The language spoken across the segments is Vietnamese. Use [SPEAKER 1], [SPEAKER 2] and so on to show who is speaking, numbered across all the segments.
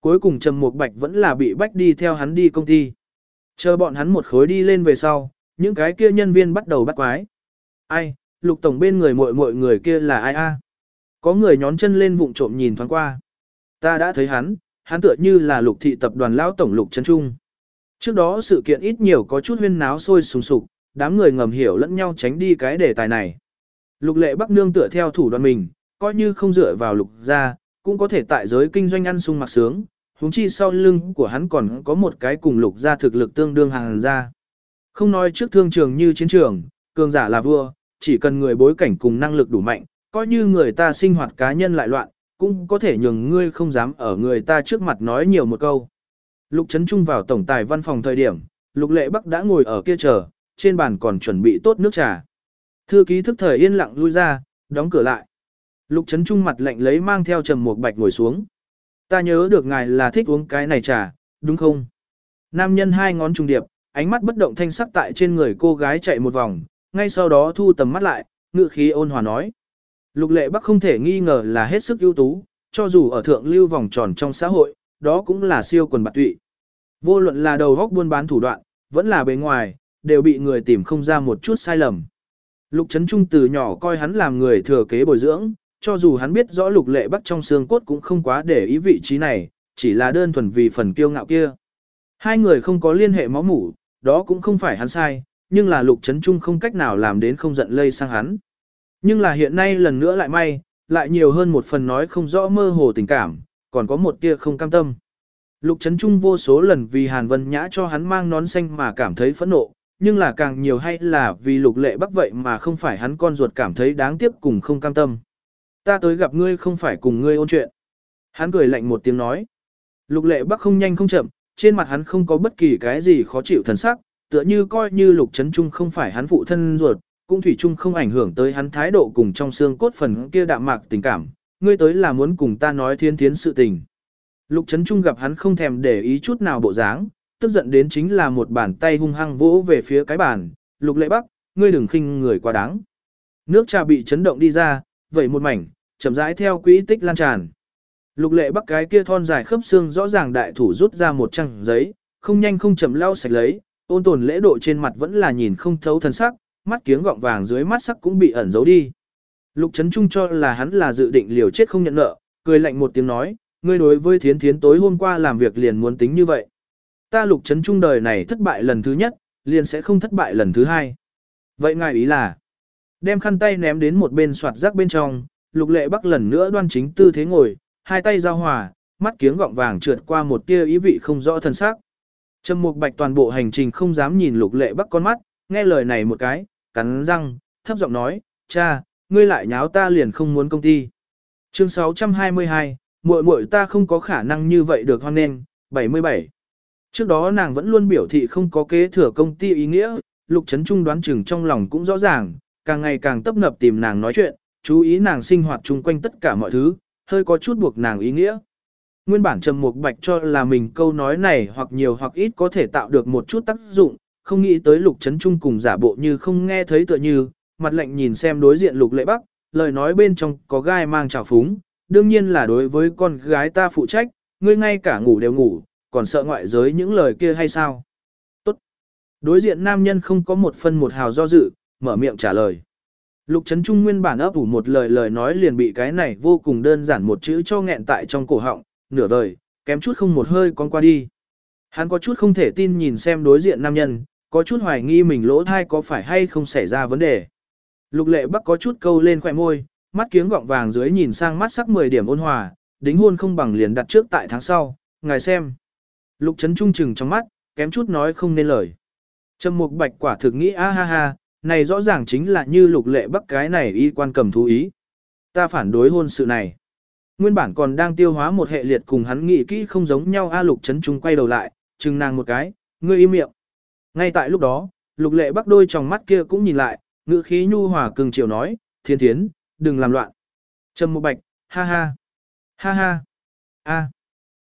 [SPEAKER 1] Cuối cùng Trầm Mục Bạch vẫn là bị bách đi theo hắn đi công ty. Chờ bọn hắn một khối đi lên về sau, những cái kia nhân viên bắt đầu bắt quái. Ai, lục tổng bên người muội muội người kia là ai a? Có người nhón chân lên vụng trộm nhìn thoáng qua. Ta đã thấy hắn, hắn tựa như là lục thị tập đoàn lão tổng lục trấn trung. Trước đó sự kiện ít nhiều có chút huyên náo sôi sùng sục, đám người ngầm hiểu lẫn nhau tránh đi cái đề tài này. Lục lệ bắc nương tựa theo thủ đoàn mình, coi như không dựa vào lục gia, cũng có thể tại giới kinh doanh ăn sung mặc sướng, huống chi sau lưng của hắn còn có một cái cùng lục gia thực lực tương đương hàng gia. Không nói trước thương trường như chiến trường, cường giả là vua, chỉ cần người bối cảnh cùng năng lực đủ mạnh, coi như người ta sinh hoạt cá nhân lại loạn, cũng có thể nhường ngươi không dám ở người ta trước mặt nói nhiều một câu. Lục Trấn Trung vào tổng tài văn phòng thời điểm, Lục Lệ Bắc đã ngồi ở kia chờ, trên bàn còn chuẩn bị tốt nước trà. Thư ký thức thời yên lặng lui ra, đóng cửa lại. Lục Trấn Trung mặt lạnh lấy mang theo trầm một bạch ngồi xuống. Ta nhớ được ngài là thích uống cái này trà, đúng không? Nam nhân hai ngón trùng điệp, ánh mắt bất động thanh sắc tại trên người cô gái chạy một vòng, ngay sau đó thu tầm mắt lại, ngự khí ôn hòa nói. Lục lệ bắc không thể nghi ngờ là hết sức ưu tú, cho dù ở thượng lưu vòng tròn trong xã hội, đó cũng là siêu quần bạc tụy. Vô luận là đầu góc buôn bán thủ đoạn, vẫn là bề ngoài, đều bị người tìm không ra một chút sai lầm. Lục Trấn Trung từ nhỏ coi hắn làm người thừa kế bồi dưỡng, cho dù hắn biết rõ lục lệ bắc trong xương cốt cũng không quá để ý vị trí này, chỉ là đơn thuần vì phần kiêu ngạo kia. Hai người không có liên hệ máu mủ, đó cũng không phải hắn sai, nhưng là lục Trấn Trung không cách nào làm đến không giận lây sang hắn. Nhưng là hiện nay lần nữa lại may, lại nhiều hơn một phần nói không rõ mơ hồ tình cảm, còn có một tia không cam tâm. Lục Trấn Trung vô số lần vì Hàn Vân Nhã cho hắn mang nón xanh mà cảm thấy phẫn nộ, nhưng là càng nhiều hay là vì lục lệ bắc vậy mà không phải hắn con ruột cảm thấy đáng tiếc cùng không cam tâm. Ta tới gặp ngươi không phải cùng ngươi ôn chuyện. Hắn cười lạnh một tiếng nói. Lục lệ bắc không nhanh không chậm, trên mặt hắn không có bất kỳ cái gì khó chịu thần sắc, tựa như coi như lục Trấn Trung không phải hắn phụ thân ruột, cũng thủy chung không ảnh hưởng tới hắn thái độ cùng trong xương cốt phần kia đạm mạc tình cảm, ngươi tới là muốn cùng ta nói thiên thiến sự tình. Lục Trấn Trung gặp hắn không thèm để ý chút nào bộ dáng, tức giận đến chính là một bàn tay hung hăng vỗ về phía cái bàn, Lục Lệ Bắc, ngươi đừng khinh người quá đáng. Nước trà bị chấn động đi ra, vậy một mảnh, chậm rãi theo quỹ tích lan tràn. Lục Lệ Bắc cái kia thon dài khớp xương rõ ràng đại thủ rút ra một trang giấy, không nhanh không chậm lau sạch lấy, ôn tồn lễ độ trên mặt vẫn là nhìn không thấu thân sắc, mắt kiếng gọng vàng dưới mắt sắc cũng bị ẩn giấu đi. Lục Trấn Trung cho là hắn là dự định liều chết không nhận nợ, cười lạnh một tiếng nói, ngươi đối với thiến thiến tối hôm qua làm việc liền muốn tính như vậy. Ta Lục Trấn Trung đời này thất bại lần thứ nhất, liền sẽ không thất bại lần thứ hai. Vậy ngài ý là, đem khăn tay ném đến một bên soạt rác bên trong, Lục Lệ Bắc lần nữa đoan chính tư thế ngồi, hai tay giao hòa, mắt kiếng gọng vàng trượt qua một tia ý vị không rõ thân xác. Trầm Mục Bạch toàn bộ hành trình không dám nhìn Lục Lệ Bắc con mắt, nghe lời này một cái, cắn răng, thấp giọng nói, cha, ngươi lại nháo ta liền không muốn công ty. Chương 622, muội muội ta không có khả năng như vậy được hoan nên, 77. Trước đó nàng vẫn luôn biểu thị không có kế thừa công ty ý nghĩa, Lục Trấn Trung đoán chừng trong lòng cũng rõ ràng, càng ngày càng tấp nập tìm nàng nói chuyện, chú ý nàng sinh hoạt chung quanh tất cả mọi thứ, hơi có chút buộc nàng ý nghĩa. Nguyên bản Trầm Mục Bạch cho là mình câu nói này hoặc nhiều hoặc ít có thể tạo được một chút tác dụng, không nghĩ tới lục chấn trung cùng giả bộ như không nghe thấy tựa như, mặt lạnh nhìn xem đối diện lục lệ bắc, lời nói bên trong có gai mang trào phúng, đương nhiên là đối với con gái ta phụ trách, ngươi ngay cả ngủ đều ngủ, còn sợ ngoại giới những lời kia hay sao? Tốt. Đối diện nam nhân không có một phân một hào do dự, mở miệng trả lời. Lục Trấn Trung nguyên bản ấp ủ một lời lời nói liền bị cái này vô cùng đơn giản một chữ cho nghẹn tại trong cổ họng, nửa vời, kém chút không một hơi con qua đi. Hắn có chút không thể tin nhìn xem đối diện nam nhân, có chút hoài nghi mình lỗ thai có phải hay không xảy ra vấn đề. Lục lệ bắc có chút câu lên khỏe môi, mắt kiếng gọng vàng dưới nhìn sang mắt sắc 10 điểm ôn hòa, đính hôn không bằng liền đặt trước tại tháng sau, ngài xem. Lục Trấn trung chừng trong mắt, kém chút nói không nên lời. Trầm mục bạch quả thực nghĩ a ha ha, này rõ ràng chính là như lục lệ bắc cái này y quan cầm thú ý. Ta phản đối hôn sự này. Nguyên bản còn đang tiêu hóa một hệ liệt cùng hắn nghĩ kỹ không giống nhau a lục chấn trung quay đầu lại, chừng nàng một cái, ngươi im miệng. Ngay tại lúc đó, lục lệ bắc đôi tròng mắt kia cũng nhìn lại, ngữ khí nhu hòa cường chiều nói, thiên thiến, đừng làm loạn. Trầm một bạch, ha ha, ha ha, a.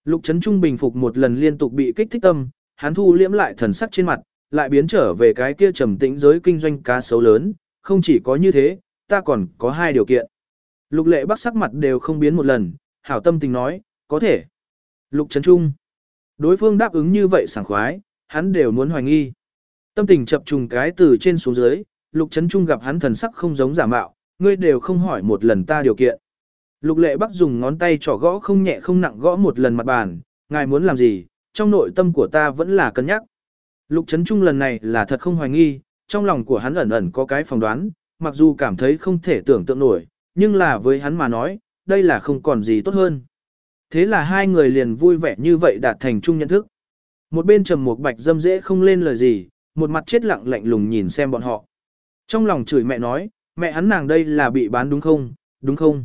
[SPEAKER 1] Lục chấn trung bình phục một lần liên tục bị kích thích tâm, hắn thu liễm lại thần sắc trên mặt, lại biến trở về cái kia trầm tĩnh giới kinh doanh cá sấu lớn, không chỉ có như thế, ta còn có hai điều kiện. Lục lệ bắc sắc mặt đều không biến một lần, hảo tâm tình nói, có thể. Lục Trấn Trung. Đối phương đáp ứng như vậy sảng khoái, hắn đều muốn hoài nghi. Tâm tình chập trùng cái từ trên xuống dưới, Lục Trấn Trung gặp hắn thần sắc không giống giả mạo, ngươi đều không hỏi một lần ta điều kiện. Lục lệ bắc dùng ngón tay trỏ gõ không nhẹ không nặng gõ một lần mặt bàn, ngài muốn làm gì, trong nội tâm của ta vẫn là cân nhắc. Lục Trấn Trung lần này là thật không hoài nghi, trong lòng của hắn ẩn ẩn có cái phỏng đoán, mặc dù cảm thấy không thể tưởng tượng nổi, nhưng là với hắn mà nói, đây là không còn gì tốt hơn. Thế là hai người liền vui vẻ như vậy đạt thành chung nhận thức. Một bên trầm một bạch dâm dễ không lên lời gì, một mặt chết lặng lạnh lùng nhìn xem bọn họ. Trong lòng chửi mẹ nói, mẹ hắn nàng đây là bị bán đúng không, đúng không?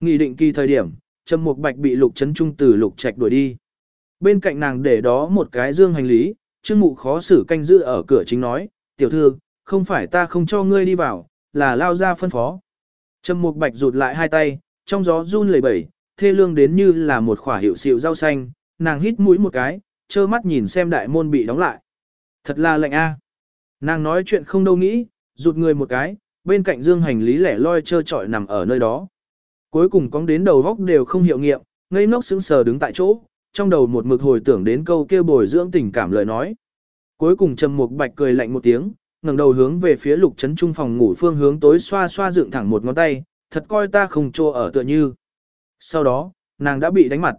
[SPEAKER 1] Nghị định kỳ thời điểm, trầm một bạch bị lục chấn trung từ lục trạch đuổi đi. Bên cạnh nàng để đó một cái dương hành lý, trương mụ khó xử canh giữ ở cửa chính nói, tiểu thư, không phải ta không cho ngươi đi vào, là lao ra phân phó. Trầm Mục Bạch rụt lại hai tay, trong gió run lẩy bẩy, thê lương đến như là một khỏa hiệu xịu rau xanh, nàng hít mũi một cái, trơ mắt nhìn xem đại môn bị đóng lại. Thật là lạnh a. Nàng nói chuyện không đâu nghĩ, rụt người một cái, bên cạnh dương hành lý lẻ loi trơ trọi nằm ở nơi đó. Cuối cùng cong đến đầu góc đều không hiệu nghiệm, ngây ngốc sững sờ đứng tại chỗ, trong đầu một mực hồi tưởng đến câu kia bồi dưỡng tình cảm lời nói. Cuối cùng Trầm Mục Bạch cười lạnh một tiếng, ngẩng đầu hướng về phía lục trấn trung phòng ngủ phương hướng tối xoa xoa dựng thẳng một ngón tay, thật coi ta không trô ở tựa như. Sau đó, nàng đã bị đánh mặt.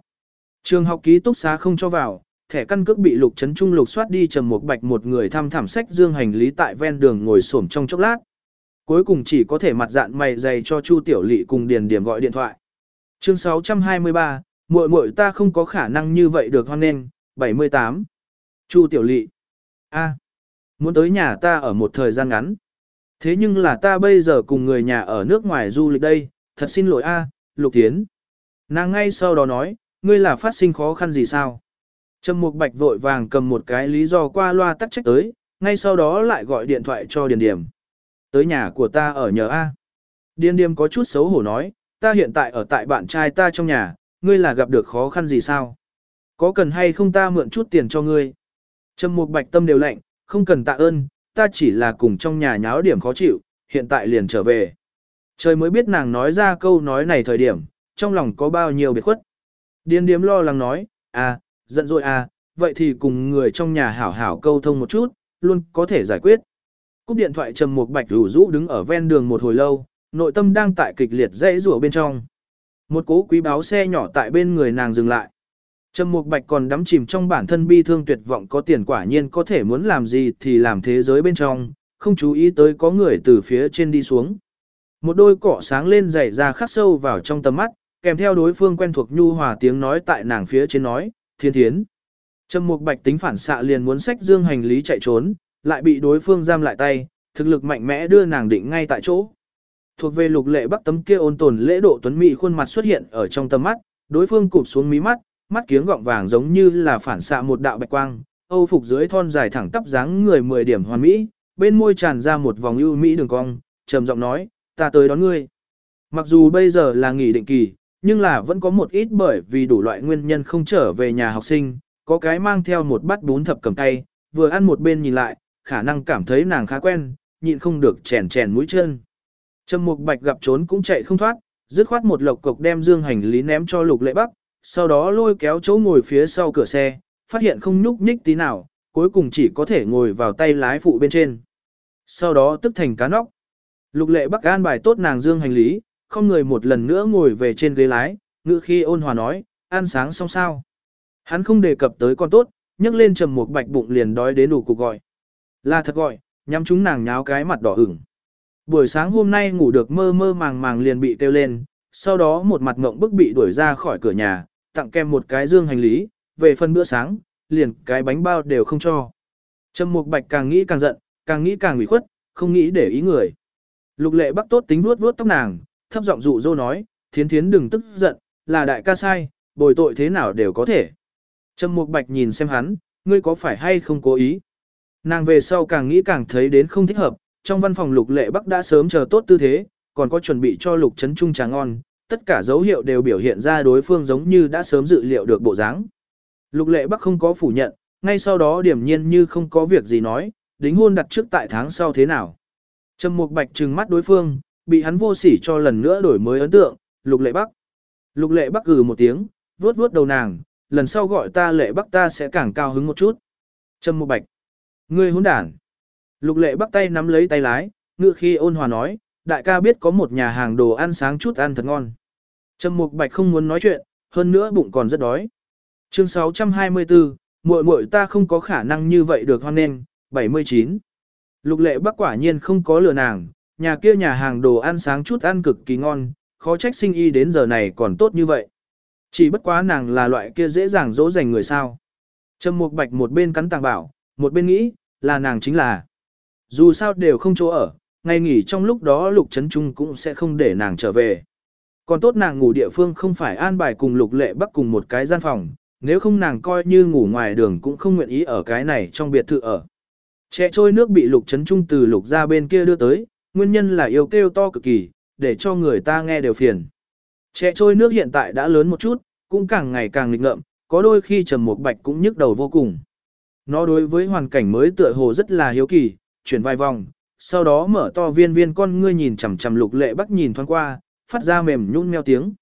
[SPEAKER 1] Trường học ký túc xá không cho vào, thẻ căn cước bị lục trấn trung lục soát đi trầm một bạch một người thăm thảm sách dương hành lý tại ven đường ngồi xổm trong chốc lát. Cuối cùng chỉ có thể mặt dạn mày dày cho Chu Tiểu Lệ cùng Điền Điểm gọi điện thoại. Chương 623, muội muội ta không có khả năng như vậy được hoan nên, 78. Chu Tiểu Lệ. A. Muốn tới nhà ta ở một thời gian ngắn. Thế nhưng là ta bây giờ cùng người nhà ở nước ngoài du lịch đây, thật xin lỗi a, Lục Tiến. Nàng ngay sau đó nói, ngươi là phát sinh khó khăn gì sao? Trầm Mục Bạch vội vàng cầm một cái lý do qua loa tắc trách tới, ngay sau đó lại gọi điện thoại cho Điền Điềm. Tới nhà của ta ở nhờ A. Điền Điềm có chút xấu hổ nói, ta hiện tại ở tại bạn trai ta trong nhà, ngươi là gặp được khó khăn gì sao? Có cần hay không ta mượn chút tiền cho ngươi? Trầm Mục Bạch tâm đều lạnh, không cần tạ ơn, ta chỉ là cùng trong nhà nháo điểm khó chịu, hiện tại liền trở về. Trời mới biết nàng nói ra câu nói này thời điểm, trong lòng có bao nhiêu biệt khuất. Điên điếm lo lắng nói, à, giận rồi à, vậy thì cùng người trong nhà hảo hảo câu thông một chút, luôn có thể giải quyết. Cúp điện thoại trầm một bạch rủ rũ đứng ở ven đường một hồi lâu, nội tâm đang tại kịch liệt dãy rủa bên trong. Một cố quý báo xe nhỏ tại bên người nàng dừng lại. Trầm Mục Bạch còn đắm chìm trong bản thân bi thương tuyệt vọng có tiền quả nhiên có thể muốn làm gì thì làm thế giới bên trong, không chú ý tới có người từ phía trên đi xuống. Một đôi cỏ sáng lên dày ra khắc sâu vào trong tầm mắt, kèm theo đối phương quen thuộc nhu hòa tiếng nói tại nàng phía trên nói, thiên thiến. Trầm Mục Bạch tính phản xạ liền muốn xách dương hành lý chạy trốn, lại bị đối phương giam lại tay, thực lực mạnh mẽ đưa nàng định ngay tại chỗ. Thuộc về lục lệ bắc tấm kia ôn tồn lễ độ tuấn mỹ khuôn mặt xuất hiện ở trong tầm mắt, đối phương cụp xuống mí mắt, mắt kiếng gọng vàng giống như là phản xạ một đạo bạch quang, Âu phục dưới thon dài thẳng tắp dáng người 10 điểm hoàn mỹ, bên môi tràn ra một vòng ưu mỹ đường cong, trầm giọng nói, ta tới đón ngươi. Mặc dù bây giờ là nghỉ định kỳ, nhưng là vẫn có một ít bởi vì đủ loại nguyên nhân không trở về nhà học sinh, có cái mang theo một bát bún thập cầm tay, vừa ăn một bên nhìn lại, khả năng cảm thấy nàng khá quen, nhịn không được chèn chèn mũi chân. Trầm Mục Bạch gặp trốn cũng chạy không thoát, dứt khoát một lộc cục đem dương hành lý ném cho Lục Lệ Bắc, sau đó lôi kéo chỗ ngồi phía sau cửa xe, phát hiện không nhúc nhích tí nào, cuối cùng chỉ có thể ngồi vào tay lái phụ bên trên. Sau đó tức thành cá nóc. Lục lệ bắc an bài tốt nàng dương hành lý, không người một lần nữa ngồi về trên ghế lái, ngữ khi ôn hòa nói, ăn sáng xong sao. Hắn không đề cập tới con tốt, nhấc lên trầm một bạch bụng liền đói đến đủ cuộc gọi. Là thật gọi, nhắm chúng nàng nháo cái mặt đỏ ửng. Buổi sáng hôm nay ngủ được mơ mơ màng màng liền bị kêu lên, sau đó một mặt ngộng bức bị đuổi ra khỏi cửa nhà, tặng kèm một cái dương hành lý, về phần bữa sáng, liền cái bánh bao đều không cho. Trầm Mục Bạch càng nghĩ càng giận, càng nghĩ càng ủy khuất, không nghĩ để ý người. Lục Lệ Bắc tốt tính vuốt vuốt tóc nàng, thấp giọng dụ dỗ nói, "Thiến Thiến đừng tức giận, là đại ca sai, bồi tội thế nào đều có thể." Trầm Mục Bạch nhìn xem hắn, ngươi có phải hay không cố ý? Nàng về sau càng nghĩ càng thấy đến không thích hợp, trong văn phòng Lục Lệ Bắc đã sớm chờ tốt tư thế, còn có chuẩn bị cho Lục Trấn Trung trà ngon, tất cả dấu hiệu đều biểu hiện ra đối phương giống như đã sớm dự liệu được bộ dáng. Lục lệ bắc không có phủ nhận, ngay sau đó điểm nhiên như không có việc gì nói, đính hôn đặt trước tại tháng sau thế nào. Trầm Mục Bạch trừng mắt đối phương, bị hắn vô sỉ cho lần nữa đổi mới ấn tượng, lục lệ bắc. Lục lệ bắc gừ một tiếng, vuốt vuốt đầu nàng, lần sau gọi ta lệ bắc ta sẽ càng cao hứng một chút. Trầm Mục Bạch. Ngươi hỗn đản. Lục lệ bắt tay nắm lấy tay lái, ngự khi ôn hòa nói, đại ca biết có một nhà hàng đồ ăn sáng chút ăn thật ngon. Trầm Mục Bạch không muốn nói chuyện, hơn nữa bụng còn rất đói. Chương 624, muội muội ta không có khả năng như vậy được hoan nên, 79. Lục lệ bắc quả nhiên không có lừa nàng, nhà kia nhà hàng đồ ăn sáng chút ăn cực kỳ ngon, khó trách sinh y đến giờ này còn tốt như vậy. Chỉ bất quá nàng là loại kia dễ dàng dỗ dành người sao. Trầm Mục Bạch một bên cắn tàng bảo, một bên nghĩ, là nàng chính là. Dù sao đều không chỗ ở, ngày nghỉ trong lúc đó Lục Trấn Trung cũng sẽ không để nàng trở về. Còn tốt nàng ngủ địa phương không phải an bài cùng Lục Lệ Bắc cùng một cái gian phòng, nếu không nàng coi như ngủ ngoài đường cũng không nguyện ý ở cái này trong biệt thự ở. Trẻ trôi nước bị Lục Trấn Trung từ Lục ra bên kia đưa tới, nguyên nhân là yêu kêu to cực kỳ, để cho người ta nghe đều phiền. Trẻ trôi nước hiện tại đã lớn một chút, cũng càng ngày càng nghịch ngợm, có đôi khi trầm một bạch cũng nhức đầu vô cùng. Nó đối với hoàn cảnh mới tựa hồ rất là hiếu kỳ, chuyển vài vòng, sau đó mở to viên viên con ngươi nhìn chằm chằm lục lệ bắc nhìn thoáng qua, phát ra mềm nhún meo tiếng.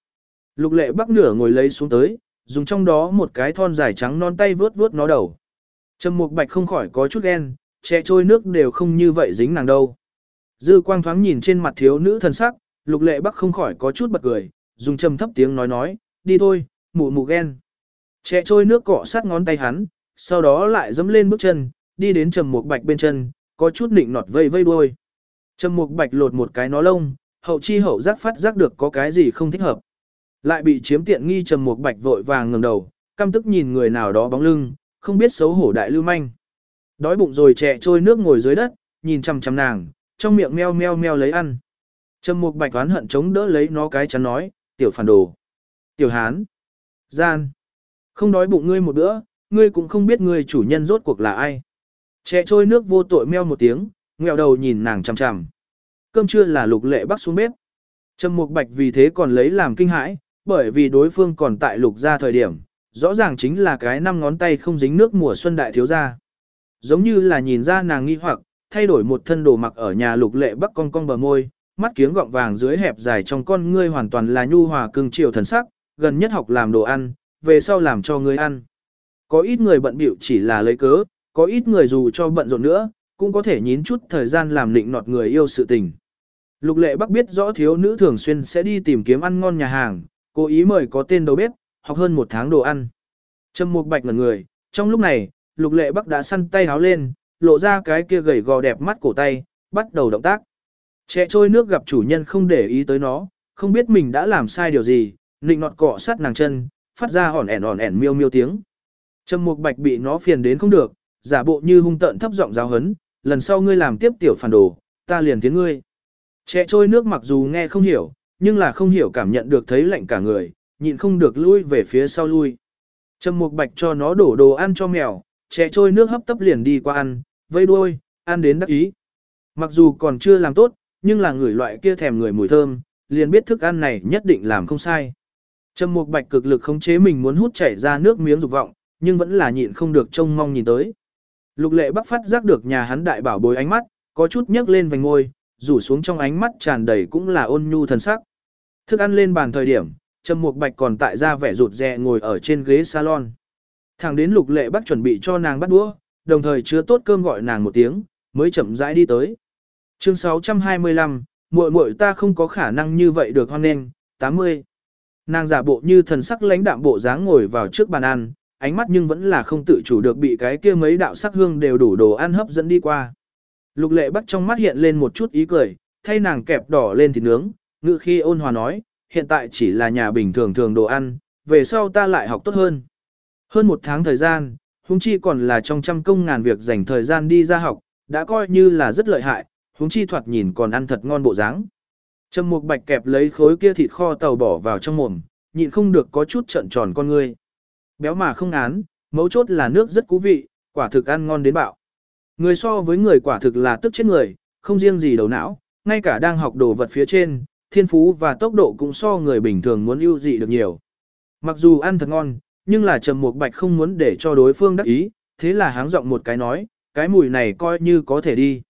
[SPEAKER 1] Lục lệ bắc nửa ngồi lấy xuống tới, dùng trong đó một cái thon dài trắng non tay vướt vướt nó đầu. Trầm mục bạch không khỏi có chút ghen, che trôi nước đều không như vậy dính nàng đâu. Dư quang thoáng nhìn trên mặt thiếu nữ thần sắc, lục lệ bắc không khỏi có chút bật cười, dùng trầm thấp tiếng nói nói, đi thôi, mụ mụ ghen. Che trôi nước cọ sát ngón tay hắn, sau đó lại dẫm lên bước chân, đi đến trầm mục bạch bên chân, có chút nịnh nọt vây vây đuôi. Trầm mục bạch lột một cái nó lông, hậu chi hậu giác phát giác được có cái gì không thích hợp. Lại bị chiếm tiện nghi trầm mục bạch vội vàng ngẩng đầu, căm tức nhìn người nào đó bóng lưng, không biết xấu hổ đại lưu manh. Đói bụng rồi trẻ trôi nước ngồi dưới đất, nhìn chằm chằm nàng, trong miệng meo meo meo lấy ăn. Trầm mục bạch oán hận chống đỡ lấy nó cái chắn nói, tiểu phản đồ. Tiểu hán. Gian. Không đói bụng ngươi một bữa, ngươi cũng không biết ngươi chủ nhân rốt cuộc là ai. Trẻ trôi nước vô tội meo một tiếng, nghèo đầu nhìn nàng chằm chằm. Cơm trưa là lục lệ bắt xuống bếp. Trầm mục bạch vì thế còn lấy làm kinh hãi, bởi vì đối phương còn tại lục ra thời điểm, rõ ràng chính là cái năm ngón tay không dính nước mùa xuân đại thiếu gia. Giống như là nhìn ra nàng nghi hoặc, thay đổi một thân đồ mặc ở nhà lục lệ bắc con con bờ môi, mắt kiếng gọng vàng dưới hẹp dài trong con ngươi hoàn toàn là nhu hòa cưng chiều thần sắc, gần nhất học làm đồ ăn, về sau làm cho ngươi ăn. Có ít người bận bịu chỉ là lấy cớ, có ít người dù cho bận rộn nữa, cũng có thể nhín chút thời gian làm định nọt người yêu sự tình. Lục lệ bắc biết rõ thiếu nữ thường xuyên sẽ đi tìm kiếm ăn ngon nhà hàng, cố ý mời có tên đầu bếp, học hơn một tháng đồ ăn. Trâm mục bạch ngẩn người, trong lúc này, lục lệ bắc đã săn tay háo lên, lộ ra cái kia gầy gò đẹp mắt cổ tay, bắt đầu động tác. Trẻ trôi nước gặp chủ nhân không để ý tới nó, không biết mình đã làm sai điều gì, nịnh nọt cọ sát nàng chân, phát ra hòn ẻn hòn ẻn miêu miêu tiếng. Trầm Mục Bạch bị nó phiền đến không được, giả bộ như hung tợn thấp giọng giáo hấn, lần sau ngươi làm tiếp tiểu phản đồ, ta liền tiến ngươi. Trẻ trôi nước mặc dù nghe không hiểu, nhưng là không hiểu cảm nhận được thấy lạnh cả người, nhịn không được lui về phía sau lui. Trầm Mục Bạch cho nó đổ đồ ăn cho mèo, trẻ trôi nước hấp tấp liền đi qua ăn, vây đuôi, ăn đến đắc ý. Mặc dù còn chưa làm tốt, nhưng là người loại kia thèm người mùi thơm, liền biết thức ăn này nhất định làm không sai. Trầm Mục Bạch cực lực khống chế mình muốn hút chảy ra nước miếng dục vọng, nhưng vẫn là nhịn không được trông mong nhìn tới. Lục Lệ Bắc phát giác được nhà hắn đại bảo bối ánh mắt, có chút nhấc lên vành ngôi, rủ xuống trong ánh mắt tràn đầy cũng là ôn nhu thần sắc. Thức ăn lên bàn thời điểm, Trầm Mục Bạch còn tại ra vẻ rụt rè ngồi ở trên ghế salon. Thẳng đến Lục Lệ Bắc chuẩn bị cho nàng bắt đũa, đồng thời chứa tốt cơm gọi nàng một tiếng, mới chậm rãi đi tới. Chương 625, muội muội ta không có khả năng như vậy được hoan nên, 80. Nàng giả bộ như thần sắc lãnh đạm bộ dáng ngồi vào trước bàn ăn, ánh mắt nhưng vẫn là không tự chủ được bị cái kia mấy đạo sắc hương đều đủ đồ ăn hấp dẫn đi qua. Lục lệ bắt trong mắt hiện lên một chút ý cười, thay nàng kẹp đỏ lên thịt nướng, ngự khi ôn hòa nói, hiện tại chỉ là nhà bình thường thường đồ ăn, về sau ta lại học tốt hơn. Hơn một tháng thời gian, huống chi còn là trong trăm công ngàn việc dành thời gian đi ra học, đã coi như là rất lợi hại, huống chi thoạt nhìn còn ăn thật ngon bộ dáng. Trầm Mục Bạch kẹp lấy khối kia thịt kho tàu bỏ vào trong mồm, nhịn không được có chút trợn tròn con ngươi. Béo mà không ngán, mấu chốt là nước rất cú vị, quả thực ăn ngon đến bạo. Người so với người quả thực là tức chết người, không riêng gì đầu não, ngay cả đang học đồ vật phía trên, thiên phú và tốc độ cũng so người bình thường muốn ưu dị được nhiều. Mặc dù ăn thật ngon, nhưng là Trầm Mục Bạch không muốn để cho đối phương đắc ý, thế là háng giọng một cái nói, cái mùi này coi như có thể đi.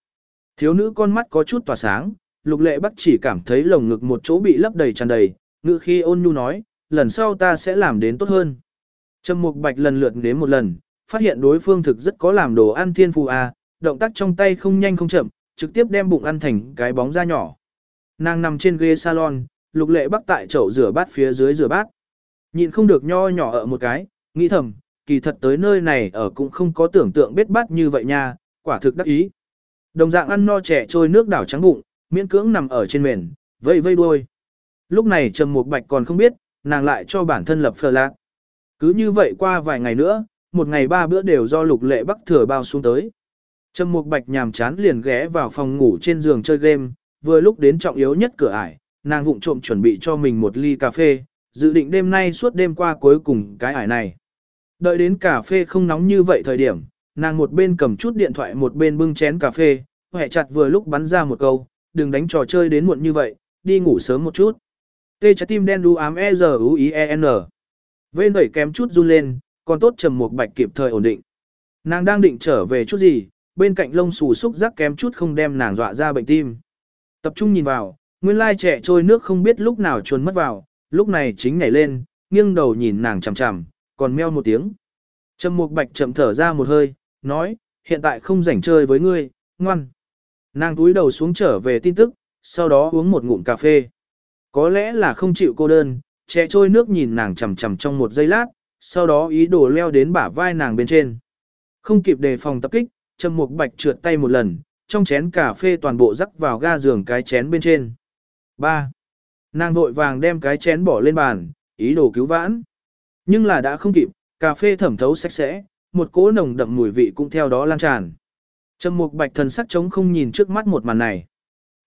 [SPEAKER 1] Thiếu nữ con mắt có chút tỏa sáng, lục lệ bắc chỉ cảm thấy lồng ngực một chỗ bị lấp đầy tràn đầy, ngự khi ôn nhu nói, lần sau ta sẽ làm đến tốt hơn. Trầm Mục Bạch lần lượt đến một lần, phát hiện đối phương thực rất có làm đồ ăn thiên phù a, à, động tác trong tay không nhanh không chậm, trực tiếp đem bụng ăn thành cái bóng da nhỏ. Nàng nằm trên ghế salon, Lục Lệ Bắc tại chậu rửa bát phía dưới rửa bát. Nhịn không được nho nhỏ ở một cái, nghĩ thầm, kỳ thật tới nơi này ở cũng không có tưởng tượng biết bát như vậy nha, quả thực đắc ý. Đồng dạng ăn no trẻ trôi nước đảo trắng bụng, miễn cưỡng nằm ở trên mền, vây vây đuôi. Lúc này Trầm Mục Bạch còn không biết, nàng lại cho bản thân lập phờ lạc. Cứ như vậy qua vài ngày nữa, một ngày ba bữa đều do Lục Lệ Bắc thừa bao xuống tới. Trầm Mục Bạch nhàm chán liền ghé vào phòng ngủ trên giường chơi game, vừa lúc đến trọng yếu nhất cửa ải, nàng vụng trộm chuẩn bị cho mình một ly cà phê, dự định đêm nay suốt đêm qua cuối cùng cái ải này. Đợi đến cà phê không nóng như vậy thời điểm, nàng một bên cầm chút điện thoại một bên bưng chén cà phê, hẹ chặt vừa lúc bắn ra một câu, đừng đánh trò chơi đến muộn như vậy, đi ngủ sớm một chút. Tê trái tim đen đu ám e z u i e n. Vên đẩy kém chút run lên, còn tốt trầm một bạch kịp thời ổn định. Nàng đang định trở về chút gì, bên cạnh lông xù xúc giác kém chút không đem nàng dọa ra bệnh tim. Tập trung nhìn vào, nguyên lai trẻ trôi nước không biết lúc nào chuồn mất vào, lúc này chính nhảy lên, nghiêng đầu nhìn nàng chằm chằm, còn meo một tiếng. Trầm Mục Bạch chậm thở ra một hơi, nói, hiện tại không rảnh chơi với ngươi, ngoan. Nàng túi đầu xuống trở về tin tức, sau đó uống một ngụm cà phê. Có lẽ là không chịu cô đơn, trẻ trôi nước nhìn nàng chằm chằm trong một giây lát, sau đó ý đồ leo đến bả vai nàng bên trên. Không kịp đề phòng tập kích, Trầm Mục Bạch trượt tay một lần, trong chén cà phê toàn bộ rắc vào ga giường cái chén bên trên. 3. Nàng vội vàng đem cái chén bỏ lên bàn, ý đồ cứu vãn. Nhưng là đã không kịp, cà phê thẩm thấu sạch sẽ, một cỗ nồng đậm mùi vị cũng theo đó lan tràn. Trầm Mục Bạch thần sắc trống không nhìn trước mắt một màn này.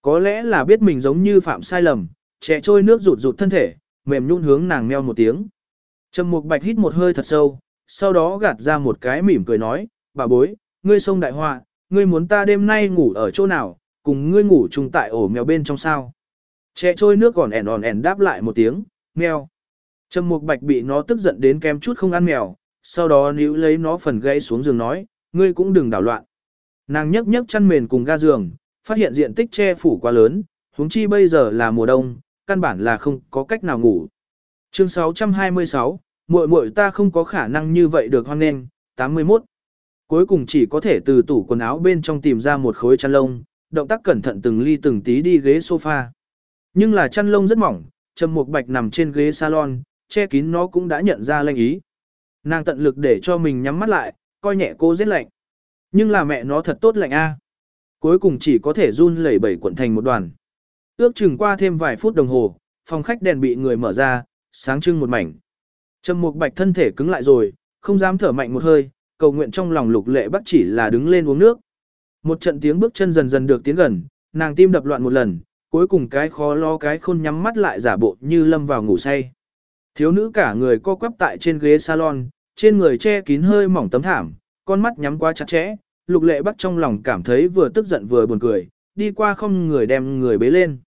[SPEAKER 1] Có lẽ là biết mình giống như phạm sai lầm, trẻ trôi nước rụt rụt thân thể, mềm nhún hướng nàng meo một tiếng. Trầm Mục Bạch hít một hơi thật sâu, sau đó gạt ra một cái mỉm cười nói, bà bối, ngươi sông đại họa, ngươi muốn ta đêm nay ngủ ở chỗ nào, cùng ngươi ngủ chung tại ổ mèo bên trong sao. Trẻ trôi nước còn ẻn òn ẻn đáp lại một tiếng, mèo. Trầm Mục Bạch bị nó tức giận đến kém chút không ăn mèo, sau đó níu lấy nó phần gãy xuống giường nói, ngươi cũng đừng đảo loạn. Nàng nhấc nhấc chăn mền cùng ga giường, phát hiện diện tích che phủ quá lớn, huống chi bây giờ là mùa đông, căn bản là không có cách nào ngủ. Chương 626, muội muội ta không có khả năng như vậy được hoan nghênh, 81. Cuối cùng chỉ có thể từ tủ quần áo bên trong tìm ra một khối chăn lông, động tác cẩn thận từng ly từng tí đi ghế sofa. Nhưng là chăn lông rất mỏng, Trầm Mục Bạch nằm trên ghế salon, che kín nó cũng đã nhận ra lệnh ý. Nàng tận lực để cho mình nhắm mắt lại, coi nhẹ cô rất lạnh. Nhưng là mẹ nó thật tốt lạnh a. Cuối cùng chỉ có thể run lẩy bẩy cuộn thành một đoàn. Ước chừng qua thêm vài phút đồng hồ, phòng khách đèn bị người mở ra, sáng trưng một mảnh. Trầm Mục Bạch thân thể cứng lại rồi, không dám thở mạnh một hơi, cầu nguyện trong lòng Lục Lệ Bắc chỉ là đứng lên uống nước. Một trận tiếng bước chân dần dần được tiến gần, nàng tim đập loạn một lần, cuối cùng cái khó lo cái khôn nhắm mắt lại giả bộ như lâm vào ngủ say. Thiếu nữ cả người co quắp tại trên ghế salon, trên người che kín hơi mỏng tấm thảm, con mắt nhắm qua chặt chẽ, lục lệ bắt trong lòng cảm thấy vừa tức giận vừa buồn cười, đi qua không người đem người bế lên.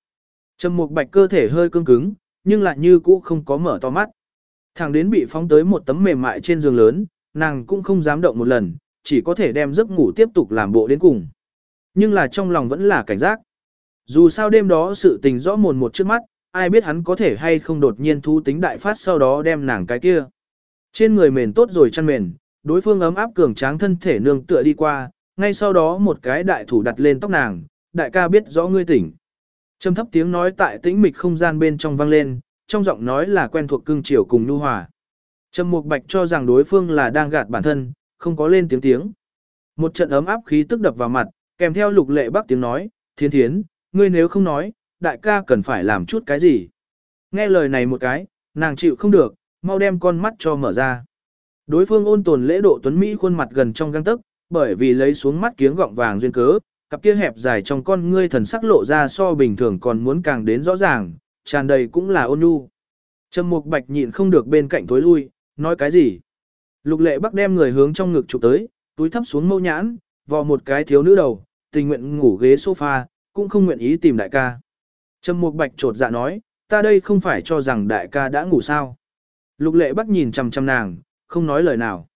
[SPEAKER 1] Trầm mục bạch cơ thể hơi cứng cứng, nhưng lại như cũ không có mở to mắt. Thằng đến bị phóng tới một tấm mềm mại trên giường lớn, nàng cũng không dám động một lần, chỉ có thể đem giấc ngủ tiếp tục làm bộ đến cùng. Nhưng là trong lòng vẫn là cảnh giác. Dù sao đêm đó sự tình rõ mồn một trước mắt, ai biết hắn có thể hay không đột nhiên thu tính đại phát sau đó đem nàng cái kia. Trên người mền tốt rồi chăn mền, đối phương ấm áp cường tráng thân thể nương tựa đi qua, ngay sau đó một cái đại thủ đặt lên tóc nàng, đại ca biết rõ ngươi tỉnh. Trầm thấp tiếng nói tại tĩnh mịch không gian bên trong vang lên, trong giọng nói là quen thuộc cương triều cùng nhu hòa. Trầm Mục Bạch cho rằng đối phương là đang gạt bản thân, không có lên tiếng tiếng. Một trận ấm áp khí tức đập vào mặt, kèm theo lục lệ bắc tiếng nói, thiên thiến, ngươi nếu không nói, đại ca cần phải làm chút cái gì. Nghe lời này một cái, nàng chịu không được, mau đem con mắt cho mở ra. Đối phương ôn tồn lễ độ tuấn Mỹ khuôn mặt gần trong găng tức, bởi vì lấy xuống mắt kiếng gọng vàng duyên cớ, cặp kia hẹp dài trong con ngươi thần sắc lộ ra so bình thường còn muốn càng đến rõ ràng, tràn đầy cũng là ôn nhu. Trầm Mục Bạch nhịn không được bên cạnh tối lui, nói cái gì? Lục Lệ Bắc đem người hướng trong ngực chụp tới, túi thấp xuống mâu nhãn, vò một cái thiếu nữ đầu, tình nguyện ngủ ghế sofa, cũng không nguyện ý tìm đại ca. Trầm Mục Bạch trột dạ nói, ta đây không phải cho rằng đại ca đã ngủ sao. Lục lệ bắc nhìn chằm chằm nàng, không nói lời nào.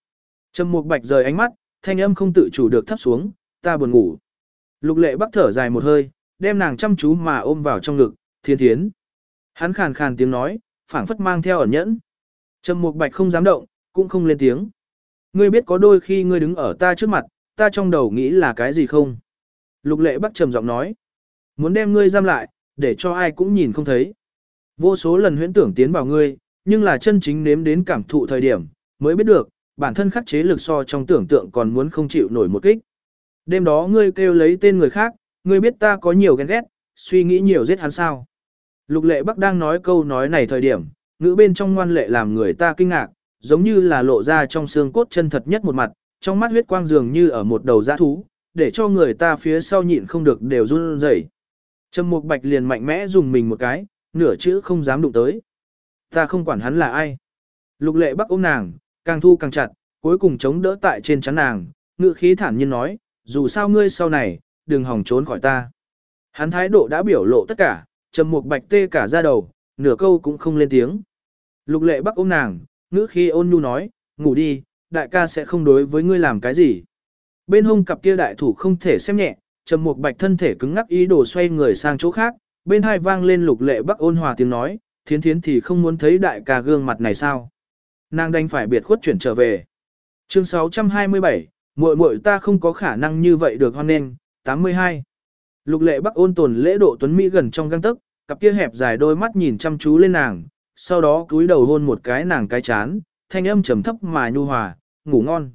[SPEAKER 1] Trầm Mục Bạch rời ánh mắt, thanh âm không tự chủ được thấp xuống, ta buồn ngủ. Lục lệ bắc thở dài một hơi, đem nàng chăm chú mà ôm vào trong ngực, thiên thiến. Hắn khàn khàn tiếng nói, phảng phất mang theo ẩn nhẫn. Trầm Mục Bạch không dám động, cũng không lên tiếng. Ngươi biết có đôi khi ngươi đứng ở ta trước mặt, ta trong đầu nghĩ là cái gì không? Lục lệ bắc trầm giọng nói. Muốn đem ngươi giam lại, để cho ai cũng nhìn không thấy. Vô số lần huyễn tưởng tiến vào ngươi, nhưng là chân chính nếm đến cảm thụ thời điểm, mới biết được, bản thân khắc chế lực so trong tưởng tượng còn muốn không chịu nổi một kích. Đêm đó ngươi kêu lấy tên người khác, ngươi biết ta có nhiều ghen ghét, suy nghĩ nhiều giết hắn sao. Lục lệ bắc đang nói câu nói này thời điểm, ngữ bên trong ngoan lệ làm người ta kinh ngạc, giống như là lộ ra trong xương cốt chân thật nhất một mặt, trong mắt huyết quang dường như ở một đầu dã thú, để cho người ta phía sau nhịn không được đều run rẩy. Trầm Mục Bạch liền mạnh mẽ dùng mình một cái, nửa chữ không dám đụng tới. Ta không quản hắn là ai. Lục lệ bắc ôm nàng, càng thu càng chặt, cuối cùng chống đỡ tại trên chắn nàng, ngữ khí thản nhiên nói, dù sao ngươi sau này, đừng hòng trốn khỏi ta. Hắn thái độ đã biểu lộ tất cả, trầm mục bạch tê cả ra đầu, nửa câu cũng không lên tiếng. Lục lệ bắc ôm nàng, ngữ khí ôn nhu nói, ngủ đi, đại ca sẽ không đối với ngươi làm cái gì. Bên hông cặp kia đại thủ không thể xem nhẹ, trầm mục bạch thân thể cứng ngắc ý đồ xoay người sang chỗ khác, bên hai vang lên lục lệ bắc ôn hòa tiếng nói, thiến thiến thì không muốn thấy đại ca gương mặt này sao. Nàng đành phải biệt khuất chuyển trở về. Chương 627, muội muội ta không có khả năng như vậy được hoan nghênh, 82. Lục lệ bắc ôn tồn lễ độ tuấn Mỹ gần trong găng tức, cặp kia hẹp dài đôi mắt nhìn chăm chú lên nàng, sau đó cúi đầu hôn một cái nàng cái chán, thanh âm trầm thấp mà nhu hòa, ngủ ngon.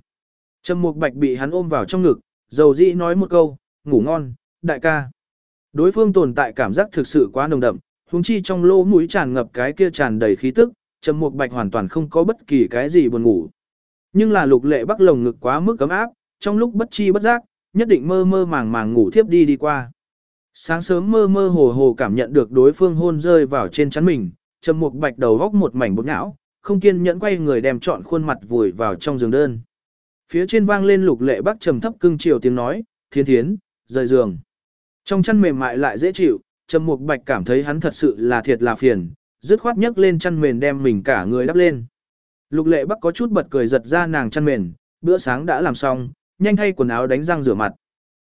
[SPEAKER 1] Trầm mục bạch bị hắn ôm vào trong ngực, dầu dĩ nói một câu, ngủ ngon, đại ca. Đối phương tồn tại cảm giác thực sự quá nồng đậm, huống chi trong lỗ mũi tràn ngập cái kia tràn đầy khí tức, Trầm Mục Bạch hoàn toàn không có bất kỳ cái gì buồn ngủ. Nhưng là Lục Lệ Bắc lồng ngực quá mức cấm áp, trong lúc bất chi bất giác, nhất định mơ mơ màng màng ngủ thiếp đi đi qua. Sáng sớm mơ mơ hồ hồ cảm nhận được đối phương hôn rơi vào trên chắn mình, Trầm Mục Bạch đầu góc một mảnh bột não không kiên nhẫn quay người đem trọn khuôn mặt vùi vào trong giường đơn. Phía trên vang lên Lục Lệ Bắc trầm thấp cưng chiều tiếng nói, "Thiên Thiến, rời giường." Trong chăn mềm mại lại dễ chịu, Trầm Mục Bạch cảm thấy hắn thật sự là thiệt là phiền, dứt khoát nhấc lên chăn mền đem mình cả người đắp lên. Lục Lệ Bắc có chút bật cười giật ra nàng chăn mền, bữa sáng đã làm xong, nhanh thay quần áo đánh răng rửa mặt.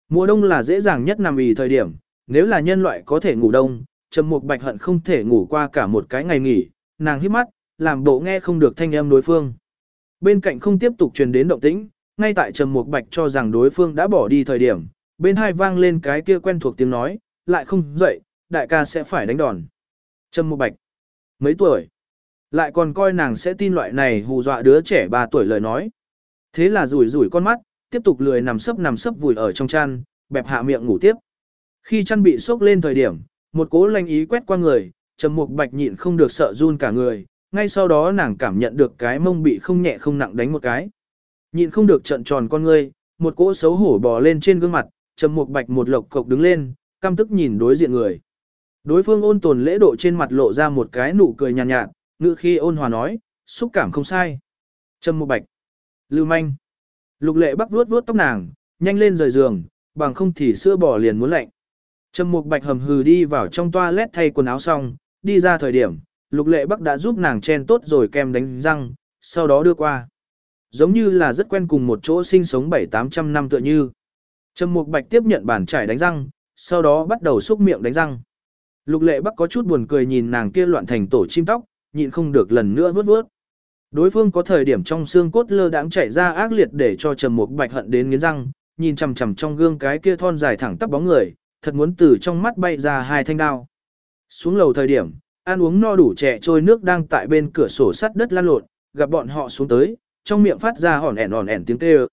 [SPEAKER 1] Mùa đông là dễ dàng nhất nằm ì thời điểm, nếu là nhân loại có thể ngủ đông, Trầm Mục Bạch hận không thể ngủ qua cả một cái ngày nghỉ, nàng hít mắt, làm bộ nghe không được thanh âm đối phương. Bên cạnh không tiếp tục truyền đến động tĩnh, ngay tại Trầm Mục Bạch cho rằng đối phương đã bỏ đi thời điểm, bên hai vang lên cái kia quen thuộc tiếng nói, lại không dậy, đại ca sẽ phải đánh đòn. Trầm Mục Bạch, mấy tuổi? Lại còn coi nàng sẽ tin loại này hù dọa đứa trẻ 3 tuổi lời nói. Thế là rủi rủi con mắt, tiếp tục lười nằm sấp nằm sấp vùi ở trong chăn, bẹp hạ miệng ngủ tiếp. Khi chăn bị sốc lên thời điểm, một cố lanh ý quét qua người, Trầm Mục Bạch nhịn không được sợ run cả người, ngay sau đó nàng cảm nhận được cái mông bị không nhẹ không nặng đánh một cái. Nhịn không được trợn tròn con ngươi, một cỗ xấu hổ bò lên trên gương mặt, Trầm Mục Bạch một lộc cộc đứng lên, căm tức nhìn đối diện người. Đối phương ôn tồn lễ độ trên mặt lộ ra một cái nụ cười nhàn nhạt, nhạt, ngữ khi ôn hòa nói, xúc cảm không sai. Trầm Mục Bạch, Lưu Manh. Lục Lệ Bắc vuốt vuốt tóc nàng, nhanh lên rời giường, bằng không thì sữa bò liền muốn lạnh. Trầm Mục Bạch hầm hừ đi vào trong toilet thay quần áo xong, đi ra thời điểm, Lục Lệ Bắc đã giúp nàng chen tốt rồi kem đánh răng, sau đó đưa qua. Giống như là rất quen cùng một chỗ sinh sống 7-800 năm tựa như. Trầm Mục Bạch tiếp nhận bản trải đánh răng, sau đó bắt đầu xúc miệng đánh răng. Lục Lệ Bắc có chút buồn cười nhìn nàng kia loạn thành tổ chim tóc, nhịn không được lần nữa vớt vớt. Đối phương có thời điểm trong xương cốt lơ đãng chảy ra ác liệt để cho Trầm Mục Bạch hận đến nghiến răng, nhìn chằm chằm trong gương cái kia thon dài thẳng tắp bóng người, thật muốn từ trong mắt bay ra hai thanh đao. Xuống lầu thời điểm, ăn uống no đủ trẻ trôi nước đang tại bên cửa sổ sắt đất lăn lộn, gặp bọn họ xuống tới, trong miệng phát ra hòn ẻn hòn ẻn tiếng kêu.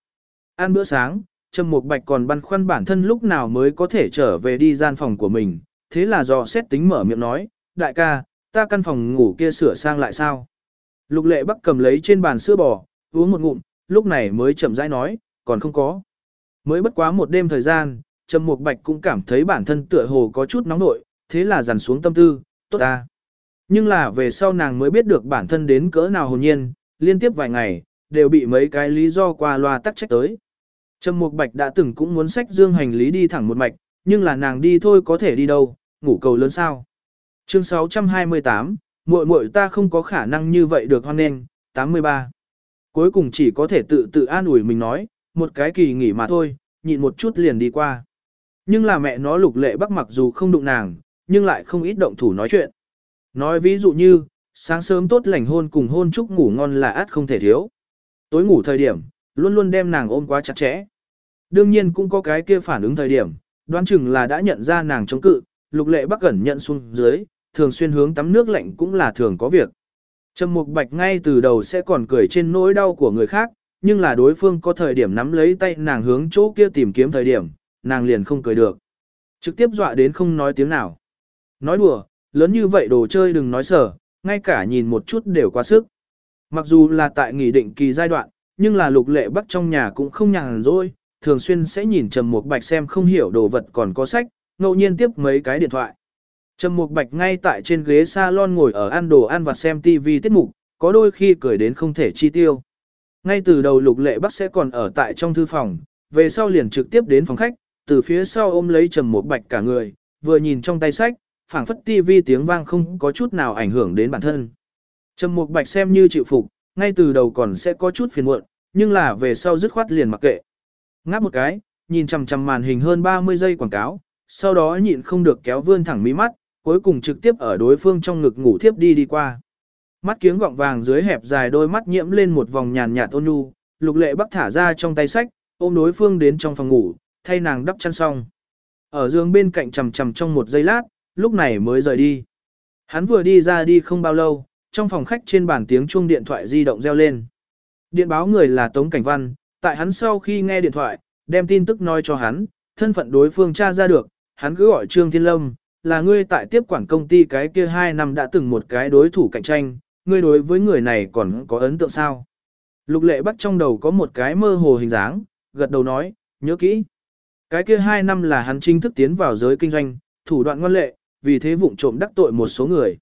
[SPEAKER 1] Ăn bữa sáng, Trầm Mục Bạch còn băn khoăn bản thân lúc nào mới có thể trở về đi gian phòng của mình, thế là dò xét tính mở miệng nói, đại ca, ta căn phòng ngủ kia sửa sang lại sao? Lục lệ bắc cầm lấy trên bàn sữa bò, uống một ngụm, lúc này mới chậm rãi nói, còn không có. Mới bất quá một đêm thời gian, Trầm Mục Bạch cũng cảm thấy bản thân tựa hồ có chút nóng nội, thế là dằn xuống tâm tư, tốt ta. Nhưng là về sau nàng mới biết được bản thân đến cỡ nào hồn nhiên, liên tiếp vài ngày, đều bị mấy cái lý do qua loa tắc trách tới. Trầm Mục Bạch đã từng cũng muốn xách dương hành lý đi thẳng một mạch, nhưng là nàng đi thôi có thể đi đâu, ngủ cầu lớn sao. Chương 628, muội muội ta không có khả năng như vậy được hoan nghênh, 83. Cuối cùng chỉ có thể tự tự an ủi mình nói, một cái kỳ nghỉ mà thôi, nhịn một chút liền đi qua. Nhưng là mẹ nó lục lệ bắc mặc dù không đụng nàng, nhưng lại không ít động thủ nói chuyện. Nói ví dụ như, sáng sớm tốt lành hôn cùng hôn chúc ngủ ngon là át không thể thiếu. tối ngủ thời điểm, luôn luôn đem nàng ôm quá chặt chẽ. Đương nhiên cũng có cái kia phản ứng thời điểm, đoán chừng là đã nhận ra nàng chống cự, lục lệ bắc cẩn nhận xuống dưới, thường xuyên hướng tắm nước lạnh cũng là thường có việc. Trầm Mục Bạch ngay từ đầu sẽ còn cười trên nỗi đau của người khác, nhưng là đối phương có thời điểm nắm lấy tay nàng hướng chỗ kia tìm kiếm thời điểm, nàng liền không cười được. Trực tiếp dọa đến không nói tiếng nào. Nói đùa, lớn như vậy đồ chơi đừng nói sở, ngay cả nhìn một chút đều quá sức. Mặc dù là tại nghỉ định kỳ giai đoạn, nhưng là lục lệ bắc trong nhà cũng không nhàn rỗi, thường xuyên sẽ nhìn Trầm Mục Bạch xem không hiểu đồ vật còn có sách, ngẫu nhiên tiếp mấy cái điện thoại. Trầm Mục Bạch ngay tại trên ghế salon ngồi ở ăn đồ ăn và xem TV tiết mục, có đôi khi cười đến không thể chi tiêu. Ngay từ đầu lục lệ bắc sẽ còn ở tại trong thư phòng, về sau liền trực tiếp đến phòng khách, từ phía sau ôm lấy Trầm Mục Bạch cả người, vừa nhìn trong tay sách, phảng phất TV tiếng vang không có chút nào ảnh hưởng đến bản thân. Trầm Mục Bạch xem như chịu phục, ngay từ đầu còn sẽ có chút phiền muộn, nhưng là về sau dứt khoát liền mặc kệ. Ngáp một cái, nhìn chằm chằm màn hình hơn 30 giây quảng cáo, sau đó nhịn không được kéo vươn thẳng mí mắt, cuối cùng trực tiếp ở đối phương trong ngực ngủ thiếp đi đi qua. Mắt kiếng gọng vàng dưới hẹp dài đôi mắt nhiễm lên một vòng nhàn nhạt ôn nhu, Lục Lệ Bắc thả ra trong tay sách, ôm đối phương đến trong phòng ngủ, thay nàng đắp chăn xong. Ở giường bên cạnh chầm chầm trong một giây lát, lúc này mới rời đi. Hắn vừa đi ra đi không bao lâu, trong phòng khách trên bàn tiếng chuông điện thoại di động reo lên. Điện báo người là Tống Cảnh Văn, tại hắn sau khi nghe điện thoại, đem tin tức nói cho hắn, thân phận đối phương tra ra được, hắn cứ gọi Trương Thiên Lâm, là ngươi tại tiếp quản công ty cái kia hai năm đã từng một cái đối thủ cạnh tranh, ngươi đối với người này còn có ấn tượng sao? Lục lệ bắt trong đầu có một cái mơ hồ hình dáng, gật đầu nói, nhớ kỹ. Cái kia hai năm là hắn chính thức tiến vào giới kinh doanh, thủ đoạn ngoan lệ, vì thế vụng trộm đắc tội một số người.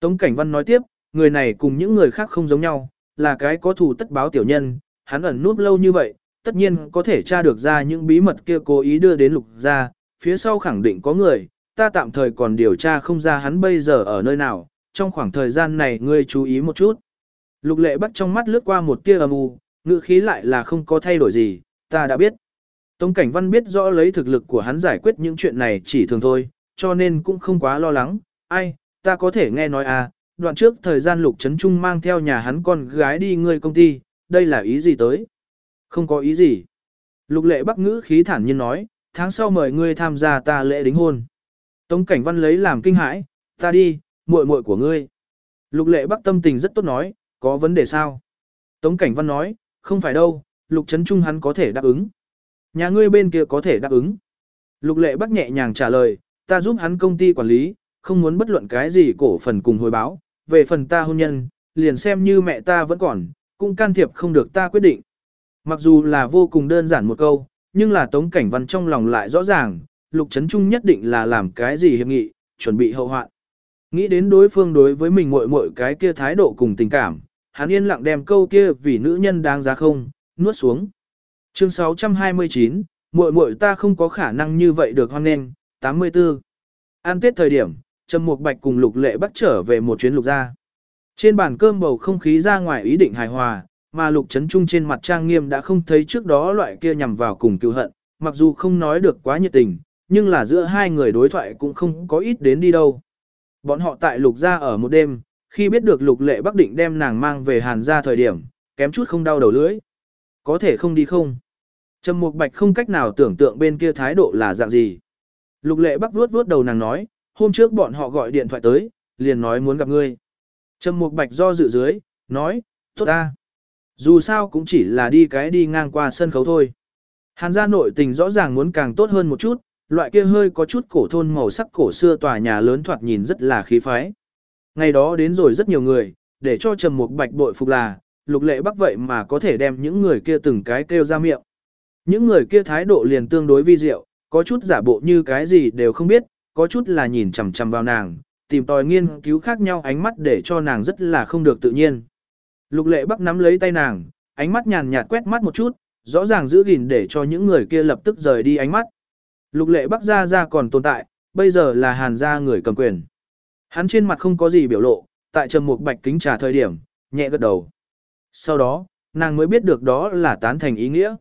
[SPEAKER 1] Tống Cảnh Văn nói tiếp, người này cùng những người khác không giống nhau, là cái có thù tất báo tiểu nhân, hắn ẩn núp lâu như vậy, tất nhiên có thể tra được ra những bí mật kia cố ý đưa đến lục ra, phía sau khẳng định có người, ta tạm thời còn điều tra không ra hắn bây giờ ở nơi nào, trong khoảng thời gian này ngươi chú ý một chút. Lục lệ bắt trong mắt lướt qua một tia âm u, ngữ khí lại là không có thay đổi gì, ta đã biết. Tống Cảnh Văn biết rõ lấy thực lực của hắn giải quyết những chuyện này chỉ thường thôi, cho nên cũng không quá lo lắng, ai, ta có thể nghe nói à, đoạn trước thời gian Lục Trấn Trung mang theo nhà hắn con gái đi ngươi công ty, đây là ý gì tới? Không có ý gì. Lục lệ bắc ngữ khí thản nhiên nói, tháng sau mời ngươi tham gia ta lễ đính hôn. Tống Cảnh Văn lấy làm kinh hãi, ta đi, muội muội của ngươi. Lục lệ bắc tâm tình rất tốt nói, có vấn đề sao? Tống Cảnh Văn nói, không phải đâu, Lục Trấn Trung hắn có thể đáp ứng. Nhà ngươi bên kia có thể đáp ứng. Lục lệ bắc nhẹ nhàng trả lời, ta giúp hắn công ty quản lý, không muốn bất luận cái gì cổ phần cùng hồi báo, về phần ta hôn nhân, liền xem như mẹ ta vẫn còn, cũng can thiệp không được ta quyết định. Mặc dù là vô cùng đơn giản một câu, nhưng là Tống Cảnh Văn trong lòng lại rõ ràng, Lục Trấn Trung nhất định là làm cái gì hiệp nghị, chuẩn bị hậu hoạn. Nghĩ đến đối phương đối với mình muội muội cái kia thái độ cùng tình cảm, hắn yên lặng đem câu kia vì nữ nhân đáng giá không, nuốt xuống. Chương 629, muội muội ta không có khả năng như vậy được hoan nghênh, 84. An Tết thời điểm, Trầm Mục Bạch cùng Lục Lệ bắt trở về một chuyến lục gia. Trên bàn cơm bầu không khí ra ngoài ý định hài hòa, mà Lục Trấn Trung trên mặt trang nghiêm đã không thấy trước đó loại kia nhằm vào cùng cựu hận, mặc dù không nói được quá nhiệt tình, nhưng là giữa hai người đối thoại cũng không có ít đến đi đâu. Bọn họ tại Lục gia ở một đêm, khi biết được Lục Lệ Bắc định đem nàng mang về Hàn gia thời điểm, kém chút không đau đầu lưỡi. Có thể không đi không? Trầm Mục Bạch không cách nào tưởng tượng bên kia thái độ là dạng gì. Lục Lệ Bắc vuốt vuốt đầu nàng nói, hôm trước bọn họ gọi điện thoại tới, liền nói muốn gặp ngươi. Trầm Mục Bạch do dự dưới, nói, tốt ta. Dù sao cũng chỉ là đi cái đi ngang qua sân khấu thôi. Hàn gia nội tình rõ ràng muốn càng tốt hơn một chút, loại kia hơi có chút cổ thôn màu sắc cổ xưa tòa nhà lớn thoạt nhìn rất là khí phái. Ngày đó đến rồi rất nhiều người, để cho Trầm Mục Bạch bội phục là, lục lệ bắc vậy mà có thể đem những người kia từng cái kêu ra miệng. Những người kia thái độ liền tương đối vi diệu, có chút giả bộ như cái gì đều không biết, có chút là nhìn chằm chằm vào nàng, tìm tòi nghiên cứu khác nhau ánh mắt để cho nàng rất là không được tự nhiên. Lục lệ bắc nắm lấy tay nàng, ánh mắt nhàn nhạt quét mắt một chút, rõ ràng giữ gìn để cho những người kia lập tức rời đi ánh mắt. Lục lệ bắc gia gia còn tồn tại, bây giờ là hàn gia người cầm quyền. Hắn trên mặt không có gì biểu lộ, tại trầm mục bạch kính trà thời điểm, nhẹ gật đầu. Sau đó, nàng mới biết được đó là tán thành ý nghĩa.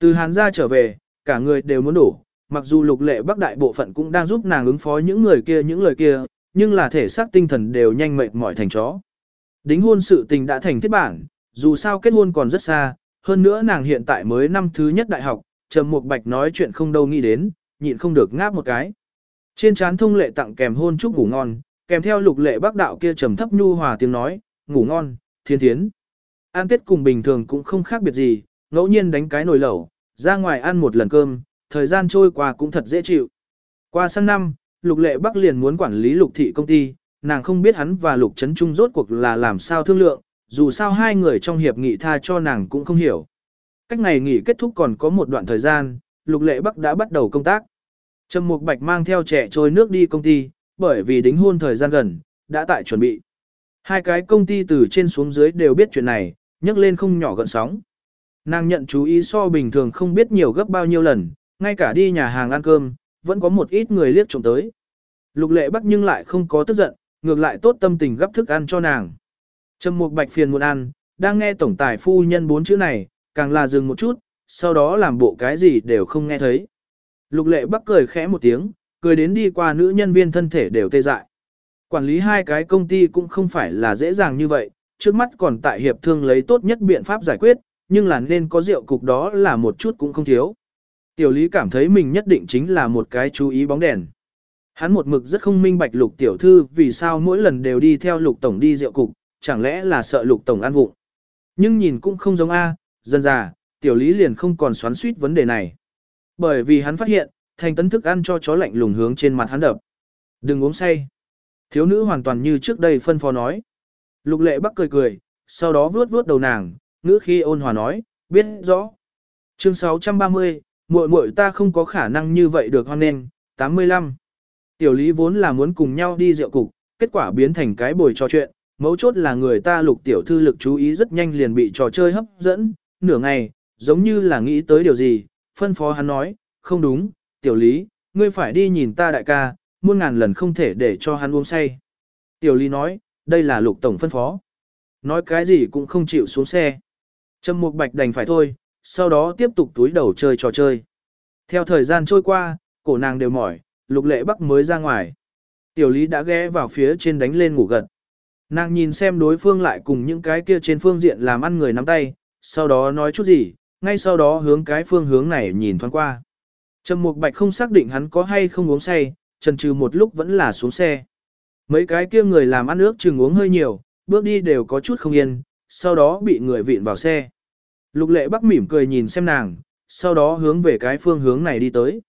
[SPEAKER 1] Từ hàn gia trở về, cả người đều muốn đủ, mặc dù lục lệ bắc đại bộ phận cũng đang giúp nàng ứng phó những người kia những lời kia, nhưng là thể xác tinh thần đều nhanh mệt mỏi thành chó. Đính hôn sự tình đã thành thiết bản, dù sao kết hôn còn rất xa, hơn nữa nàng hiện tại mới năm thứ nhất đại học, Trầm Mục Bạch nói chuyện không đâu nghĩ đến, nhịn không được ngáp một cái. Trên trán thông lệ tặng kèm hôn chúc ngủ ngon, kèm theo lục lệ bác đạo kia trầm thấp nhu hòa tiếng nói, ngủ ngon, thiên thiến. Ăn tết cùng bình thường cũng không khác biệt gì, ngẫu nhiên đánh cái nồi lẩu, ra ngoài ăn một lần cơm, thời gian trôi qua cũng thật dễ chịu. Qua sang năm, lục lệ bắc liền muốn quản lý lục thị công ty, nàng không biết hắn và lục trấn trung rốt cuộc là làm sao thương lượng, dù sao hai người trong hiệp nghị tha cho nàng cũng không hiểu. Cách ngày nghỉ kết thúc còn có một đoạn thời gian, lục lệ bắc đã bắt đầu công tác. Trầm Mục Bạch mang theo trẻ trôi nước đi công ty, bởi vì đính hôn thời gian gần, đã tại chuẩn bị. Hai cái công ty từ trên xuống dưới đều biết chuyện này, nhấc lên không nhỏ gợn sóng. Nàng nhận chú ý so bình thường không biết nhiều gấp bao nhiêu lần, ngay cả đi nhà hàng ăn cơm, vẫn có một ít người liếc trộm tới. Lục lệ bắc nhưng lại không có tức giận, ngược lại tốt tâm tình gấp thức ăn cho nàng. Trầm Mục Bạch phiền muốn ăn, đang nghe tổng tài phu nhân bốn chữ này, càng là dừng một chút, sau đó làm bộ cái gì đều không nghe thấy. Lục lệ bắc cười khẽ một tiếng, cười đến đi qua nữ nhân viên thân thể đều tê dại. Quản lý hai cái công ty cũng không phải là dễ dàng như vậy, trước mắt còn tại hiệp thương lấy tốt nhất biện pháp giải quyết, nhưng là nên có rượu cục đó là một chút cũng không thiếu. Tiểu lý cảm thấy mình nhất định chính là một cái chú ý bóng đèn. Hắn một mực rất không minh bạch lục tiểu thư vì sao mỗi lần đều đi theo lục tổng đi rượu cục, chẳng lẽ là sợ lục tổng ăn vụng. Nhưng nhìn cũng không giống A, dần già, tiểu lý liền không còn xoắn suýt vấn đề này. Bởi vì hắn phát hiện, thành tấn thức ăn cho chó lạnh lùng hướng trên mặt hắn đập. Đừng uống say. Thiếu nữ hoàn toàn như trước đây phân phó nói. Lục lệ bắc cười cười, sau đó vuốt vuốt đầu nàng, ngữ khi ôn hòa nói, biết rõ. Chương 630, muội muội ta không có khả năng như vậy được hoan nên, 85. Tiểu lý vốn là muốn cùng nhau đi rượu cục, kết quả biến thành cái bồi trò chuyện, mấu chốt là người ta lục tiểu thư lực chú ý rất nhanh liền bị trò chơi hấp dẫn, nửa ngày, giống như là nghĩ tới điều gì, phân phó hắn nói, không đúng, tiểu lý, ngươi phải đi nhìn ta đại ca, muôn ngàn lần không thể để cho hắn uống say. Tiểu lý nói, đây là lục tổng phân phó. Nói cái gì cũng không chịu xuống xe. Trầm Mục Bạch đành phải thôi, sau đó tiếp tục túi đầu chơi trò chơi. Theo thời gian trôi qua, cổ nàng đều mỏi, lục lệ bắc mới ra ngoài. Tiểu lý đã ghé vào phía trên đánh lên ngủ gật. Nàng nhìn xem đối phương lại cùng những cái kia trên phương diện làm ăn người nắm tay, sau đó nói chút gì, ngay sau đó hướng cái phương hướng này nhìn thoáng qua. Trầm Mục Bạch không xác định hắn có hay không uống say, trần trừ một lúc vẫn là xuống xe. Mấy cái kia người làm ăn ước chừng uống hơi nhiều, bước đi đều có chút không yên, sau đó bị người vịn vào xe. Lục lệ bắc mỉm cười nhìn xem nàng, sau đó hướng về cái phương hướng này đi tới.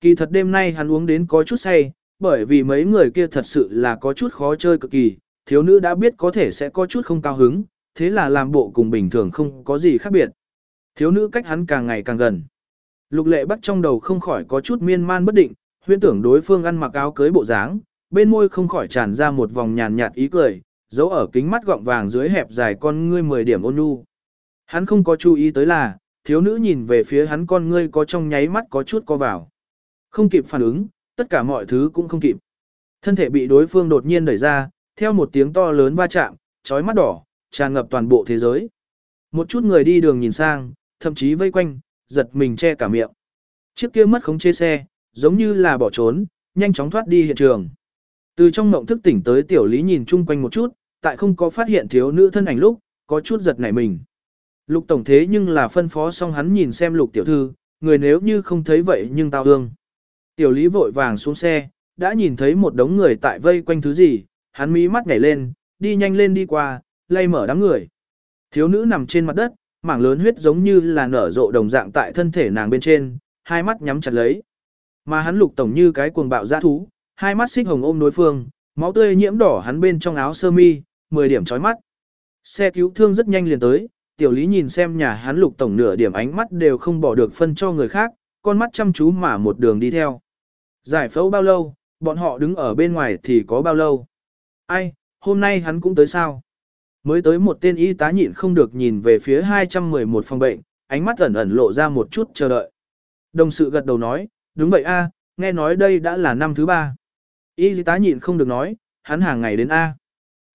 [SPEAKER 1] Kỳ thật đêm nay hắn uống đến có chút say, bởi vì mấy người kia thật sự là có chút khó chơi cực kỳ, thiếu nữ đã biết có thể sẽ có chút không cao hứng, thế là làm bộ cùng bình thường không có gì khác biệt. Thiếu nữ cách hắn càng ngày càng gần. Lục lệ bắt trong đầu không khỏi có chút miên man bất định, huyễn tưởng đối phương ăn mặc áo cưới bộ dáng, bên môi không khỏi tràn ra một vòng nhàn nhạt ý cười, giấu ở kính mắt gọng vàng dưới hẹp dài con ngươi 10 điểm ôn nhu. Hắn không có chú ý tới là, thiếu nữ nhìn về phía hắn con ngươi có trong nháy mắt có chút co vào. Không kịp phản ứng, tất cả mọi thứ cũng không kịp. Thân thể bị đối phương đột nhiên đẩy ra, theo một tiếng to lớn va chạm, chói mắt đỏ, tràn ngập toàn bộ thế giới. Một chút người đi đường nhìn sang, thậm chí vây quanh, giật mình che cả miệng. Chiếc kia mất khống chế xe, giống như là bỏ trốn, nhanh chóng thoát đi hiện trường. Từ trong mộng thức tỉnh tới tiểu lý nhìn chung quanh một chút, tại không có phát hiện thiếu nữ thân ảnh lúc, có chút giật nảy mình. Lục tổng thế nhưng là phân phó xong hắn nhìn xem lục tiểu thư, người nếu như không thấy vậy nhưng tao hương. Tiểu lý vội vàng xuống xe, đã nhìn thấy một đống người tại vây quanh thứ gì, hắn mí mắt nhảy lên, đi nhanh lên đi qua, lay mở đám người. Thiếu nữ nằm trên mặt đất, mảng lớn huyết giống như là nở rộ đồng dạng tại thân thể nàng bên trên, hai mắt nhắm chặt lấy. Mà hắn lục tổng như cái cuồng bạo dã thú, hai mắt xích hồng ôm đối phương, máu tươi nhiễm đỏ hắn bên trong áo sơ mi, 10 điểm chói mắt. Xe cứu thương rất nhanh liền tới, tiểu lý nhìn xem nhà hắn lục tổng nửa điểm ánh mắt đều không bỏ được phân cho người khác, con mắt chăm chú mà một đường đi theo. Giải phẫu bao lâu, bọn họ đứng ở bên ngoài thì có bao lâu. Ai, hôm nay hắn cũng tới sao? Mới tới một tên y tá nhịn không được nhìn về phía 211 phòng bệnh, ánh mắt ẩn ẩn lộ ra một chút chờ đợi. Đồng sự gật đầu nói, đúng vậy a, nghe nói đây đã là năm thứ ba. Y tá nhịn không được nói, hắn hàng ngày đến A.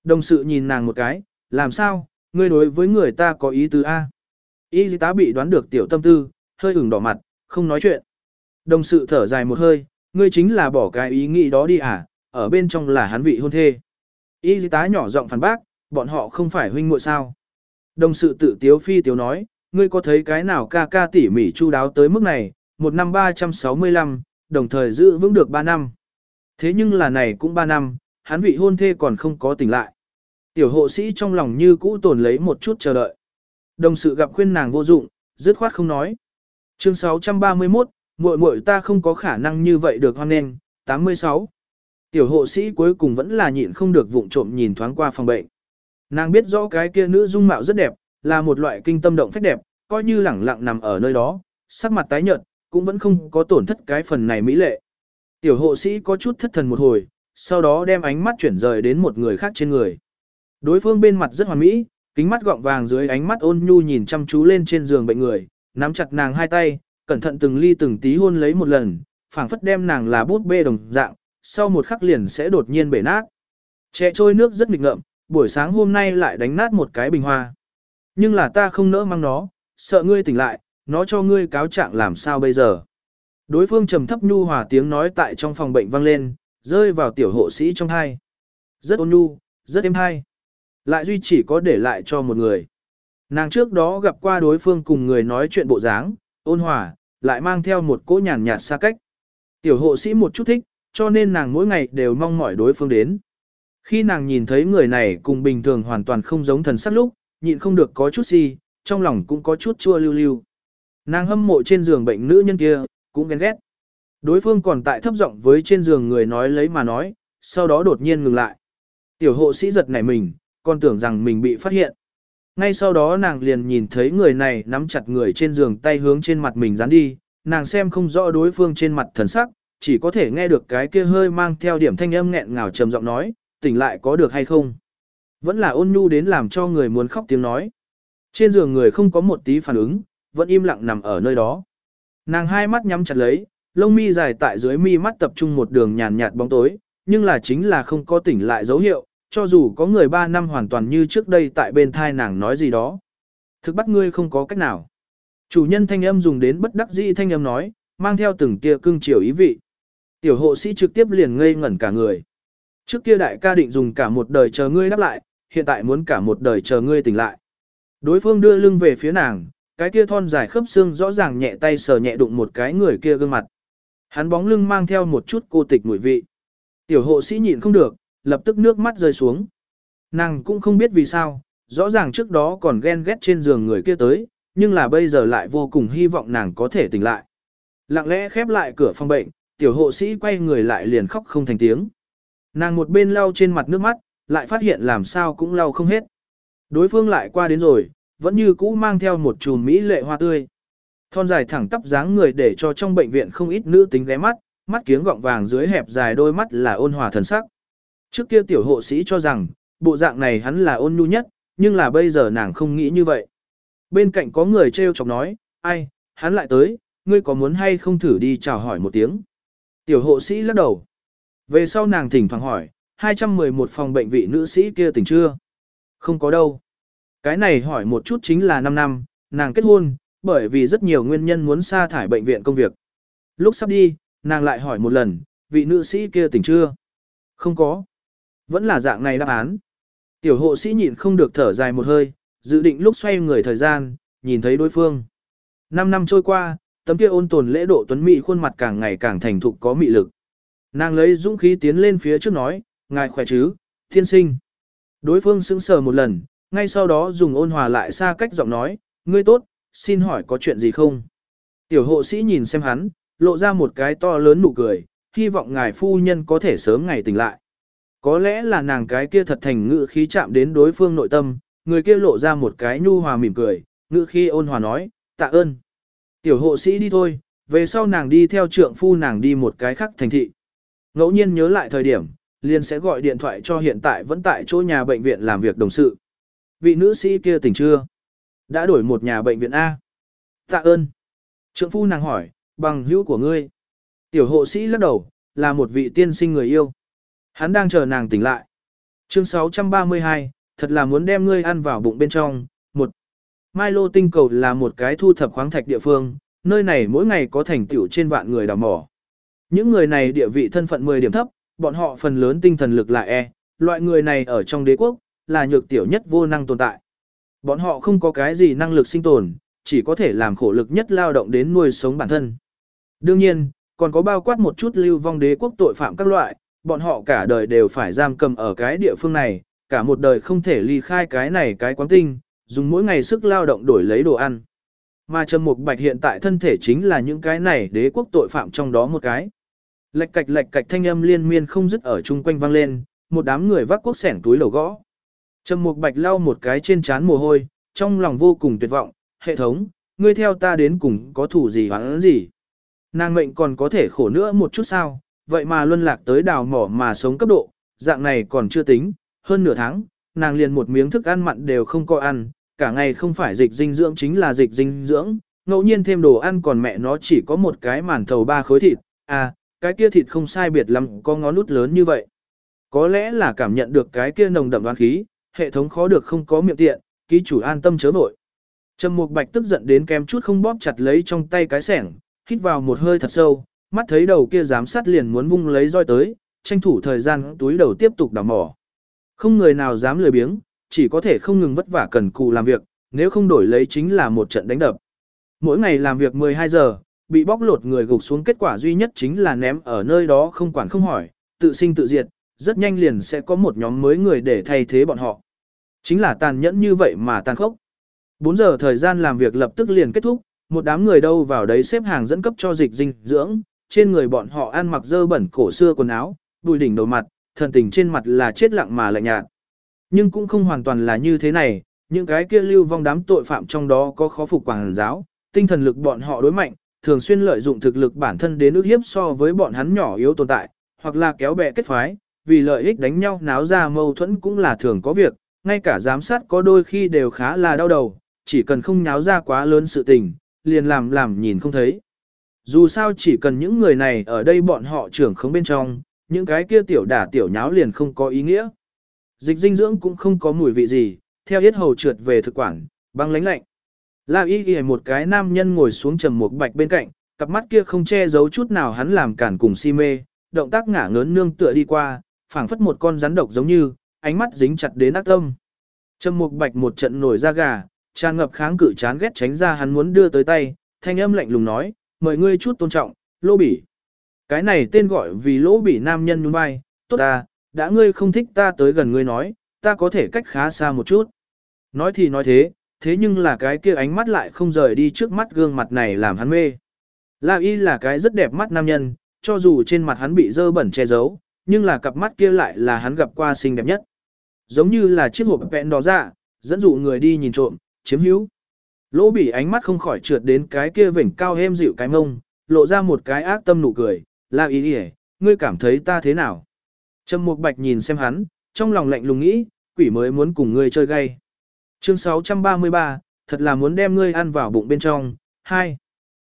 [SPEAKER 1] Đồng sự nhìn nàng một cái, làm sao, ngươi đối với người ta có ý tứ A. Y tá bị đoán được tiểu tâm tư, hơi ửng đỏ mặt, không nói chuyện. Đồng sự thở dài một hơi, ngươi chính là bỏ cái ý nghĩ đó đi à, ở bên trong là hắn vị hôn thê. Y tá nhỏ giọng phản bác, bọn họ không phải huynh muội sao. Đồng sự tự tiếu phi tiếu nói, ngươi có thấy cái nào ca ca tỉ mỉ chu đáo tới mức này, một năm 365, đồng thời giữ vững được 3 năm. Thế nhưng là này cũng 3 năm, hắn vị hôn thê còn không có tỉnh lại. Tiểu hộ sĩ trong lòng như cũ tồn lấy một chút chờ đợi. Đồng sự gặp khuyên nàng vô dụng, dứt khoát không nói. Chương 631, muội muội ta không có khả năng như vậy được hoan nên, 86. Tiểu hộ sĩ cuối cùng vẫn là nhịn không được vụng trộm nhìn thoáng qua phòng bệnh. Nàng biết rõ cái kia nữ dung mạo rất đẹp, là một loại kinh tâm động phách đẹp, coi như lẳng lặng nằm ở nơi đó, sắc mặt tái nhợt, cũng vẫn không có tổn thất cái phần này mỹ lệ. Tiểu hộ sĩ có chút thất thần một hồi, sau đó đem ánh mắt chuyển rời đến một người khác trên người. Đối phương bên mặt rất hoàn mỹ, kính mắt gọng vàng dưới ánh mắt ôn nhu nhìn chăm chú lên trên giường bệnh người, nắm chặt nàng hai tay, cẩn thận từng ly từng tí hôn lấy một lần, phảng phất đem nàng là bút bê đồng dạng, sau một khắc liền sẽ đột nhiên bể nát. Trẻ trôi nước rất nghịch ngợm, buổi sáng hôm nay lại đánh nát một cái bình hoa. Nhưng là ta không nỡ mang nó, sợ ngươi tỉnh lại, nó cho ngươi cáo trạng làm sao bây giờ. Đối phương trầm thấp nhu hòa tiếng nói tại trong phòng bệnh vang lên, rơi vào tiểu hộ sĩ trong hai. Rất ôn nhu, rất êm hai. Lại duy chỉ có để lại cho một người. Nàng trước đó gặp qua đối phương cùng người nói chuyện bộ dáng, ôn hòa, lại mang theo một cỗ nhàn nhạt xa cách. Tiểu hộ sĩ một chút thích, cho nên nàng mỗi ngày đều mong mỏi đối phương đến. Khi nàng nhìn thấy người này cùng bình thường hoàn toàn không giống thần sắc lúc, nhịn không được có chút si, trong lòng cũng có chút chua lưu lưu. Nàng hâm mộ trên giường bệnh nữ nhân kia, cũng ghen ghét. Đối phương còn tại thấp giọng với trên giường người nói lấy mà nói, sau đó đột nhiên ngừng lại. Tiểu hộ sĩ giật nảy mình, còn tưởng rằng mình bị phát hiện. Ngay sau đó nàng liền nhìn thấy người này nắm chặt người trên giường tay hướng trên mặt mình dán đi, nàng xem không rõ đối phương trên mặt thần sắc, chỉ có thể nghe được cái kia hơi mang theo điểm thanh âm nghẹn ngào trầm giọng nói, tỉnh lại có được hay không. Vẫn là ôn nhu đến làm cho người muốn khóc tiếng nói. Trên giường người không có một tí phản ứng, vẫn im lặng nằm ở nơi đó. Nàng hai mắt nhắm chặt lấy, lông mi dài tại dưới mi mắt tập trung một đường nhàn nhạt bóng tối, nhưng là chính là không có tỉnh lại dấu hiệu, cho dù có người ba năm hoàn toàn như trước đây tại bên thai nàng nói gì đó. Thực bắt ngươi không có cách nào. Chủ nhân thanh âm dùng đến bất đắc dĩ thanh âm nói, mang theo từng tia cưng chiều ý vị. Tiểu hộ sĩ trực tiếp liền ngây ngẩn cả người. Trước kia đại ca định dùng cả một đời chờ ngươi đáp lại, hiện tại muốn cả một đời chờ ngươi tỉnh lại. Đối phương đưa lưng về phía nàng, cái kia thon dài khớp xương rõ ràng nhẹ tay sờ nhẹ đụng một cái người kia gương mặt. Hắn bóng lưng mang theo một chút cô tịch mùi vị. Tiểu hộ sĩ nhịn không được, lập tức nước mắt rơi xuống. Nàng cũng không biết vì sao, rõ ràng trước đó còn ghen ghét trên giường người kia tới, nhưng là bây giờ lại vô cùng hy vọng nàng có thể tỉnh lại. Lặng lẽ khép lại cửa phòng bệnh, tiểu hộ sĩ quay người lại liền khóc không thành tiếng. Nàng một bên lau trên mặt nước mắt, lại phát hiện làm sao cũng lau không hết. Đối phương lại qua đến rồi, vẫn như cũ mang theo một chùm mỹ lệ hoa tươi. Thon dài thẳng tắp dáng người để cho trong bệnh viện không ít nữ tính ghé mắt, mắt kiếng gọng vàng dưới hẹp dài đôi mắt là ôn hòa thần sắc. Trước kia tiểu hộ sĩ cho rằng, bộ dạng này hắn là ôn nhu nhất, nhưng là bây giờ nàng không nghĩ như vậy. Bên cạnh có người trêu chọc nói, ai, hắn lại tới, ngươi có muốn hay không thử đi chào hỏi một tiếng. Tiểu hộ sĩ lắc đầu. Về sau nàng thỉnh thoảng hỏi, 211 phòng bệnh vị nữ sĩ kia tỉnh chưa? Không có đâu. Cái này hỏi một chút chính là 5 năm, nàng kết hôn, bởi vì rất nhiều nguyên nhân muốn sa thải bệnh viện công việc. Lúc sắp đi, nàng lại hỏi một lần, vị nữ sĩ kia tỉnh chưa? Không có. Vẫn là dạng này đáp án. Tiểu hộ sĩ nhịn không được thở dài một hơi, dự định lúc xoay người thời gian, nhìn thấy đối phương. Năm năm trôi qua, tấm kia ôn tồn lễ độ tuấn mỹ khuôn mặt càng ngày càng thành thục có mị lực. Nàng lấy dũng khí tiến lên phía trước nói, ngài khỏe chứ, thiên sinh. Đối phương sững sờ một lần, ngay sau đó dùng ôn hòa lại xa cách giọng nói, ngươi tốt, xin hỏi có chuyện gì không? Tiểu hộ sĩ nhìn xem hắn, lộ ra một cái to lớn nụ cười, hy vọng ngài phu nhân có thể sớm ngày tỉnh lại. Có lẽ là nàng cái kia thật thành ngự khí chạm đến đối phương nội tâm, người kia lộ ra một cái nhu hòa mỉm cười, ngự khí ôn hòa nói, tạ ơn. Tiểu hộ sĩ đi thôi, về sau nàng đi theo trượng phu nàng đi một cái khác thành thị. Ngẫu nhiên nhớ lại thời điểm, liền sẽ gọi điện thoại cho hiện tại vẫn tại chỗ nhà bệnh viện làm việc đồng sự. Vị nữ sĩ kia tỉnh chưa? Đã đổi một nhà bệnh viện A. Tạ ơn. Trượng phu nàng hỏi, bằng hữu của ngươi. Tiểu hộ sĩ lắc đầu, là một vị tiên sinh người yêu. Hắn đang chờ nàng tỉnh lại. Chương 632, thật là muốn đem ngươi ăn vào bụng bên trong. Một, Mai Lô Tinh Cầu là một cái thu thập khoáng thạch địa phương, nơi này mỗi ngày có thành tựu trên vạn người đào mỏ. Những người này địa vị thân phận 10 điểm thấp, bọn họ phần lớn tinh thần lực là E, loại người này ở trong đế quốc, là nhược tiểu nhất vô năng tồn tại. Bọn họ không có cái gì năng lực sinh tồn, chỉ có thể làm khổ lực nhất lao động đến nuôi sống bản thân. Đương nhiên, còn có bao quát một chút lưu vong đế quốc tội phạm các loại, bọn họ cả đời đều phải giam cầm ở cái địa phương này, cả một đời không thể ly khai cái này cái quán tinh, dùng mỗi ngày sức lao động đổi lấy đồ ăn. Mà Trầm Mục Bạch hiện tại thân thể chính là những cái này đế quốc tội phạm trong đó một cái. Lệch cạch lệch cạch thanh âm liên miên không dứt ở chung quanh vang lên, một đám người vác quốc sẻn túi lầu gõ. Trầm Mục Bạch lau một cái trên trán mồ hôi, trong lòng vô cùng tuyệt vọng, hệ thống, ngươi theo ta đến cùng có thủ gì hoán gì. Nàng mệnh còn có thể khổ nữa một chút sao, vậy mà luân lạc tới đào mỏ mà sống cấp độ, dạng này còn chưa tính, hơn nửa tháng, nàng liền một miếng thức ăn mặn đều không có ăn, cả ngày không phải dịch dinh dưỡng chính là dịch dinh dưỡng, ngẫu nhiên thêm đồ ăn còn mẹ nó chỉ có một cái màn thầu ba khối thịt, à, cái kia thịt không sai biệt lắm có ngón nút lớn như vậy. Có lẽ là cảm nhận được cái kia nồng đậm đoán khí, hệ thống khó được không có miệng tiện, ký chủ an tâm chớ vội. Trầm Mục Bạch tức giận đến kém chút không bóp chặt lấy trong tay cái sẻng, hít vào một hơi thật sâu, mắt thấy đầu kia giám sát liền muốn vung lấy roi tới, tranh thủ thời gian túi đầu tiếp tục đào mỏ. Không người nào dám lười biếng, chỉ có thể không ngừng vất vả cần cù làm việc, nếu không đổi lấy chính là một trận đánh đập. Mỗi ngày làm việc 12 giờ, bị bóc lột người gục xuống kết quả duy nhất chính là ném ở nơi đó không quản không hỏi, tự sinh tự diệt, rất nhanh liền sẽ có một nhóm mới người để thay thế bọn họ. Chính là tàn nhẫn như vậy mà tàn khốc. 4 giờ thời gian làm việc lập tức liền kết thúc, một đám người đâu vào đấy xếp hàng dẫn cấp cho dịch dinh dưỡng, trên người bọn họ ăn mặc dơ bẩn cổ xưa quần áo, đùi đỉnh đầu mặt, thần tình trên mặt là chết lặng mà lạnh nhạt. Nhưng cũng không hoàn toàn là như thế này, những cái kia lưu vong đám tội phạm trong đó có khó phục quảng giáo, tinh thần lực bọn họ đối mạnh, thường xuyên lợi dụng thực lực bản thân đến ước hiếp so với bọn hắn nhỏ yếu tồn tại, hoặc là kéo bè kết phái, vì lợi ích đánh nhau náo ra mâu thuẫn cũng là thường có việc, ngay cả giám sát có đôi khi đều khá là đau đầu, chỉ cần không náo ra quá lớn sự tình, liền làm làm nhìn không thấy. Dù sao chỉ cần những người này ở đây bọn họ trưởng không bên trong, những cái kia tiểu đả tiểu nháo liền không có ý nghĩa. Dịch dinh dưỡng cũng không có mùi vị gì, theo yết hầu trượt về thực quản, băng lánh lạnh. La y ghi một cái nam nhân ngồi xuống trầm một bạch bên cạnh, cặp mắt kia không che giấu chút nào hắn làm cản cùng si mê, động tác ngả ngớn nương tựa đi qua, phảng phất một con rắn độc giống như, ánh mắt dính chặt đến ác tâm. Trầm Mục Bạch một trận nổi da gà, tràn ngập kháng cự chán ghét tránh ra hắn muốn đưa tới tay, thanh âm lạnh lùng nói, mời ngươi chút tôn trọng, lỗ bỉ. Cái này tên gọi vì lỗ bỉ nam nhân nhún vai, tốt ta, đã ngươi không thích ta tới gần ngươi nói, ta có thể cách khá xa một chút. Nói thì nói thế, thế nhưng là cái kia ánh mắt lại không rời đi trước mắt gương mặt này làm hắn mê. La Y là cái rất đẹp mắt nam nhân, cho dù trên mặt hắn bị dơ bẩn che giấu, nhưng là cặp mắt kia lại là hắn gặp qua xinh đẹp nhất. Giống như là chiếc hộp vẹn đó ra, dạ, dẫn dụ người đi nhìn trộm, chiếm hữu. Lỗ bỉ ánh mắt không khỏi trượt đến cái kia vỉnh cao êm dịu cái mông, lộ ra một cái ác tâm nụ cười, la Y đi ngươi cảm thấy ta thế nào? Trầm Mục Bạch nhìn xem hắn, trong lòng lạnh lùng nghĩ, quỷ mới muốn cùng ngươi chơi gay. Chương 633, thật là muốn đem ngươi ăn vào bụng bên trong. 2.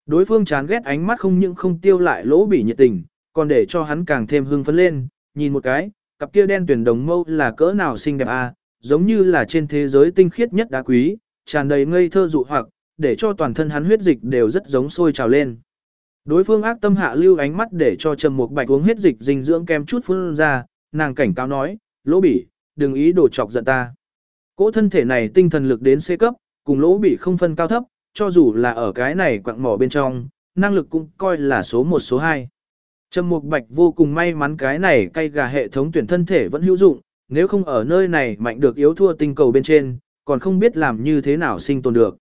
[SPEAKER 1] Đối phương chán ghét ánh mắt không những không tiêu lại lỗ bỉ nhiệt tình, còn để cho hắn càng thêm hưng phấn lên, nhìn một cái, cặp kia đen tuyển đồng mâu là cỡ nào xinh đẹp à, giống như là trên thế giới tinh khiết nhất đá quý, tràn đầy ngây thơ dụ hoặc, để cho toàn thân hắn huyết dịch đều rất giống sôi trào lên. Đối phương ác tâm hạ lưu ánh mắt để cho Trầm Mục Bạch uống hết dịch dinh dưỡng kem chút phun ra, nàng cảnh cáo nói, lỗ bỉ, đừng ý đồ chọc giận ta. Cỗ thân thể này tinh thần lực đến C cấp, cùng lỗ bị không phân cao thấp, cho dù là ở cái này quặng mỏ bên trong, năng lực cũng coi là số 1 số 2. Trầm Mục Bạch vô cùng may mắn cái này cay gà hệ thống tuyển thân thể vẫn hữu dụng, nếu không ở nơi này mạnh được yếu thua tinh cầu bên trên, còn không biết làm như thế nào sinh tồn được.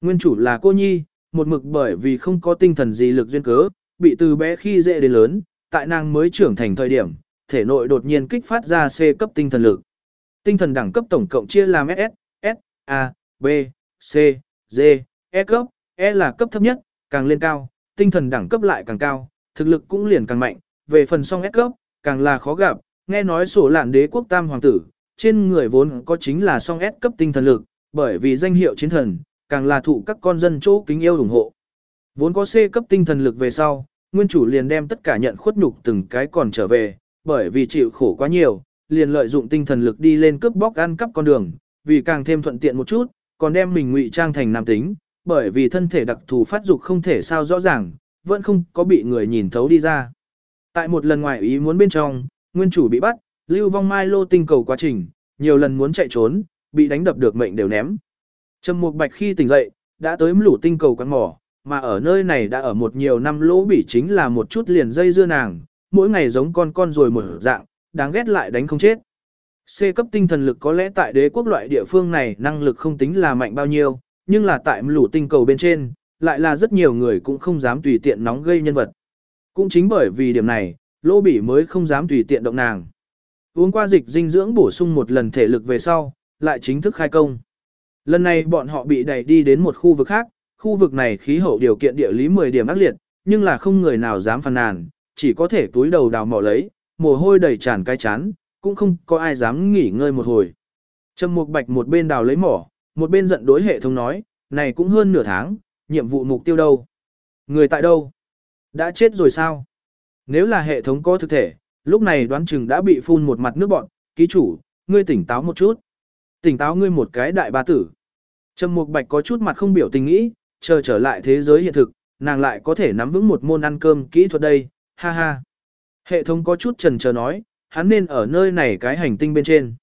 [SPEAKER 1] Nguyên chủ là cô nhi, một mực bởi vì không có tinh thần gì lực duyên cớ, bị từ bé khi dễ đến lớn, tại nàng mới trưởng thành thời điểm, thể nội đột nhiên kích phát ra C cấp tinh thần lực. Tinh thần đẳng cấp tổng cộng chia làm SS, S, A, B, C, D, E cấp, E là cấp thấp nhất, càng lên cao, tinh thần đẳng cấp lại càng cao, thực lực cũng liền càng mạnh, về phần song S cấp, càng là khó gặp, nghe nói sổ lạn đế quốc tam hoàng tử, trên người vốn có chính là song S cấp tinh thần lực, bởi vì danh hiệu chiến thần, càng là thụ các con dân chỗ kính yêu ủng hộ. Vốn có C cấp tinh thần lực về sau, nguyên chủ liền đem tất cả nhận khuất nhục từng cái còn trở về, bởi vì chịu khổ quá nhiều, liền lợi dụng tinh thần lực đi lên cướp bóc ăn cắp con đường, vì càng thêm thuận tiện một chút, còn đem mình ngụy trang thành nam tính, bởi vì thân thể đặc thù phát dục không thể sao rõ ràng, vẫn không có bị người nhìn thấu đi ra. Tại một lần ngoài ý muốn bên trong, nguyên chủ bị bắt, lưu vong mai lô tinh cầu quá trình, nhiều lần muốn chạy trốn, bị đánh đập được mệnh đều ném. Trầm Mục Bạch khi tỉnh dậy, đã tới lũ tinh cầu quán mỏ, mà ở nơi này đã ở một nhiều năm lỗ bỉ chính là một chút liền dây dưa nàng, mỗi ngày giống con con rồi một dạng, đáng ghét lại đánh không chết. C cấp tinh thần lực có lẽ tại đế quốc loại địa phương này năng lực không tính là mạnh bao nhiêu, nhưng là tại lũ tinh cầu bên trên, lại là rất nhiều người cũng không dám tùy tiện nóng gây nhân vật. Cũng chính bởi vì điểm này, lỗ bỉ mới không dám tùy tiện động nàng. Uống qua dịch dinh dưỡng bổ sung một lần thể lực về sau, lại chính thức khai công. Lần này bọn họ bị đẩy đi đến một khu vực khác, khu vực này khí hậu điều kiện địa lý 10 điểm ác liệt, nhưng là không người nào dám phàn nàn, chỉ có thể túi đầu đào mỏ lấy, mồ hôi đầy tràn cái chán, cũng không có ai dám nghỉ ngơi một hồi. Trầm Mục Bạch một bên đào lấy mỏ, một bên giận đối hệ thống nói, này cũng hơn nửa tháng, nhiệm vụ mục tiêu đâu? Người tại đâu? Đã chết rồi sao? Nếu là hệ thống có thực thể, lúc này đoán chừng đã bị phun một mặt nước bọn, ký chủ, ngươi tỉnh táo một chút. Tỉnh táo ngươi một cái đại ba tử. Trầm Mục Bạch có chút mặt không biểu tình nghĩ, chờ trở lại thế giới hiện thực, nàng lại có thể nắm vững một môn ăn cơm kỹ thuật đây, ha ha. Hệ thống có chút trần chờ nói, hắn nên ở nơi này cái hành tinh bên trên.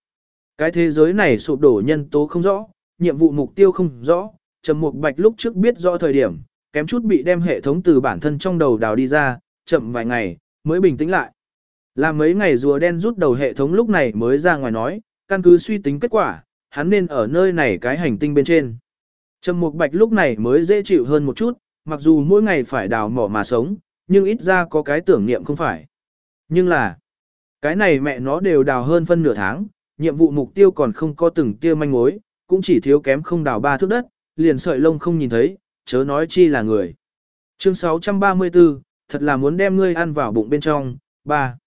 [SPEAKER 1] Cái thế giới này sụp đổ nhân tố không rõ, nhiệm vụ mục tiêu không rõ, Trầm Mục Bạch lúc trước biết rõ thời điểm, kém chút bị đem hệ thống từ bản thân trong đầu đào đi ra, chậm vài ngày, mới bình tĩnh lại. Làm mấy ngày rùa đen rút đầu hệ thống lúc này mới ra ngoài nói, căn cứ suy tính kết quả, hắn nên ở nơi này cái hành tinh bên trên. Trầm Mục Bạch lúc này mới dễ chịu hơn một chút, mặc dù mỗi ngày phải đào mỏ mà sống, nhưng ít ra có cái tưởng niệm không phải. Nhưng là, cái này mẹ nó đều đào hơn phân nửa tháng, nhiệm vụ mục tiêu còn không có từng tia manh mối, cũng chỉ thiếu kém không đào ba thước đất, liền sợi lông không nhìn thấy, chớ nói chi là người. Chương 634, thật là muốn đem ngươi ăn vào bụng bên trong, ba.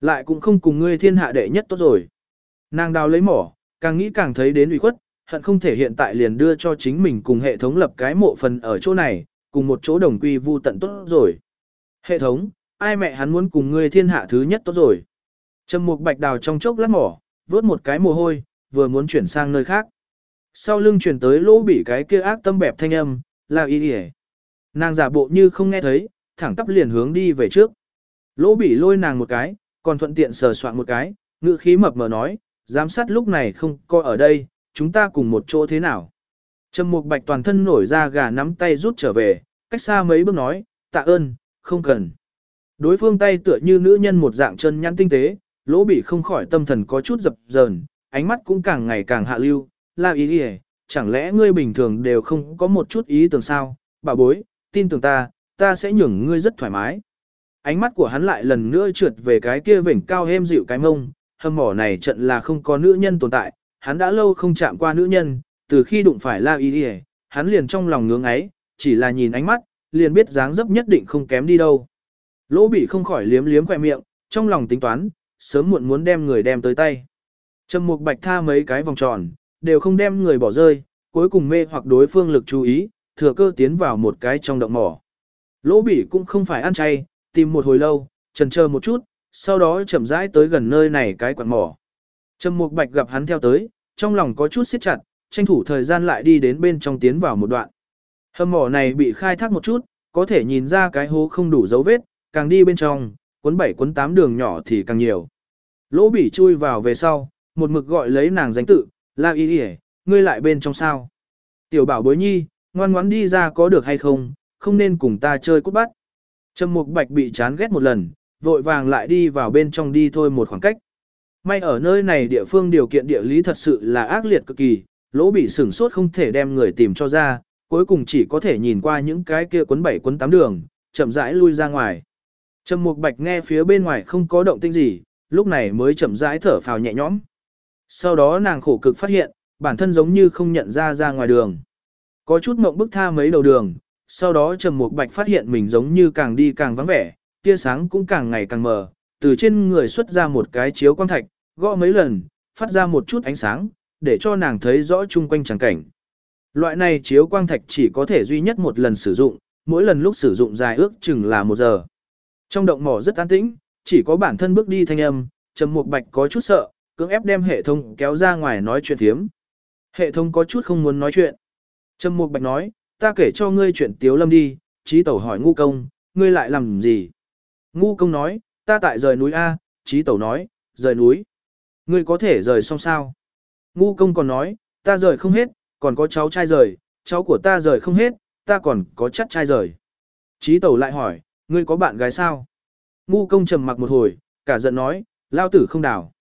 [SPEAKER 1] Lại cũng không cùng ngươi thiên hạ đệ nhất tốt rồi. Nàng đào lấy mỏ, càng nghĩ càng thấy đến ủy khuất, hận không thể hiện tại liền đưa cho chính mình cùng hệ thống lập cái mộ phần ở chỗ này, cùng một chỗ đồng quy vu tận tốt rồi. Hệ thống, ai mẹ hắn muốn cùng ngươi thiên hạ thứ nhất tốt rồi. Trầm Mục Bạch đào trong chốc lát mỏ, vớt một cái mồ hôi, vừa muốn chuyển sang nơi khác. Sau lưng chuyển tới lỗ bị cái kia ác tâm bẹp thanh âm, là y đi Nàng giả bộ như không nghe thấy, thẳng tắp liền hướng đi về trước. Lỗ bị lôi nàng một cái, còn thuận tiện sờ soạn một cái, ngữ khí mập mờ nói, giám sát lúc này không coi ở đây, chúng ta cùng một chỗ thế nào. Trầm Mục Bạch toàn thân nổi ra gà nắm tay rút trở về, cách xa mấy bước nói, tạ ơn, không cần. Đối phương tay tựa như nữ nhân một dạng chân nhăn tinh tế, lỗ bị không khỏi tâm thần có chút dập dờn, ánh mắt cũng càng ngày càng hạ lưu, la ý đi chẳng lẽ ngươi bình thường đều không có một chút ý tưởng sao, bà bối, tin tưởng ta, ta sẽ nhường ngươi rất thoải mái. Ánh mắt của hắn lại lần nữa trượt về cái kia vỉnh cao êm dịu cái mông, hầm mỏ này trận là không có nữ nhân tồn tại, hắn đã lâu không chạm qua nữ nhân, từ khi đụng phải la ý đi hắn liền trong lòng ngưỡng ấy, chỉ là nhìn ánh mắt, liền biết dáng dấp nhất định không kém đi đâu. Lỗ bị không khỏi liếm liếm khỏe miệng, trong lòng tính toán, sớm muộn muốn đem người đem tới tay. Trầm Mục Bạch tha mấy cái vòng tròn, đều không đem người bỏ rơi, cuối cùng mê hoặc đối phương lực chú ý, thừa cơ tiến vào một cái trong động mỏ. Lỗ bỉ cũng không phải ăn chay, tìm một hồi lâu, trần chờ một chút, sau đó chậm rãi tới gần nơi này cái quạt mỏ. Trầm Mục Bạch gặp hắn theo tới, trong lòng có chút siết chặt, tranh thủ thời gian lại đi đến bên trong tiến vào một đoạn. Hầm mỏ này bị khai thác một chút, có thể nhìn ra cái hố không đủ dấu vết, càng đi bên trong, cuốn bảy cuốn tám đường nhỏ thì càng nhiều. Lỗ bỉ chui vào về sau, một mực gọi lấy nàng danh tự, La Y Y, ngươi lại bên trong sao? Tiểu bảo bối nhi, ngoan ngoãn đi ra có được hay không, không nên cùng ta chơi cút bắt. Trầm Mục Bạch bị chán ghét một lần, vội vàng lại đi vào bên trong đi thôi một khoảng cách. May ở nơi này địa phương điều kiện địa lý thật sự là ác liệt cực kỳ, lỗ bị sửng sốt không thể đem người tìm cho ra, cuối cùng chỉ có thể nhìn qua những cái kia cuốn bảy cuốn tám đường, chậm rãi lui ra ngoài. Trầm Mục Bạch nghe phía bên ngoài không có động tĩnh gì, lúc này mới chậm rãi thở phào nhẹ nhõm. Sau đó nàng khổ cực phát hiện, bản thân giống như không nhận ra ra ngoài đường. Có chút mộng bức tha mấy đầu đường, sau đó Trầm Mục Bạch phát hiện mình giống như càng đi càng vắng vẻ, tia sáng cũng càng ngày càng mờ, từ trên người xuất ra một cái chiếu quang thạch, gõ mấy lần, phát ra một chút ánh sáng, để cho nàng thấy rõ chung quanh chẳng cảnh. Loại này chiếu quang thạch chỉ có thể duy nhất một lần sử dụng, mỗi lần lúc sử dụng dài ước chừng là một giờ. Trong động mỏ rất an tĩnh, chỉ có bản thân bước đi thanh âm, Trầm Mục Bạch có chút sợ, cưỡng ép đem hệ thống kéo ra ngoài nói chuyện thiếm. Hệ thống có chút không muốn nói chuyện. Trầm Mục Bạch nói, ta kể cho ngươi chuyện Tiếu Lâm đi, Trí Tẩu hỏi ngu công, ngươi lại làm gì? Ngu công nói, ta tại rời núi A, Trí Tẩu nói, rời núi. Ngươi có thể rời xong sao? Ngu công còn nói, ta rời không hết, còn có cháu trai rời, cháu của ta rời không hết, ta còn có chắc trai rời. Trí tẩu lại hỏi, ngươi có bạn gái sao? Ngu công trầm mặc một hồi, cả giận nói, lao tử không đảo.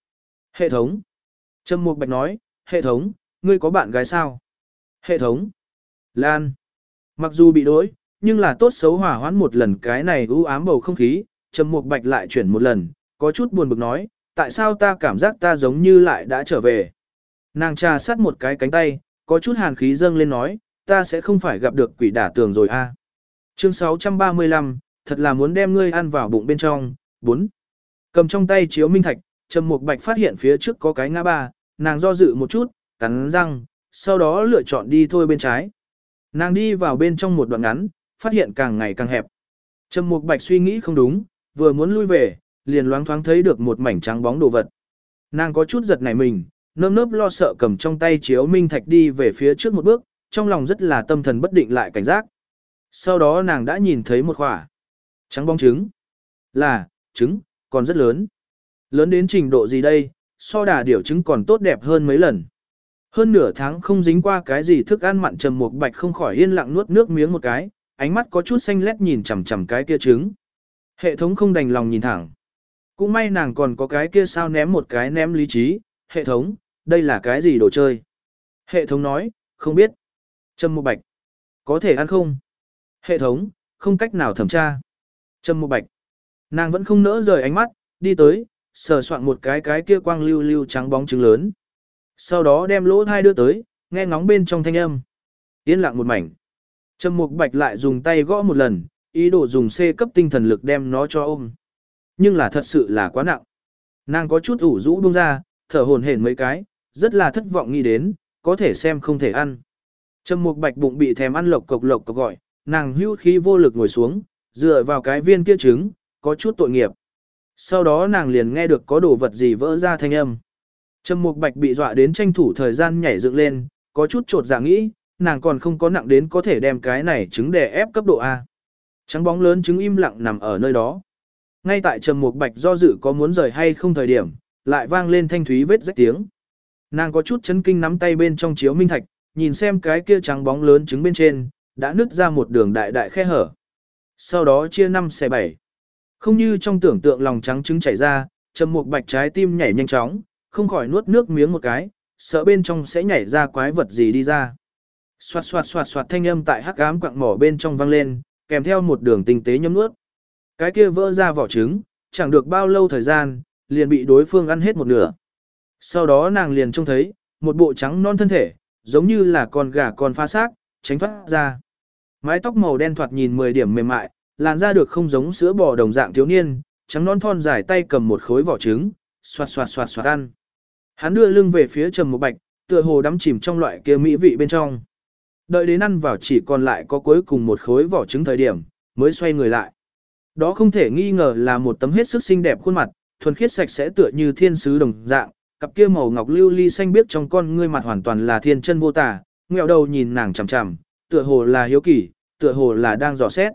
[SPEAKER 1] Hệ thống. Trầm mục bạch nói, hệ thống, ngươi có bạn gái sao? Hệ thống. Lan. Mặc dù bị đối, nhưng là tốt xấu hỏa hoãn một lần cái này u ám bầu không khí, trầm mục bạch lại chuyển một lần, có chút buồn bực nói, tại sao ta cảm giác ta giống như lại đã trở về. Nàng trà sát một cái cánh tay, có chút hàn khí dâng lên nói, ta sẽ không phải gặp được quỷ đả tường rồi a. À. Chương 635, thật là muốn đem ngươi ăn vào bụng bên trong. 4. Cầm trong tay chiếu minh thạch, Trầm Mục Bạch phát hiện phía trước có cái ngã ba, nàng do dự một chút, cắn răng, sau đó lựa chọn đi thôi bên trái. Nàng đi vào bên trong một đoạn ngắn, phát hiện càng ngày càng hẹp. Trầm Mục Bạch suy nghĩ không đúng, vừa muốn lui về, liền loáng thoáng thấy được một mảnh trắng bóng đồ vật. Nàng có chút giật nảy mình, nơm nớp lo sợ cầm trong tay chiếu minh thạch đi về phía trước một bước, trong lòng rất là tâm thần bất định lại cảnh giác. Sau đó nàng đã nhìn thấy một khỏa trắng bóng trứng. Là, trứng, còn rất lớn. Lớn đến trình độ gì đây, so đà điểu trứng còn tốt đẹp hơn mấy lần. Hơn nửa tháng không dính qua cái gì thức ăn mặn trầm một bạch không khỏi yên lặng nuốt nước miếng một cái, ánh mắt có chút xanh lét nhìn chằm chằm cái kia trứng. Hệ thống không đành lòng nhìn thẳng. Cũng may nàng còn có cái kia sao ném một cái ném lý trí, hệ thống, đây là cái gì đồ chơi? Hệ thống nói, không biết. Trầm một bạch. Có thể ăn không? Hệ thống, không cách nào thẩm tra. Trâm một bạch. Nàng vẫn không nỡ rời ánh mắt, đi tới, sờ soạn một cái cái kia quang lưu lưu trắng bóng trứng lớn. Sau đó đem lỗ thai đưa tới, nghe ngóng bên trong thanh âm. Yên lặng một mảnh. Trâm Mục Bạch lại dùng tay gõ một lần, ý đồ dùng C cấp tinh thần lực đem nó cho ôm. Nhưng là thật sự là quá nặng. Nàng có chút ủ rũ buông ra, thở hổn hển mấy cái, rất là thất vọng nghĩ đến, có thể xem không thể ăn. Trầm Mục Bạch bụng bị thèm ăn lộc cộc lộc cộc gọi, nàng hưu khí vô lực ngồi xuống, dựa vào cái viên kia trứng, có chút tội nghiệp. Sau đó nàng liền nghe được có đồ vật gì vỡ ra thanh âm. Trầm Mục Bạch bị dọa đến tranh thủ thời gian nhảy dựng lên, có chút trột dạ nghĩ, nàng còn không có nặng đến có thể đem cái này trứng đè ép cấp độ A. Trắng bóng lớn trứng im lặng nằm ở nơi đó. Ngay tại Trầm Mục Bạch do dự có muốn rời hay không thời điểm, lại vang lên thanh thúy vết rách tiếng. Nàng có chút chấn kinh nắm tay bên trong chiếu minh thạch, nhìn xem cái kia trắng bóng lớn trứng bên trên, đã nứt ra một đường đại đại khe hở. Sau đó chia năm xẻ bảy. Không như trong tưởng tượng lòng trắng trứng chảy ra, Trầm Mục Bạch trái tim nhảy nhanh chóng, không khỏi nuốt nước miếng một cái, sợ bên trong sẽ nhảy ra quái vật gì đi ra. Xoạt xoạt xoạt xoạt thanh âm tại hắc ám quặng mỏ bên trong vang lên, kèm theo một đường tinh tế nhấm nuốt. Cái kia vỡ ra vỏ trứng, chẳng được bao lâu thời gian, liền bị đối phương ăn hết một nửa. Sau đó nàng liền trông thấy, một bộ trắng non thân thể, giống như là con gà con pha xác, tránh thoát ra. Mái tóc màu đen thoạt nhìn 10 điểm mềm mại, làn da được không giống sữa bò đồng dạng thiếu niên, trắng non thon dài tay cầm một khối vỏ trứng, xoạt xoạt xoạt xoạt ăn. Hắn đưa lưng về phía Trầm Mục Bạch, tựa hồ đắm chìm trong loại kia mỹ vị bên trong. Đợi đến ăn vào chỉ còn lại có cuối cùng một khối vỏ trứng thời điểm, mới xoay người lại. Đó không thể nghi ngờ là một tấm hết sức xinh đẹp khuôn mặt, thuần khiết sạch sẽ tựa như thiên sứ đồng dạng, cặp kia màu ngọc lưu ly xanh biếc trong con ngươi mặt hoàn toàn là thiên chân vô tả, ngẹo đầu nhìn nàng chằm chằm, tựa hồ là hiếu kỳ, tựa hồ là đang dò xét.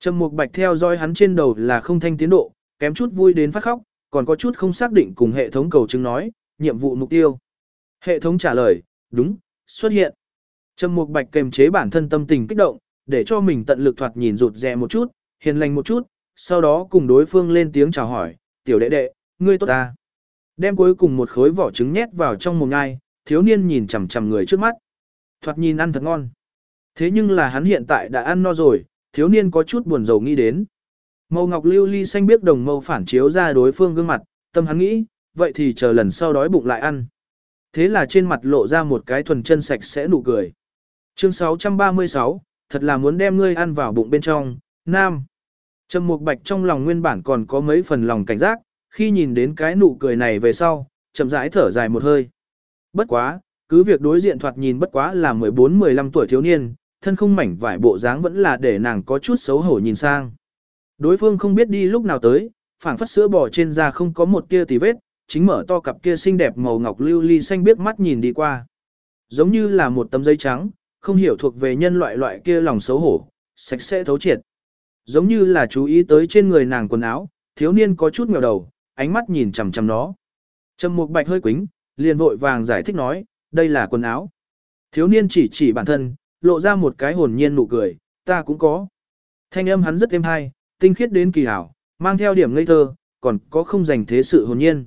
[SPEAKER 1] Trầm Mục Bạch theo dõi hắn trên đầu là không thanh tiến độ, kém chút vui đến phát khóc, còn có chút không xác định cùng hệ thống cầu chứng nói, nhiệm vụ mục tiêu. Hệ thống trả lời, đúng, xuất hiện. Trầm Mục Bạch kềm chế bản thân tâm tình kích động, để cho mình tận lực thoạt nhìn rụt rè một chút, hiền lành một chút, sau đó cùng đối phương lên tiếng chào hỏi, "Tiểu đệ đệ, ngươi tốt ta?" Đem cuối cùng một khối vỏ trứng nhét vào trong mồm nhai, thiếu niên nhìn chằm chằm người trước mắt. Thoạt nhìn ăn thật ngon. Thế nhưng là hắn hiện tại đã ăn no rồi, thiếu niên có chút buồn rầu nghĩ đến. Màu ngọc lưu ly xanh biết đồng màu phản chiếu ra đối phương gương mặt, tâm hắn nghĩ, vậy thì chờ lần sau đói bụng lại ăn. Thế là trên mặt lộ ra một cái thuần chân sạch sẽ nụ cười. Chương 636, thật là muốn đem ngươi ăn vào bụng bên trong, nam. Trầm Mục Bạch trong lòng nguyên bản còn có mấy phần lòng cảnh giác, khi nhìn đến cái nụ cười này về sau, chậm rãi thở dài một hơi. Bất quá, cứ việc đối diện thoạt nhìn bất quá là 14-15 tuổi thiếu niên, thân không mảnh vải bộ dáng vẫn là để nàng có chút xấu hổ nhìn sang. Đối phương không biết đi lúc nào tới, phảng phất sữa bò trên da không có một tia tì vết, chính mở to cặp kia xinh đẹp màu ngọc lưu ly xanh biết mắt nhìn đi qua. Giống như là một tấm giấy trắng, không hiểu thuộc về nhân loại loại kia lòng xấu hổ, sạch sẽ thấu triệt. Giống như là chú ý tới trên người nàng quần áo, thiếu niên có chút ngẩng đầu, ánh mắt nhìn chằm chằm nó. Trầm Mục Bạch hơi quính, liền vội vàng giải thích nói, đây là quần áo. Thiếu niên chỉ chỉ bản thân, lộ ra một cái hồn nhiên nụ cười, ta cũng có. Thanh âm hắn rất êm hay, tinh khiết đến kỳ hảo, mang theo điểm ngây thơ, còn có không dành thế sự hồn nhiên.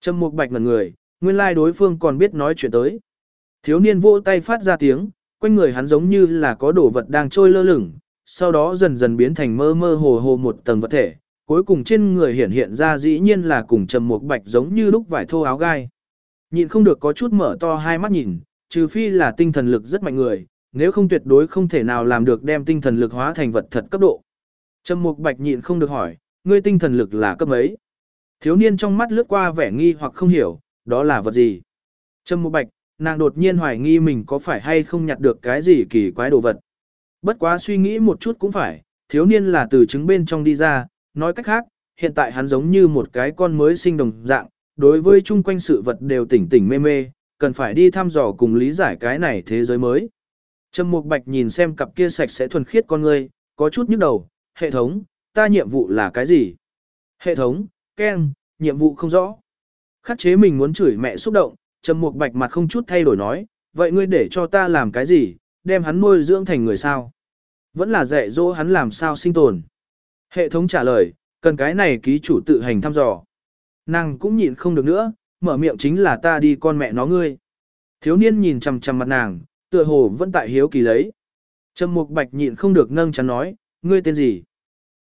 [SPEAKER 1] Trầm Mục Bạch ngẩn người, nguyên lai đối phương còn biết nói chuyện tới. Thiếu niên vỗ tay phát ra tiếng, quanh người hắn giống như là có đồ vật đang trôi lơ lửng, sau đó dần dần biến thành mơ mơ hồ hồ một tầng vật thể, cuối cùng trên người hiện hiện ra dĩ nhiên là cùng Trầm Mục Bạch giống như lúc vải thô áo gai. Nhịn không được có chút mở to hai mắt nhìn, trừ phi là tinh thần lực rất mạnh người, nếu không tuyệt đối không thể nào làm được đem tinh thần lực hóa thành vật thật cấp độ. Trầm Mục Bạch nhịn không được hỏi, ngươi tinh thần lực là cấp mấy? Thiếu niên trong mắt lướt qua vẻ nghi hoặc không hiểu, đó là vật gì? Trầm Mục Bạch, nàng đột nhiên hoài nghi mình có phải hay không nhặt được cái gì kỳ quái đồ vật. Bất quá suy nghĩ một chút cũng phải, thiếu niên là từ trứng bên trong đi ra, nói cách khác, hiện tại hắn giống như một cái con mới sinh đồng dạng, đối với chung quanh sự vật đều tỉnh tỉnh mê mê, cần phải đi thăm dò cùng lý giải cái này thế giới mới. Trầm Mục Bạch nhìn xem cặp kia sạch sẽ thuần khiết con ngươi, có chút nhức đầu, hệ thống, ta nhiệm vụ là cái gì? Hệ thống, keng, nhiệm vụ không rõ. Khắc chế mình muốn chửi mẹ xúc động, Trầm Mục Bạch mặt không chút thay đổi nói, vậy ngươi để cho ta làm cái gì, đem hắn nuôi dưỡng thành người sao? Vẫn là dạy dỗ hắn làm sao sinh tồn. Hệ thống trả lời, cần cái này ký chủ tự hành thăm dò. Nàng cũng nhịn không được nữa, mở miệng chính là ta đi con mẹ nó ngươi. Thiếu niên nhìn chằm chằm mặt nàng, tựa hồ vẫn tại hiếu kỳ lấy. Trầm Mục Bạch nhịn không được nâng chán nói, ngươi tên gì?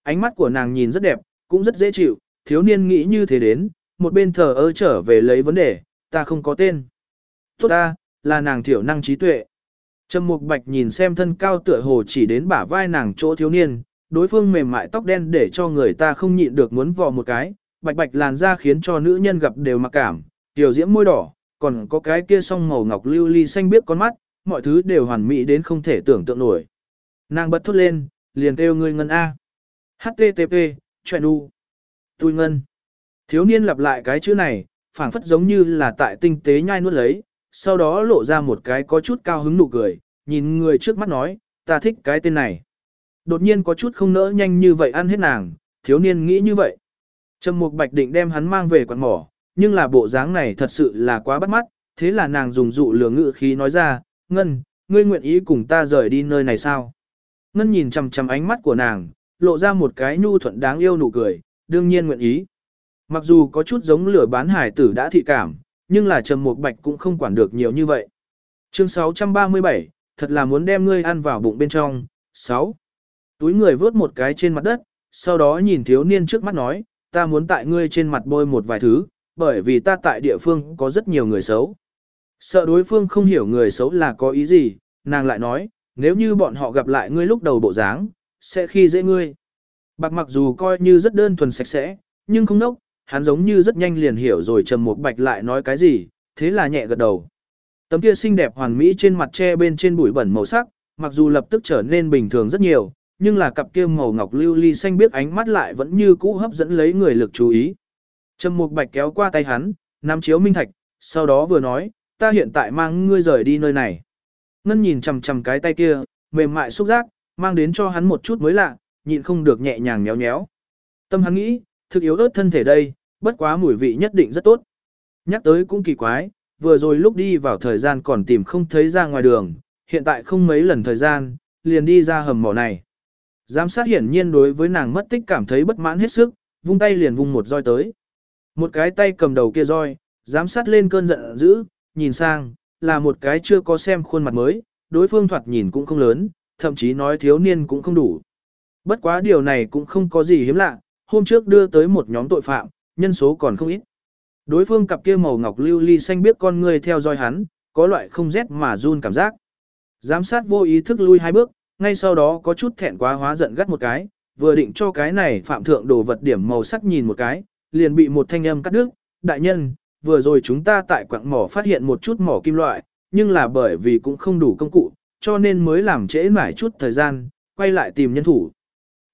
[SPEAKER 1] Ánh mắt của nàng nhìn rất đẹp, cũng rất dễ chịu, thiếu niên nghĩ như thế đến, một bên thờ ơ trở về lấy vấn đề, ta không có tên. Tốt ta, là nàng thiểu năng trí tuệ. Trầm Mục Bạch nhìn xem thân cao tựa hồ chỉ đến bả vai nàng chỗ thiếu niên, đối phương mềm mại tóc đen để cho người ta không nhịn được muốn vò một cái, bạch bạch làn da khiến cho nữ nhân gặp đều mặc cảm, tiểu diễm môi đỏ, còn có cái kia song màu ngọc lưu ly xanh biết con mắt, mọi thứ đều hoàn mỹ đến không thể tưởng tượng nổi. Nàng bật thốt lên, liền kêu người ngân A. HTTP, chuyện u. Tui ngân. Thiếu niên lặp lại cái chữ này, phảng phất giống như là tại tinh tế nhai nuốt lấy, sau đó lộ ra một cái có chút cao hứng nụ cười, nhìn người trước mắt nói, ta thích cái tên này. Đột nhiên có chút không nỡ nhanh như vậy ăn hết nàng, thiếu niên nghĩ như vậy. Trầm Mục Bạch định đem hắn mang về quán mỏ, nhưng là bộ dáng này thật sự là quá bắt mắt, thế là nàng dùng dụ lừa ngự khí nói ra, Ngân, ngươi nguyện ý cùng ta rời đi nơi này sao? Ngân nhìn chằm chằm ánh mắt của nàng, lộ ra một cái nhu thuận đáng yêu nụ cười, đương nhiên nguyện ý. Mặc dù có chút giống lửa bán hải tử đã thị cảm, nhưng là Trầm Mục Bạch cũng không quản được nhiều như vậy. Chương 637, thật là muốn đem ngươi ăn vào bụng bên trong. 6. Túi người vớt một cái trên mặt đất, sau đó nhìn thiếu niên trước mắt nói, ta muốn tại ngươi trên mặt bôi một vài thứ, bởi vì ta tại địa phương có rất nhiều người xấu. Sợ đối phương không hiểu người xấu là có ý gì, nàng lại nói, nếu như bọn họ gặp lại ngươi lúc đầu bộ dáng, sẽ khi dễ ngươi. Bạc mặc dù coi như rất đơn thuần sạch sẽ, nhưng không nốc, hắn giống như rất nhanh liền hiểu rồi trầm một bạch lại nói cái gì, thế là nhẹ gật đầu. Tấm kia xinh đẹp hoàn mỹ trên mặt che bên trên bụi bẩn màu sắc, mặc dù lập tức trở nên bình thường rất nhiều, nhưng là cặp kia màu ngọc lưu ly xanh biết ánh mắt lại vẫn như cũ hấp dẫn lấy người lực chú ý. Trầm Mục Bạch kéo qua tay hắn, nắm chiếu minh thạch, sau đó vừa nói, ta hiện tại mang ngươi rời đi nơi này. Ngân nhìn chằm chằm cái tay kia, mềm mại xúc giác, mang đến cho hắn một chút mới lạ, nhịn không được nhẹ nhàng nhéo nhéo. Tâm hắn nghĩ, thực yếu ớt thân thể đây, bất quá mùi vị nhất định rất tốt. Nhắc tới cũng kỳ quái, vừa rồi lúc đi vào thời gian còn tìm không thấy ra ngoài đường, hiện tại không mấy lần thời gian, liền đi ra hầm mỏ này. Giám sát hiển nhiên đối với nàng mất tích cảm thấy bất mãn hết sức, vung tay liền vung một roi tới. Một cái tay cầm đầu kia roi, giám sát lên cơn giận dữ, nhìn sang, là một cái chưa có xem khuôn mặt mới, đối phương thoạt nhìn cũng không lớn, thậm chí nói thiếu niên cũng không đủ. Bất quá điều này cũng không có gì hiếm lạ, hôm trước đưa tới một nhóm tội phạm, nhân số còn không ít. Đối phương cặp kia màu ngọc lưu ly xanh biết con người theo dõi hắn, có loại không rét mà run cảm giác. Giám sát vô ý thức lui hai bước, ngay sau đó có chút thẹn quá hóa giận gắt một cái, vừa định cho cái này phạm thượng đồ vật điểm màu sắc nhìn một cái, liền bị một thanh âm cắt đứt, đại nhân, vừa rồi chúng ta tại quặng mỏ phát hiện một chút mỏ kim loại, nhưng là bởi vì cũng không đủ công cụ, cho nên mới làm trễ mãi chút thời gian, quay lại tìm nhân thủ.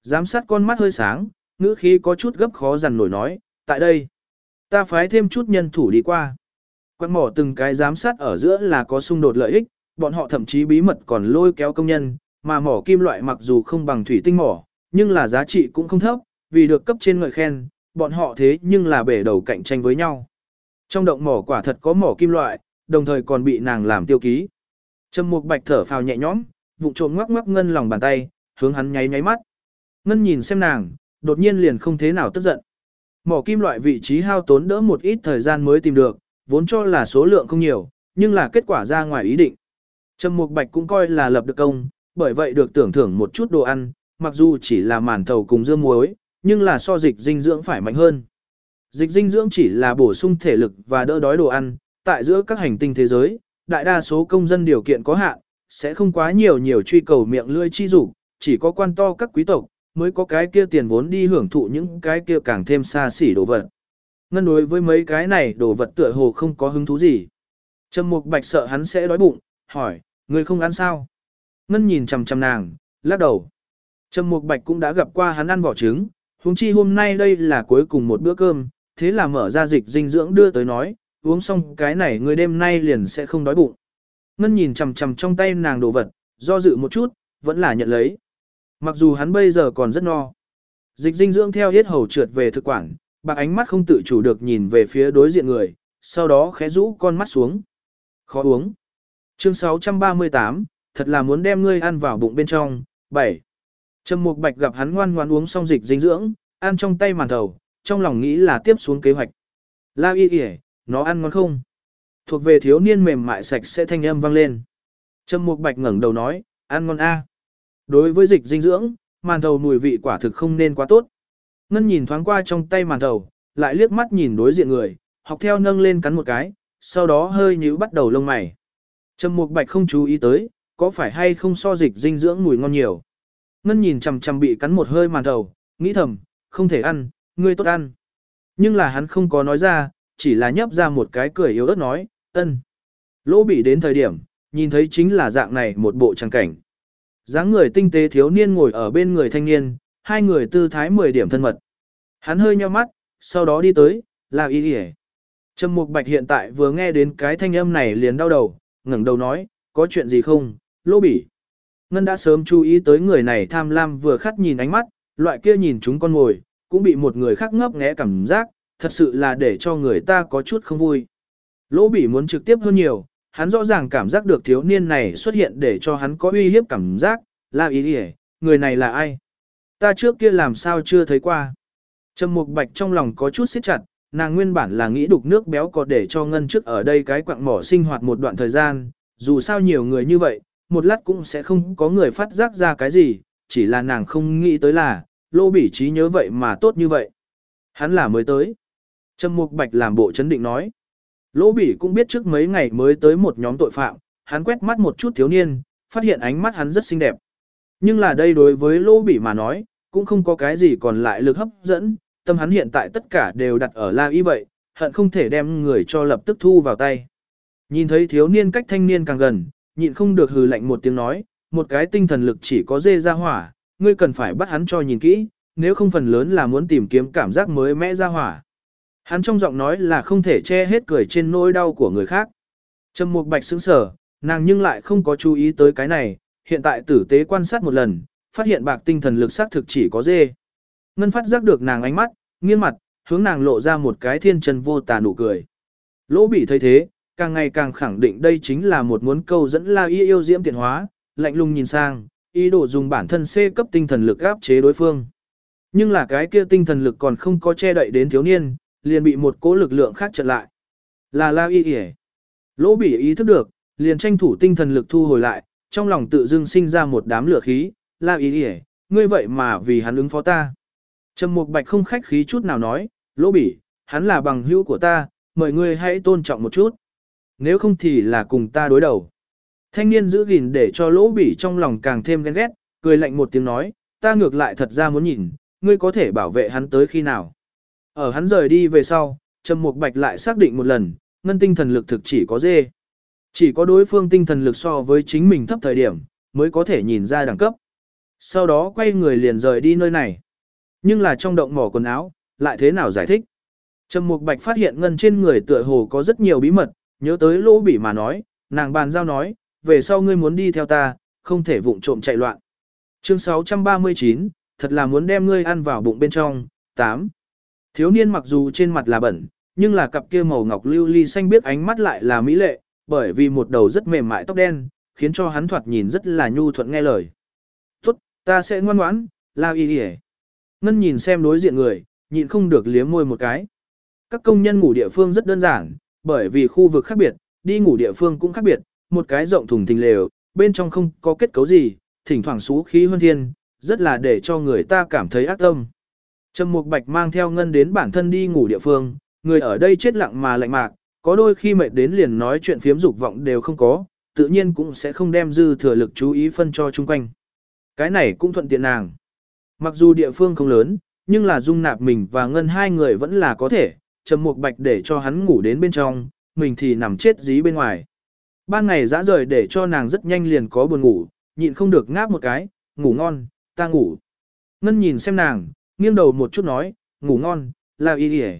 [SPEAKER 1] Giám sát con mắt hơi sáng, ngữ khí có chút gấp khó dằn nổi nói, tại đây, ta phái thêm chút nhân thủ đi qua. quặng mỏ từng cái giám sát ở giữa là có xung đột lợi ích, bọn họ thậm chí bí mật còn lôi kéo công nhân, mà mỏ kim loại mặc dù không bằng thủy tinh mỏ, nhưng là giá trị cũng không thấp, vì được cấp trên ngợi khen, bọn họ thế nhưng là bể đầu cạnh tranh với nhau. Trong động mỏ quả thật có mỏ kim loại, đồng thời còn bị nàng làm tiêu ký. Trầm Mục Bạch thở phào nhẹ nhõm, vụng trộm ngoắc ngoắc ngân lòng bàn tay, hướng hắn nháy nháy mắt. Ngân nhìn xem nàng, đột nhiên liền không thế nào tức giận. Mỏ kim loại vị trí hao tốn đỡ một ít thời gian mới tìm được, vốn cho là số lượng không nhiều, nhưng là kết quả ra ngoài ý định. Trầm Mục Bạch cũng coi là lập được công, bởi vậy được tưởng thưởng một chút đồ ăn, mặc dù chỉ là màn thầu cùng dưa muối, nhưng là so dịch dinh dưỡng phải mạnh hơn. Dịch dinh dưỡng chỉ là bổ sung thể lực và đỡ đói đồ ăn, tại giữa các hành tinh thế giới, đại đa số công dân điều kiện có hạn, sẽ không quá nhiều nhiều truy cầu miệng lưỡi chi dục, chỉ có quan to các quý tộc mới có cái kia tiền vốn đi hưởng thụ những cái kia càng thêm xa xỉ đồ vật. Ngân đối với mấy cái này đồ vật tựa hồ không có hứng thú gì. Trầm Mục Bạch sợ hắn sẽ đói bụng, hỏi, người không ăn sao? Ngân nhìn chằm chằm nàng, lắc đầu. Trầm Mục Bạch cũng đã gặp qua hắn ăn vỏ trứng, huống chi hôm nay đây là cuối cùng một bữa cơm, thế là mở ra dịch dinh dưỡng đưa tới nói, uống xong cái này người đêm nay liền sẽ không đói bụng. Ngân nhìn chằm chằm trong tay nàng đồ vật, do dự một chút, vẫn là nhận lấy. Mặc dù hắn bây giờ còn rất no. Dịch dinh dưỡng theo hết hầu trượt về thực quản, bạc ánh mắt không tự chủ được nhìn về phía đối diện người, sau đó khẽ rũ con mắt xuống. Khó uống. Chương 638, thật là muốn đem ngươi ăn vào bụng bên trong. 7. Trầm Mục Bạch gặp hắn ngoan ngoan uống xong dịch dinh dưỡng, ăn trong tay màn thầu, trong lòng nghĩ là tiếp xuống kế hoạch. La y kìa, nó ăn ngon không? Thuộc về thiếu niên mềm mại sạch sẽ thanh âm vang lên. Trầm Mục Bạch ngẩng đầu nói, ăn ngon a. Đối với dịch dinh dưỡng, màn thầu mùi vị quả thực không nên quá tốt. Ngân nhìn thoáng qua trong tay màn thầu, lại liếc mắt nhìn đối diện người, học theo nâng lên cắn một cái, sau đó hơi nhíu bắt đầu lông mày. Trầm Mục Bạch không chú ý tới, có phải hay không so dịch dinh dưỡng mùi ngon nhiều. Ngân nhìn chằm chằm bị cắn một hơi màn thầu, nghĩ thầm, không thể ăn, ngươi tốt ăn. Nhưng là hắn không có nói ra, chỉ là nhấp ra một cái cười yếu ớt nói, ân. Lỗ bị đến thời điểm, nhìn thấy chính là dạng này một bộ trang cảnh. dáng người tinh tế thiếu niên ngồi ở bên người thanh niên, hai người tư thái 10 điểm thân mật. Hắn hơi nheo mắt, sau đó đi tới, là y đi Trầm Mục Bạch hiện tại vừa nghe đến cái thanh âm này liền đau đầu, ngẩng đầu nói, có chuyện gì không, lỗ bỉ. Ngân đã sớm chú ý tới người này tham lam vừa khắt nhìn ánh mắt, loại kia nhìn chúng con ngồi, cũng bị một người khác ngấp nghé cảm giác, thật sự là để cho người ta có chút không vui. Lỗ bỉ muốn trực tiếp hơn nhiều, hắn rõ ràng cảm giác được thiếu niên này xuất hiện để cho hắn có uy hiếp cảm giác, là ý đi người này là ai? Ta trước kia làm sao chưa thấy qua? Trầm Mục Bạch trong lòng có chút siết chặt, nàng nguyên bản là nghĩ đục nước béo có để cho ngân trước ở đây cái quặng mỏ sinh hoạt một đoạn thời gian, dù sao nhiều người như vậy, một lát cũng sẽ không có người phát giác ra cái gì, chỉ là nàng không nghĩ tới là, lô bỉ trí nhớ vậy mà tốt như vậy. Hắn là mới tới. Trầm Mục Bạch làm bộ chấn định nói. Lỗ bỉ cũng biết trước mấy ngày mới tới một nhóm tội phạm, hắn quét mắt một chút thiếu niên, phát hiện ánh mắt hắn rất xinh đẹp. Nhưng là đây đối với lỗ bỉ mà nói, cũng không có cái gì còn lại lực hấp dẫn, tâm hắn hiện tại tất cả đều đặt ở la y vậy, hận không thể đem người cho lập tức thu vào tay. Nhìn thấy thiếu niên cách thanh niên càng gần, nhịn không được hừ lạnh một tiếng nói, một cái tinh thần lực chỉ có dê ra hỏa, ngươi cần phải bắt hắn cho nhìn kỹ, nếu không phần lớn là muốn tìm kiếm cảm giác mới mẽ ra hỏa. Hắn trong giọng nói là không thể che hết cười trên nỗi đau của người khác. Trầm Mục Bạch sững sờ, nàng nhưng lại không có chú ý tới cái này, hiện tại tử tế quan sát một lần, phát hiện bạc tinh thần lực xác thực chỉ có dê. Ngân phát giác được nàng ánh mắt, nghiêng mặt, hướng nàng lộ ra một cái thiên chân vô tà nụ cười. Lỗ bị thấy thế, càng ngày càng khẳng định đây chính là một muốn câu dẫn La Y yêu diễm tiện hóa, lạnh lùng nhìn sang, ý đồ dùng bản thân C cấp tinh thần lực áp chế đối phương. Nhưng là cái kia tinh thần lực còn không có che đậy đến thiếu niên, liền bị một cỗ lực lượng khác chặn lại. Là La Y Y. Lỗ Bỉ ý thức được, liền tranh thủ tinh thần lực thu hồi lại, trong lòng tự dưng sinh ra một đám lửa khí, La Y Y, ngươi vậy mà vì hắn ứng phó ta. Trầm Mục Bạch không khách khí chút nào nói, Lỗ Bỉ, hắn là bằng hữu của ta, mời ngươi hãy tôn trọng một chút. Nếu không thì là cùng ta đối đầu. Thanh niên giữ gìn để cho Lỗ Bỉ trong lòng càng thêm ghen ghét, cười lạnh một tiếng nói, ta ngược lại thật ra muốn nhìn, ngươi có thể bảo vệ hắn tới khi nào. Ở hắn rời đi về sau, Trầm Mục Bạch lại xác định một lần, ngân tinh thần lực thực chỉ có dê. Chỉ có đối phương tinh thần lực so với chính mình thấp thời điểm, mới có thể nhìn ra đẳng cấp. Sau đó quay người liền rời đi nơi này. Nhưng là trong động mỏ quần áo, lại thế nào giải thích? Trầm Mục Bạch phát hiện ngân trên người tựa hồ có rất nhiều bí mật, nhớ tới lỗ bỉ mà nói, nàng bàn giao nói, về sau ngươi muốn đi theo ta, không thể vụng trộm chạy loạn. Chương 639, thật là muốn đem ngươi ăn vào bụng bên trong. 8. Thiếu niên mặc dù trên mặt là bẩn, nhưng là cặp kia màu ngọc lưu ly xanh biết ánh mắt lại là mỹ lệ, bởi vì một đầu rất mềm mại tóc đen, khiến cho hắn thoạt nhìn rất là nhu thuận nghe lời. Tốt, ta sẽ ngoan ngoãn, lao y Ngân nhìn xem đối diện người, nhịn không được liếm môi một cái. Các công nhân ngủ địa phương rất đơn giản, bởi vì khu vực khác biệt, đi ngủ địa phương cũng khác biệt, một cái rộng thùng thình lều, bên trong không có kết cấu gì, thỉnh thoảng xú khí hơn thiên, rất là để cho người ta cảm thấy ác tâm. Trầm Mục Bạch mang theo ngân đến bản thân đi ngủ địa phương, người ở đây chết lặng mà lạnh mạc, có đôi khi mệt đến liền nói chuyện phiếm dục vọng đều không có, tự nhiên cũng sẽ không đem dư thừa lực chú ý phân cho chung quanh. Cái này cũng thuận tiện nàng. Mặc dù địa phương không lớn, nhưng là dung nạp mình và ngân hai người vẫn là có thể, Trầm Mục Bạch để cho hắn ngủ đến bên trong, mình thì nằm chết dí bên ngoài. Ban ngày dã rời để cho nàng rất nhanh liền có buồn ngủ, nhịn không được ngáp một cái, ngủ ngon, ta ngủ. Ngân nhìn xem nàng, nghiêng đầu một chút nói, ngủ ngon, là y y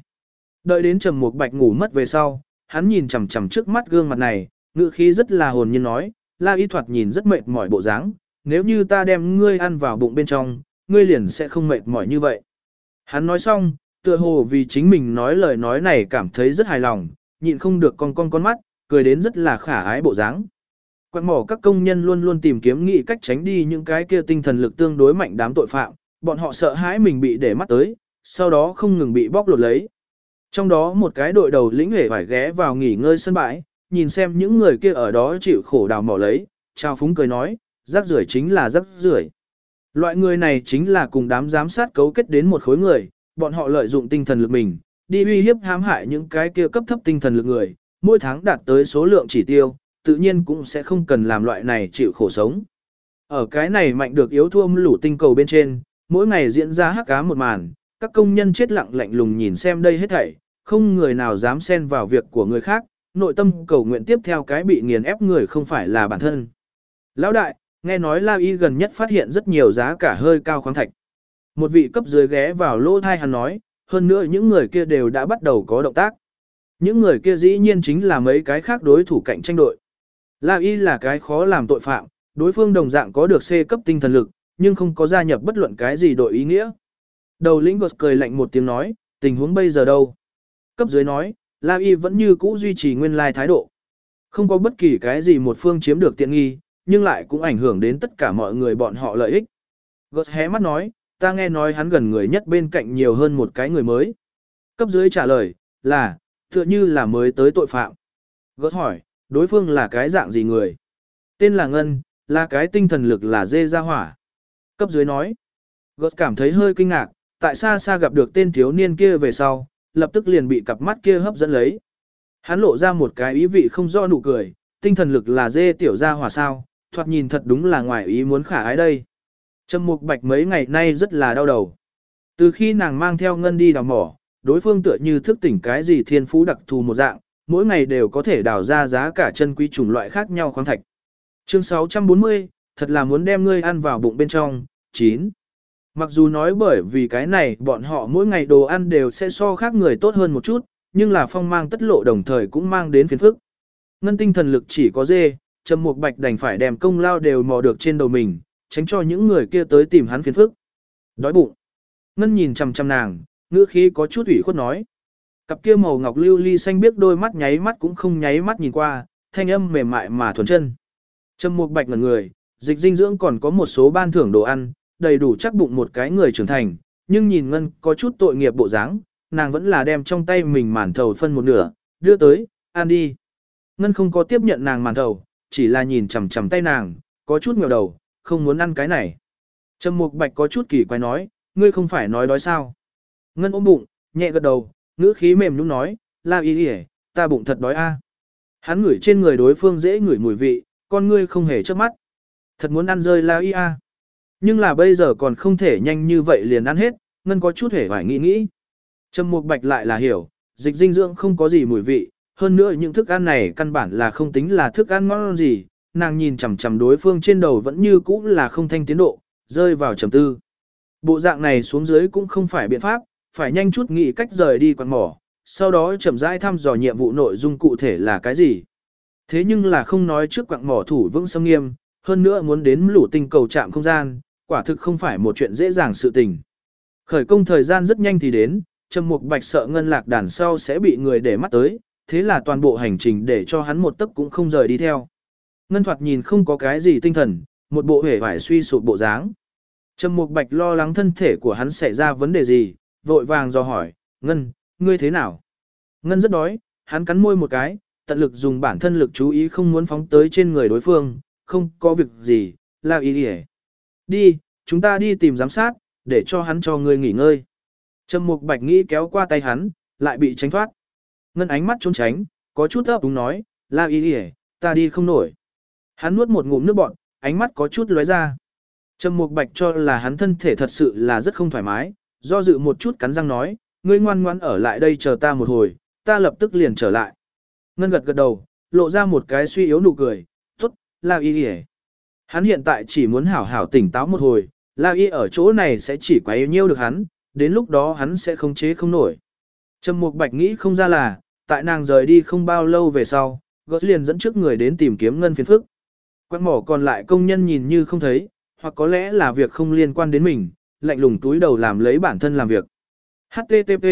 [SPEAKER 1] Đợi đến trầm một bạch ngủ mất về sau, hắn nhìn chằm chằm trước mắt gương mặt này, ngữ khí rất là hồn nhiên nói, la y thoạt nhìn rất mệt mỏi bộ dáng, nếu như ta đem ngươi ăn vào bụng bên trong, ngươi liền sẽ không mệt mỏi như vậy. Hắn nói xong, tựa hồ vì chính mình nói lời nói này cảm thấy rất hài lòng, nhịn không được con con con mắt, cười đến rất là khả ái bộ dáng. quan mỏ các công nhân luôn luôn tìm kiếm nghị cách tránh đi những cái kia tinh thần lực tương đối mạnh đám tội phạm, bọn họ sợ hãi mình bị để mắt tới, sau đó không ngừng bị bóc lột lấy. Trong đó một cái đội đầu lĩnh hề phải ghé vào nghỉ ngơi sân bãi, nhìn xem những người kia ở đó chịu khổ đào mỏ lấy, trao phúng cười nói, rác rưởi chính là rác rưởi. Loại người này chính là cùng đám giám sát cấu kết đến một khối người, bọn họ lợi dụng tinh thần lực mình, đi uy hiếp hãm hại những cái kia cấp thấp tinh thần lực người, mỗi tháng đạt tới số lượng chỉ tiêu, tự nhiên cũng sẽ không cần làm loại này chịu khổ sống. Ở cái này mạnh được yếu thua lũ tinh cầu bên trên, mỗi ngày diễn ra hắc cá một màn, các công nhân chết lặng lạnh lùng nhìn xem đây hết thảy, không người nào dám xen vào việc của người khác, nội tâm cầu nguyện tiếp theo cái bị nghiền ép người không phải là bản thân. Lão đại, nghe nói La Y gần nhất phát hiện rất nhiều giá cả hơi cao khoáng thạch. Một vị cấp dưới ghé vào lỗ thai hắn nói, hơn nữa những người kia đều đã bắt đầu có động tác. Những người kia dĩ nhiên chính là mấy cái khác đối thủ cạnh tranh đội. La Y là cái khó làm tội phạm, đối phương đồng dạng có được C cấp tinh thần lực, nhưng không có gia nhập bất luận cái gì đội ý nghĩa. Đầu lĩnh gột cười lạnh một tiếng nói, tình huống bây giờ đâu? Cấp dưới nói, La Y vẫn như cũ duy trì nguyên lai thái độ. Không có bất kỳ cái gì một phương chiếm được tiện nghi, nhưng lại cũng ảnh hưởng đến tất cả mọi người bọn họ lợi ích. Gột hé mắt nói, ta nghe nói hắn gần người nhất bên cạnh nhiều hơn một cái người mới. Cấp dưới trả lời, là, tựa như là mới tới tội phạm. Gớt hỏi, đối phương là cái dạng gì người? Tên là Ngân, là cái tinh thần lực là dê ra hỏa. Cấp dưới nói, gớt cảm thấy hơi kinh ngạc, tại xa xa gặp được tên thiếu niên kia về sau, lập tức liền bị cặp mắt kia hấp dẫn lấy. Hắn lộ ra một cái ý vị không rõ nụ cười, tinh thần lực là dê tiểu ra hỏa sao, thoạt nhìn thật đúng là ngoài ý muốn khả ái đây. Trầm Mục Bạch mấy ngày nay rất là đau đầu. Từ khi nàng mang theo ngân đi đào mỏ, đối phương tựa như thức tỉnh cái gì thiên phú đặc thù một dạng, mỗi ngày đều có thể đào ra giá cả chân quý chủng loại khác nhau khoáng thạch. Chương 640, thật là muốn đem ngươi ăn vào bụng bên trong. 9. Mặc dù nói bởi vì cái này bọn họ mỗi ngày đồ ăn đều sẽ so khác người tốt hơn một chút, nhưng là phong mang tất lộ đồng thời cũng mang đến phiền phức. Ngân tinh thần lực chỉ có dê, Trầm Mục Bạch đành phải đem công lao đều mò được trên đầu mình, tránh cho những người kia tới tìm hắn phiền phức. Đói bụng. Ngân nhìn chằm chằm nàng, ngữ khí có chút ủy khuất nói. Cặp kia màu ngọc lưu ly xanh biết đôi mắt nháy mắt cũng không nháy mắt nhìn qua, thanh âm mềm mại mà thuần chân. Trầm Mục Bạch ngẩn người, dịch dinh dưỡng còn có một số ban thưởng đồ ăn, đầy đủ chắc bụng một cái người trưởng thành, nhưng nhìn Ngân có chút tội nghiệp bộ dáng, nàng vẫn là đem trong tay mình màn thầu phân một nửa, đưa tới, ăn đi. Ngân không có tiếp nhận nàng màn thầu, chỉ là nhìn chằm chằm tay nàng, có chút nghèo đầu, không muốn ăn cái này. Trầm Mục Bạch có chút kỳ quái nói, ngươi không phải nói đói sao? Ngân ôm bụng, nhẹ gật đầu, ngữ khí mềm nhũn nói, "La Y Y, ta bụng thật đói a." Hắn ngửi trên người đối phương dễ ngửi mùi vị, con ngươi không hề chớp mắt. Thật muốn ăn rơi La Y A. Nhưng là bây giờ còn không thể nhanh như vậy liền ăn hết, ngân có chút hề phải nghĩ nghĩ. Trầm Mục Bạch lại là hiểu, dịch dinh dưỡng không có gì mùi vị, hơn nữa những thức ăn này căn bản là không tính là thức ăn ngon gì, nàng nhìn chằm chằm đối phương trên đầu vẫn như cũ là không thanh tiến độ, rơi vào trầm tư. Bộ dạng này xuống dưới cũng không phải biện pháp, phải nhanh chút nghĩ cách rời đi quán mỏ, sau đó chậm rãi thăm dò nhiệm vụ nội dung cụ thể là cái gì. Thế nhưng là không nói trước quạng mỏ thủ vững sâm nghiêm, hơn nữa muốn đến lũ tinh cầu chạm không gian, quả thực không phải một chuyện dễ dàng sự tình. Khởi công thời gian rất nhanh thì đến, Trầm Mục Bạch sợ ngân lạc đàn sau sẽ bị người để mắt tới, thế là toàn bộ hành trình để cho hắn một tấc cũng không rời đi theo. Ngân thoạt nhìn không có cái gì tinh thần, một bộ hể vải suy sụp bộ dáng. Trầm Mục Bạch lo lắng thân thể của hắn xảy ra vấn đề gì, vội vàng do hỏi, Ngân, ngươi thế nào? Ngân rất đói, hắn cắn môi một cái, tận lực dùng bản thân lực chú ý không muốn phóng tới trên người đối phương, không có việc gì, là ý đi Đi, chúng ta đi tìm giám sát, để cho hắn cho ngươi nghỉ ngơi. Trầm Mục Bạch nghĩ kéo qua tay hắn, lại bị tránh thoát. Ngân ánh mắt trốn tránh, có chút ấp đúng nói, La Y Y, ta đi không nổi. Hắn nuốt một ngụm nước bọt, ánh mắt có chút lóe ra. Trầm Mục Bạch cho là hắn thân thể thật sự là rất không thoải mái, do dự một chút cắn răng nói, ngươi ngoan ngoãn ở lại đây chờ ta một hồi, ta lập tức liền trở lại. Ngân gật gật đầu, lộ ra một cái suy yếu nụ cười, tốt, La Y hề Hắn hiện tại chỉ muốn hảo hảo tỉnh táo một hồi, La Y ở chỗ này sẽ chỉ quá yêu nhiêu được hắn, đến lúc đó hắn sẽ không chế không nổi. Trầm Mục Bạch nghĩ không ra là, tại nàng rời đi không bao lâu về sau, Gớt liền dẫn trước người đến tìm kiếm ngân phiền phức. Quang mỏ còn lại công nhân nhìn như không thấy, hoặc có lẽ là việc không liên quan đến mình, lạnh lùng túi đầu làm lấy bản thân làm việc. HTTP,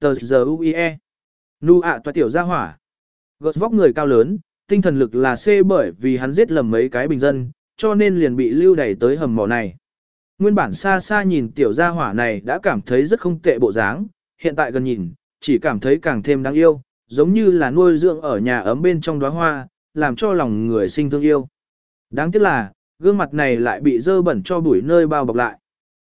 [SPEAKER 1] tờ giờ UIE. Nu ạ toa tiểu gia hỏa. Gợt vóc người cao lớn, tinh thần lực là C bởi vì hắn giết lầm mấy cái bình dân, cho nên liền bị lưu đẩy tới hầm mỏ này. Nguyên bản xa xa nhìn tiểu gia hỏa này đã cảm thấy rất không tệ bộ dáng, hiện tại gần nhìn, chỉ cảm thấy càng thêm đáng yêu, giống như là nuôi dưỡng ở nhà ấm bên trong đóa hoa, làm cho lòng người sinh thương yêu. Đáng tiếc là, gương mặt này lại bị dơ bẩn cho bụi nơi bao bọc lại.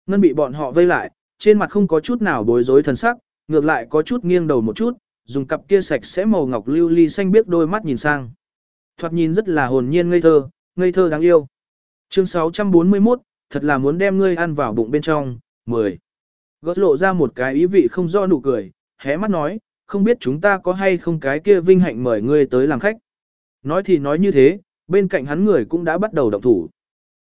[SPEAKER 1] Ngân bị bọn họ vây lại, trên mặt không có chút nào bối rối thần sắc, ngược lại có chút nghiêng đầu một chút, dùng cặp kia sạch sẽ màu ngọc lưu ly xanh biếc đôi mắt nhìn sang. Thoạt nhìn rất là hồn nhiên ngây thơ, ngây thơ đáng yêu. Chương 641, thật là muốn đem ngươi ăn vào bụng bên trong, 10. Gót lộ ra một cái ý vị không do nụ cười, hé mắt nói, không biết chúng ta có hay không cái kia vinh hạnh mời ngươi tới làm khách. Nói thì nói như thế, bên cạnh hắn người cũng đã bắt đầu động thủ.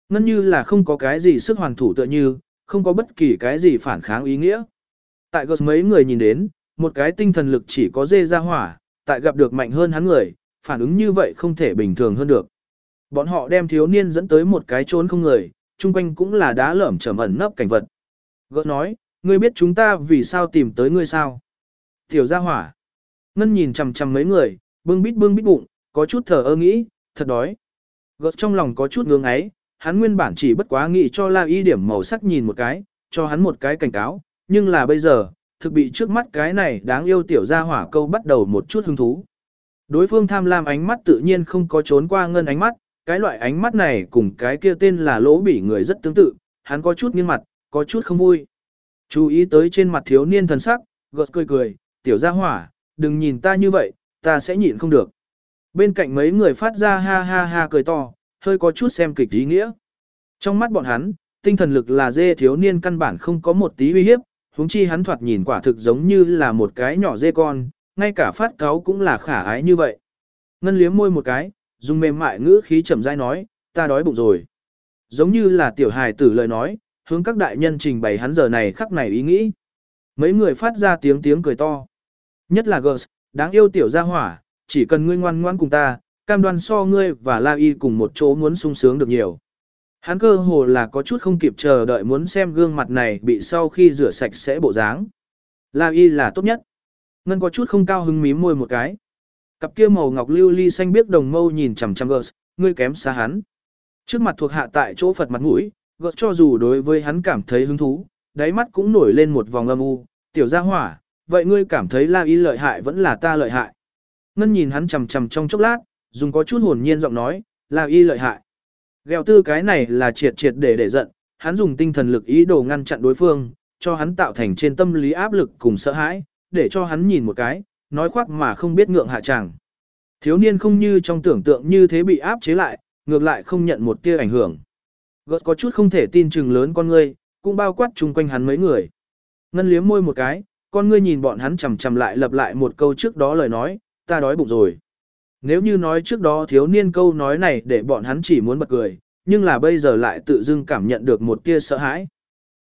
[SPEAKER 1] Ngân như là không có cái gì sức hoàn thủ tựa như, không có bất kỳ cái gì phản kháng ý nghĩa. Tại gợt mấy người nhìn đến, một cái tinh thần lực chỉ có dê ra hỏa, tại gặp được mạnh hơn hắn người, phản ứng như vậy không thể bình thường hơn được. Bọn họ đem thiếu niên dẫn tới một cái trốn không người, chung quanh cũng là đá lởm chởm ẩn nấp cảnh vật. Gợt nói, ngươi biết chúng ta vì sao tìm tới ngươi sao? Tiểu gia hỏa. Ngân nhìn chằm chằm mấy người, bưng bít bưng bít bụng, có chút thở ơ nghĩ, thật đói. Gợt trong lòng có chút ngưỡng ấy, hắn nguyên bản chỉ bất quá nghĩ cho La Y điểm màu sắc nhìn một cái, cho hắn một cái cảnh cáo, nhưng là bây giờ, thực bị trước mắt cái này đáng yêu tiểu gia hỏa câu bắt đầu một chút hứng thú. Đối phương tham lam ánh mắt tự nhiên không có trốn qua ngân ánh mắt, cái loại ánh mắt này cùng cái kia tên là lỗ bỉ người rất tương tự, hắn có chút nghiêng mặt, có chút không vui. Chú ý tới trên mặt thiếu niên thần sắc, gợt cười cười, tiểu gia hỏa, đừng nhìn ta như vậy, ta sẽ nhịn không được. Bên cạnh mấy người phát ra ha ha ha cười to, hơi có chút xem kịch ý nghĩa. Trong mắt bọn hắn, tinh thần lực là dê thiếu niên căn bản không có một tí uy hiếp, huống chi hắn thoạt nhìn quả thực giống như là một cái nhỏ dê con, ngay cả phát cáo cũng là khả ái như vậy. Ngân liếm môi một cái, dùng mềm mại ngữ khí chậm rãi nói, ta đói bụng rồi. Giống như là tiểu hài tử lời nói, hướng các đại nhân trình bày hắn giờ này khắc này ý nghĩ. Mấy người phát ra tiếng tiếng cười to. Nhất là Gers, đáng yêu tiểu gia hỏa, chỉ cần ngươi ngoan ngoan cùng ta, cam đoan so ngươi và La Y cùng một chỗ muốn sung sướng được nhiều. Hắn cơ hồ là có chút không kịp chờ đợi muốn xem gương mặt này bị sau khi rửa sạch sẽ bộ dáng. La Y là tốt nhất. Ngân có chút không cao hứng mím môi một cái. Cặp kia màu ngọc lưu ly xanh biếc đồng mâu nhìn chằm chằm Gers, ngươi kém xa hắn. Trước mặt thuộc hạ tại chỗ Phật mặt mũi, Gers cho dù đối với hắn cảm thấy hứng thú, đáy mắt cũng nổi lên một vòng âm u, tiểu gia hỏa, vậy ngươi cảm thấy La Y lợi hại vẫn là ta lợi hại. Ngân nhìn hắn chằm chằm trong chốc lát, dùng có chút hồn nhiên giọng nói, là Y lợi hại. Gheo tư cái này là triệt triệt để để giận, hắn dùng tinh thần lực ý đồ ngăn chặn đối phương, cho hắn tạo thành trên tâm lý áp lực cùng sợ hãi, để cho hắn nhìn một cái, nói khoác mà không biết ngượng hạ chàng. Thiếu niên không như trong tưởng tượng như thế bị áp chế lại, ngược lại không nhận một tia ảnh hưởng. gợt có chút không thể tin chừng lớn con ngươi, cũng bao quát chung quanh hắn mấy người. Ngân liếm môi một cái, con ngươi nhìn bọn hắn chầm chầm lại lặp lại một câu trước đó lời nói, ta đói bụng rồi. Nếu như nói trước đó thiếu niên câu nói này để bọn hắn chỉ muốn bật cười, nhưng là bây giờ lại tự dưng cảm nhận được một tia sợ hãi.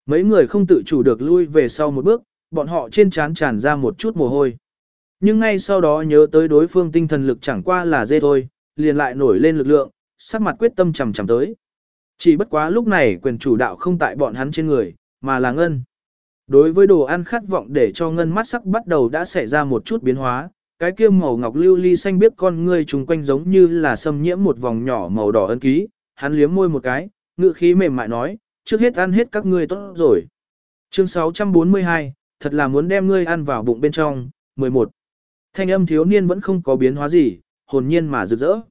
[SPEAKER 1] Mấy người không tự chủ được lui về sau một bước, bọn họ trên trán tràn ra một chút mồ hôi. Nhưng ngay sau đó nhớ tới đối phương tinh thần lực chẳng qua là dê thôi, liền lại nổi lên lực lượng, sắc mặt quyết tâm chầm chầm tới. Chỉ bất quá lúc này quyền chủ đạo không tại bọn hắn trên người, mà là ngân. Đối với đồ ăn khát vọng để cho ngân mắt sắc bắt đầu đã xảy ra một chút biến hóa, cái kia màu ngọc lưu ly xanh biết con ngươi trùng quanh giống như là xâm nhiễm một vòng nhỏ màu đỏ ân ký, hắn liếm môi một cái, ngựa khí mềm mại nói, trước hết ăn hết các ngươi tốt rồi. Chương 642, thật là muốn đem ngươi ăn vào bụng bên trong, 11. Thanh âm thiếu niên vẫn không có biến hóa gì, hồn nhiên mà rực rỡ.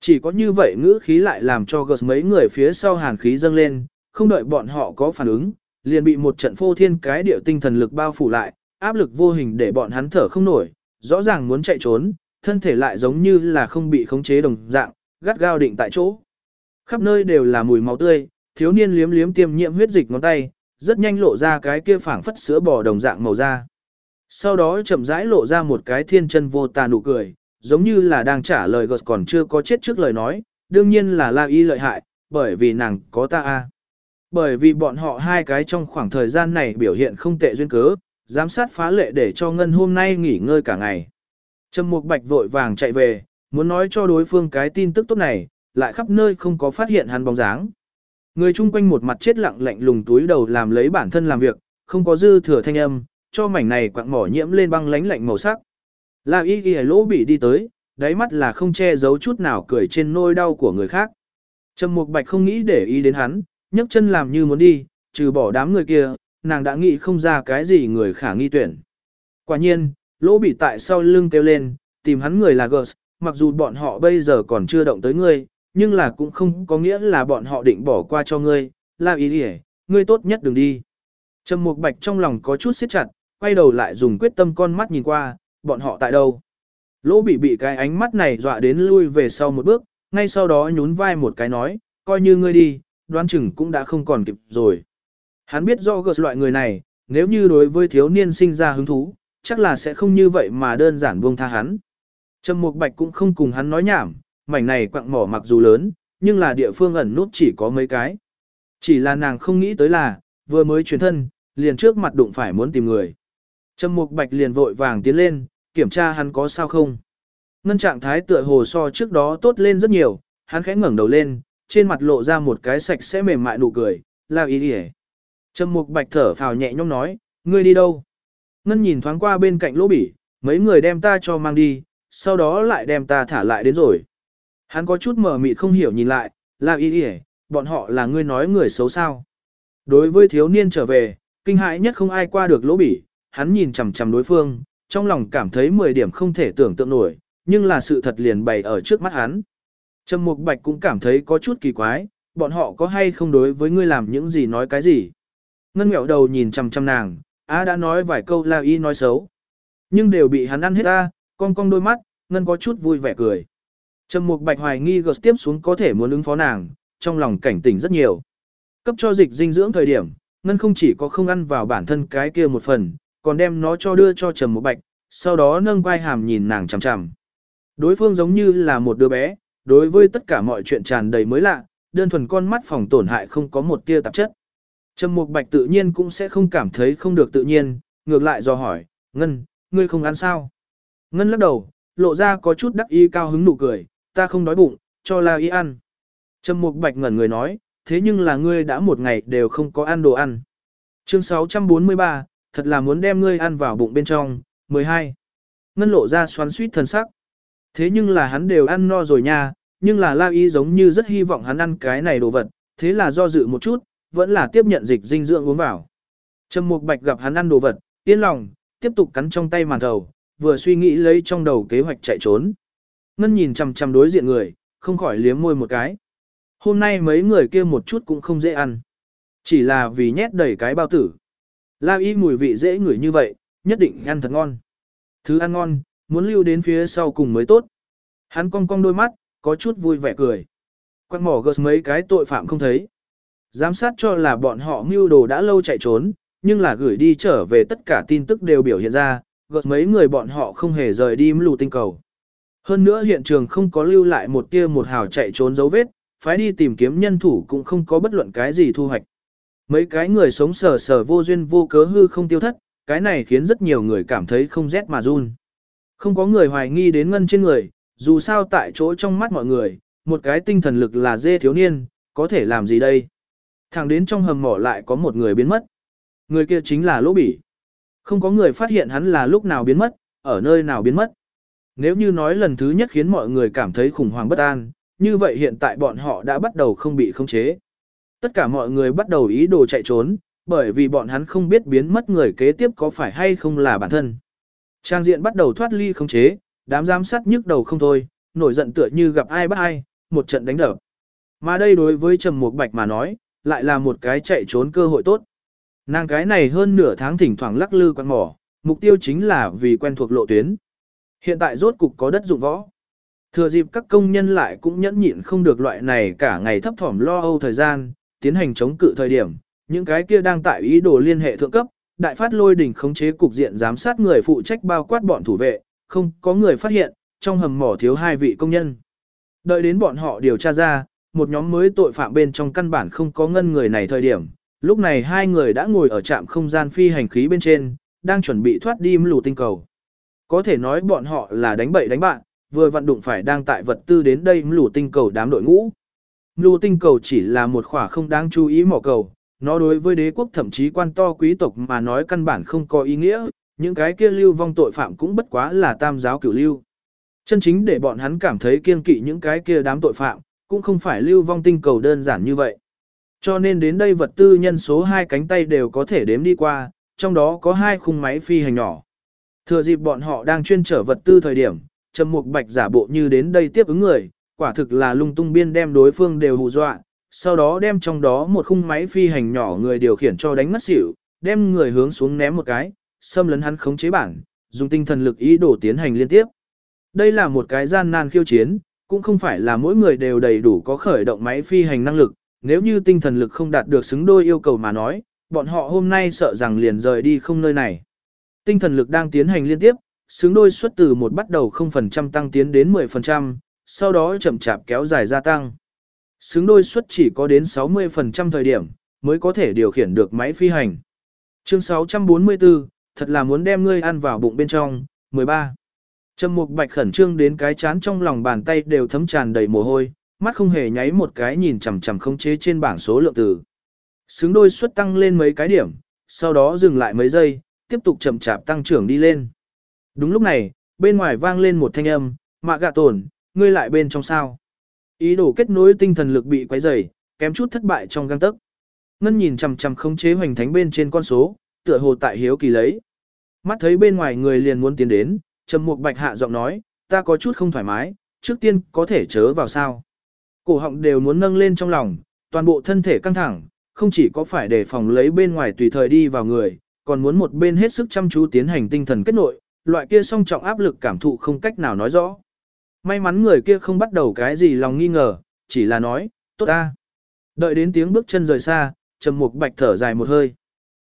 [SPEAKER 1] Chỉ có như vậy ngữ khí lại làm cho gợt mấy người phía sau hàn khí dâng lên, không đợi bọn họ có phản ứng, liền bị một trận phô thiên cái điệu tinh thần lực bao phủ lại, áp lực vô hình để bọn hắn thở không nổi, rõ ràng muốn chạy trốn, thân thể lại giống như là không bị khống chế đồng dạng, gắt gao định tại chỗ. Khắp nơi đều là mùi máu tươi, thiếu niên liếm liếm tiêm nhiễm huyết dịch ngón tay, rất nhanh lộ ra cái kia phảng phất sữa bò đồng dạng màu da. Sau đó chậm rãi lộ ra một cái thiên chân vô tà nụ cười, giống như là đang trả lời gật còn chưa có chết trước lời nói, đương nhiên là La Y lợi hại, bởi vì nàng có ta a. Bởi vì bọn họ hai cái trong khoảng thời gian này biểu hiện không tệ duyên cớ, giám sát phá lệ để cho Ngân hôm nay nghỉ ngơi cả ngày. Trầm Mục Bạch vội vàng chạy về, muốn nói cho đối phương cái tin tức tốt này, lại khắp nơi không có phát hiện hắn bóng dáng. Người chung quanh một mặt chết lặng lạnh lùng túi đầu làm lấy bản thân làm việc, không có dư thừa thanh âm, cho mảnh này quặng mỏ nhiễm lên băng lánh lạnh màu sắc. La y Y lỗ bị đi tới, đáy mắt là không che giấu chút nào cười trên nôi đau của người khác. Trầm Mục Bạch không nghĩ để ý đến hắn, nhấc chân làm như muốn đi, trừ bỏ đám người kia, nàng đã nghĩ không ra cái gì người khả nghi tuyển. Quả nhiên, lỗ bị tại sau lưng kêu lên, tìm hắn người là Gers, mặc dù bọn họ bây giờ còn chưa động tới ngươi, nhưng là cũng không có nghĩa là bọn họ định bỏ qua cho ngươi, la ý đi ngươi tốt nhất đừng đi. Trầm Mục Bạch trong lòng có chút siết chặt, quay đầu lại dùng quyết tâm con mắt nhìn qua, bọn họ tại đâu. Lỗ bị bị cái ánh mắt này dọa đến lui về sau một bước, ngay sau đó nhún vai một cái nói, coi như ngươi đi, đoán chừng cũng đã không còn kịp rồi. Hắn biết do gợt loại người này, nếu như đối với thiếu niên sinh ra hứng thú, chắc là sẽ không như vậy mà đơn giản buông tha hắn. Trầm Mục Bạch cũng không cùng hắn nói nhảm, mảnh này quặng mỏ mặc dù lớn, nhưng là địa phương ẩn nút chỉ có mấy cái. Chỉ là nàng không nghĩ tới là, vừa mới chuyển thân, liền trước mặt đụng phải muốn tìm người. Trầm Mục Bạch liền vội vàng tiến lên, kiểm tra hắn có sao không. Ngân trạng thái tựa hồ so trước đó tốt lên rất nhiều, hắn khẽ ngẩng đầu lên, trên mặt lộ ra một cái sạch sẽ mềm mại nụ cười, lao ý đi Trầm Mục Bạch thở phào nhẹ nhõm nói, ngươi đi đâu? Ngân nhìn thoáng qua bên cạnh lỗ bỉ, mấy người đem ta cho mang đi, sau đó lại đem ta thả lại đến rồi. Hắn có chút mờ mịt không hiểu nhìn lại, là ý ý, bọn họ là ngươi nói người xấu sao. Đối với thiếu niên trở về, kinh hãi nhất không ai qua được lỗ bỉ, hắn nhìn chằm chằm đối phương, trong lòng cảm thấy 10 điểm không thể tưởng tượng nổi, nhưng là sự thật liền bày ở trước mắt hắn. Trầm Mục Bạch cũng cảm thấy có chút kỳ quái, bọn họ có hay không đối với ngươi làm những gì nói cái gì. Ngân ngẹo đầu nhìn chằm chằm nàng, á đã nói vài câu la y nói xấu. Nhưng đều bị hắn ăn hết ta, cong cong đôi mắt, Ngân có chút vui vẻ cười. Trầm Mục Bạch hoài nghi gật tiếp xuống có thể muốn ứng phó nàng, trong lòng cảnh tỉnh rất nhiều. Cấp cho dịch dinh dưỡng thời điểm, Ngân không chỉ có không ăn vào bản thân cái kia một phần, còn đem nó cho đưa cho Trầm Mục Bạch, sau đó nâng quai hàm nhìn nàng chằm chằm. Đối phương giống như là một đứa bé, đối với tất cả mọi chuyện tràn đầy mới lạ, đơn thuần con mắt phòng tổn hại không có một tia tạp chất. Trầm Mục Bạch tự nhiên cũng sẽ không cảm thấy không được tự nhiên, ngược lại do hỏi, Ngân, ngươi không ăn sao? Ngân lắc đầu, lộ ra có chút đắc ý cao hứng nụ cười, ta không đói bụng, cho La Y ăn. Trầm Mục Bạch ngẩn người nói, thế nhưng là ngươi đã một ngày đều không có ăn đồ ăn. Chương 643, thật là muốn đem ngươi ăn vào bụng bên trong, 12. Ngân lộ ra xoắn suýt thần sắc. Thế nhưng là hắn đều ăn no rồi nha, nhưng là La Y giống như rất hy vọng hắn ăn cái này đồ vật, thế là do dự một chút, vẫn là tiếp nhận dịch dinh dưỡng uống vào. Trầm Mục Bạch gặp hắn ăn đồ vật, yên lòng, tiếp tục cắn trong tay màn thầu, vừa suy nghĩ lấy trong đầu kế hoạch chạy trốn. Ngân nhìn chằm chằm đối diện người, không khỏi liếm môi một cái. Hôm nay mấy người kia một chút cũng không dễ ăn. Chỉ là vì nhét đầy cái bao tử. La y mùi vị dễ ngửi như vậy, nhất định ăn thật ngon. Thứ ăn ngon, muốn lưu đến phía sau cùng mới tốt. Hắn cong cong đôi mắt, có chút vui vẻ cười. Quang mỏ gợt mấy cái tội phạm không thấy. Giám sát cho là bọn họ mưu đồ đã lâu chạy trốn, nhưng là gửi đi trở về tất cả tin tức đều biểu hiện ra, gợt mấy người bọn họ không hề rời đi lù tinh cầu. Hơn nữa hiện trường không có lưu lại một tia một hào chạy trốn dấu vết, phái đi tìm kiếm nhân thủ cũng không có bất luận cái gì thu hoạch. Mấy cái người sống sờ sờ vô duyên vô cớ hư không tiêu thất, cái này khiến rất nhiều người cảm thấy không rét mà run. Không có người hoài nghi đến ngân trên người, dù sao tại chỗ trong mắt mọi người, một cái tinh thần lực là dê thiếu niên, có thể làm gì đây? Thẳng đến trong hầm mỏ lại có một người biến mất. Người kia chính là lỗ bỉ. Không có người phát hiện hắn là lúc nào biến mất, ở nơi nào biến mất. Nếu như nói lần thứ nhất khiến mọi người cảm thấy khủng hoảng bất an, như vậy hiện tại bọn họ đã bắt đầu không bị khống chế. Tất cả mọi người bắt đầu ý đồ chạy trốn, bởi vì bọn hắn không biết biến mất người kế tiếp có phải hay không là bản thân. Trang diện bắt đầu thoát ly khống chế, đám giám sát nhức đầu không thôi, nổi giận tựa như gặp ai bắt ai, một trận đánh đập. Mà đây đối với Trầm Mục Bạch mà nói, lại là một cái chạy trốn cơ hội tốt. Nàng cái này hơn nửa tháng thỉnh thoảng lắc lư quan mỏ, mục tiêu chính là vì quen thuộc lộ tuyến. Hiện tại rốt cục có đất dụng võ. Thừa dịp các công nhân lại cũng nhẫn nhịn không được loại này cả ngày thấp thỏm lo âu thời gian, tiến hành chống cự thời điểm, những cái kia đang tại ý đồ liên hệ thượng cấp, đại phát lôi đỉnh khống chế cục diện giám sát người phụ trách bao quát bọn thủ vệ, không có người phát hiện, trong hầm mỏ thiếu hai vị công nhân. Đợi đến bọn họ điều tra ra, một nhóm mới tội phạm bên trong căn bản không có ngân người này thời điểm, lúc này hai người đã ngồi ở trạm không gian phi hành khí bên trên, đang chuẩn bị thoát đi lù tinh cầu. Có thể nói bọn họ là đánh bậy đánh bạn, vừa vận đụng phải đang tại vật tư đến đây lù tinh cầu đám đội ngũ. Lù tinh cầu chỉ là một khỏa không đáng chú ý mỏ cầu, nó đối với đế quốc thậm chí quan to quý tộc mà nói căn bản không có ý nghĩa, những cái kia lưu vong tội phạm cũng bất quá là tam giáo cửu lưu. Chân chính để bọn hắn cảm thấy kiên kỵ những cái kia đám tội phạm, cũng không phải lưu vong tinh cầu đơn giản như vậy. Cho nên đến đây vật tư nhân số hai cánh tay đều có thể đếm đi qua, trong đó có hai khung máy phi hành nhỏ. Thừa dịp bọn họ đang chuyên trở vật tư thời điểm, Trầm Mục Bạch giả bộ như đến đây tiếp ứng người, quả thực là lung tung biên đem đối phương đều hù dọa, sau đó đem trong đó một khung máy phi hành nhỏ người điều khiển cho đánh ngất xỉu, đem người hướng xuống ném một cái, xâm lấn hắn khống chế bản, dùng tinh thần lực ý đồ tiến hành liên tiếp. Đây là một cái gian nan khiêu chiến, cũng không phải là mỗi người đều đầy đủ có khởi động máy phi hành năng lực, nếu như tinh thần lực không đạt được xứng đôi yêu cầu mà nói, bọn họ hôm nay sợ rằng liền rời đi không nơi này. Tinh thần lực đang tiến hành liên tiếp, xứng đôi xuất từ một bắt đầu 0% tăng tiến đến 10%, sau đó chậm chạp kéo dài gia tăng. Xứng đôi suất chỉ có đến 60% thời điểm, mới có thể điều khiển được máy phi hành. Chương 644, thật là muốn đem ngươi ăn vào bụng bên trong, 13. Trầm Mục Bạch khẩn trương đến cái chán trong lòng bàn tay đều thấm tràn đầy mồ hôi, mắt không hề nháy một cái nhìn chằm chằm không chế trên bảng số lượng từ. Xứng đôi suất tăng lên mấy cái điểm, sau đó dừng lại mấy giây, tiếp tục chậm chạp tăng trưởng đi lên. Đúng lúc này, bên ngoài vang lên một thanh âm, mạ gạ tổn, ngươi lại bên trong sao. Ý đồ kết nối tinh thần lực bị quấy rầy, kém chút thất bại trong găng tấc. Ngân nhìn chằm chằm không chế hoành thánh bên trên con số, tựa hồ tại hiếu kỳ lấy. Mắt thấy bên ngoài người liền muốn tiến đến, Trầm Mục Bạch hạ giọng nói, ta có chút không thoải mái, trước tiên có thể chớ vào sao. Cổ họng đều muốn nâng lên trong lòng, toàn bộ thân thể căng thẳng, không chỉ có phải để phòng lấy bên ngoài tùy thời đi vào người, còn muốn một bên hết sức chăm chú tiến hành tinh thần kết nội, loại kia song trọng áp lực cảm thụ không cách nào nói rõ. May mắn người kia không bắt đầu cái gì lòng nghi ngờ, chỉ là nói, tốt ta. Đợi đến tiếng bước chân rời xa, Trầm Mục Bạch thở dài một hơi.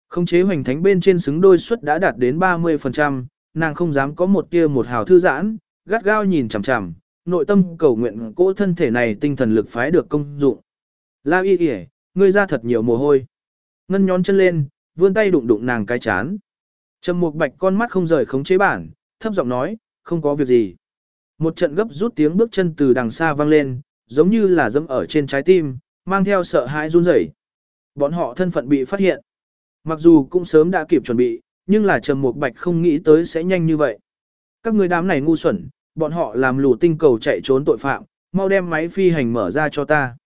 [SPEAKER 1] Không chế hoành thánh bên trên xứng đôi suất đã đạt đến 30%, nàng không dám có một tia một hào thư giãn, gắt gao nhìn chằm chằm, nội tâm cầu nguyện cỗ thân thể này tinh thần lực phái được công dụng. La y y, ngươi ra thật nhiều mồ hôi. Ngân nhón chân lên, vươn tay đụng đụng nàng cái chán. Trầm Mục Bạch con mắt không rời khống chế bản, thấp giọng nói, không có việc gì. Một trận gấp rút tiếng bước chân từ đằng xa vang lên, giống như là dẫm ở trên trái tim, mang theo sợ hãi run rẩy. Bọn họ thân phận bị phát hiện. Mặc dù cũng sớm đã kịp chuẩn bị, nhưng là Trầm Mục Bạch không nghĩ tới sẽ nhanh như vậy. Các người đám này ngu xuẩn, bọn họ làm lù tinh cầu chạy trốn tội phạm, mau đem máy phi hành mở ra cho ta.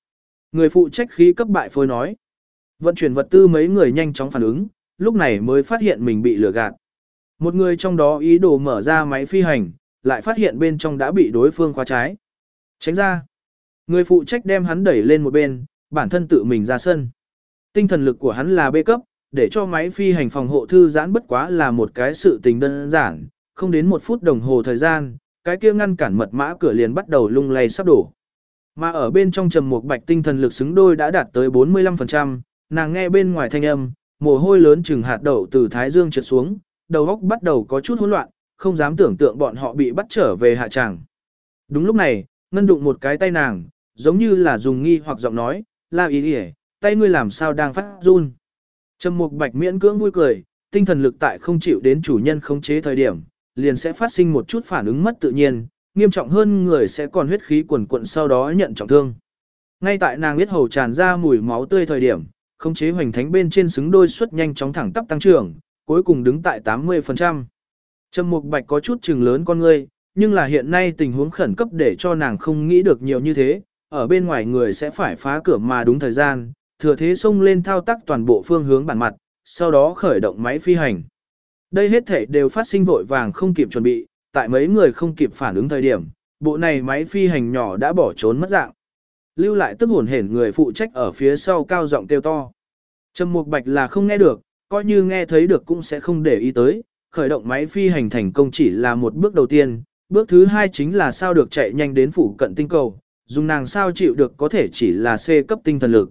[SPEAKER 1] Người phụ trách khí cấp bại phôi nói. Vận chuyển vật tư mấy người nhanh chóng phản ứng, lúc này mới phát hiện mình bị lừa gạt. Một người trong đó ý đồ mở ra máy phi hành, lại phát hiện bên trong đã bị đối phương khóa trái. Tránh ra. Người phụ trách đem hắn đẩy lên một bên, bản thân tự mình ra sân. Tinh thần lực của hắn là B cấp, để cho máy phi hành phòng hộ thư giãn bất quá là một cái sự tình đơn giản, không đến một phút đồng hồ thời gian, cái kia ngăn cản mật mã cửa liền bắt đầu lung lay sắp đổ. Mà ở bên trong trầm một bạch tinh thần lực xứng đôi đã đạt tới 45%, nàng nghe bên ngoài thanh âm, mồ hôi lớn chừng hạt đậu từ thái dương trượt xuống, đầu óc bắt đầu có chút hỗn loạn, không dám tưởng tượng bọn họ bị bắt trở về hạ tràng. Đúng lúc này, ngân đụng một cái tay nàng, giống như là dùng nghi hoặc giọng nói, la ý ỉa, tay ngươi làm sao đang phát run. Trầm mục bạch miễn cưỡng vui cười, tinh thần lực tại không chịu đến chủ nhân khống chế thời điểm, liền sẽ phát sinh một chút phản ứng mất tự nhiên, nghiêm trọng hơn người sẽ còn huyết khí quần quận sau đó nhận trọng thương. Ngay tại nàng biết hầu tràn ra mùi máu tươi thời điểm, khống chế hoành thánh bên trên xứng đôi suất nhanh chóng thẳng tắp tăng trưởng, cuối cùng đứng tại 80%. Trầm Mục Bạch có chút chừng lớn con ngươi, nhưng là hiện nay tình huống khẩn cấp để cho nàng không nghĩ được nhiều như thế, ở bên ngoài người sẽ phải phá cửa mà đúng thời gian, thừa thế xông lên thao tác toàn bộ phương hướng bản mặt, sau đó khởi động máy phi hành. Đây hết thể đều phát sinh vội vàng không kịp chuẩn bị, tại mấy người không kịp phản ứng thời điểm, bộ này máy phi hành nhỏ đã bỏ trốn mất dạng. Lưu lại tức hồn hển người phụ trách ở phía sau cao giọng kêu to. Trầm Mục Bạch là không nghe được, coi như nghe thấy được cũng sẽ không để ý tới, khởi động máy phi hành thành công chỉ là một bước đầu tiên, bước thứ hai chính là sao được chạy nhanh đến phụ cận tinh cầu, dùng nàng sao chịu được có thể chỉ là C cấp tinh thần lực.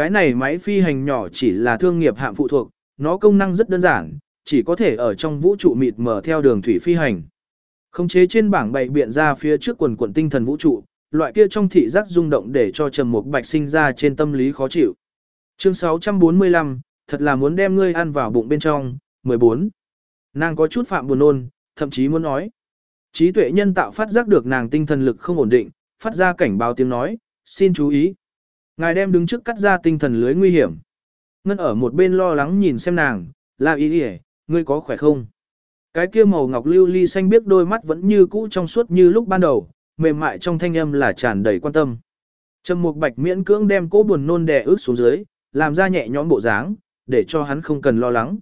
[SPEAKER 1] Cái này máy phi hành nhỏ chỉ là thương nghiệp hạm phụ thuộc, nó công năng rất đơn giản, chỉ có thể ở trong vũ trụ mịt mờ theo đường thủy phi hành. Khống chế trên bảng bày biện ra phía trước quần quần tinh thần vũ trụ, loại kia trong thị giác rung động để cho Trầm Mục Bạch sinh ra trên tâm lý khó chịu. Chương 645, thật là muốn đem ngươi ăn vào bụng bên trong, 14. Nàng có chút phạm buồn nôn, thậm chí muốn nói. Trí tuệ nhân tạo phát giác được nàng tinh thần lực không ổn định, phát ra cảnh báo tiếng nói, xin chú ý. Ngài đem đứng trước cắt ra tinh thần lưới nguy hiểm. Ngân ở một bên lo lắng nhìn xem nàng, la ý ý, ngươi có khỏe không? Cái kia màu ngọc lưu ly xanh biết đôi mắt vẫn như cũ trong suốt như lúc ban đầu, mềm mại trong thanh âm là tràn đầy quan tâm. Trầm Mục Bạch miễn cưỡng đem cố buồn nôn đè ướt xuống dưới, làm ra nhẹ nhõm bộ dáng, để cho hắn không cần lo lắng.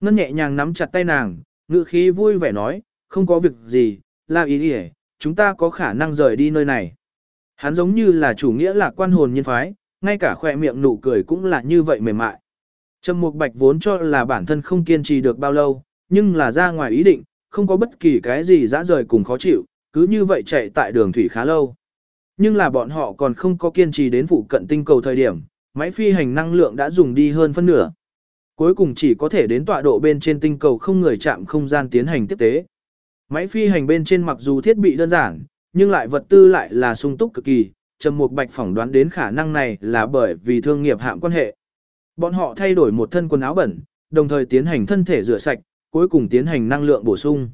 [SPEAKER 1] Ngân nhẹ nhàng nắm chặt tay nàng, ngữ khí vui vẻ nói, không có việc gì, la ý đi chúng ta có khả năng rời đi nơi này. Hắn giống như là chủ nghĩa là quan hồn nhân phái, ngay cả khỏe miệng nụ cười cũng là như vậy mềm mại. Trầm Mục Bạch vốn cho là bản thân không kiên trì được bao lâu, nhưng là ra ngoài ý định, không có bất kỳ cái gì dã rời cùng khó chịu, cứ như vậy chạy tại đường thủy khá lâu. Nhưng là bọn họ còn không có kiên trì đến phụ cận tinh cầu thời điểm, máy phi hành năng lượng đã dùng đi hơn phân nửa. Cuối cùng chỉ có thể đến tọa độ bên trên tinh cầu không người chạm không gian tiến hành tiếp tế. Máy phi hành bên trên mặc dù thiết bị đơn giản, nhưng lại vật tư lại là sung túc cực kỳ, Trầm Mục Bạch phỏng đoán đến khả năng này là bởi vì thương nghiệp hạm quan hệ. Bọn họ thay đổi một thân quần áo bẩn, đồng thời tiến hành thân thể rửa sạch, cuối cùng tiến hành năng lượng bổ sung.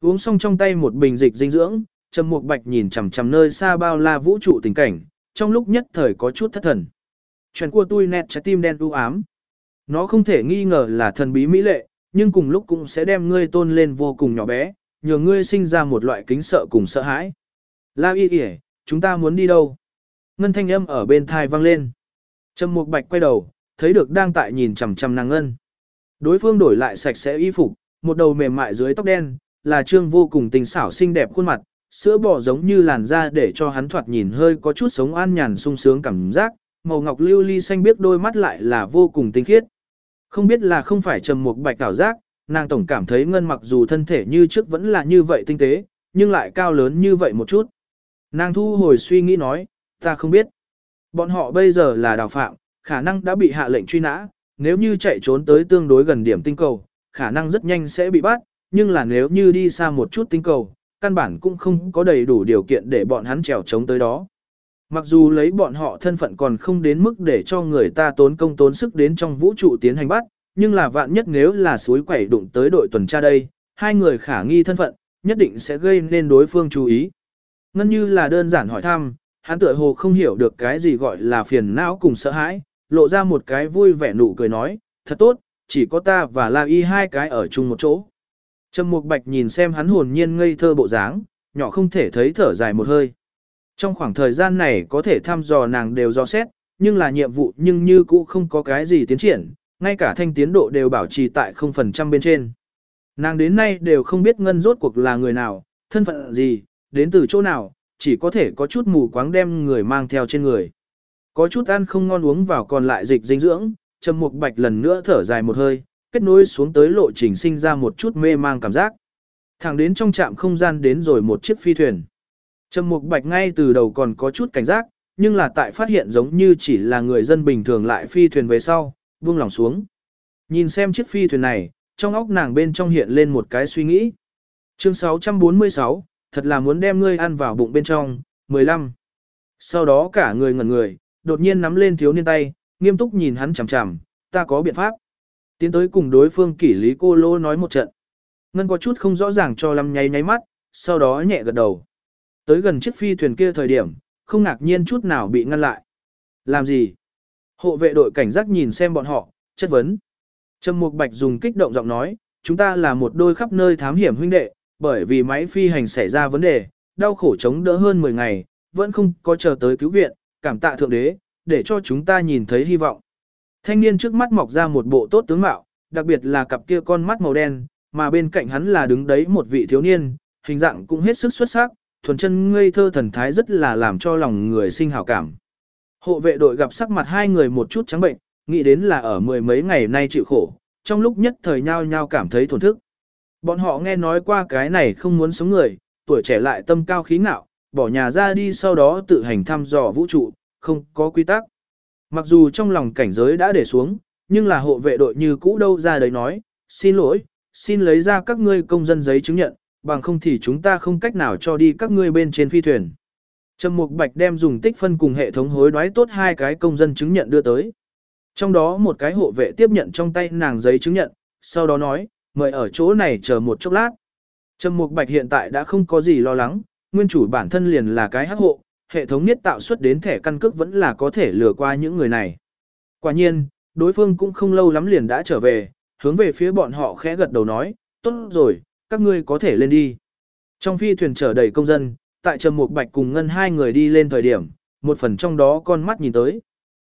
[SPEAKER 1] Uống xong trong tay một bình dịch dinh dưỡng, Trầm Mục Bạch nhìn chằm chằm nơi xa bao la vũ trụ tình cảnh, trong lúc nhất thời có chút thất thần. Chuyện của tôi nét trái tim đen u ám. Nó không thể nghi ngờ là thần bí mỹ lệ, nhưng cùng lúc cũng sẽ đem ngươi tôn lên vô cùng nhỏ bé, nhờ ngươi sinh ra một loại kính sợ cùng sợ hãi. La y kìa, chúng ta muốn đi đâu? Ngân thanh âm ở bên thai vang lên. Trầm Mục Bạch quay đầu, thấy được đang tại nhìn chằm chằm nàng Ngân. Đối phương đổi lại sạch sẽ y phục, một đầu mềm mại dưới tóc đen, là trương vô cùng tình xảo xinh đẹp khuôn mặt, sữa bò giống như làn da để cho hắn thoạt nhìn hơi có chút sống an nhàn sung sướng cảm giác, màu ngọc lưu ly xanh biết đôi mắt lại là vô cùng tinh khiết. Không biết là không phải trầm Mục bạch cảm giác, nàng tổng cảm thấy ngân mặc dù thân thể như trước vẫn là như vậy tinh tế, nhưng lại cao lớn như vậy một chút. Nàng thu hồi suy nghĩ nói, ta không biết. Bọn họ bây giờ là đào phạm, khả năng đã bị hạ lệnh truy nã, nếu như chạy trốn tới tương đối gần điểm tinh cầu, khả năng rất nhanh sẽ bị bắt, nhưng là nếu như đi xa một chút tinh cầu, căn bản cũng không có đầy đủ điều kiện để bọn hắn trèo trống tới đó. Mặc dù lấy bọn họ thân phận còn không đến mức để cho người ta tốn công tốn sức đến trong vũ trụ tiến hành bắt, nhưng là vạn nhất nếu là suối quẩy đụng tới đội tuần tra đây, hai người khả nghi thân phận, nhất định sẽ gây nên đối phương chú ý. Ngân như là đơn giản hỏi thăm, hắn tựa hồ không hiểu được cái gì gọi là phiền não cùng sợ hãi, lộ ra một cái vui vẻ nụ cười nói, thật tốt, chỉ có ta và La Y hai cái ở chung một chỗ. Trầm Mục Bạch nhìn xem hắn hồn nhiên ngây thơ bộ dáng, nhỏ không thể thấy thở dài một hơi. Trong khoảng thời gian này có thể thăm dò nàng đều do xét, nhưng là nhiệm vụ nhưng như cũ không có cái gì tiến triển, ngay cả thanh tiến độ đều bảo trì tại 0% bên trên. Nàng đến nay đều không biết ngân rốt cuộc là người nào, thân phận gì, đến từ chỗ nào, chỉ có thể có chút mù quáng đem người mang theo trên người. Có chút ăn không ngon uống vào còn lại dịch dinh dưỡng, Trầm Mục Bạch lần nữa thở dài một hơi, kết nối xuống tới lộ trình sinh ra một chút mê mang cảm giác. Thẳng đến trong trạm không gian đến rồi một chiếc phi thuyền. Trầm Mục Bạch ngay từ đầu còn có chút cảnh giác, nhưng là tại phát hiện giống như chỉ là người dân bình thường lại phi thuyền về sau, buông lòng xuống. Nhìn xem chiếc phi thuyền này, trong óc nàng bên trong hiện lên một cái suy nghĩ. Chương 646, thật là muốn đem ngươi ăn vào bụng bên trong, 15. Sau đó cả người ngẩn người, đột nhiên nắm lên thiếu niên tay, nghiêm túc nhìn hắn chằm chằm, ta có biện pháp. Tiến tới cùng đối phương kỷ lý cô lô nói một trận. Ngân có chút không rõ ràng cho lắm nháy nháy mắt, sau đó nhẹ gật đầu. Tới gần chiếc phi thuyền kia thời điểm, không ngạc nhiên chút nào bị ngăn lại. Làm gì? Hộ vệ đội cảnh giác nhìn xem bọn họ, chất vấn. Trầm Mục Bạch dùng kích động giọng nói, chúng ta là một đôi khắp nơi thám hiểm huynh đệ, bởi vì máy phi hành xảy ra vấn đề, đau khổ chống đỡ hơn 10 ngày, vẫn không có chờ tới cứu viện, cảm tạ thượng đế, để cho chúng ta nhìn thấy hy vọng. Thanh niên trước mắt mọc ra một bộ tốt tướng mạo, đặc biệt là cặp kia con mắt màu đen, mà bên cạnh hắn là đứng đấy một vị thiếu niên, hình dạng cũng hết sức xuất sắc, thuần chân ngây thơ thần thái rất là làm cho lòng người sinh hảo cảm. Hộ vệ đội gặp sắc mặt hai người một chút trắng bệnh, nghĩ đến là ở mười mấy ngày nay chịu khổ, trong lúc nhất thời nhao nhao cảm thấy thổn thức. Bọn họ nghe nói qua cái này không muốn sống người, tuổi trẻ lại tâm cao khí ngạo, bỏ nhà ra đi sau đó tự hành thăm dò vũ trụ, không có quy tắc. Mặc dù trong lòng cảnh giới đã để xuống, nhưng là hộ vệ đội như cũ đâu ra đấy nói, xin lỗi, xin lấy ra các ngươi công dân giấy chứng nhận, bằng không thì chúng ta không cách nào cho đi các ngươi bên trên phi thuyền. Trầm Mục Bạch đem dùng tích phân cùng hệ thống hối đoái tốt hai cái công dân chứng nhận đưa tới. Trong đó một cái hộ vệ tiếp nhận trong tay nàng giấy chứng nhận, sau đó nói, mời ở chỗ này chờ một chốc lát. Trầm Mục Bạch hiện tại đã không có gì lo lắng, nguyên chủ bản thân liền là cái hắc hộ, hệ thống niết tạo xuất đến thẻ căn cước vẫn là có thể lừa qua những người này. Quả nhiên, đối phương cũng không lâu lắm liền đã trở về, hướng về phía bọn họ khẽ gật đầu nói, tốt rồi, các ngươi có thể lên đi. Trong phi thuyền chở đầy công dân, tại Trầm Mục Bạch cùng Ngân hai người đi lên thời điểm, một phần trong đó con mắt nhìn tới.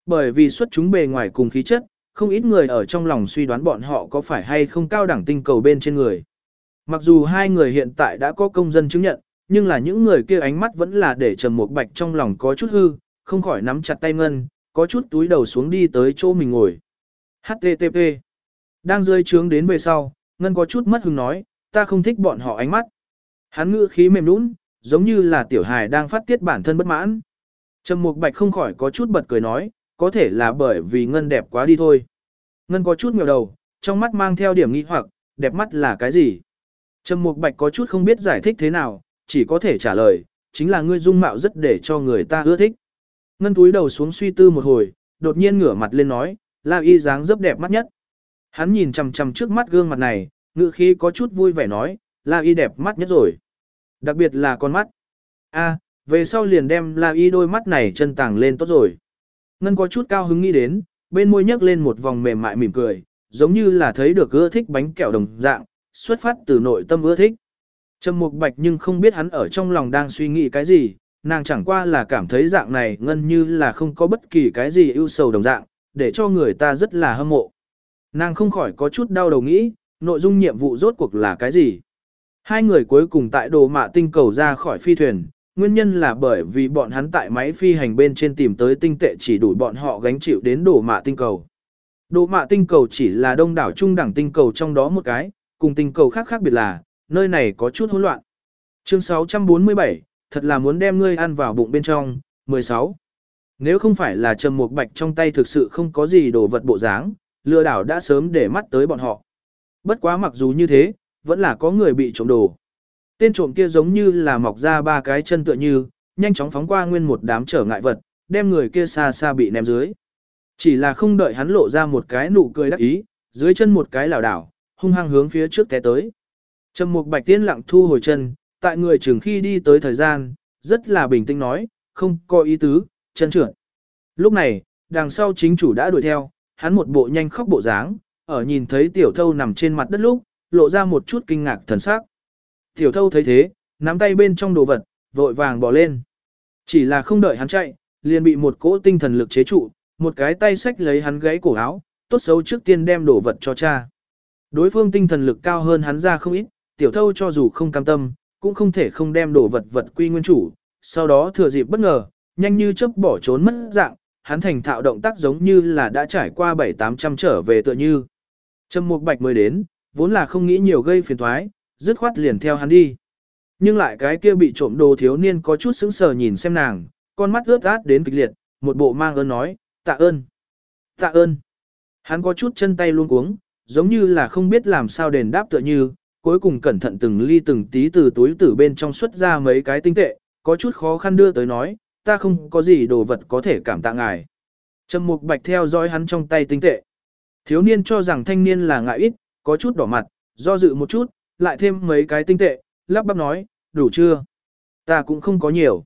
[SPEAKER 1] Bởi vì xuất chúng bề ngoài cùng khí chất, không ít người ở trong lòng suy đoán bọn họ có phải hay không cao đẳng tinh cầu bên trên người. Mặc dù hai người hiện tại đã có công dân chứng nhận, nhưng là những người kia ánh mắt vẫn là để Trầm Mục Bạch trong lòng có chút hư, không khỏi nắm chặt tay Ngân, có chút túi đầu xuống đi tới chỗ mình ngồi. HTTP. Đang rơi trướng đến về sau, Ngân có chút mất hứng nói, ta không thích bọn họ ánh mắt. Hắn ngữ khí mềm nũng, giống như là tiểu hài đang phát tiết bản thân bất mãn. Trầm Mục Bạch không khỏi có chút bật cười nói, có thể là bởi vì Ngân đẹp quá đi thôi. Ngân có chút nghèo đầu, trong mắt mang theo điểm nghi hoặc, đẹp mắt là cái gì? Trầm Mục Bạch có chút không biết giải thích thế nào, chỉ có thể trả lời, chính là ngươi dung mạo rất để cho người ta ưa thích. Ngân túi đầu xuống suy tư một hồi, đột nhiên ngửa mặt lên nói, La Y dáng dấp đẹp mắt nhất. Hắn nhìn chằm chằm trước mắt gương mặt này, ngữ khí có chút vui vẻ nói, La Y đẹp mắt nhất rồi. Đặc biệt là con mắt. A, về sau liền đem La Y đôi mắt này chân tàng lên tốt rồi. Ngân có chút cao hứng nghĩ đến, bên môi nhấc lên một vòng mềm mại mỉm cười, giống như là thấy được ưa thích bánh kẹo đồng dạng, xuất phát từ nội tâm ưa thích. Trầm Mục Bạch nhưng không biết hắn ở trong lòng đang suy nghĩ cái gì, nàng chẳng qua là cảm thấy dạng này ngân như là không có bất kỳ cái gì ưu sầu đồng dạng, để cho người ta rất là hâm mộ. Nàng không khỏi có chút đau đầu nghĩ, nội dung nhiệm vụ rốt cuộc là cái gì. Hai người cuối cùng tại đồ mạ tinh cầu ra khỏi phi thuyền, nguyên nhân là bởi vì bọn hắn tại máy phi hành bên trên tìm tới tinh tệ chỉ đủ bọn họ gánh chịu đến đồ mạ tinh cầu. Đồ mạ tinh cầu chỉ là đông đảo trung đẳng tinh cầu trong đó một cái, cùng tinh cầu khác khác biệt là, nơi này có chút hỗn loạn. Chương 647, thật là muốn đem ngươi ăn vào bụng bên trong, 16. Nếu không phải là trầm một bạch trong tay thực sự không có gì đồ vật bộ dáng, lừa đảo đã sớm để mắt tới bọn họ. Bất quá mặc dù như thế, vẫn là có người bị trộm đồ. Tên trộm kia giống như là mọc ra ba cái chân tựa như, nhanh chóng phóng qua nguyên một đám trở ngại vật, đem người kia xa xa bị ném dưới. Chỉ là không đợi hắn lộ ra một cái nụ cười đắc ý, dưới chân một cái lảo đảo, hung hăng hướng phía trước té tới. Trầm Mục Bạch Tiên lặng thu hồi chân, tại người trường khi đi tới thời gian, rất là bình tĩnh nói, không có ý tứ, chân trượt. Lúc này, đằng sau chính chủ đã đuổi theo, hắn một bộ nhanh khóc bộ dáng, ở nhìn thấy tiểu thâu nằm trên mặt đất lúc, lộ ra một chút kinh ngạc thần sắc. Tiểu thâu thấy thế, nắm tay bên trong đồ vật, vội vàng bỏ lên. Chỉ là không đợi hắn chạy, liền bị một cỗ tinh thần lực chế trụ, một cái tay xách lấy hắn gãy cổ áo, tốt xấu trước tiên đem đồ vật cho cha. Đối phương tinh thần lực cao hơn hắn ra không ít, tiểu thâu cho dù không cam tâm, cũng không thể không đem đồ vật vật quy nguyên chủ, sau đó thừa dịp bất ngờ, nhanh như chớp bỏ trốn mất dạng, hắn thành thạo động tác giống như là đã trải qua bảy tám trăm trở về tựa như. Trầm Mục Bạch mới đến, vốn là không nghĩ nhiều gây phiền toái, dứt khoát liền theo hắn đi. Nhưng lại cái kia bị trộm đồ thiếu niên có chút sững sờ nhìn xem nàng, con mắt ướt át đến kịch liệt, một bộ mang ơn nói, tạ ơn, tạ ơn. Hắn có chút chân tay luôn cuống, giống như là không biết làm sao đền đáp tựa như, cuối cùng cẩn thận từng ly từng tí từ túi tử bên trong xuất ra mấy cái tinh tệ, có chút khó khăn đưa tới nói, ta không có gì đồ vật có thể cảm tạ ngài. Trầm Mục Bạch theo dõi hắn trong tay tinh tệ. Thiếu niên cho rằng thanh niên là ngại ít, có chút đỏ mặt, do dự một chút, lại thêm mấy cái tinh tệ, lắp bắp nói, đủ chưa? Ta cũng không có nhiều.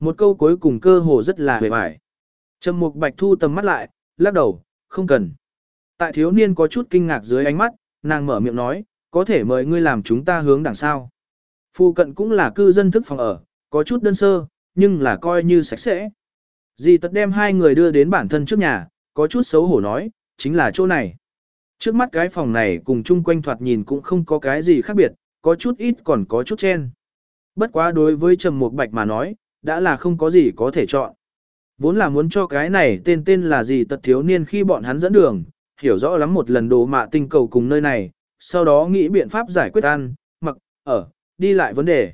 [SPEAKER 1] Một câu cuối cùng cơ hồ rất là hề bại. Trầm Mục Bạch thu tầm mắt lại, lắc đầu, không cần. Tại thiếu niên có chút kinh ngạc dưới ánh mắt, nàng mở miệng nói, có thể mời ngươi làm chúng ta hướng đằng sau. Phu cận cũng là cư dân thức phòng ở, có chút đơn sơ, nhưng là coi như sạch sẽ. Dì tật đem hai người đưa đến bản thân trước nhà, có chút xấu hổ nói, chính là chỗ này. Trước mắt cái phòng này cùng chung quanh thoạt nhìn cũng không có cái gì khác biệt, có chút ít còn có chút chen. Bất quá đối với Trầm Mục Bạch mà nói, đã là không có gì có thể chọn. Vốn là muốn cho cái này tên tên là gì tật thiếu niên khi bọn hắn dẫn đường, hiểu rõ lắm một lần đồ mạ tinh cầu cùng nơi này, sau đó nghĩ biện pháp giải quyết ăn, mặc, ở, đi lại vấn đề.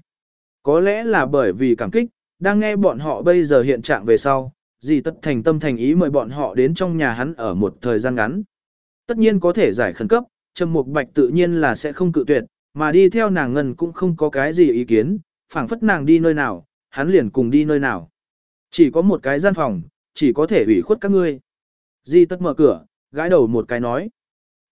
[SPEAKER 1] Có lẽ là bởi vì cảm kích, đang nghe bọn họ bây giờ hiện trạng về sau, gì tất thành tâm thành ý mời bọn họ đến trong nhà hắn ở một thời gian ngắn. Tất nhiên có thể giải khẩn cấp, Trầm Mục Bạch tự nhiên là sẽ không cự tuyệt, mà đi theo nàng ngân cũng không có cái gì ý kiến, phảng phất nàng đi nơi nào, hắn liền cùng đi nơi nào. Chỉ có một cái gian phòng, chỉ có thể ủy khuất các ngươi. Di tất mở cửa, gãi đầu một cái nói.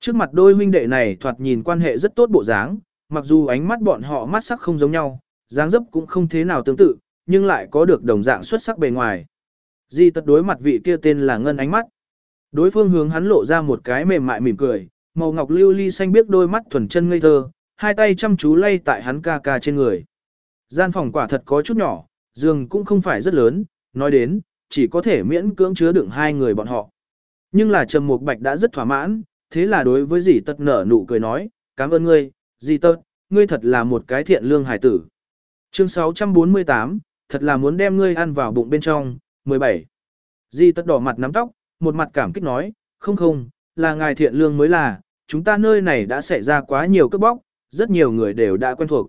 [SPEAKER 1] Trước mặt đôi huynh đệ này thoạt nhìn quan hệ rất tốt bộ dáng, mặc dù ánh mắt bọn họ mắt sắc không giống nhau, dáng dấp cũng không thế nào tương tự, nhưng lại có được đồng dạng xuất sắc bề ngoài. Di tất đối mặt vị kia tên là Ngân ánh mắt. Đối phương hướng hắn lộ ra một cái mềm mại mỉm cười, màu ngọc lưu ly xanh biếc đôi mắt thuần chân ngây thơ, hai tay chăm chú lay tại hắn ca ca trên người. Gian phòng quả thật có chút nhỏ, giường cũng không phải rất lớn, nói đến, chỉ có thể miễn cưỡng chứa đựng hai người bọn họ. Nhưng là Trầm Mục Bạch đã rất thỏa mãn, thế là đối với dì tật nở nụ cười nói, cảm ơn ngươi, dì tật, ngươi thật là một cái thiện lương hải tử. Chương 648, thật là muốn đem ngươi ăn vào bụng bên trong, 17. Dì tật đỏ mặt nắm tóc, một mặt cảm kích nói, không không, là ngài thiện lương mới là, chúng ta nơi này đã xảy ra quá nhiều cướp bóc, rất nhiều người đều đã quen thuộc.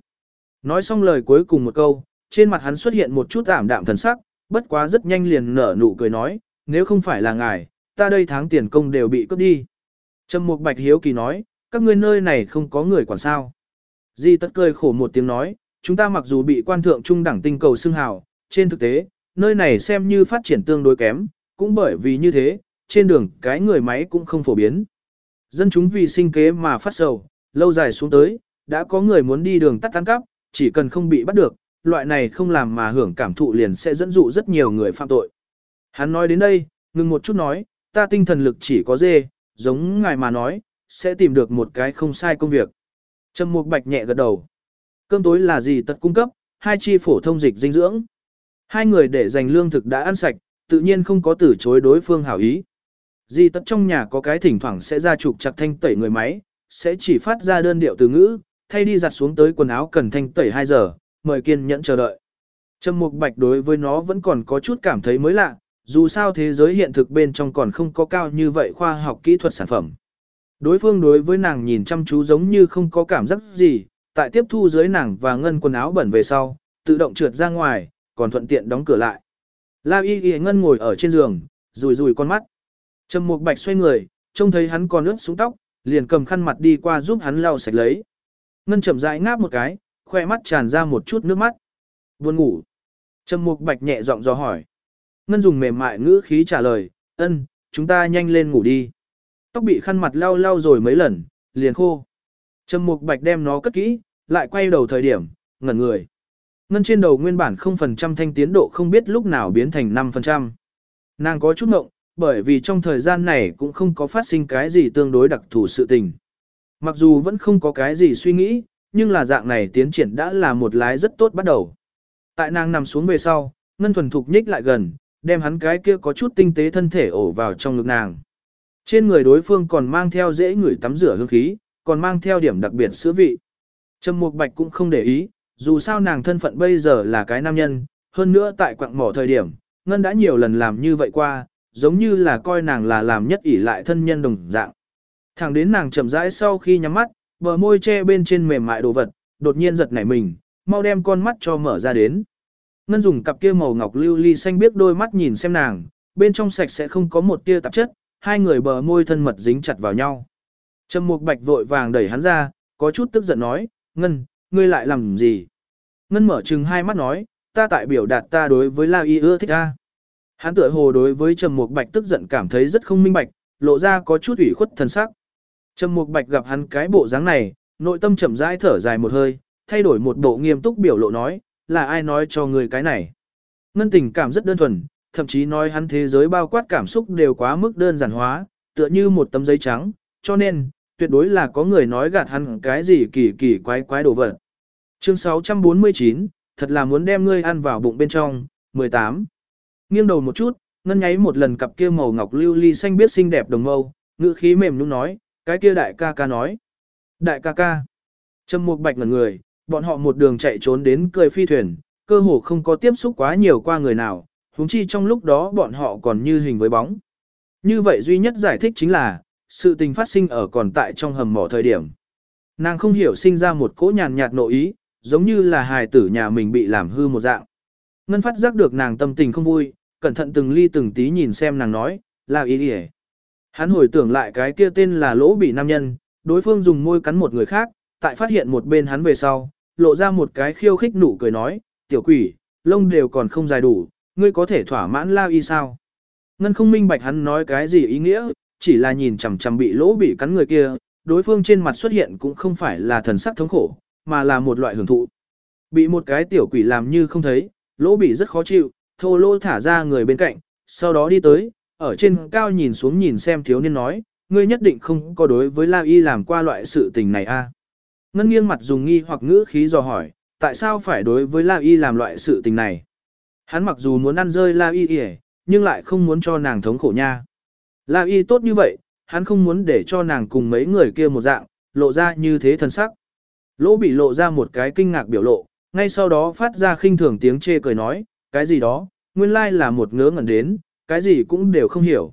[SPEAKER 1] Nói xong lời cuối cùng một câu, trên mặt hắn xuất hiện một chút ảm đạm thần sắc, bất quá rất nhanh liền nở nụ cười nói, nếu không phải là ngài, ta đây tháng tiền công đều bị cướp đi. Trầm Mục Bạch hiếu kỳ nói, các ngươi nơi này không có người quản sao. Di tất cười khổ một tiếng nói, chúng ta mặc dù bị quan thượng trung đẳng tinh cầu xưng hào, trên thực tế, nơi này xem như phát triển tương đối kém, cũng bởi vì như thế, trên đường cái người máy cũng không phổ biến. Dân chúng vì sinh kế mà phát sầu, lâu dài xuống tới, đã có người muốn đi đường tắt ăn cắp, chỉ cần không bị bắt được, loại này không làm mà hưởng cảm thụ liền sẽ dẫn dụ rất nhiều người phạm tội. Hắn nói đến đây, ngừng một chút nói, ta tinh thần lực chỉ có dê, giống ngài mà nói, sẽ tìm được một cái không sai công việc. Trầm Mục Bạch nhẹ gật đầu. Cơm tối là gì tật cung cấp, hai chi phổ thông dịch dinh dưỡng. Hai người để dành lương thực đã ăn sạch, tự nhiên không có từ chối đối phương hảo ý. Di tất trong nhà có cái thỉnh thoảng sẽ ra trục chặt thanh tẩy người máy, sẽ chỉ phát ra đơn điệu từ ngữ, thay đi giặt xuống tới quần áo cần thanh tẩy 2 giờ, mời kiên nhẫn chờ đợi. Trầm Mục Bạch đối với nó vẫn còn có chút cảm thấy mới lạ, dù sao thế giới hiện thực bên trong còn không có cao như vậy khoa học kỹ thuật sản phẩm. Đối phương đối với nàng nhìn chăm chú giống như không có cảm giác gì, tại tiếp thu dưới nàng và ngân quần áo bẩn về sau, tự động trượt ra ngoài, còn thuận tiện đóng cửa lại. La Y Y Ngân ngồi ở trên giường, rùi rùi con mắt. Trầm Mục Bạch xoay người, trông thấy hắn còn ướt xuống tóc, liền cầm khăn mặt đi qua giúp hắn lau sạch lấy. Ngân chậm rãi ngáp một cái, khoe mắt tràn ra một chút nước mắt. Buồn ngủ. Trầm Mục Bạch nhẹ giọng dò hỏi. Ngân dùng mềm mại ngữ khí trả lời, ân, chúng ta nhanh lên ngủ đi. Tóc bị khăn mặt lau lau rồi mấy lần, liền khô. Trầm Mục Bạch đem nó cất kỹ, lại quay đầu thời điểm, ngẩn người. Ngân trên đầu nguyên bản 0% thanh tiến độ không biết lúc nào biến thành 5%. Nàng có chút mộng, bởi vì trong thời gian này cũng không có phát sinh cái gì tương đối đặc thù sự tình. Mặc dù vẫn không có cái gì suy nghĩ, nhưng là dạng này tiến triển đã là một lái rất tốt bắt đầu. Tại nàng nằm xuống về sau, Ngân thuần thục nhích lại gần, đem hắn cái kia có chút tinh tế thân thể ổ vào trong ngực nàng. Trên người đối phương còn mang theo dễ người tắm rửa hương khí, còn mang theo điểm đặc biệt sữa vị. Trầm Mục Bạch cũng không để ý, dù sao nàng thân phận bây giờ là cái nam nhân, hơn nữa tại quặng mỏ thời điểm, Ngân đã nhiều lần làm như vậy qua, giống như là coi nàng là làm nhất ỷ lại thân nhân đồng dạng. Thẳng đến nàng chậm rãi sau khi nhắm mắt, bờ môi che bên trên mềm mại đồ vật, đột nhiên giật nảy mình, mau đem con mắt cho mở ra đến. Ngân dùng cặp kia màu ngọc lưu ly xanh biết đôi mắt nhìn xem nàng, bên trong sạch sẽ không có một tia tạp chất, hai người bờ môi thân mật dính chặt vào nhau. Trầm Mục Bạch vội vàng đẩy hắn ra, có chút tức giận nói, "Ngân, ngươi lại làm gì?" Ngân mở trừng hai mắt nói, "Ta tại biểu đạt ta đối với La Y ưa thích a." Hắn tựa hồ đối với Trầm Mục Bạch tức giận cảm thấy rất không minh bạch, lộ ra có chút ủy khuất thần sắc. Trầm Mục Bạch gặp hắn cái bộ dáng này, nội tâm chậm rãi thở dài một hơi, thay đổi một bộ nghiêm túc biểu lộ nói, là ai nói cho người cái này. Ngân tình cảm rất đơn thuần, thậm chí nói hắn thế giới bao quát cảm xúc đều quá mức đơn giản hóa, tựa như một tấm giấy trắng, cho nên, tuyệt đối là có người nói gạt hắn cái gì kỳ kỳ quái quái đồ vật. Chương 649, thật là muốn đem ngươi ăn vào bụng bên trong, 18. Nghiêng đầu một chút, ngân nháy một lần cặp kia màu ngọc lưu ly xanh biết xinh đẹp đồng mâu, ngữ khí mềm nhũn nói, cái kia đại ca ca nói. Đại ca ca. Trầm Mục Bạch ngẩn người, bọn họ một đường chạy trốn đến cười phi thuyền, cơ hồ không có tiếp xúc quá nhiều qua người nào, huống chi trong lúc đó bọn họ còn như hình với bóng. Như vậy duy nhất giải thích chính là, sự tình phát sinh ở còn tại trong hầm mỏ thời điểm. Nàng không hiểu sinh ra một cỗ nhàn nhạt nội ý, giống như là hài tử nhà mình bị làm hư một dạng. Ngân phát giác được nàng tâm tình không vui, cẩn thận từng ly từng tí nhìn xem nàng nói, là ý ý Hắn hồi tưởng lại cái kia tên là lỗ bị nam nhân, đối phương dùng môi cắn một người khác, tại phát hiện một bên hắn về sau, lộ ra một cái khiêu khích nụ cười nói, tiểu quỷ, lông đều còn không dài đủ, ngươi có thể thỏa mãn lao y sao? Ngân không minh bạch hắn nói cái gì ý nghĩa, chỉ là nhìn chằm chằm bị lỗ bị cắn người kia, đối phương trên mặt xuất hiện cũng không phải là thần sắc thống khổ, mà là một loại hưởng thụ. Bị một cái tiểu quỷ làm như không thấy, lỗ bị rất khó chịu, thô lỗ thả ra người bên cạnh, sau đó đi tới, ở trên cao nhìn xuống nhìn xem thiếu niên nói, ngươi nhất định không có đối với La Y làm qua loại sự tình này a. Ngân nghiêng mặt dùng nghi hoặc ngữ khí dò hỏi, tại sao phải đối với La Y làm loại sự tình này? Hắn mặc dù muốn ăn rơi La Y nhưng lại không muốn cho nàng thống khổ nha. La Y tốt như vậy, hắn không muốn để cho nàng cùng mấy người kia một dạng, lộ ra như thế thần sắc. Lỗ bị lộ ra một cái kinh ngạc biểu lộ, ngay sau đó phát ra khinh thường tiếng chê cười nói, cái gì đó, nguyên lai là một ngớ ngẩn đến, cái gì cũng đều không hiểu.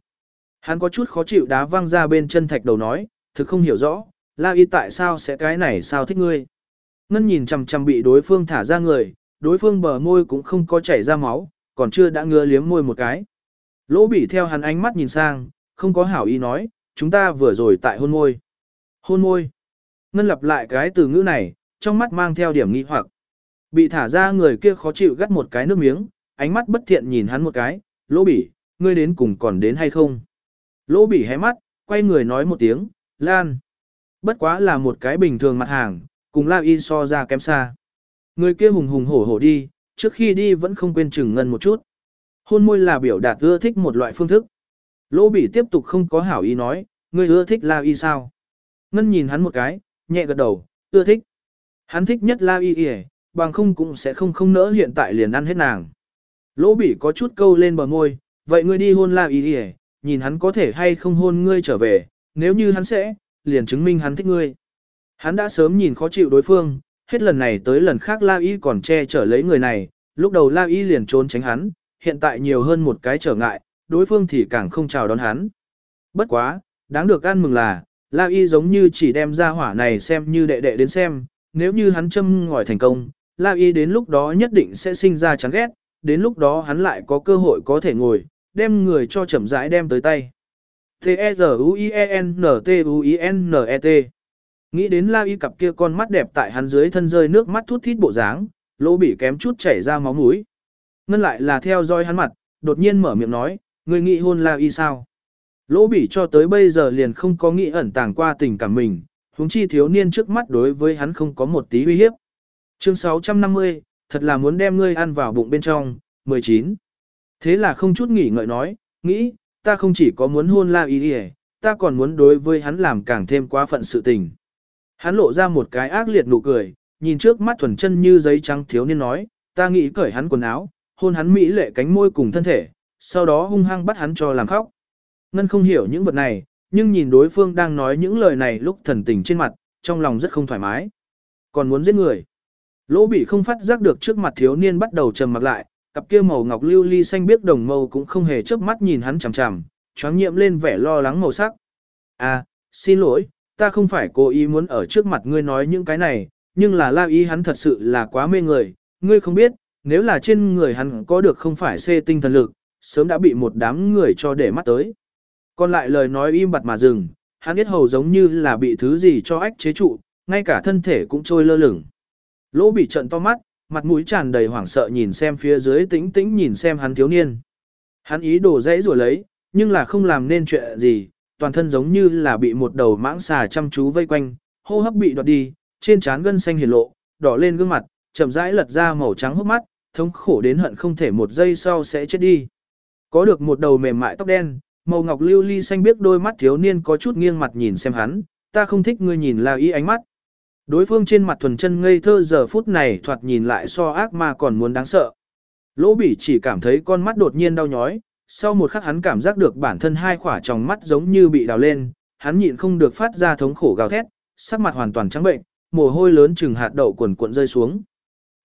[SPEAKER 1] Hắn có chút khó chịu đá văng ra bên chân thạch đầu nói, thực không hiểu rõ, La Y tại sao sẽ cái này sao thích ngươi. Ngân nhìn chằm chằm bị đối phương thả ra người, đối phương bờ môi cũng không có chảy ra máu, còn chưa đã ngứa liếm môi một cái. Lỗ bị theo hắn ánh mắt nhìn sang, không có hảo ý nói, chúng ta vừa rồi tại hôn môi. Hôn môi. Ngân lặp lại cái từ ngữ này, trong mắt mang theo điểm nghi hoặc. Bị thả ra người kia khó chịu gắt một cái nước miếng, ánh mắt bất thiện nhìn hắn một cái, lỗ bỉ, ngươi đến cùng còn đến hay không? Lỗ bỉ hé mắt, quay người nói một tiếng, Lan. Bất quá là một cái bình thường mặt hàng, cùng La Y so ra kém xa. Người kia hùng hùng hổ hổ đi, trước khi đi vẫn không quên chừng ngân một chút. Hôn môi là biểu đạt ưa thích một loại phương thức. Lỗ bỉ tiếp tục không có hảo ý nói, ngươi ưa thích La Y sao? Ngân nhìn hắn một cái, nhẹ gật đầu, ưa thích. Hắn thích nhất La Y Y, bằng không cũng sẽ không không nỡ hiện tại liền ăn hết nàng. Lỗ bỉ có chút câu lên bờ môi, vậy ngươi đi hôn La Y Y, nhìn hắn có thể hay không hôn ngươi trở về, nếu như hắn sẽ, liền chứng minh hắn thích ngươi. Hắn đã sớm nhìn khó chịu đối phương, hết lần này tới lần khác La Y còn che chở lấy người này, lúc đầu La Y liền trốn tránh hắn, hiện tại nhiều hơn một cái trở ngại, đối phương thì càng không chào đón hắn. Bất quá, đáng được ăn mừng là, La Y giống như chỉ đem ra hỏa này xem như đệ đệ đến xem, nếu như hắn châm ngòi thành công, La Y đến lúc đó nhất định sẽ sinh ra chán ghét, đến lúc đó hắn lại có cơ hội có thể ngồi, đem người cho chậm rãi đem tới tay. T-E-Z-U-I-E-N-T-U-I-N-E-T Nghĩ đến La Y cặp kia con mắt đẹp tại hắn dưới thân rơi nước mắt thút thít bộ dáng, lỗ bị kém chút chảy ra máu mũi. Ngân lại là theo dõi hắn mặt, đột nhiên mở miệng nói, Ngươi nghĩ hôn La Y sao? Lỗ bỉ cho tới bây giờ liền không có nghĩ ẩn tàng qua tình cảm mình, huống chi thiếu niên trước mắt đối với hắn không có một tí uy hiếp. Chương 650, thật là muốn đem ngươi ăn vào bụng bên trong, 19. Thế là không chút nghỉ ngợi nói, nghĩ, ta không chỉ có muốn hôn la y, ta còn muốn đối với hắn làm càng thêm quá phận sự tình. Hắn lộ ra một cái ác liệt nụ cười, nhìn trước mắt thuần chân như giấy trắng thiếu niên nói, ta nghĩ cởi hắn quần áo, hôn hắn mỹ lệ cánh môi cùng thân thể, sau đó hung hăng bắt hắn cho làm khóc. Ngân không hiểu những vật này, nhưng nhìn đối phương đang nói những lời này lúc thần tình trên mặt, trong lòng rất không thoải mái. Còn muốn giết người. Lỗ bị không phát giác được trước mặt thiếu niên bắt đầu trầm mặt lại, cặp kia màu ngọc lưu ly xanh biếc đồng mâu cũng không hề chớp mắt nhìn hắn chằm chằm, choáng nhiệm lên vẻ lo lắng màu sắc. À, xin lỗi, ta không phải cố ý muốn ở trước mặt ngươi nói những cái này, nhưng là la ý hắn thật sự là quá mê người, ngươi không biết, nếu là trên người hắn có được không phải xê tinh thần lực, sớm đã bị một đám người cho để mắt tới. Còn lại lời nói im bặt mà dừng, hắn biết hầu giống như là bị thứ gì cho ách chế trụ, ngay cả thân thể cũng trôi lơ lửng. Lỗ bị trận to mắt, mặt mũi tràn đầy hoảng sợ nhìn xem phía dưới tĩnh tĩnh nhìn xem hắn thiếu niên. Hắn ý đồ dãy rủa lấy, nhưng là không làm nên chuyện gì, toàn thân giống như là bị một đầu mãng xà chăm chú vây quanh, hô hấp bị đoạt đi, trên trán gân xanh hiển lộ, đỏ lên gương mặt, chậm rãi lật ra màu trắng hốc mắt, thống khổ đến hận không thể một giây sau sẽ chết đi. Có được một đầu mềm mại tóc đen, màu ngọc lưu ly xanh biết đôi mắt thiếu niên có chút nghiêng mặt nhìn xem hắn, ta không thích ngươi nhìn là Y ánh mắt. Đối phương trên mặt thuần chân ngây thơ giờ phút này thoạt nhìn lại so ác mà còn muốn đáng sợ. Lỗ bỉ chỉ cảm thấy con mắt đột nhiên đau nhói, sau một khắc hắn cảm giác được bản thân hai khỏa tròng mắt giống như bị đào lên, hắn nhịn không được phát ra thống khổ gào thét, sắc mặt hoàn toàn trắng bệnh, mồ hôi lớn chừng hạt đậu quần cuộn rơi xuống.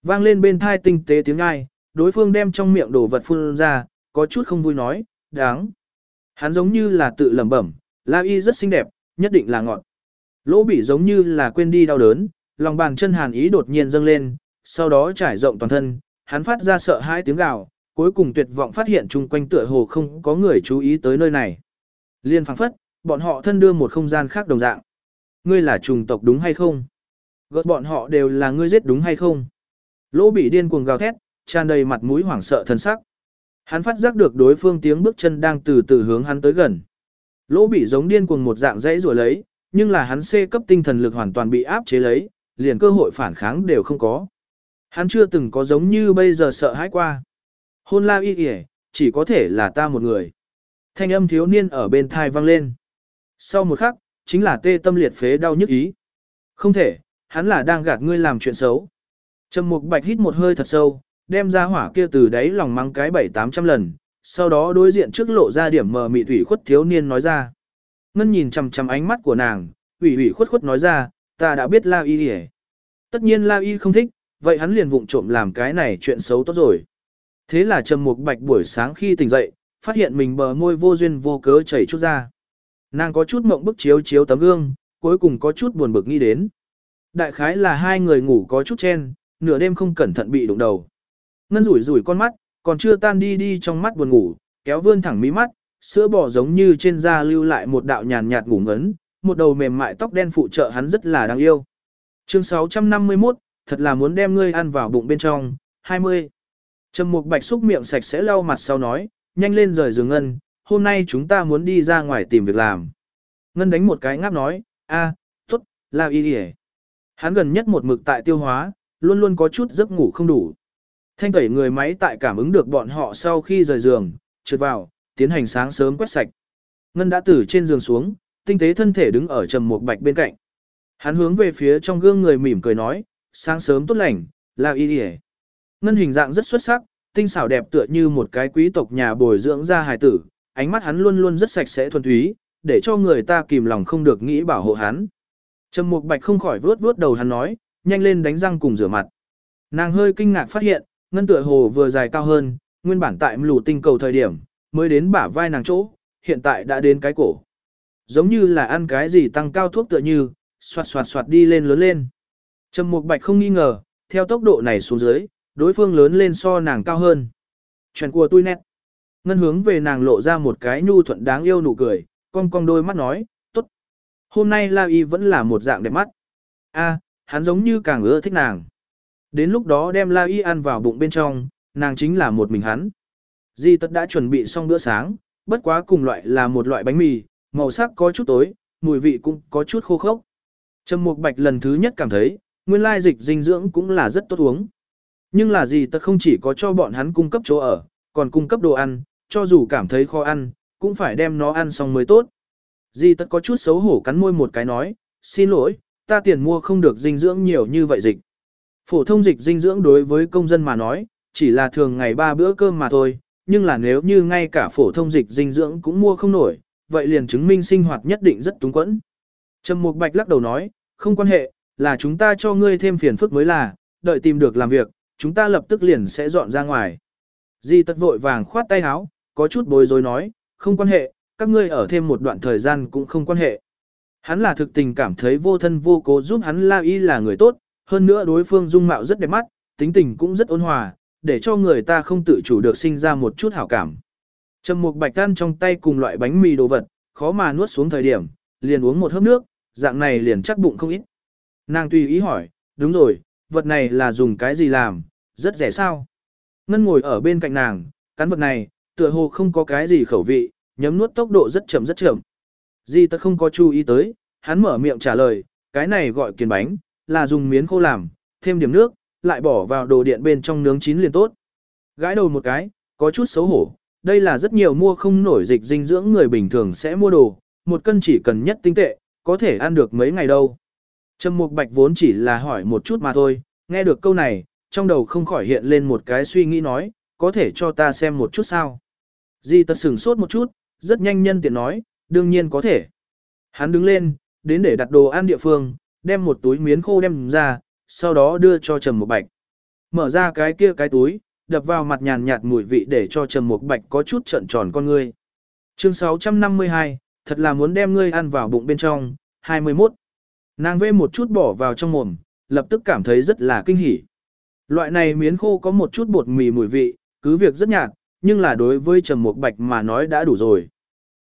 [SPEAKER 1] Vang lên bên thai tinh tế tiếng ai, đối phương đem trong miệng đồ vật phun ra, có chút không vui nói, đáng. Hắn giống như là tự lẩm bẩm, La Y rất xinh đẹp, nhất định là ngọt. Lỗ bị giống như là quên đi đau đớn, lòng bàn chân hàn ý đột nhiên dâng lên, sau đó trải rộng toàn thân, hắn phát ra sợ hãi tiếng gào, cuối cùng tuyệt vọng phát hiện chung quanh tựa hồ không có người chú ý tới nơi này. Liên phảng phất, bọn họ thân đưa một không gian khác đồng dạng. Ngươi là trùng tộc đúng hay không? Gớt bọn họ đều là ngươi giết đúng hay không? Lỗ bị điên cuồng gào thét, tràn đầy mặt mũi hoảng sợ thân sắc. Hắn phát giác được đối phương tiếng bước chân đang từ từ hướng hắn tới gần. Lỗ bị giống điên cuồng một dạng dãy rủa lấy, nhưng là hắn C cấp tinh thần lực hoàn toàn bị áp chế lấy, liền cơ hội phản kháng đều không có. Hắn chưa từng có giống như bây giờ sợ hãi qua. Hôn la y kìa, chỉ có thể là ta một người. Thanh âm thiếu niên ở bên thai vang lên. Sau một khắc, chính là tê tâm liệt phế đau nhức ý. Không thể, hắn là đang gạt ngươi làm chuyện xấu. Trầm Mục Bạch hít một hơi thật sâu, đem ra hỏa kia từ đáy lòng mắng cái bảy tám trăm lần, sau đó đối diện trước lộ ra điểm mờ mị thủy khuất thiếu niên nói ra. Ngân nhìn chằm chằm ánh mắt của nàng, ủy ủy khuất khuất nói ra, ta đã biết La Y đi Tất nhiên La Y không thích, vậy hắn liền vụng trộm làm cái này chuyện xấu tốt rồi. Thế là Trầm Mục Bạch buổi sáng khi tỉnh dậy, phát hiện mình bờ môi vô duyên vô cớ chảy chút ra. Nàng có chút mộng bức chiếu chiếu tấm gương, cuối cùng có chút buồn bực nghĩ đến. Đại khái là hai người ngủ có chút chen, nửa đêm không cẩn thận bị đụng đầu. Ngân rủi rủi con mắt, còn chưa tan đi đi trong mắt buồn ngủ, kéo vươn thẳng mí mắt, sữa bò giống như trên da lưu lại một đạo nhàn nhạt ngủ ngấn, một đầu mềm mại tóc đen phụ trợ hắn rất là đáng yêu. Chương 651, thật là muốn đem ngươi ăn vào bụng bên trong, 20. Trầm Mục Bạch xúc miệng sạch sẽ lau mặt sau nói, nhanh lên rời giường Ngân, hôm nay chúng ta muốn đi ra ngoài tìm việc làm. Ngân đánh một cái ngáp nói, a, tốt, là y y Hắn gần nhất một mực tại tiêu hóa, luôn luôn có chút giấc ngủ không đủ. Thanh tẩy người máy tại cảm ứng được bọn họ sau khi rời giường, trượt vào, tiến hành sáng sớm quét sạch. Ngân đã từ trên giường xuống, tinh tế thân thể đứng ở trầm một bạch bên cạnh. Hắn hướng về phía trong gương người mỉm cười nói, sáng sớm tốt lành, là y đi Ngân hình dạng rất xuất sắc, tinh xảo đẹp tựa như một cái quý tộc nhà bồi dưỡng ra hài tử, ánh mắt hắn luôn luôn rất sạch sẽ thuần túy, để cho người ta kìm lòng không được nghĩ bảo hộ hắn. Trầm Mục Bạch không khỏi vuốt vuốt đầu hắn nói, nhanh lên đánh răng cùng rửa mặt. Nàng hơi kinh ngạc phát hiện, ngân tựa hồ vừa dài cao hơn, nguyên bản tại lù tinh cầu thời điểm, mới đến bả vai nàng chỗ, hiện tại đã đến cái cổ. Giống như là ăn cái gì tăng cao thuốc tựa như, xoạt xoạt xoạt đi lên lớn lên. Trầm Mục Bạch không nghi ngờ, theo tốc độ này xuống dưới, đối phương lớn lên so nàng cao hơn. Chuyện của tôi nét. Ngân hướng về nàng lộ ra một cái nhu thuận đáng yêu nụ cười, cong cong đôi mắt nói, tốt. Hôm nay La Y vẫn là một dạng đẹp mắt. a hắn giống như càng ưa thích nàng. Đến lúc đó đem La Y ăn vào bụng bên trong, nàng chính là một mình hắn. Di tất đã chuẩn bị xong bữa sáng, bất quá cùng loại là một loại bánh mì, màu sắc có chút tối, mùi vị cũng có chút khô khốc. Trầm Mục Bạch lần thứ nhất cảm thấy, nguyên lai dịch dinh dưỡng cũng là rất tốt uống. Nhưng là gì tất không chỉ có cho bọn hắn cung cấp chỗ ở, còn cung cấp đồ ăn, cho dù cảm thấy khó ăn, cũng phải đem nó ăn xong mới tốt. Di tất có chút xấu hổ cắn môi một cái nói, xin lỗi, ta tiền mua không được dinh dưỡng nhiều như vậy dịch. Phổ thông dịch dinh dưỡng đối với công dân mà nói, chỉ là thường ngày ba bữa cơm mà thôi, nhưng là nếu như ngay cả phổ thông dịch dinh dưỡng cũng mua không nổi, vậy liền chứng minh sinh hoạt nhất định rất túng quẫn. Trầm Mục Bạch lắc đầu nói, không quan hệ, là chúng ta cho ngươi thêm phiền phức mới là, đợi tìm được làm việc, chúng ta lập tức liền sẽ dọn ra ngoài. Di tất vội vàng khoát tay áo, có chút bối rối nói, không quan hệ, các ngươi ở thêm một đoạn thời gian cũng không quan hệ. Hắn là thực tình cảm thấy vô thân vô cố giúp hắn La Y là người tốt, hơn nữa đối phương dung mạo rất đẹp mắt, tính tình cũng rất ôn hòa, để cho người ta không tự chủ được sinh ra một chút hảo cảm. Trầm Mục Bạch tan trong tay cùng loại bánh mì đồ vật, khó mà nuốt xuống thời điểm, liền uống một hớp nước, dạng này liền chắc bụng không ít. Nàng tùy ý hỏi, đúng rồi, vật này là dùng cái gì làm, rất rẻ sao. Ngân ngồi ở bên cạnh nàng, cắn vật này, tựa hồ không có cái gì khẩu vị, nhấm nuốt tốc độ rất chậm rất chậm. Di tất không có chú ý tới, hắn mở miệng trả lời, cái này gọi kiền bánh, là dùng miến khô làm, thêm điểm nước, lại bỏ vào đồ điện bên trong nướng chín liền tốt. Gãi đầu một cái, có chút xấu hổ, đây là rất nhiều mua không nổi dịch dinh dưỡng người bình thường sẽ mua đồ, một cân chỉ cần nhất tinh tệ, có thể ăn được mấy ngày đâu. Trầm Mục Bạch vốn chỉ là hỏi một chút mà thôi, nghe được câu này, trong đầu không khỏi hiện lên một cái suy nghĩ nói, có thể cho ta xem một chút sao. Di tật sửng sốt một chút, rất nhanh nhân tiện nói, đương nhiên có thể. Hắn đứng lên, đến để đặt đồ ăn địa phương, đem một túi miến khô đem ra, sau đó đưa cho Trầm Mục Bạch. Mở ra cái kia cái túi, đập vào mặt nhàn nhạt mùi vị để cho Trầm Mục Bạch có chút trợn tròn con ngươi. Chương 652, thật là muốn đem ngươi ăn vào bụng bên trong, 21. Nàng vê một chút bỏ vào trong mồm, lập tức cảm thấy rất là kinh hỉ. Loại này miến khô có một chút bột mì mùi vị, cứ việc rất nhạt, nhưng là đối với Trầm Mục Bạch mà nói đã đủ rồi.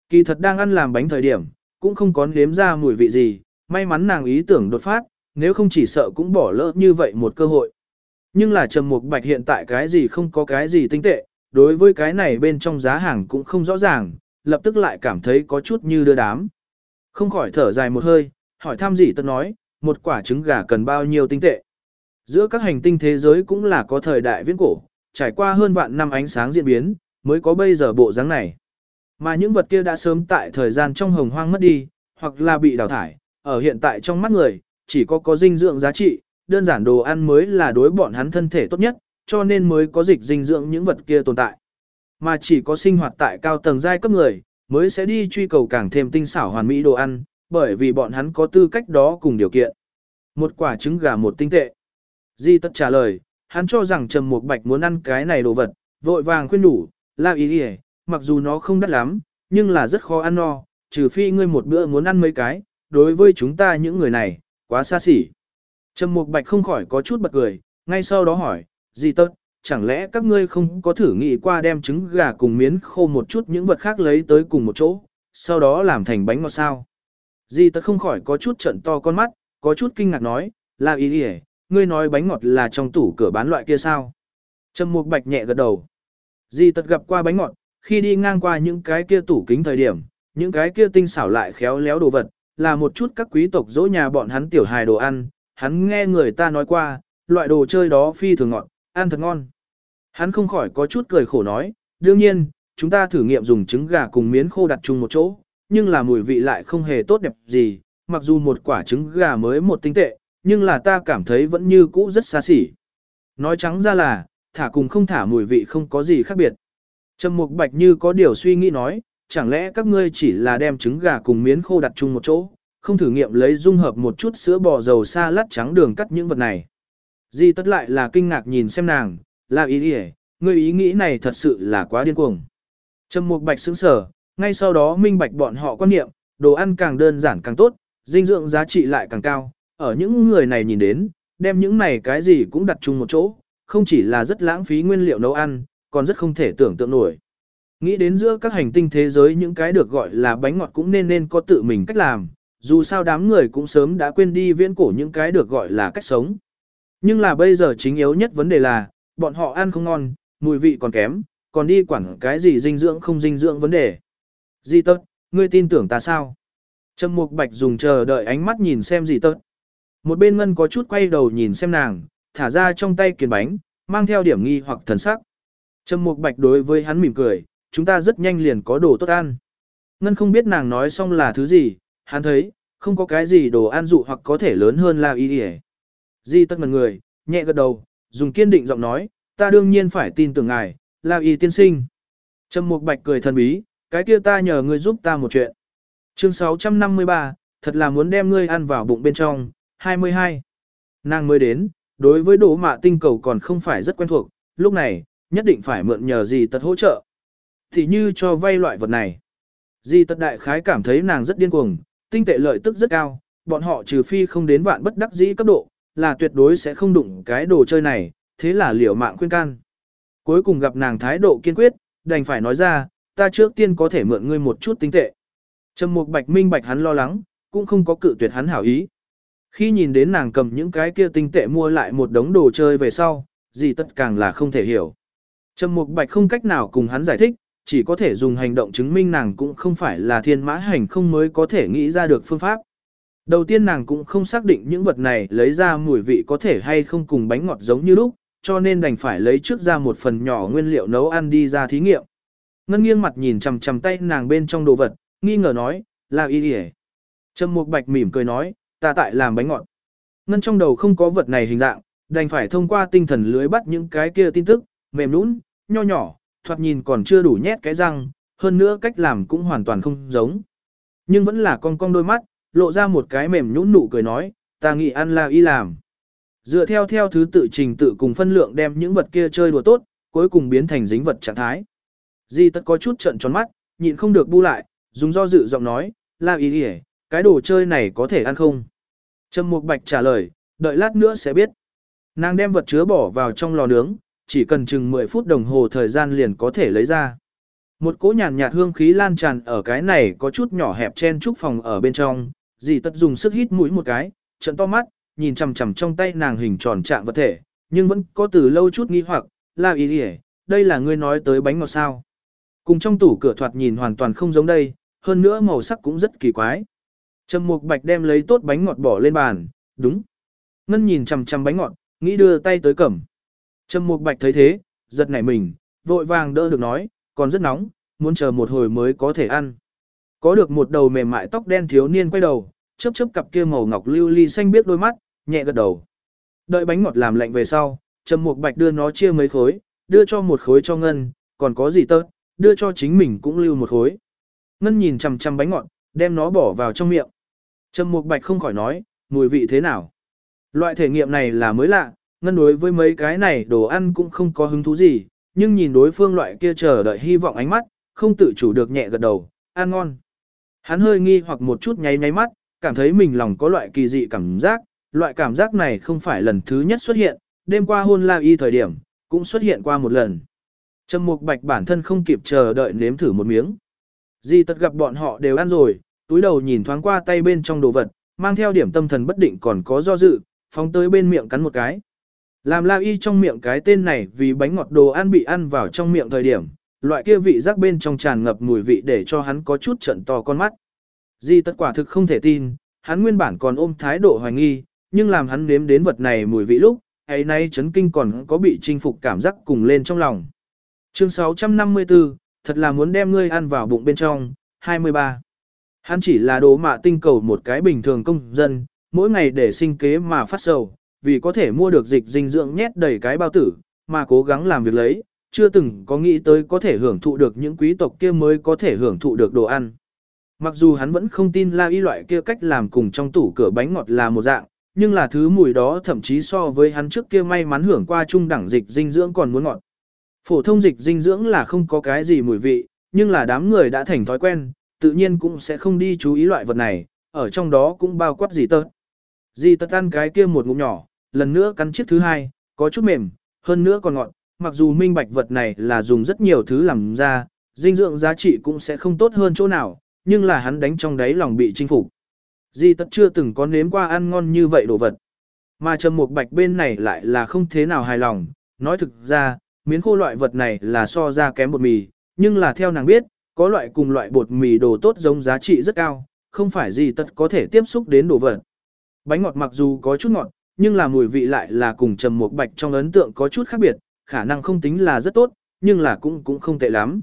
[SPEAKER 1] Kỳ thật đang ăn làm bánh thời điểm, cũng không có nếm ra mùi vị gì, may mắn nàng ý tưởng đột phát, nếu không chỉ sợ cũng bỏ lỡ như vậy một cơ hội. Nhưng là Trầm Mục Bạch hiện tại cái gì không có cái gì tinh tệ, đối với cái này bên trong giá hàng cũng không rõ ràng, lập tức lại cảm thấy có chút như đưa đám. Không khỏi thở dài một hơi, hỏi thăm gì tân nói, một quả trứng gà cần bao nhiêu tinh tệ. Giữa các hành tinh thế giới cũng là có thời đại viễn cổ, trải qua hơn vạn năm ánh sáng diễn biến, mới có bây giờ bộ dáng này. Mà những vật kia đã sớm tại thời gian trong hồng hoang mất đi, hoặc là bị đào thải, ở hiện tại trong mắt người, chỉ có có dinh dưỡng giá trị, đơn giản đồ ăn mới là đối bọn hắn thân thể tốt nhất, cho nên mới có dịch dinh dưỡng những vật kia tồn tại. Mà chỉ có sinh hoạt tại cao tầng giai cấp người, mới sẽ đi truy cầu càng thêm tinh xảo hoàn mỹ đồ ăn, bởi vì bọn hắn có tư cách đó cùng điều kiện. Một quả trứng gà một tinh tệ. Di tất trả lời, hắn cho rằng Trầm Mục Bạch muốn ăn cái này đồ vật, vội vàng khuyên đủ, la ý đi mặc dù nó không đắt lắm, nhưng là rất khó ăn no, trừ phi ngươi một bữa muốn ăn mấy cái, đối với chúng ta những người này, quá xa xỉ. Trầm Mục Bạch không khỏi có chút bật cười, ngay sau đó hỏi, gì tất, chẳng lẽ các ngươi không có thử nghĩ qua đem trứng gà cùng miến khô một chút những vật khác lấy tới cùng một chỗ, sau đó làm thành bánh ngọt sao? Di tất không khỏi có chút trận to con mắt, có chút kinh ngạc nói, là ý đi ngươi nói bánh ngọt là trong tủ cửa bán loại kia sao? Trầm Mục Bạch nhẹ gật đầu. Di tất gặp qua bánh ngọt, khi đi ngang qua những cái kia tủ kính thời điểm, những cái kia tinh xảo lại khéo léo đồ vật, là một chút các quý tộc dỗ nhà bọn hắn tiểu hài đồ ăn, hắn nghe người ta nói qua, loại đồ chơi đó phi thường ngọt, ăn thật ngon. Hắn không khỏi có chút cười khổ nói, đương nhiên, chúng ta thử nghiệm dùng trứng gà cùng miến khô đặt chung một chỗ, nhưng là mùi vị lại không hề tốt đẹp gì, mặc dù một quả trứng gà mới một tinh tệ, nhưng là ta cảm thấy vẫn như cũ rất xa xỉ. Nói trắng ra là, thả cùng không thả mùi vị không có gì khác biệt. Trầm Mục Bạch như có điều suy nghĩ nói, chẳng lẽ các ngươi chỉ là đem trứng gà cùng miến khô đặt chung một chỗ, không thử nghiệm lấy dung hợp một chút sữa bò dầu xa lát trắng đường cắt những vật này. Di tất lại là kinh ngạc nhìn xem nàng, là ý ý, ngươi ý nghĩ này thật sự là quá điên cuồng. Trầm Mục Bạch sững sờ, ngay sau đó minh bạch bọn họ quan niệm, đồ ăn càng đơn giản càng tốt, dinh dưỡng giá trị lại càng cao, ở những người này nhìn đến, đem những này cái gì cũng đặt chung một chỗ, không chỉ là rất lãng phí nguyên liệu nấu ăn, còn rất không thể tưởng tượng nổi. Nghĩ đến giữa các hành tinh thế giới những cái được gọi là bánh ngọt cũng nên nên có tự mình cách làm, dù sao đám người cũng sớm đã quên đi viễn cổ những cái được gọi là cách sống. Nhưng là bây giờ chính yếu nhất vấn đề là, bọn họ ăn không ngon, mùi vị còn kém, còn đi quản cái gì dinh dưỡng không dinh dưỡng vấn đề. Di tớt, ngươi tin tưởng ta sao? Trầm Mục Bạch dùng chờ đợi ánh mắt nhìn xem gì tớt. Một bên ngân có chút quay đầu nhìn xem nàng, thả ra trong tay kiền bánh, mang theo điểm nghi hoặc thần sắc. Trầm Mục Bạch đối với hắn mỉm cười, chúng ta rất nhanh liền có đồ tốt ăn. Ngân không biết nàng nói xong là thứ gì, hắn thấy, không có cái gì đồ ăn dụ hoặc có thể lớn hơn là y đi Di tất ngần người, nhẹ gật đầu, dùng kiên định giọng nói, ta đương nhiên phải tin tưởng ngài, là y tiên sinh. Trầm Mục Bạch cười thần bí, cái kia ta nhờ ngươi giúp ta một chuyện. Chương 653, thật là muốn đem ngươi ăn vào bụng bên trong, 22. Nàng mới đến, đối với đồ mạ tinh cầu còn không phải rất quen thuộc, lúc này, nhất định phải mượn nhờ gì tật hỗ trợ. Thì như cho vay loại vật này. Di tật đại khái cảm thấy nàng rất điên cuồng, tinh tệ lợi tức rất cao, bọn họ trừ phi không đến vạn bất đắc dĩ cấp độ, là tuyệt đối sẽ không đụng cái đồ chơi này, thế là liều mạng khuyên can. Cuối cùng gặp nàng thái độ kiên quyết, đành phải nói ra, ta trước tiên có thể mượn ngươi một chút tinh tệ. Trầm Mục Bạch minh bạch hắn lo lắng, cũng không có cự tuyệt hắn hảo ý. Khi nhìn đến nàng cầm những cái kia tinh tệ mua lại một đống đồ chơi về sau, gì tất càng là không thể hiểu. Trầm Mục Bạch không cách nào cùng hắn giải thích, chỉ có thể dùng hành động chứng minh nàng cũng không phải là thiên mã hành không mới có thể nghĩ ra được phương pháp. Đầu tiên nàng cũng không xác định những vật này lấy ra mùi vị có thể hay không cùng bánh ngọt giống như lúc, cho nên đành phải lấy trước ra một phần nhỏ nguyên liệu nấu ăn đi ra thí nghiệm. Ngân nghiêng mặt nhìn chằm chằm tay nàng bên trong đồ vật, nghi ngờ nói, là y y Trầm Mục Bạch mỉm cười nói, ta tại làm bánh ngọt. Ngân trong đầu không có vật này hình dạng, đành phải thông qua tinh thần lưới bắt những cái kia tin tức, mềm nũng, nho nhỏ, thoạt nhìn còn chưa đủ nhét cái răng, hơn nữa cách làm cũng hoàn toàn không giống. Nhưng vẫn là con cong đôi mắt, lộ ra một cái mềm nhũn nụ cười nói, ta nghĩ ăn là y làm. Dựa theo theo thứ tự trình tự cùng phân lượng đem những vật kia chơi đùa tốt, cuối cùng biến thành dính vật trạng thái. Di tất có chút trận tròn mắt, nhịn không được bu lại, dùng do dự giọng nói, la y đi cái đồ chơi này có thể ăn không? Trầm Mục Bạch trả lời, đợi lát nữa sẽ biết. Nàng đem vật chứa bỏ vào trong lò nướng, chỉ cần chừng 10 phút đồng hồ thời gian liền có thể lấy ra. Một cỗ nhàn nhạt hương khí lan tràn ở cái này có chút nhỏ hẹp chen trúc phòng ở bên trong, dì tất dùng sức hít mũi một cái, trận to mắt, nhìn chằm chằm trong tay nàng hình tròn trạng vật thể, nhưng vẫn có từ lâu chút nghi hoặc, la ý đi đây là ngươi nói tới bánh ngọt sao. Cùng trong tủ cửa thoạt nhìn hoàn toàn không giống đây, hơn nữa màu sắc cũng rất kỳ quái. Trầm Mục Bạch đem lấy tốt bánh ngọt bỏ lên bàn, đúng. Ngân nhìn chằm chằm bánh ngọt, nghĩ đưa tay tới cầm. Trầm Mục Bạch thấy thế, giật nảy mình, vội vàng đỡ được nói, còn rất nóng, muốn chờ một hồi mới có thể ăn. Có được một đầu mềm mại tóc đen thiếu niên quay đầu, chớp chớp cặp kia màu ngọc lưu ly xanh biết đôi mắt, nhẹ gật đầu. Đợi bánh ngọt làm lạnh về sau, Trầm Mục Bạch đưa nó chia mấy khối, đưa cho một khối cho Ngân, còn có gì tớt, đưa cho chính mình cũng lưu một khối. Ngân nhìn chằm chằm bánh ngọt, đem nó bỏ vào trong miệng. Trầm Mục Bạch không khỏi nói, mùi vị thế nào? Loại thể nghiệm này là mới lạ, Ngân đối với mấy cái này đồ ăn cũng không có hứng thú gì, nhưng nhìn đối phương loại kia chờ đợi hy vọng ánh mắt, không tự chủ được nhẹ gật đầu, ăn ngon. Hắn hơi nghi hoặc một chút nháy nháy mắt, cảm thấy mình lòng có loại kỳ dị cảm giác, loại cảm giác này không phải lần thứ nhất xuất hiện, đêm qua hôn la y thời điểm, cũng xuất hiện qua một lần. Trầm Mục Bạch bản thân không kịp chờ đợi nếm thử một miếng. Di tất gặp bọn họ đều ăn rồi, túi đầu nhìn thoáng qua tay bên trong đồ vật, mang theo điểm tâm thần bất định còn có do dự, phóng tới bên miệng cắn một cái. Làm la y trong miệng cái tên này vì bánh ngọt đồ ăn bị ăn vào trong miệng thời điểm, loại kia vị giác bên trong tràn ngập mùi vị để cho hắn có chút trận to con mắt. Di tất quả thực không thể tin, hắn nguyên bản còn ôm thái độ hoài nghi, nhưng làm hắn nếm đến vật này mùi vị lúc, ấy nay chấn kinh còn có bị chinh phục cảm giác cùng lên trong lòng. Chương 654, thật là muốn đem ngươi ăn vào bụng bên trong, 23. Hắn chỉ là đồ mạ tinh cầu một cái bình thường công dân, mỗi ngày để sinh kế mà phát sầu, vì có thể mua được dịch dinh dưỡng nhét đầy cái bao tử, mà cố gắng làm việc lấy, chưa từng có nghĩ tới có thể hưởng thụ được những quý tộc kia mới có thể hưởng thụ được đồ ăn. Mặc dù hắn vẫn không tin la y loại kia cách làm cùng trong tủ cửa bánh ngọt là một dạng, nhưng là thứ mùi đó thậm chí so với hắn trước kia may mắn hưởng qua trung đẳng dịch dinh dưỡng còn muốn ngọt. Phổ thông dịch dinh dưỡng là không có cái gì mùi vị, nhưng là đám người đã thành thói quen, tự nhiên cũng sẽ không đi chú ý loại vật này, ở trong đó cũng bao quát gì tớt. Gì tớt ăn cái kia một ngụm nhỏ, lần nữa cắn chiếc thứ hai, có chút mềm, hơn nữa còn ngọt, mặc dù minh bạch vật này là dùng rất nhiều thứ làm ra, dinh dưỡng giá trị cũng sẽ không tốt hơn chỗ nào, nhưng là hắn đánh trong đáy lòng bị chinh phục. Di tất chưa từng có nếm qua ăn ngon như vậy đồ vật. Mà trầm một bạch bên này lại là không thế nào hài lòng, nói thực ra, miến khô loại vật này là so ra kém bột mì, nhưng là theo nàng biết, có loại cùng loại bột mì đồ tốt giống giá trị rất cao, không phải gì tất có thể tiếp xúc đến đồ vật. Bánh ngọt mặc dù có chút ngọt, nhưng là mùi vị lại là cùng trầm một bạch trong ấn tượng có chút khác biệt, khả năng không tính là rất tốt, nhưng là cũng cũng không tệ lắm.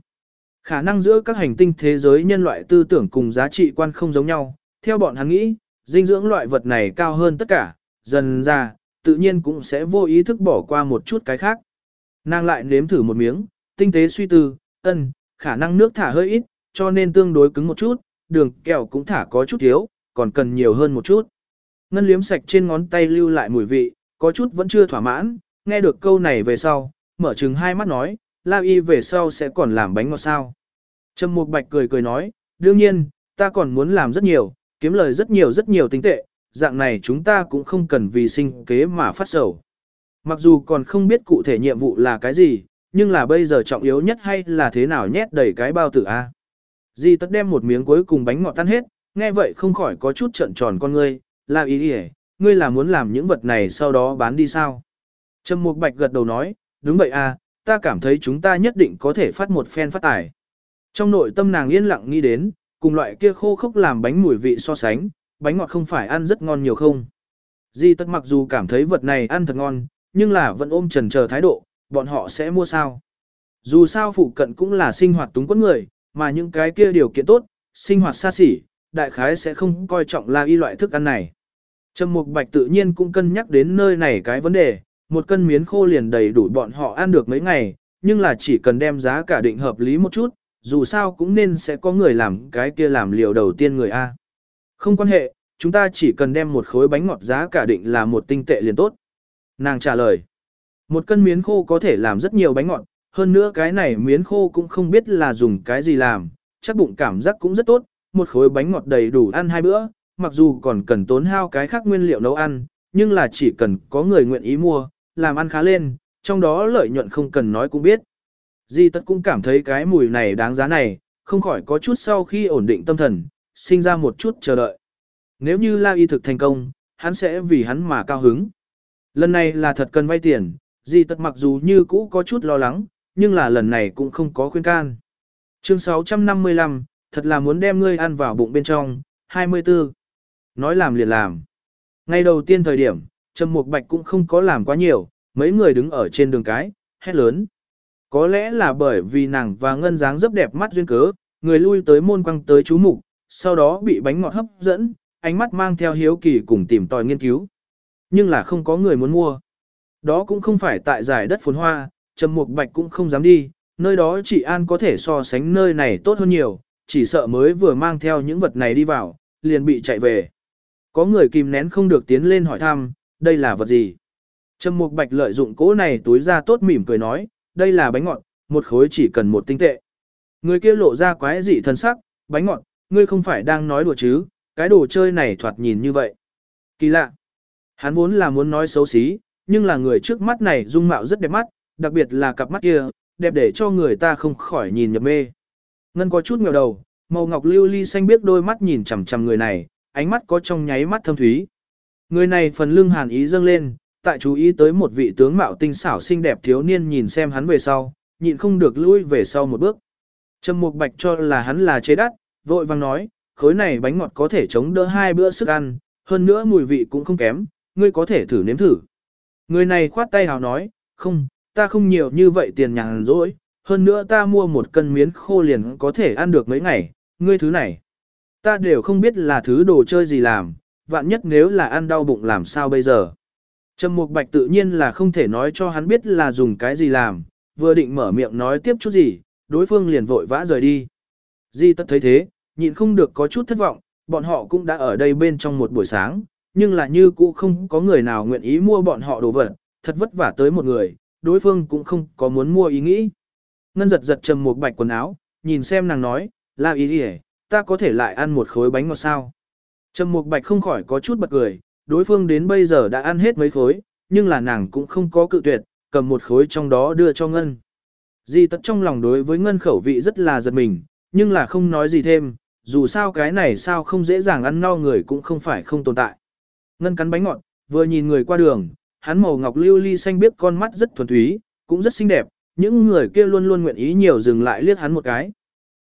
[SPEAKER 1] Khả năng giữa các hành tinh thế giới nhân loại tư tưởng cùng giá trị quan không giống nhau, theo bọn hắn nghĩ, dinh dưỡng loại vật này cao hơn tất cả, dần ra, tự nhiên cũng sẽ vô ý thức bỏ qua một chút cái khác. Nàng lại nếm thử một miếng, tinh tế suy tư, ân, khả năng nước thả hơi ít, cho nên tương đối cứng một chút, đường kẹo cũng thả có chút thiếu, còn cần nhiều hơn một chút. Ngân liếm sạch trên ngón tay lưu lại mùi vị, có chút vẫn chưa thỏa mãn, nghe được câu này về sau, mở chừng hai mắt nói, La Y về sau sẽ còn làm bánh ngọt sao. Trầm Mục Bạch cười cười nói, đương nhiên, ta còn muốn làm rất nhiều, kiếm lời rất nhiều rất nhiều tinh tệ, dạng này chúng ta cũng không cần vì sinh kế mà phát sầu. Mặc dù còn không biết cụ thể nhiệm vụ là cái gì, nhưng là bây giờ trọng yếu nhất hay là thế nào nhét đầy cái bao tử A. Di tất đem một miếng cuối cùng bánh ngọt tan hết, nghe vậy không khỏi có chút trợn tròn con ngươi, là ý ý, ngươi là muốn làm những vật này sau đó bán đi sao? Trầm Mục Bạch gật đầu nói, đúng vậy à, ta cảm thấy chúng ta nhất định có thể phát một phen phát tài. Trong nội tâm nàng yên lặng nghĩ đến, cùng loại kia khô khốc làm bánh mùi vị so sánh, bánh ngọt không phải ăn rất ngon nhiều không. Di tất mặc dù cảm thấy vật này ăn thật ngon, nhưng là vẫn ôm trần chờ thái độ, bọn họ sẽ mua sao. Dù sao phụ cận cũng là sinh hoạt túng quẫn người, mà những cái kia điều kiện tốt, sinh hoạt xa xỉ, đại khái sẽ không coi trọng la y loại thức ăn này. Trầm Mục Bạch tự nhiên cũng cân nhắc đến nơi này cái vấn đề, một cân miến khô liền đầy đủ bọn họ ăn được mấy ngày, nhưng là chỉ cần đem giá cả định hợp lý một chút, dù sao cũng nên sẽ có người làm cái kia làm liều đầu tiên người A. Không quan hệ, chúng ta chỉ cần đem một khối bánh ngọt giá cả định là một tinh tệ liền tốt. Nàng trả lời, một cân miến khô có thể làm rất nhiều bánh ngọt, hơn nữa cái này miến khô cũng không biết là dùng cái gì làm, chắc bụng cảm giác cũng rất tốt, một khối bánh ngọt đầy đủ ăn hai bữa, mặc dù còn cần tốn hao cái khác nguyên liệu nấu ăn, nhưng là chỉ cần có người nguyện ý mua, làm ăn khá lên, trong đó lợi nhuận không cần nói cũng biết. Di tất cũng cảm thấy cái mùi này đáng giá này, không khỏi có chút sau khi ổn định tâm thần, sinh ra một chút chờ đợi. Nếu như La Y thực thành công, hắn sẽ vì hắn mà cao hứng. Lần này là thật cần vay tiền, Di tất mặc dù như cũ có chút lo lắng, nhưng là lần này cũng không có khuyên can. Chương 655, thật là muốn đem ngươi ăn vào bụng bên trong, 24. Nói làm liền làm. Ngay đầu tiên thời điểm, Trầm Mục Bạch cũng không có làm quá nhiều, mấy người đứng ở trên đường cái, hét lớn. Có lẽ là bởi vì nàng và ngân dáng rất đẹp mắt duyên cớ, người lui tới môn quăng tới chú mục, sau đó bị bánh ngọt hấp dẫn, ánh mắt mang theo hiếu kỳ cùng tìm tòi nghiên cứu. Nhưng là không có người muốn mua. Đó cũng không phải tại giải đất phồn hoa, Trầm Mục Bạch cũng không dám đi, nơi đó chị An có thể so sánh nơi này tốt hơn nhiều, chỉ sợ mới vừa mang theo những vật này đi vào, liền bị chạy về. Có người kìm nén không được tiến lên hỏi thăm, đây là vật gì? Trầm Mục Bạch lợi dụng cỗ này túi ra tốt mỉm cười nói, đây là bánh ngọt, một khối chỉ cần một tinh tệ. Người kia lộ ra quái dị thân sắc, bánh ngọt, ngươi không phải đang nói đùa chứ, cái đồ chơi này thoạt nhìn như vậy. Kỳ lạ. Hắn vốn là muốn nói xấu xí, nhưng là người trước mắt này dung mạo rất đẹp mắt, đặc biệt là cặp mắt kia, đẹp để cho người ta không khỏi nhìn nhập mê. Ngân có chút nghèo đầu, màu ngọc lưu ly xanh biết đôi mắt nhìn chằm chằm người này, ánh mắt có trong nháy mắt thâm thúy. Người này phần lưng hàn ý dâng lên, tại chú ý tới một vị tướng mạo tinh xảo xinh đẹp thiếu niên nhìn xem hắn về sau, nhịn không được lui về sau một bước. Trầm Mục Bạch cho là hắn là chế đắt, vội vàng nói, khối này bánh ngọt có thể chống đỡ hai bữa sức ăn, hơn nữa mùi vị cũng không kém, ngươi có thể thử nếm thử. Người này khoát tay hào nói, không, ta không nhiều như vậy tiền nhàn rỗi, hơn nữa ta mua một cân miến khô liền có thể ăn được mấy ngày, ngươi thứ này. Ta đều không biết là thứ đồ chơi gì làm, vạn nhất nếu là ăn đau bụng làm sao bây giờ. Trầm Mục Bạch tự nhiên là không thể nói cho hắn biết là dùng cái gì làm, vừa định mở miệng nói tiếp chút gì, đối phương liền vội vã rời đi. Di tất thấy thế, nhịn không được có chút thất vọng, bọn họ cũng đã ở đây bên trong một buổi sáng, nhưng là như cũ không có người nào nguyện ý mua bọn họ đồ vật, thật vất vả tới một người, đối phương cũng không có muốn mua ý nghĩ. Ngân giật giật trầm một bạch quần áo, nhìn xem nàng nói, là ý đi ta có thể lại ăn một khối bánh ngọt sao. Trầm Mục bạch không khỏi có chút bật cười, đối phương đến bây giờ đã ăn hết mấy khối, nhưng là nàng cũng không có cự tuyệt, cầm một khối trong đó đưa cho Ngân. Di tật trong lòng đối với Ngân khẩu vị rất là giật mình, nhưng là không nói gì thêm, dù sao cái này sao không dễ dàng ăn no người cũng không phải không tồn tại. Ngân cắn bánh ngọt, vừa nhìn người qua đường, hắn màu ngọc lưu ly xanh biết con mắt rất thuần túy, cũng rất xinh đẹp, những người kia luôn luôn nguyện ý nhiều dừng lại liếc hắn một cái.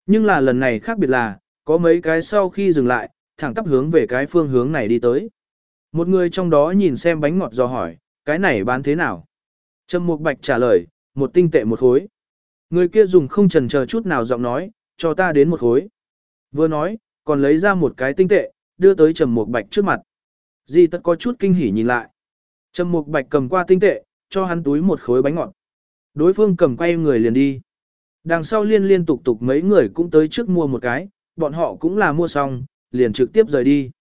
[SPEAKER 1] Nhưng là lần này khác biệt là, có mấy cái sau khi dừng lại, thẳng tắp hướng về cái phương hướng này đi tới. Một người trong đó nhìn xem bánh ngọt do hỏi, cái này bán thế nào? Trầm Mục Bạch trả lời, một tinh tệ một khối. Người kia dùng không chần chờ chút nào giọng nói, cho ta đến một khối. Vừa nói, còn lấy ra một cái tinh tệ, đưa tới Trầm Mục Bạch trước mặt. Di tất có chút kinh hỉ nhìn lại. Trầm Mục Bạch cầm qua tinh tệ, cho hắn túi một khối bánh ngọt. Đối phương cầm quay người liền đi. Đằng sau liên liên tục tục mấy người cũng tới trước mua một cái, bọn họ cũng là mua xong, liền trực tiếp rời đi.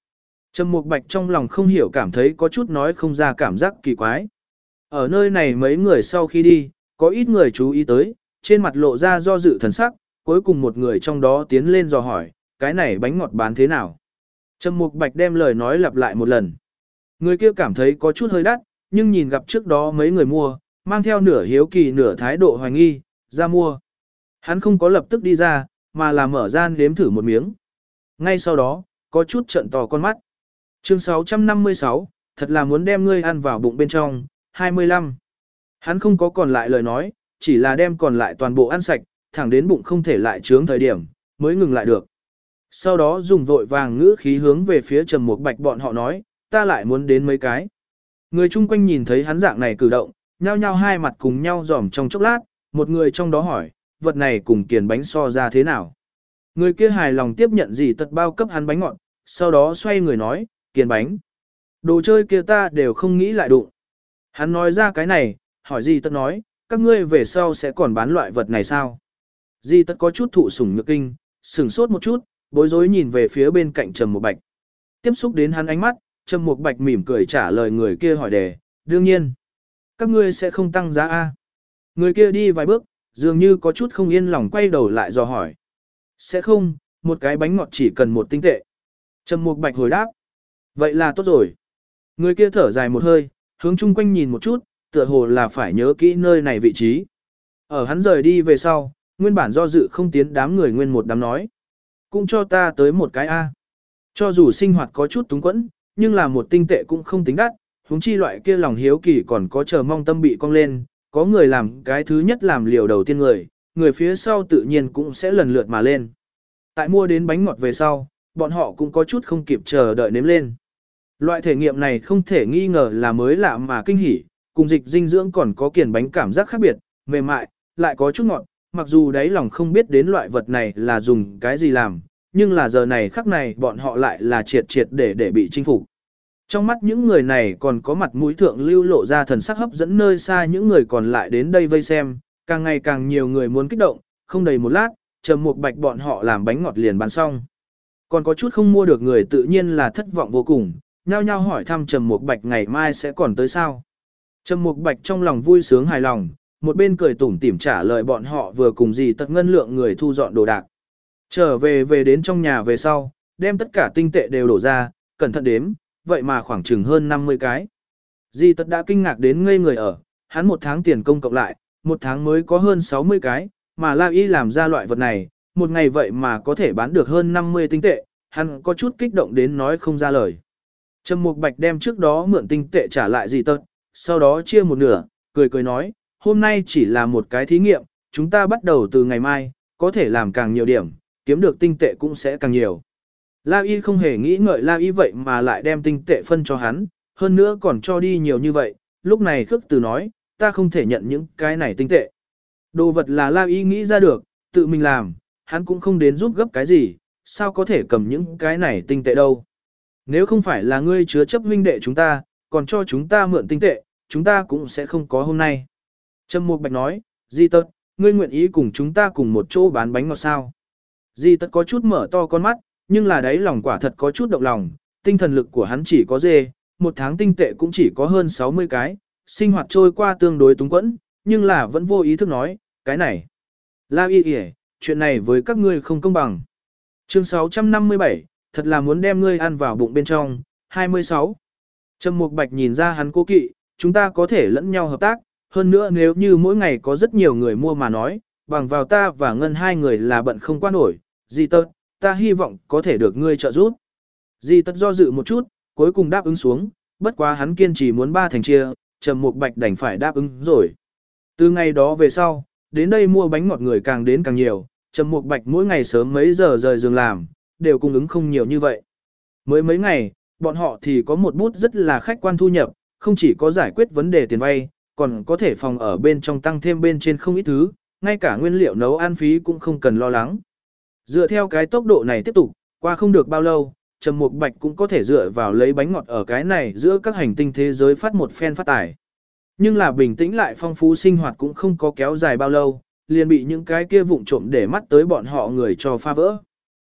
[SPEAKER 1] Trầm Mục Bạch trong lòng không hiểu cảm thấy có chút nói không ra cảm giác kỳ quái. Ở nơi này mấy người sau khi đi, có ít người chú ý tới, trên mặt lộ ra do dự thần sắc, cuối cùng một người trong đó tiến lên dò hỏi, cái này bánh ngọt bán thế nào? Trầm Mục Bạch đem lời nói lặp lại một lần. Người kia cảm thấy có chút hơi đắt, nhưng nhìn gặp trước đó mấy người mua, mang theo nửa hiếu kỳ nửa thái độ hoài nghi, ra mua. Hắn không có lập tức đi ra, mà là mở ra nếm thử một miếng. Ngay sau đó, có chút trận to con mắt. Chương 656, thật là muốn đem ngươi ăn vào bụng bên trong, 25. Hắn không có còn lại lời nói, chỉ là đem còn lại toàn bộ ăn sạch, thẳng đến bụng không thể lại trướng thời điểm, mới ngừng lại được. Sau đó dùng vội vàng ngữ khí hướng về phía trầm một bạch bọn họ nói, ta lại muốn đến mấy cái. Người chung quanh nhìn thấy hắn dạng này cử động, nhao nhao hai mặt cùng nhau dòm trong chốc lát, một người trong đó hỏi, vật này cùng kiền bánh so ra thế nào. Người kia hài lòng tiếp nhận gì tật bao cấp hắn bánh ngọt, sau đó xoay người nói, kiền bánh. Đồ chơi kia ta đều không nghĩ lại đụng. Hắn nói ra cái này, hỏi gì tất nói, các ngươi về sau sẽ còn bán loại vật này sao? Di tất có chút thụ sủng nhược kinh, sửng sốt một chút, bối rối nhìn về phía bên cạnh Trầm Mục Bạch. Tiếp xúc đến hắn ánh mắt, Trầm Mục Bạch mỉm cười trả lời người kia hỏi đề, đương nhiên. Các ngươi sẽ không tăng giá A. Người kia đi vài bước, dường như có chút không yên lòng quay đầu lại dò hỏi. Sẽ không, một cái bánh ngọt chỉ cần một tinh tệ. Trầm Mục Bạch hồi đáp. Vậy là tốt rồi. Người kia thở dài một hơi, hướng chung quanh nhìn một chút, tựa hồ là phải nhớ kỹ nơi này vị trí. Ở hắn rời đi về sau, nguyên bản do dự không tiến đám người nguyên một đám nói. Cũng cho ta tới một cái A. Cho dù sinh hoạt có chút túng quẫn, nhưng là một tinh tệ cũng không tính đắt, huống chi loại kia lòng hiếu kỳ còn có chờ mong tâm bị cong lên, có người làm cái thứ nhất làm liều đầu tiên người, người phía sau tự nhiên cũng sẽ lần lượt mà lên. Tại mua đến bánh ngọt về sau, bọn họ cũng có chút không kịp chờ đợi nếm lên. Loại thể nghiệm này không thể nghi ngờ là mới lạ mà kinh hỉ, cùng dịch dinh dưỡng còn có kiền bánh cảm giác khác biệt, mềm mại, lại có chút ngọt, mặc dù đáy lòng không biết đến loại vật này là dùng cái gì làm, nhưng là giờ này khắc này bọn họ lại là triệt triệt để để bị chinh phục. Trong mắt những người này còn có mặt mũi thượng lưu lộ ra thần sắc hấp dẫn nơi xa những người còn lại đến đây vây xem, càng ngày càng nhiều người muốn kích động, không đầy một lát, trầm một bạch bọn họ làm bánh ngọt liền bán xong. Còn có chút không mua được người tự nhiên là thất vọng vô cùng, nhao nhao hỏi thăm Trầm Mục Bạch ngày mai sẽ còn tới sao. Trầm Mục Bạch trong lòng vui sướng hài lòng, một bên cười tủm tỉm trả lời bọn họ vừa cùng gì tật ngân lượng người thu dọn đồ đạc. Trở về về đến trong nhà về sau, đem tất cả tinh tệ đều đổ ra, cẩn thận đếm, vậy mà khoảng chừng hơn 50 cái. Di tật đã kinh ngạc đến ngây người ở, hắn một tháng tiền công cộng lại, một tháng mới có hơn 60 cái, mà La Y làm ra loại vật này, một ngày vậy mà có thể bán được hơn 50 tinh tệ, hắn có chút kích động đến nói không ra lời. Trầm Mục Bạch đem trước đó mượn tinh tệ trả lại Di tật, sau đó chia một nửa, cười cười nói, hôm nay chỉ là một cái thí nghiệm, chúng ta bắt đầu từ ngày mai, có thể làm càng nhiều điểm, kiếm được tinh tệ cũng sẽ càng nhiều. La Y không hề nghĩ ngợi La Y vậy mà lại đem tinh tệ phân cho hắn, hơn nữa còn cho đi nhiều như vậy, lúc này khước từ nói, ta không thể nhận những cái này tinh tệ. Đồ vật là La Y nghĩ ra được, tự mình làm, hắn cũng không đến giúp gấp cái gì, sao có thể cầm những cái này tinh tệ đâu. Nếu không phải là ngươi chứa chấp huynh đệ chúng ta, còn cho chúng ta mượn tinh tệ, chúng ta cũng sẽ không có hôm nay. Trâm Mục Bạch nói, Di Tật, ngươi nguyện ý cùng chúng ta cùng một chỗ bán bánh ngọt sao. Di Tật có chút mở to con mắt, nhưng là đấy lòng quả thật có chút động lòng, tinh thần lực của hắn chỉ có dê, một tháng tinh tệ cũng chỉ có hơn 60 cái, sinh hoạt trôi qua tương đối túng quẫn, nhưng là vẫn vô ý thức nói, cái này. La y kìa, chuyện này với các ngươi không công bằng. Chương 657, thật là muốn đem ngươi ăn vào bụng bên trong. 26. Trầm Mục Bạch nhìn ra hắn cố kỵ, chúng ta có thể lẫn nhau hợp tác, hơn nữa nếu như mỗi ngày có rất nhiều người mua mà nói, bằng vào ta và ngân hai người là bận không qua nổi, gì tật, ta hy vọng có thể được ngươi trợ giúp. Di tất do dự một chút, cuối cùng đáp ứng xuống, bất quá hắn kiên trì muốn ba thành chia, Trầm Mục Bạch đành phải đáp ứng rồi. Từ ngày đó về sau, đến đây mua bánh ngọt người càng đến càng nhiều, Trầm Mục Bạch mỗi ngày sớm mấy giờ rời giường làm, đều cung ứng không nhiều như vậy. Mới mấy ngày, bọn họ thì có một bút rất là khách quan thu nhập, không chỉ có giải quyết vấn đề tiền vay, còn có thể phòng ở bên trong tăng thêm bên trên không ít thứ, ngay cả nguyên liệu nấu ăn phí cũng không cần lo lắng. Dựa theo cái tốc độ này tiếp tục, qua không được bao lâu, Trầm Mục Bạch cũng có thể dựa vào lấy bánh ngọt ở cái này giữa các hành tinh thế giới phát một phen phát tài. Nhưng là bình tĩnh lại phong phú sinh hoạt cũng không có kéo dài bao lâu, liền bị những cái kia vụng trộm để mắt tới bọn họ người cho pha vỡ.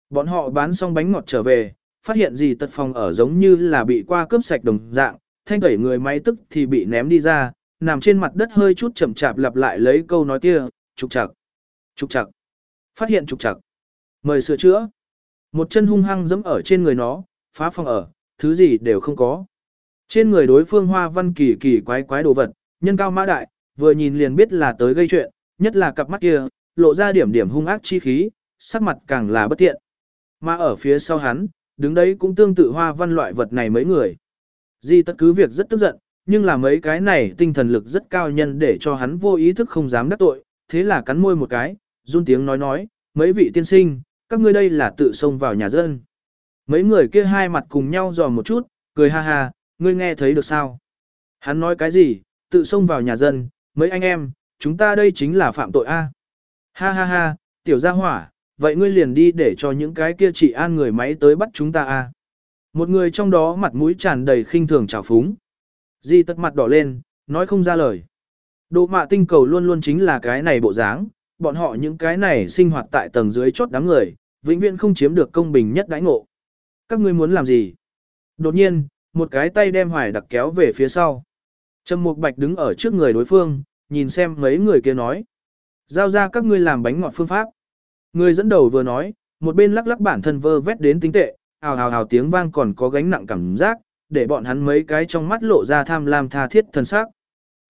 [SPEAKER 1] Bọn họ bán xong bánh ngọt trở về, phát hiện gì tật phòng ở giống như là bị qua cướp sạch đồng dạng, thanh tẩy người máy tức thì bị ném đi ra, nằm trên mặt đất hơi chút chậm chạp lặp lại lấy câu nói kia, trục chặt, trục chặt, phát hiện trục chặt, mời sửa chữa. Một chân hung hăng dẫm ở trên người nó, phá phòng ở, thứ gì đều không có. Trên người đối phương hoa văn kỳ kỳ quái quái đồ vật, nhân cao mã đại, vừa nhìn liền biết là tới gây chuyện, nhất là cặp mắt kia, lộ ra điểm điểm hung ác chi khí, sắc mặt càng là bất tiện. Mà ở phía sau hắn, đứng đấy cũng tương tự hoa văn loại vật này mấy người. Di tất cứ việc rất tức giận, nhưng là mấy cái này tinh thần lực rất cao nhân để cho hắn vô ý thức không dám đắc tội, thế là cắn môi một cái, run tiếng nói nói, mấy vị tiên sinh, các ngươi đây là tự xông vào nhà dân. Mấy người kia hai mặt cùng nhau dò một chút, cười ha ha, ngươi nghe thấy được sao? Hắn nói cái gì, tự xông vào nhà dân, mấy anh em, chúng ta đây chính là phạm tội a. Ha ha ha, tiểu gia hỏa, vậy ngươi liền đi để cho những cái kia chỉ an người máy tới bắt chúng ta a. Một người trong đó mặt mũi tràn đầy khinh thường trào phúng. Di tất mặt đỏ lên, nói không ra lời. Độ mạ tinh cầu luôn luôn chính là cái này bộ dáng, bọn họ những cái này sinh hoạt tại tầng dưới chốt đám người, vĩnh viễn không chiếm được công bình nhất đãi ngộ. Các ngươi muốn làm gì? Đột nhiên, một cái tay đem hoài đặc kéo về phía sau. Trầm Mục Bạch đứng ở trước người đối phương, nhìn xem mấy người kia nói. Giao ra các ngươi làm bánh ngọt phương pháp. Người dẫn đầu vừa nói, một bên lắc lắc bản thân vơ vét đến tính tệ, ào ào ào tiếng vang còn có gánh nặng cảm giác, để bọn hắn mấy cái trong mắt lộ ra tham lam tha thiết thần sắc.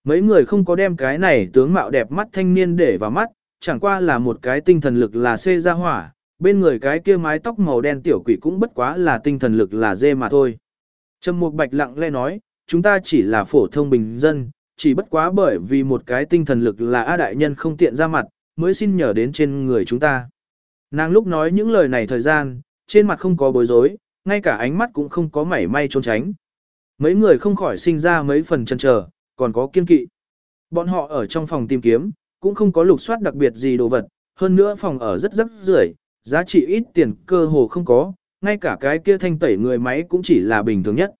[SPEAKER 1] Mấy người không có đem cái này tướng mạo đẹp mắt thanh niên để vào mắt, chẳng qua là một cái tinh thần lực là xê ra hỏa, bên người cái kia mái tóc màu đen tiểu quỷ cũng bất quá là tinh thần lực là dê mà thôi. Trầm Mục Bạch lặng lẽ nói, chúng ta chỉ là phổ thông bình dân, chỉ bất quá bởi vì một cái tinh thần lực là A đại nhân không tiện ra mặt, mới xin nhờ đến trên người chúng ta. Nàng lúc nói những lời này thời gian, trên mặt không có bối rối, ngay cả ánh mắt cũng không có mảy may trốn tránh. Mấy người không khỏi sinh ra mấy phần chần chờ, còn có kiên kỵ. Bọn họ ở trong phòng tìm kiếm, cũng không có lục soát đặc biệt gì đồ vật, hơn nữa phòng ở rất rất rưởi, giá trị ít tiền cơ hồ không có, ngay cả cái kia thanh tẩy người máy cũng chỉ là bình thường nhất.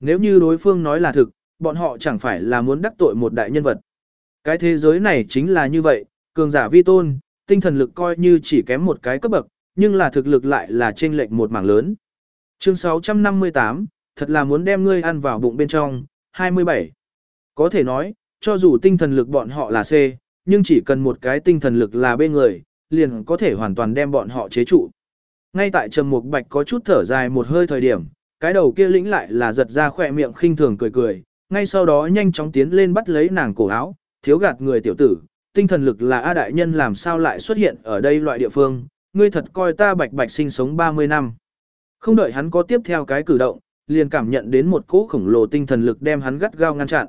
[SPEAKER 1] Nếu như đối phương nói là thực, bọn họ chẳng phải là muốn đắc tội một đại nhân vật. Cái thế giới này chính là như vậy, cường giả vi tôn, tinh thần lực coi như chỉ kém một cái cấp bậc, nhưng là thực lực lại là chênh lệch một mảng lớn. Chương 658, thật là muốn đem ngươi ăn vào bụng bên trong, 27. Có thể nói, cho dù tinh thần lực bọn họ là C, nhưng chỉ cần một cái tinh thần lực là B người, liền có thể hoàn toàn đem bọn họ chế trụ. Ngay tại Trầm Mục Bạch có chút thở dài một hơi thời điểm, cái đầu kia lĩnh lại là giật ra khỏe miệng khinh thường cười cười, ngay sau đó nhanh chóng tiến lên bắt lấy nàng cổ áo, thiếu gạt người tiểu tử, tinh thần lực là A đại nhân làm sao lại xuất hiện ở đây loại địa phương, ngươi thật coi ta bạch bạch sinh sống 30 năm. Không đợi hắn có tiếp theo cái cử động, liền cảm nhận đến một cỗ khổng lồ tinh thần lực đem hắn gắt gao ngăn chặn.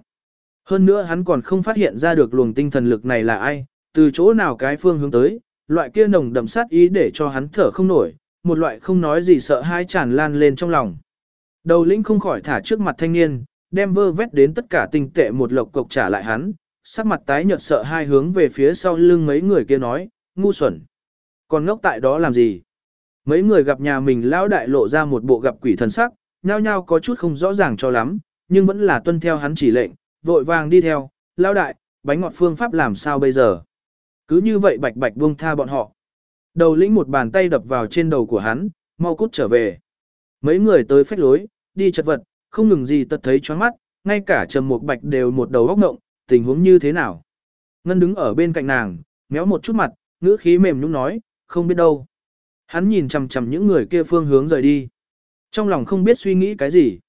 [SPEAKER 1] Hơn nữa hắn còn không phát hiện ra được luồng tinh thần lực này là ai, từ chỗ nào cái phương hướng tới, loại kia nồng đậm sát ý để cho hắn thở không nổi, một loại không nói gì sợ hai tràn lan lên trong lòng. Đầu lĩnh không khỏi thả trước mặt thanh niên, đem vơ vét đến tất cả tinh tệ một lộc cộc trả lại hắn, sắc mặt tái nhợt sợ hai hướng về phía sau lưng mấy người kia nói, ngu xuẩn. Còn ngốc tại đó làm gì? Mấy người gặp nhà mình lão đại lộ ra một bộ gặp quỷ thần sắc, nhao nhao có chút không rõ ràng cho lắm, nhưng vẫn là tuân theo hắn chỉ lệnh, vội vàng đi theo, lão đại, bánh ngọt phương pháp làm sao bây giờ? Cứ như vậy bạch bạch buông tha bọn họ. Đầu lĩnh một bàn tay đập vào trên đầu của hắn, mau cút trở về. Mấy người tới phách lối, đi chật vật, không ngừng gì tật thấy choáng mắt, ngay cả trầm một bạch đều một đầu góc ngộng, tình huống như thế nào. Ngân đứng ở bên cạnh nàng, méo một chút mặt, ngữ khí mềm nhũn nói, không biết đâu. Hắn nhìn chằm chằm những người kia phương hướng rời đi. Trong lòng không biết suy nghĩ cái gì.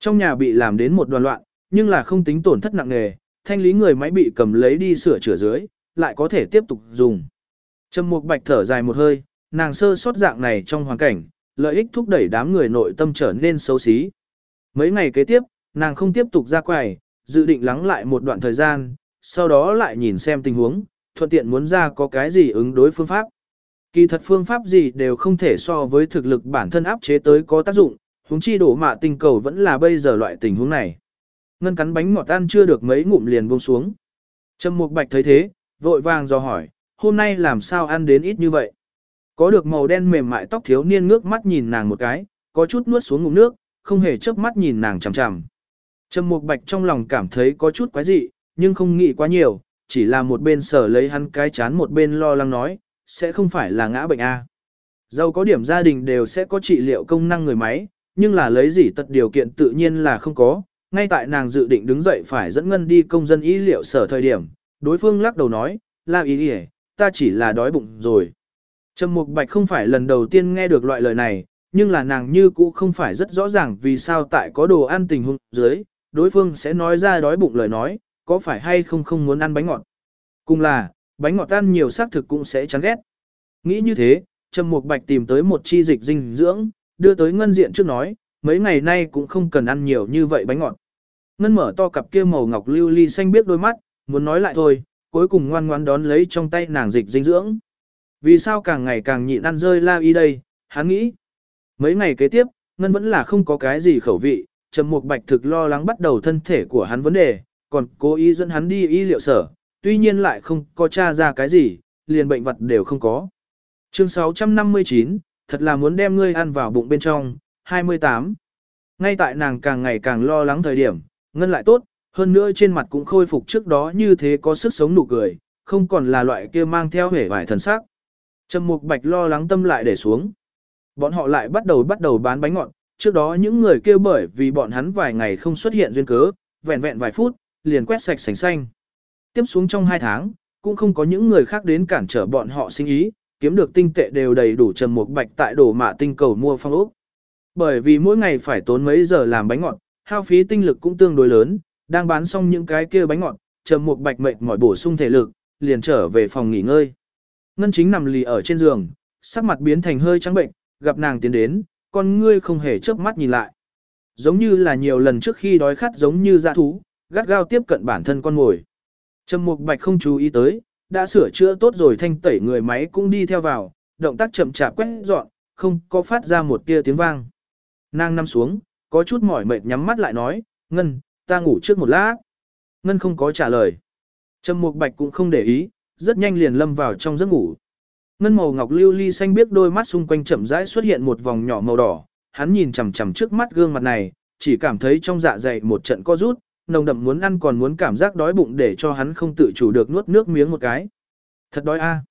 [SPEAKER 1] Trong nhà bị làm đến một đoàn loạn, nhưng là không tính tổn thất nặng nề, thanh lý người máy bị cầm lấy đi sửa chữa dưới, lại có thể tiếp tục dùng. Trầm Mục Bạch thở dài một hơi, nàng sơ sót dạng này trong hoàn cảnh, lợi ích thúc đẩy đám người nội tâm trở nên xấu xí. Mấy ngày kế tiếp, nàng không tiếp tục ra quầy, dự định lắng lại một đoạn thời gian, sau đó lại nhìn xem tình huống, thuận tiện muốn ra có cái gì ứng đối phương pháp. Kỳ thật phương pháp gì đều không thể so với thực lực bản thân áp chế tới có tác dụng, huống chi đổ mạ tình cầu vẫn là bây giờ loại tình huống này. Ngân cắn bánh ngọt ăn chưa được mấy ngụm liền buông xuống. Trầm Mục Bạch thấy thế, vội vàng do hỏi, hôm nay làm sao ăn đến ít như vậy? Có được màu đen mềm mại tóc thiếu niên ngước mắt nhìn nàng một cái, có chút nuốt xuống ngụm nước, không hề chớp mắt nhìn nàng chằm chằm. Trầm Mục Bạch trong lòng cảm thấy có chút quái dị, nhưng không nghĩ quá nhiều, chỉ là một bên sở lấy hắn cái chán một bên lo lắng nói, sẽ không phải là ngã bệnh à? a. Dâu có điểm gia đình đều sẽ có trị liệu công năng người máy, nhưng là lấy gì tật điều kiện tự nhiên là không có, ngay tại nàng dự định đứng dậy phải dẫn ngân đi công dân y liệu sở thời điểm, đối phương lắc đầu nói, la ý ý, ta chỉ là đói bụng rồi. Trầm Mục Bạch không phải lần đầu tiên nghe được loại lời này, nhưng là nàng như cũ không phải rất rõ ràng vì sao tại có đồ ăn tình huống dưới, đối phương sẽ nói ra đói bụng lời nói, có phải hay không không muốn ăn bánh ngọt. Cùng là, bánh ngọt ăn nhiều xác thực cũng sẽ chán ghét. Nghĩ như thế, Trầm Mục Bạch tìm tới một chi dịch dinh dưỡng, đưa tới ngân diện trước nói, mấy ngày nay cũng không cần ăn nhiều như vậy bánh ngọt. Ngân mở to cặp kia màu ngọc lưu ly xanh biết đôi mắt, muốn nói lại thôi, cuối cùng ngoan ngoãn đón lấy trong tay nàng dịch dinh dưỡng. Vì sao càng ngày càng nhịn ăn rơi la y đây, hắn nghĩ. Mấy ngày kế tiếp, Ngân vẫn là không có cái gì khẩu vị, Trầm Mục Bạch thực lo lắng bắt đầu thân thể của hắn vấn đề, còn cố ý dẫn hắn đi y liệu sở, tuy nhiên lại không có tra ra cái gì, liền bệnh vật đều không có. Chương 659, thật là muốn đem ngươi ăn vào bụng bên trong, 28. Ngay tại nàng càng ngày càng lo lắng thời điểm, ngân lại tốt, hơn nữa trên mặt cũng khôi phục trước đó như thế có sức sống nụ cười, không còn là loại kia mang theo hể vải thần sắc. Trầm Mục Bạch lo lắng tâm lại để xuống. Bọn họ lại bắt đầu bắt đầu bán bánh ngọt, trước đó những người kia bởi vì bọn hắn vài ngày không xuất hiện duyên cớ, vẹn vẹn vài phút, liền quét sạch sành xanh. Tiếp xuống trong hai tháng, cũng không có những người khác đến cản trở bọn họ sinh ý, kiếm được tinh tệ đều đầy đủ Trầm Mục Bạch tại đổ mạ tinh cầu mua phong ốc. Bởi vì mỗi ngày phải tốn mấy giờ làm bánh ngọt, hao phí tinh lực cũng tương đối lớn, đang bán xong những cái kia bánh ngọt, Trầm Mục Bạch mệt mỏi bổ sung thể lực, liền trở về phòng nghỉ ngơi. Ngân Chính nằm lì ở trên giường, sắc mặt biến thành hơi trắng bệnh, gặp nàng tiến đến, con ngươi không hề chớp mắt nhìn lại. Giống như là nhiều lần trước khi đói khát giống như dã thú, gắt gao tiếp cận bản thân con ngồi. Trầm Mục Bạch không chú ý tới, đã sửa chữa tốt rồi thanh tẩy người máy cũng đi theo vào, động tác chậm chạp quét dọn, không có phát ra một tia tiếng vang. Nàng nằm xuống, có chút mỏi mệt nhắm mắt lại nói, Ngân, ta ngủ trước một lát. Ngân không có trả lời. Trầm Mục Bạch cũng không để ý, rất nhanh liền lâm vào trong giấc ngủ. Ngân màu ngọc lưu ly xanh biết đôi mắt xung quanh chậm rãi xuất hiện một vòng nhỏ màu đỏ, hắn nhìn chằm chằm trước mắt gương mặt này, chỉ cảm thấy trong dạ dày một trận co rút, nồng đậm muốn ăn còn muốn cảm giác đói bụng để cho hắn không tự chủ được nuốt nước miếng một cái. Thật đói a.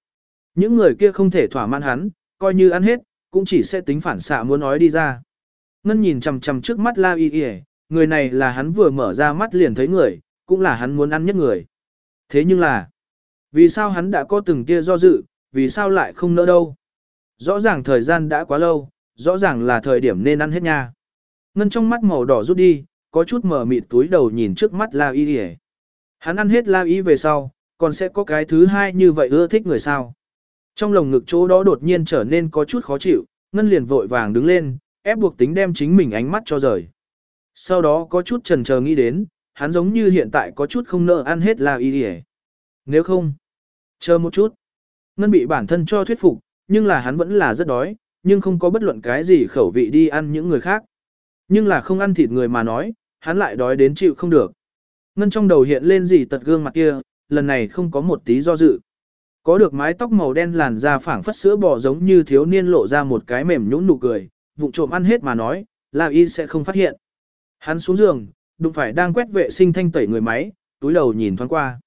[SPEAKER 1] Những người kia không thể thỏa mãn hắn, coi như ăn hết, cũng chỉ sẽ tính phản xạ muốn nói đi ra. Ngân nhìn chằm chằm trước mắt La Y Y, người này là hắn vừa mở ra mắt liền thấy người, cũng là hắn muốn ăn nhất người. Thế nhưng là, vì sao hắn đã có từng kia do dự, vì sao lại không nỡ đâu? Rõ ràng thời gian đã quá lâu, rõ ràng là thời điểm nên ăn hết nha. Ngân trong mắt màu đỏ rút đi, có chút mở mịt túi đầu nhìn trước mắt La Y Y. Hắn ăn hết La Y về sau, còn sẽ có cái thứ hai như vậy ưa thích người sao? Trong lồng ngực chỗ đó đột nhiên trở nên có chút khó chịu, Ngân liền vội vàng đứng lên, ép buộc tính đem chính mình ánh mắt cho rời. Sau đó có chút chần chờ nghĩ đến, hắn giống như hiện tại có chút không nợ ăn hết là Y Y. Nếu không, chờ một chút. Ngân bị bản thân cho thuyết phục, nhưng là hắn vẫn là rất đói, nhưng không có bất luận cái gì khẩu vị đi ăn những người khác. Nhưng là không ăn thịt người mà nói, hắn lại đói đến chịu không được. Ngân trong đầu hiện lên gì tật gương mặt kia, lần này không có một tí do dự. Có được mái tóc màu đen làn da phảng phất sữa bò giống như thiếu niên lộ ra một cái mềm nhũn nụ cười, vụng trộm ăn hết mà nói, là Y sẽ không phát hiện. Hắn xuống giường, đụng phải đang quét vệ sinh thanh tẩy người máy, túi đầu nhìn thoáng qua.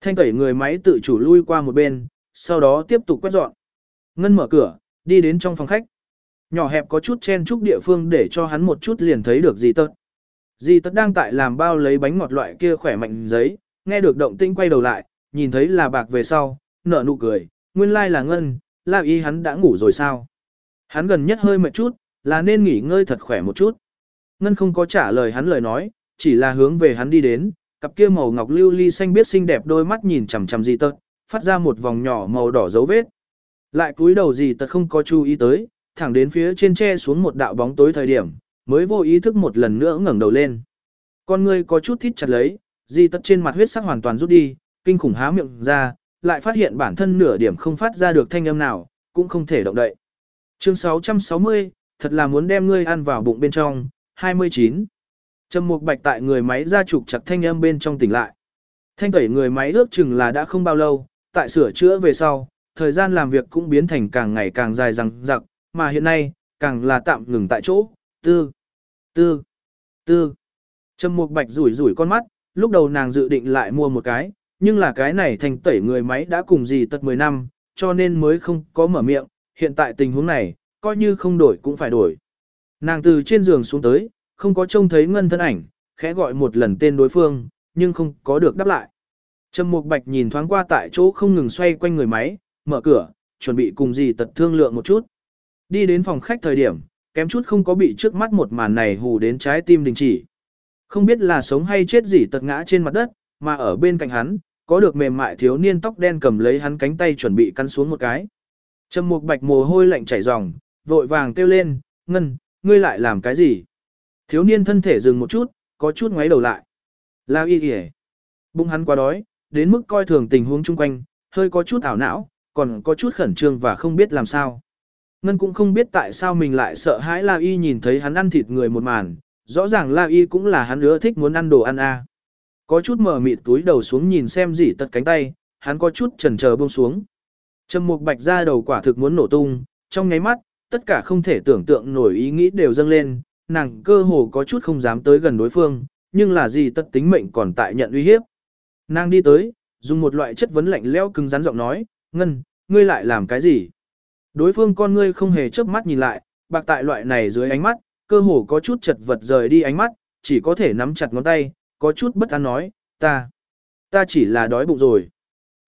[SPEAKER 1] Thanh tẩy người máy tự chủ lui qua một bên, sau đó tiếp tục quét dọn. Ngân mở cửa, đi đến trong phòng khách. Nhỏ hẹp có chút chen chúc địa phương để cho hắn một chút liền thấy được gì tật. Dì tật đang tại làm bao lấy bánh ngọt loại kia khỏe mạnh giấy, nghe được động tĩnh quay đầu lại, nhìn thấy là bạc về sau, nở nụ cười, nguyên lai là ngân, là y hắn đã ngủ rồi sao. Hắn gần nhất hơi mệt chút, là nên nghỉ ngơi thật khỏe một chút. Ngân không có trả lời hắn lời nói, chỉ là hướng về hắn đi đến, cặp kia màu ngọc lưu ly xanh biết xinh đẹp đôi mắt nhìn chằm chằm dì tật, phát ra một vòng nhỏ màu đỏ dấu vết. Lại cúi đầu gì tật không có chú ý tới, thẳng đến phía trên tre xuống một đạo bóng tối thời điểm, mới vô ý thức một lần nữa ngẩng đầu lên. Con ngươi có chút thít chặt lấy, di tật trên mặt huyết sắc hoàn toàn rút đi, kinh khủng há miệng ra, lại phát hiện bản thân nửa điểm không phát ra được thanh âm nào, cũng không thể động đậy. Chương 660, thật là muốn đem ngươi ăn vào bụng bên trong, 29. Trầm Mục Bạch tại người máy ra trục chặt thanh âm bên trong tỉnh lại. Thanh tẩy người máy ước chừng là đã không bao lâu, tại sửa chữa về sau, thời gian làm việc cũng biến thành càng ngày càng dài dằng dặc, mà hiện nay, càng là tạm ngừng tại chỗ, tư, tư, tư. Trầm Mục Bạch rủi rủi con mắt, lúc đầu nàng dự định lại mua một cái, nhưng là cái này thành tẩy người máy đã cùng gì tật 10 năm, cho nên mới không có mở miệng, hiện tại tình huống này, coi như không đổi cũng phải đổi. Nàng từ trên giường xuống tới, không có trông thấy ngân thân ảnh, khẽ gọi một lần tên đối phương, nhưng không có được đáp lại. Trầm Mục Bạch nhìn thoáng qua tại chỗ không ngừng xoay quanh người máy, mở cửa, chuẩn bị cùng gì tật thương lượng một chút. Đi đến phòng khách thời điểm, kém chút không có bị trước mắt một màn này hù đến trái tim đình chỉ. Không biết là sống hay chết gì tật ngã trên mặt đất, mà ở bên cạnh hắn, có được mềm mại thiếu niên tóc đen cầm lấy hắn cánh tay chuẩn bị cắn xuống một cái. Trầm Mục Bạch mồ hôi lạnh chảy ròng, vội vàng kêu lên, "Ngân, ngươi lại làm cái gì?" Thiếu niên thân thể dừng một chút, có chút ngoáy đầu lại. "La Y Y." Bụng hắn quá đói, đến mức coi thường tình huống chung quanh, hơi có chút ảo não, còn có chút khẩn trương và không biết làm sao. Ngân cũng không biết tại sao mình lại sợ hãi La Y nhìn thấy hắn ăn thịt người một màn, rõ ràng La Y cũng là hắn ưa thích muốn ăn đồ ăn a. Có chút mở mịt túi đầu xuống nhìn xem gì tật cánh tay, hắn có chút chần chờ buông xuống. Trầm Mục Bạch ra đầu quả thực muốn nổ tung, trong nháy mắt, tất cả không thể tưởng tượng nổi ý nghĩ đều dâng lên, nàng cơ hồ có chút không dám tới gần đối phương, nhưng là gì tất tính mệnh còn tại nhận uy hiếp. Nàng đi tới, dùng một loại chất vấn lạnh lẽo cứng rắn giọng nói, Ngân, ngươi lại làm cái gì? Đối phương con ngươi không hề chớp mắt nhìn lại, bạc tại loại này dưới ánh mắt, cơ hồ có chút chật vật rời đi ánh mắt, chỉ có thể nắm chặt ngón tay, có chút bất an nói, ta, ta chỉ là đói bụng rồi.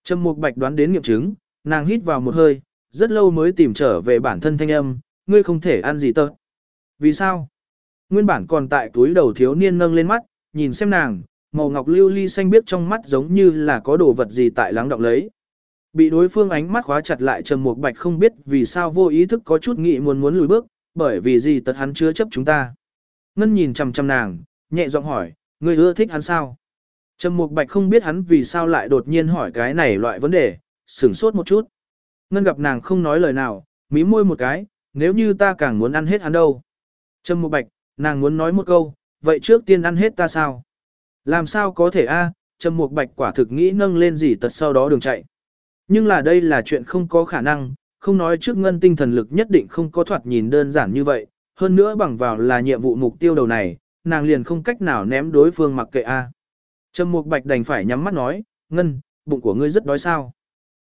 [SPEAKER 1] Trầm Mục Bạch đoán đến nghiệm chứng, nàng hít vào một hơi, rất lâu mới tìm trở về bản thân thanh âm, ngươi không thể ăn gì tơ. Vì sao? Nguyên bản còn tại túi đầu thiếu niên nâng lên mắt, nhìn xem nàng, màu ngọc lưu ly xanh biếc trong mắt giống như là có đồ vật gì tại lắng động lấy. Bị đối phương ánh mắt khóa chặt lại Trầm Mục Bạch không biết vì sao vô ý thức có chút nghĩ muốn muốn lùi bước, bởi vì gì tật hắn chứa chấp chúng ta. Ngân nhìn chằm chằm nàng, nhẹ giọng hỏi, ngươi ưa thích hắn sao? Trầm Mục Bạch không biết hắn vì sao lại đột nhiên hỏi cái này loại vấn đề, sửng sốt một chút. Ngân gặp nàng không nói lời nào, mí môi một cái, nếu như ta càng muốn ăn hết hắn đâu. Trâm Mục Bạch, nàng muốn nói một câu, vậy trước tiên ăn hết ta sao? Làm sao có thể a? Trâm Mục Bạch quả thực nghĩ nâng lên gì tật sau đó đường chạy. Nhưng là đây là chuyện không có khả năng, không nói trước ngân tinh thần lực nhất định không có thoạt nhìn đơn giản như vậy, hơn nữa bằng vào là nhiệm vụ mục tiêu đầu này, nàng liền không cách nào ném đối phương mặc kệ a. Trâm Mục Bạch đành phải nhắm mắt nói, "Ngân, bụng của ngươi rất đói sao?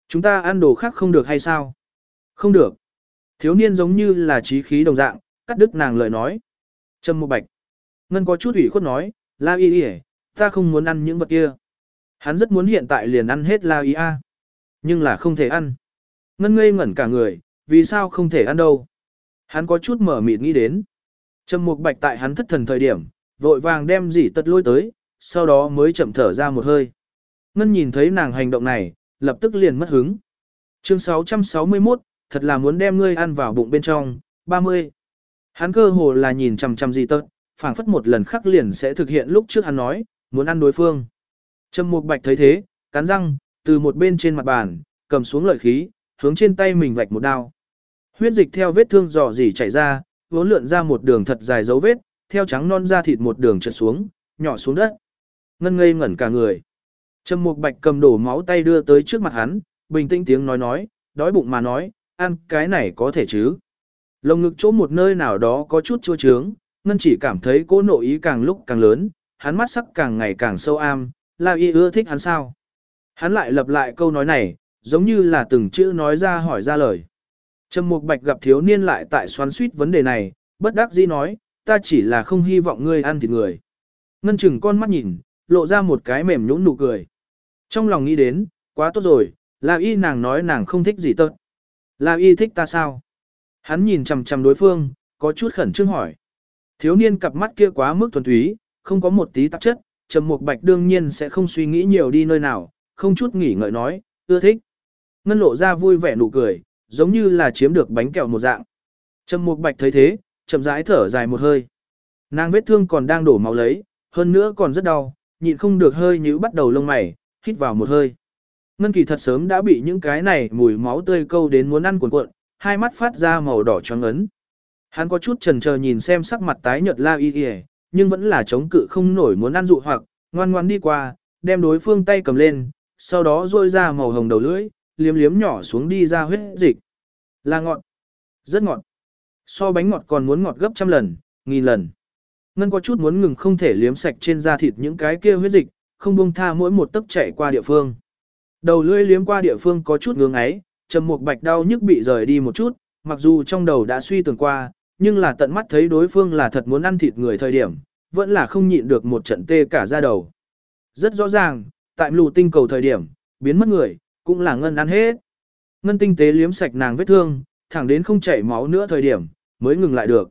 [SPEAKER 1] Chúng ta ăn đồ khác không được hay sao?" "Không được." Thiếu niên giống như là trí khí đồng dạng, cắt đứt nàng lời nói. Trầm Mục Bạch. Ngân có chút ủy khuất nói, "La Y Y, ta không muốn ăn những vật kia." Hắn rất muốn hiện tại liền ăn hết La Y A, nhưng là không thể ăn. Ngân ngây ngẩn cả người, vì sao không thể ăn đâu? Hắn có chút mở mịt nghĩ đến. Trầm Mục Bạch tại hắn thất thần thời điểm, vội vàng đem dỉ tật lôi tới, sau đó mới chậm thở ra một hơi. Ngân nhìn thấy nàng hành động này, lập tức liền mất hứng. Chương 661, thật là muốn đem ngươi ăn vào bụng bên trong, 30. Hắn cơ hồ là nhìn chằm chằm gì tật, phảng phất một lần khắc liền sẽ thực hiện lúc trước hắn nói, muốn ăn đối phương. Trầm Mục Bạch thấy thế, cắn răng, từ một bên trên mặt bàn, cầm xuống lợi khí, hướng trên tay mình vạch một đao. Huyết dịch theo vết thương dò dỉ chảy ra, vốn lượn ra một đường thật dài dấu vết, theo trắng non da thịt một đường trượt xuống, nhỏ xuống đất. Ngân ngây ngẩn cả người. Trầm Mục Bạch cầm đổ máu tay đưa tới trước mặt hắn, bình tĩnh tiếng nói nói, đói bụng mà nói, ăn cái này có thể chứ. Lồng ngực chỗ một nơi nào đó có chút chua trướng, Ngân chỉ cảm thấy cỗ nội ý càng lúc càng lớn, hắn mắt sắc càng ngày càng sâu am, La Y ưa thích hắn sao. Hắn lại lặp lại câu nói này, giống như là từng chữ nói ra hỏi ra lời. Trầm Mục Bạch gặp thiếu niên lại tại xoắn suýt vấn đề này, bất đắc dĩ nói, ta chỉ là không hy vọng ngươi ăn thịt người. Ngân chừng con mắt nhìn, lộ ra một cái mềm nhũn nụ cười. Trong lòng nghĩ đến, quá tốt rồi, La Y nàng nói nàng không thích gì tốt, La Y thích ta sao? Hắn nhìn chằm chằm đối phương, có chút khẩn trương hỏi. Thiếu niên cặp mắt kia quá mức thuần túy, không có một tí tạp chất, Trầm Mục Bạch đương nhiên sẽ không suy nghĩ nhiều đi nơi nào, không chút nghỉ ngợi nói, ưa thích. Ngân lộ ra vui vẻ nụ cười, giống như là chiếm được bánh kẹo một dạng. Trầm Mục Bạch thấy thế, chậm rãi thở dài một hơi. Nàng vết thương còn đang đổ máu lấy, hơn nữa còn rất đau, nhịn không được hơi nhíu bắt đầu lông mày, hít vào một hơi. Ngân Kỳ thật sớm đã bị những cái này mùi máu tươi câu đến muốn ăn cuộn cuộn, hai mắt phát ra màu đỏ choáng ấn. Hắn có chút chần chờ nhìn xem sắc mặt tái nhợt La Y Y, nhưng vẫn là chống cự không nổi muốn ăn dụ hoặc, ngoan ngoan đi qua, đem đối phương tay cầm lên, sau đó rôi ra màu hồng đầu lưỡi, liếm liếm nhỏ xuống đi ra huyết dịch. Là ngọt. Rất ngọt. So bánh ngọt còn muốn ngọt gấp trăm lần, nghìn lần. Ngân có chút muốn ngừng không thể liếm sạch trên da thịt những cái kia huyết dịch, không buông tha mỗi một tấc chạy qua địa phương. Đầu lưỡi liếm qua địa phương có chút ngưỡng ấy, trầm một bạch đau nhức bị rời đi một chút, mặc dù trong đầu đã suy tưởng qua, nhưng là tận mắt thấy đối phương là thật muốn ăn thịt người thời điểm, vẫn là không nhịn được một trận tê cả da đầu. Rất rõ ràng, tại lù tinh cầu thời điểm, biến mất người, cũng là ngân ăn hết. Ngân tinh tế liếm sạch nàng vết thương, thẳng đến không chảy máu nữa thời điểm, mới ngừng lại được.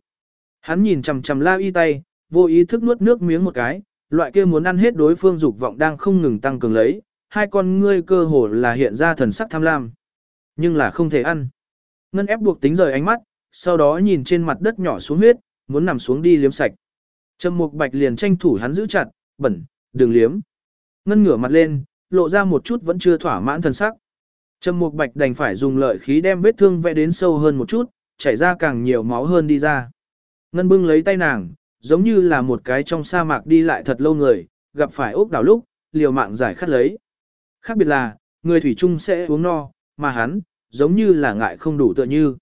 [SPEAKER 1] Hắn nhìn chằm chằm La Y tay, vô ý thức nuốt nước miếng một cái, loại kia muốn ăn hết đối phương dục vọng đang không ngừng tăng cường lấy, hai con ngươi cơ hồ là hiện ra thần sắc tham lam. Nhưng là không thể ăn. Ngân ép buộc tính rời ánh mắt, sau đó nhìn trên mặt đất nhỏ xuống huyết, muốn nằm xuống đi liếm sạch. Trầm Mục Bạch liền tranh thủ hắn giữ chặt, "Bẩn, đừng liếm." Ngân ngửa mặt lên, lộ ra một chút vẫn chưa thỏa mãn thần sắc. Trầm Mục Bạch đành phải dùng lợi khí đem vết thương vẽ đến sâu hơn một chút, chảy ra càng nhiều máu hơn đi ra. Ngân bưng lấy tay nàng, giống như là một cái trong sa mạc đi lại thật lâu người, gặp phải ốc đảo lúc, liều mạng giải khát lấy. Khác biệt là, người thủy chung sẽ uống no, mà hắn, giống như là ngại không đủ tựa như.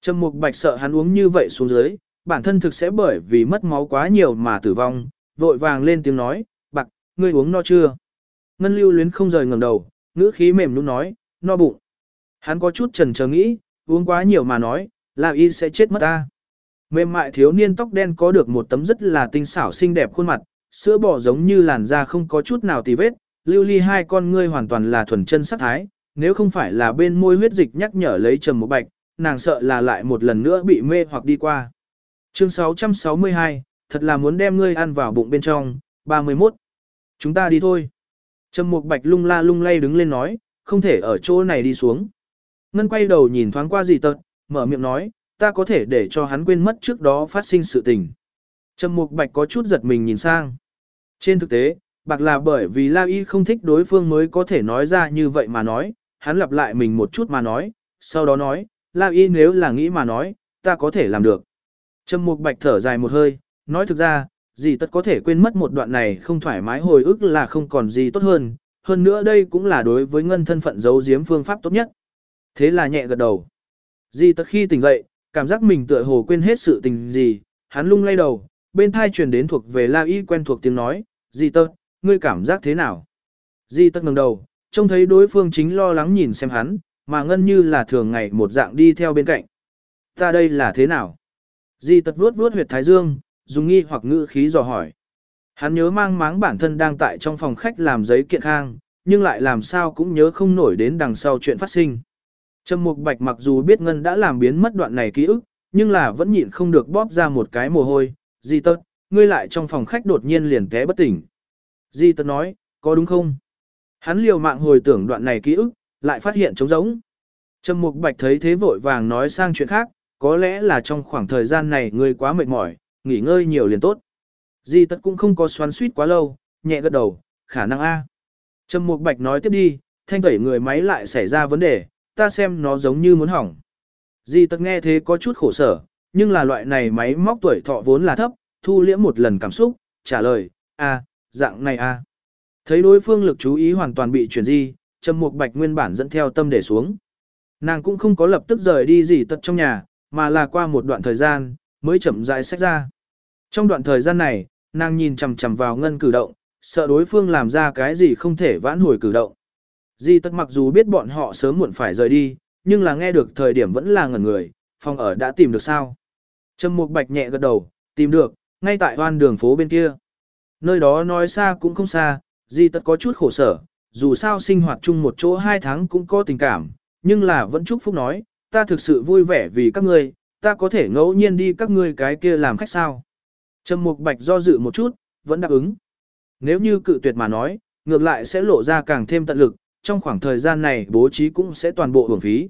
[SPEAKER 1] Trầm Mục Bạch sợ hắn uống như vậy xuống dưới, bản thân thực sẽ bởi vì mất máu quá nhiều mà tử vong, vội vàng lên tiếng nói, bạch ngươi uống no chưa? Ngân lưu luyến không rời ngẩng đầu, ngữ khí mềm nhũn nói, no bụng. Hắn có chút chần chờ nghĩ, uống quá nhiều mà nói, là y sẽ chết mất ta. Mềm mại thiếu niên tóc đen có được một tấm rất là tinh xảo xinh đẹp khuôn mặt, sữa bò giống như làn da không có chút nào tì vết, lưu ly hai con ngươi hoàn toàn là thuần chân sắc thái, nếu không phải là bên môi huyết dịch nhắc nhở lấy trầm một bạch, nàng sợ là lại một lần nữa bị mê hoặc đi qua. Chương 662, thật là muốn đem ngươi ăn vào bụng bên trong, 31. Chúng ta đi thôi. Trầm Mục Bạch lung la lung lay đứng lên nói, không thể ở chỗ này đi xuống. Ngân quay đầu nhìn thoáng qua gì tật, mở miệng nói, ta có thể để cho hắn quên mất trước đó phát sinh sự tình. Trầm Mục Bạch có chút giật mình nhìn sang. Trên thực tế, bạc là bởi vì La Y không thích đối phương mới có thể nói ra như vậy mà nói, hắn lặp lại mình một chút mà nói, sau đó nói, La Y nếu là nghĩ mà nói, ta có thể làm được. Trầm Mục Bạch thở dài một hơi, nói thực ra, gì tất có thể quên mất một đoạn này không thoải mái hồi ức là không còn gì tốt hơn, hơn nữa đây cũng là đối với ngân thân phận giấu giếm phương pháp tốt nhất. Thế là nhẹ gật đầu. Di tất khi tỉnh dậy, cảm giác mình tựa hồ quên hết sự tình gì, hắn lung lay đầu, bên thai truyền đến thuộc về La Y quen thuộc tiếng nói, Di tật ngươi cảm giác thế nào? Di tật ngẩng đầu, trông thấy đối phương chính lo lắng nhìn xem hắn, mà ngân như là thường ngày một dạng đi theo bên cạnh. Ta đây là thế nào? Di tật vuốt vuốt huyệt thái dương, dùng nghi hoặc ngữ khí dò hỏi. Hắn nhớ mang máng bản thân đang tại trong phòng khách làm giấy kiện khang, nhưng lại làm sao cũng nhớ không nổi đến đằng sau chuyện phát sinh. Trầm Mục Bạch mặc dù biết Ngân đã làm biến mất đoạn này ký ức, nhưng là vẫn nhịn không được bóp ra một cái mồ hôi. Di tật, ngươi lại trong phòng khách đột nhiên liền té bất tỉnh. Di tật nói, có đúng không? Hắn liều mạng hồi tưởng đoạn này ký ức, lại phát hiện trống rỗng. Trầm Mục Bạch thấy thế vội vàng nói sang chuyện khác, có lẽ là trong khoảng thời gian này ngươi quá mệt mỏi, nghỉ ngơi nhiều liền tốt. Di Tật cũng không có xoắn suýt quá lâu, nhẹ gật đầu, khả năng A. Trầm Mục Bạch nói tiếp đi, thanh tẩy người máy lại xảy ra vấn đề, ta xem nó giống như muốn hỏng. Di tật nghe thế có chút khổ sở, nhưng là loại này máy móc tuổi thọ vốn là thấp, thu liễm một lần cảm xúc, trả lời, a, dạng này a. Thấy đối phương lực chú ý hoàn toàn bị chuyển di, Trầm Mục Bạch nguyên bản dẫn theo tâm để xuống. Nàng cũng không có lập tức rời đi gì tật trong nhà, mà là qua một đoạn thời gian, mới chậm rãi sách ra. Trong đoạn thời gian này, nàng nhìn chằm chằm vào ngân cử động, sợ đối phương làm ra cái gì không thể vãn hồi cử động. Di tất mặc dù biết bọn họ sớm muộn phải rời đi, nhưng là nghe được thời điểm vẫn là ngẩn người, phòng ở đã tìm được sao. Trầm Mục Bạch nhẹ gật đầu, tìm được, ngay tại hoan đường phố bên kia. Nơi đó nói xa cũng không xa, Di tất có chút khổ sở, dù sao sinh hoạt chung một chỗ hai tháng cũng có tình cảm, nhưng là vẫn chúc phúc nói, ta thực sự vui vẻ vì các ngươi, ta có thể ngẫu nhiên đi các ngươi cái kia làm khách sao. Trầm Mục Bạch do dự một chút, vẫn đáp ứng. Nếu như cự tuyệt mà nói, ngược lại sẽ lộ ra càng thêm tận lực, trong khoảng thời gian này bố trí cũng sẽ toàn bộ hưởng phí.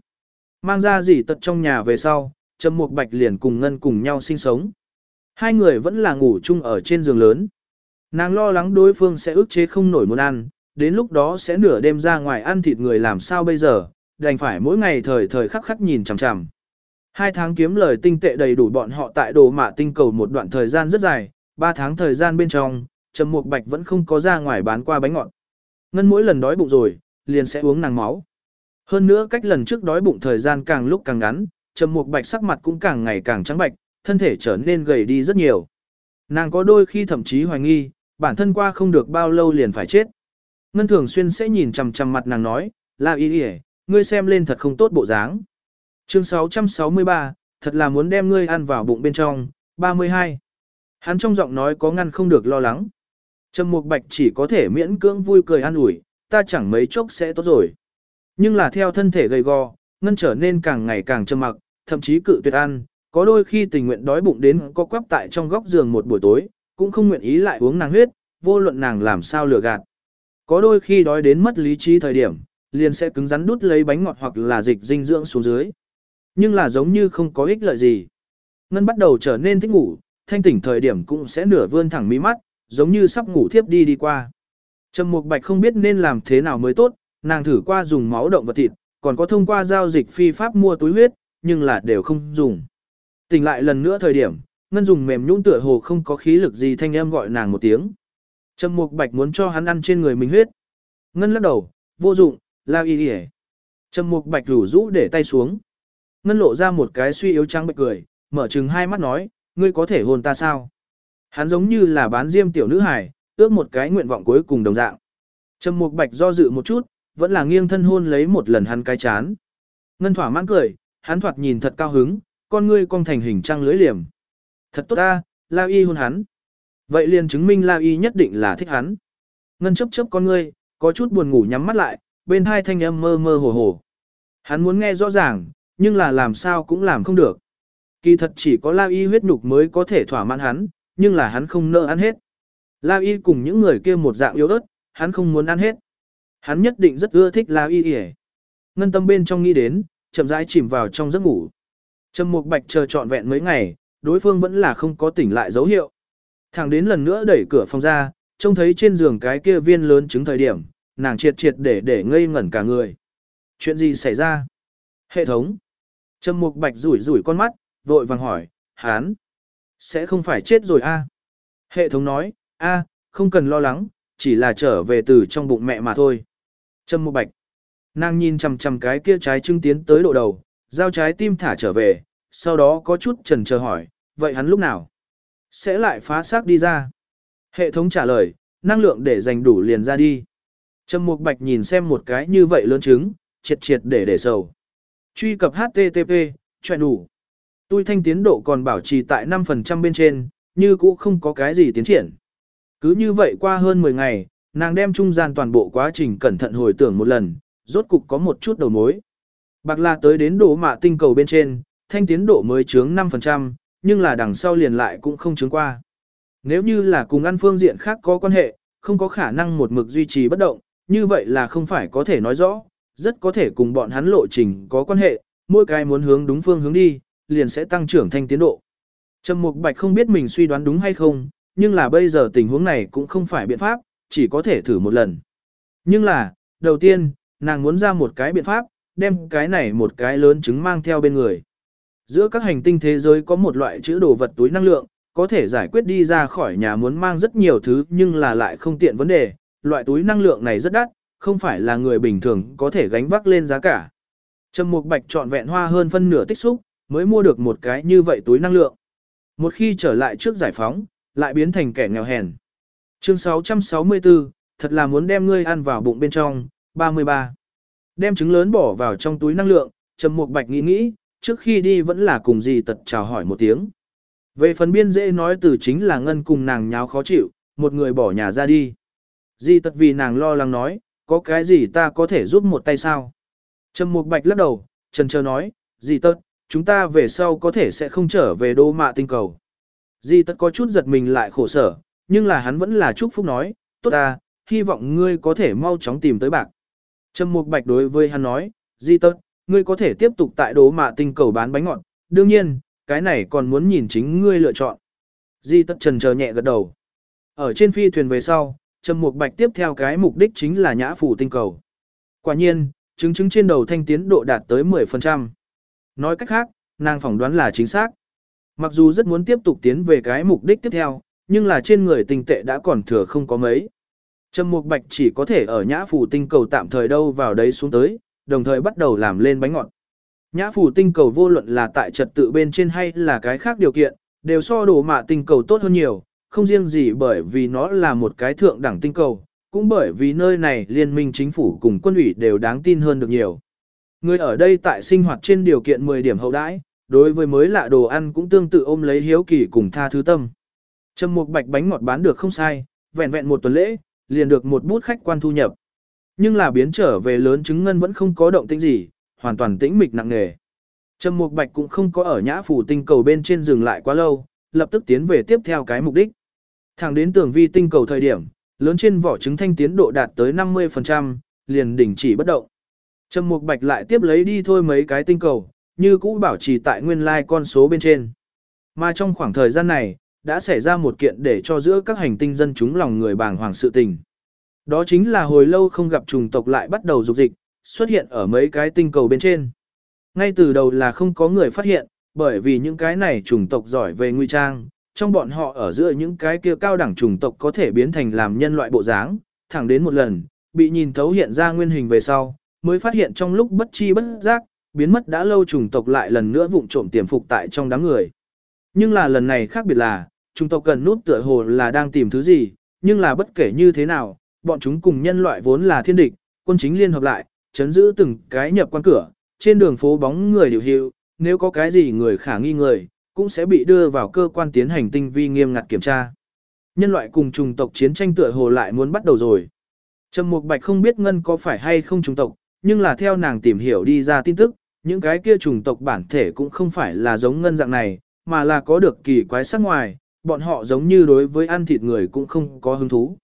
[SPEAKER 1] Mang ra gì tật trong nhà về sau, Trầm Mục Bạch liền cùng Ngân cùng nhau sinh sống. Hai người vẫn là ngủ chung ở trên giường lớn. Nàng lo lắng đối phương sẽ ức chế không nổi muốn ăn, đến lúc đó sẽ nửa đêm ra ngoài ăn thịt người làm sao bây giờ, đành phải mỗi ngày thời thời khắc khắc nhìn chằm chằm. Hai tháng kiếm lời tinh tệ đầy đủ bọn họ tại đồ mạ tinh cầu một đoạn thời gian rất dài, ba tháng thời gian bên trong, Trầm Mục Bạch vẫn không có ra ngoài bán qua bánh ngọt. Ngân mỗi lần đói bụng rồi, liền sẽ uống nàng máu. Hơn nữa cách lần trước đói bụng thời gian càng lúc càng ngắn, Trầm Mục Bạch sắc mặt cũng càng ngày càng trắng bạch, thân thể trở nên gầy đi rất nhiều. Nàng có đôi khi thậm chí hoài nghi, bản thân qua không được bao lâu liền phải chết. Ngân thường xuyên sẽ nhìn chằm chằm mặt nàng nói, "La Y Y, ngươi xem lên thật không tốt bộ dáng." Chương 663, thật là muốn đem ngươi ăn vào bụng bên trong, 32. Hắn trong giọng nói có ngăn không được lo lắng. Trầm Mục Bạch chỉ có thể miễn cưỡng vui cười an ủi, ta chẳng mấy chốc sẽ tốt rồi. Nhưng là theo thân thể gầy gò, ngân trở nên càng ngày càng trầm mặc, thậm chí cự tuyệt ăn, có đôi khi tình nguyện đói bụng đến có quắp tại trong góc giường một buổi tối, cũng không nguyện ý lại uống nàng huyết, vô luận nàng làm sao lừa gạt. Có đôi khi đói đến mất lý trí thời điểm, liền sẽ cứng rắn đút lấy bánh ngọt hoặc là dịch dinh dưỡng xuống dưới. Nhưng là giống như không có ích lợi gì. Ngân bắt đầu trở nên thích ngủ, thanh tỉnh thời điểm cũng sẽ nửa vươn thẳng mí mắt, giống như sắp ngủ thiếp đi đi qua. Trầm Mục Bạch không biết nên làm thế nào mới tốt, nàng thử qua dùng máu động vật thịt, còn có thông qua giao dịch phi pháp mua túi huyết, nhưng là đều không dùng. Tỉnh lại lần nữa thời điểm, Ngân dùng mềm nhũn tựa hồ không có khí lực gì thanh em gọi nàng một tiếng. Trầm Mục Bạch muốn cho hắn ăn trên người mình huyết. Ngân lắc đầu, vô dụng, la y y. Trầm Mục Bạch rủ rũ để tay xuống. Ngân lộ ra một cái suy yếu trắng bệch cười, mở trừng hai mắt nói, ngươi có thể hôn ta sao? Hắn giống như là bán diêm tiểu nữ hài, ước một cái nguyện vọng cuối cùng đồng dạng. Trầm Mục Bạch do dự một chút, vẫn là nghiêng thân hôn lấy một lần hắn cái chán. Ngân thỏa mãn cười, hắn thoạt nhìn thật cao hứng, con ngươi cong thành hình trăng lưới liềm. Thật tốt ta, La Y hôn hắn. Vậy liền chứng minh La Y nhất định là thích hắn. Ngân chấp chấp con ngươi, có chút buồn ngủ nhắm mắt lại, bên hai thanh âm mơ mơ hồ hồ. Hắn muốn nghe rõ ràng, nhưng là làm sao cũng làm không được. Kỳ thật chỉ có La Y huyết nhục mới có thể thỏa mãn hắn, nhưng là hắn không nỡ ăn hết. La Y cùng những người kia một dạng yếu ớt, hắn không muốn ăn hết. Hắn nhất định rất ưa thích La Y Y. Ngân tâm bên trong nghĩ đến, chậm rãi chìm vào trong giấc ngủ. Trầm Mục Bạch chờ trọn vẹn mấy ngày, đối phương vẫn là không có tỉnh lại dấu hiệu. Thẳng đến lần nữa đẩy cửa phòng ra, trông thấy trên giường cái kia viên lớn trứng thời điểm, nàng triệt triệt để để ngây ngẩn cả người. Chuyện gì xảy ra? Hệ thống. Trầm Mục Bạch rủi rủi con mắt, vội vàng hỏi, hán. Sẽ không phải chết rồi a? Hệ thống nói, a, không cần lo lắng, chỉ là trở về từ trong bụng mẹ mà thôi. Trâm Mục Bạch. Nàng nhìn chằm chằm cái kia trái trứng tiến tới độ đầu, giao trái tim thả trở về, sau đó có chút chần chờ hỏi, vậy hắn lúc nào? Sẽ lại phá xác đi ra. Hệ thống trả lời, năng lượng để dành đủ liền ra đi. Trâm Mục Bạch nhìn xem một cái như vậy lớn trứng, triệt triệt để để sầu. Truy cập HTTP, chuyện đủ. Tôi thanh tiến độ còn bảo trì tại 5% bên trên, như cũ không có cái gì tiến triển. Cứ như vậy qua hơn 10 ngày, nàng đem trung gian toàn bộ quá trình cẩn thận hồi tưởng một lần, rốt cục có một chút đầu mối. Bạc là tới đến độ mạ tinh cầu bên trên, thanh tiến độ mới chướng 5%, nhưng là đằng sau liền lại cũng không chướng qua. Nếu như là cùng ăn phương diện khác có quan hệ, không có khả năng một mực duy trì bất động, như vậy là không phải có thể nói rõ, rất có thể cùng bọn hắn lộ trình có quan hệ, mỗi cái muốn hướng đúng phương hướng đi, liền sẽ tăng trưởng thanh tiến độ. Trầm Mục Bạch không biết mình suy đoán đúng hay không, nhưng là bây giờ tình huống này cũng không phải biện pháp, chỉ có thể thử một lần. Nhưng là, đầu tiên, nàng muốn ra một cái biện pháp, đem cái này một cái lớn trứng mang theo bên người. Giữa các hành tinh thế giới có một loại chữ đồ vật túi năng lượng, có thể giải quyết đi ra khỏi nhà muốn mang rất nhiều thứ nhưng là lại không tiện vấn đề, loại túi năng lượng này rất đắt, không phải là người bình thường có thể gánh vác lên giá cả. Trầm Mục Bạch chọn vẹn hoa hơn phân nửa tích xúc, mới mua được một cái như vậy túi năng lượng. Một khi trở lại trước giải phóng, lại biến thành kẻ nghèo hèn. Chương 664, thật là muốn đem ngươi ăn vào bụng bên trong, 33. Đem trứng lớn bỏ vào trong túi năng lượng, Trầm Mục Bạch nghĩ nghĩ, trước khi đi vẫn là cùng gì tật chào hỏi một tiếng. Về phần biên dễ nói từ chính là ngân cùng nàng nháo khó chịu, một người bỏ nhà ra đi. Di tật vì nàng lo lắng nói, có cái gì ta có thể giúp một tay sao? Trầm Mục Bạch lắc đầu, trần chờ nói, di tật, chúng ta về sau có thể sẽ không trở về đô mạ tinh cầu. Di tất có chút giật mình lại khổ sở, nhưng là hắn vẫn là chúc phúc nói, tốt ta, hy vọng ngươi có thể mau chóng tìm tới bạc. Trầm Mục Bạch đối với hắn nói, di tất, ngươi có thể tiếp tục tại đố mạ tinh cầu bán bánh ngọt, đương nhiên, cái này còn muốn nhìn chính ngươi lựa chọn. Di tất trần chờ nhẹ gật đầu. Ở trên phi thuyền về sau, Trầm Mục Bạch tiếp theo cái mục đích chính là nhã phủ tinh cầu. Quả nhiên, chứng chứng trên đầu thanh tiến độ đạt tới 10%. Nói cách khác, nàng phỏng đoán là chính xác. Mặc dù rất muốn tiếp tục tiến về cái mục đích tiếp theo, nhưng là trên người tinh tệ đã còn thừa không có mấy. Trầm Mục Bạch chỉ có thể ở nhã phủ tinh cầu tạm thời đâu vào đấy xuống tới, đồng thời bắt đầu làm lên bánh ngọt. Nhã phủ tinh cầu vô luận là tại trật tự bên trên hay là cái khác điều kiện, đều so đồ mạ tinh cầu tốt hơn nhiều, không riêng gì bởi vì nó là một cái thượng đẳng tinh cầu, cũng bởi vì nơi này liên minh chính phủ cùng quân ủy đều đáng tin hơn được nhiều. Người ở đây tại sinh hoạt trên điều kiện 10 điểm hậu đãi, đối với mới lạ đồ ăn cũng tương tự ôm lấy hiếu kỳ cùng tha thứ tâm. Trầm một bạch bánh ngọt bán được không sai, vẹn vẹn một tuần lễ, liền được một bút khách quan thu nhập. Nhưng là biến trở về lớn chứng ngân vẫn không có động tĩnh gì, hoàn toàn tĩnh mịch nặng nề. Trầm Mục Bạch cũng không có ở nhã phủ tinh cầu bên trên dừng lại quá lâu, lập tức tiến về tiếp theo cái mục đích. Thẳng đến tường vi tinh cầu thời điểm, lớn trên vỏ trứng thanh tiến độ đạt tới 50%, liền đình chỉ bất động. Trầm Mục Bạch lại tiếp lấy đi thôi mấy cái tinh cầu, như cũ bảo trì tại nguyên lai like con số bên trên. Mà trong khoảng thời gian này, đã xảy ra một kiện để cho giữa các hành tinh dân chúng lòng người bàng hoàng sự tình. Đó chính là hồi lâu không gặp trùng tộc lại bắt đầu dục dịch, xuất hiện ở mấy cái tinh cầu bên trên. Ngay từ đầu là không có người phát hiện, bởi vì những cái này chủng tộc giỏi về nguy trang, trong bọn họ ở giữa những cái kia cao đẳng chủng tộc có thể biến thành làm nhân loại bộ dáng, thẳng đến một lần, bị nhìn thấu hiện ra nguyên hình về sau, mới phát hiện trong lúc bất chi bất giác, biến mất đã lâu chủng tộc lại lần nữa vụng trộm tiềm phục tại trong đám người. Nhưng là lần này khác biệt là, chủng tộc cần nút tựa hồ là đang tìm thứ gì, nhưng là bất kể như thế nào, bọn chúng cùng nhân loại vốn là thiên địch, quân chính liên hợp lại, chấn giữ từng cái nhập quan cửa, trên đường phố bóng người điều hiệu, nếu có cái gì người khả nghi người, cũng sẽ bị đưa vào cơ quan tiến hành tinh vi nghiêm ngặt kiểm tra. Nhân loại cùng trùng tộc chiến tranh tựa hồ lại muốn bắt đầu rồi. Trầm Mục Bạch không biết ngân có phải hay không trùng tộc, nhưng là theo nàng tìm hiểu đi ra tin tức, những cái kia chủng tộc bản thể cũng không phải là giống ngân dạng này, mà là có được kỳ quái sắc ngoài, bọn họ giống như đối với ăn thịt người cũng không có hứng thú.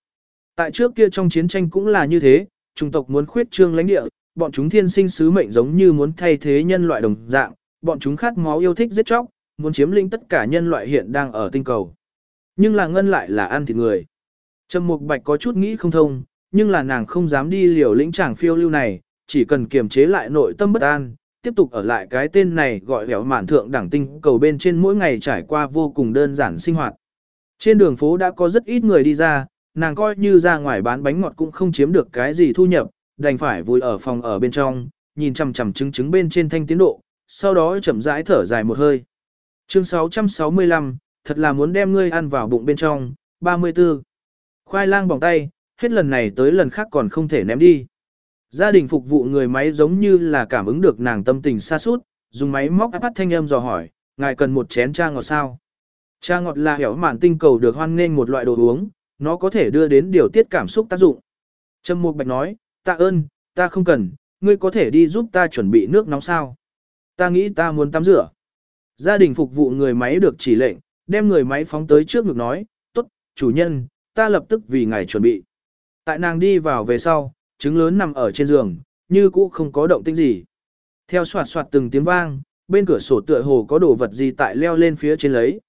[SPEAKER 1] Tại trước kia trong chiến tranh cũng là như thế, chủng tộc muốn khuyết trương lãnh địa, bọn chúng thiên sinh sứ mệnh giống như muốn thay thế nhân loại đồng dạng, bọn chúng khát máu yêu thích giết chóc, muốn chiếm lĩnh tất cả nhân loại hiện đang ở tinh cầu. Nhưng là ngân lại là ăn thịt người. Trầm Mục Bạch có chút nghĩ không thông, nhưng là nàng không dám đi liều lĩnh chàng phiêu lưu này, chỉ cần kiềm chế lại nội tâm bất an, tiếp tục ở lại cái tên này gọi hẻo mạn thượng đẳng tinh cầu bên trên mỗi ngày trải qua vô cùng đơn giản sinh hoạt. Trên đường phố đã có rất ít người đi ra, nàng coi như ra ngoài bán bánh ngọt cũng không chiếm được cái gì thu nhập, đành phải vui ở phòng ở bên trong, nhìn chằm chằm trứng trứng bên trên thanh tiến độ, sau đó chậm rãi thở dài một hơi. Chương 665, thật là muốn đem ngươi ăn vào bụng bên trong, 34. Khoai lang bỏng tay, hết lần này tới lần khác còn không thể ném đi. Gia đình phục vụ người máy giống như là cảm ứng được nàng tâm tình xa sút dùng máy móc áp thanh âm dò hỏi, ngài cần một chén trà ngọt sao? Trà ngọt là hẻo mạn tinh cầu được hoan nghênh một loại đồ uống, nó có thể đưa đến điều tiết cảm xúc tác dụng. Trâm Mục Bạch nói, tạ ơn, ta không cần, ngươi có thể đi giúp ta chuẩn bị nước nóng sao? Ta nghĩ ta muốn tắm rửa. Gia đình phục vụ người máy được chỉ lệnh, đem người máy phóng tới trước ngực nói, tốt, chủ nhân, ta lập tức vì ngài chuẩn bị. Tại nàng đi vào về sau, trứng lớn nằm ở trên giường, như cũ không có động tĩnh gì. Theo soạt soạt từng tiếng vang, bên cửa sổ tựa hồ có đồ vật gì tại leo lên phía trên lấy.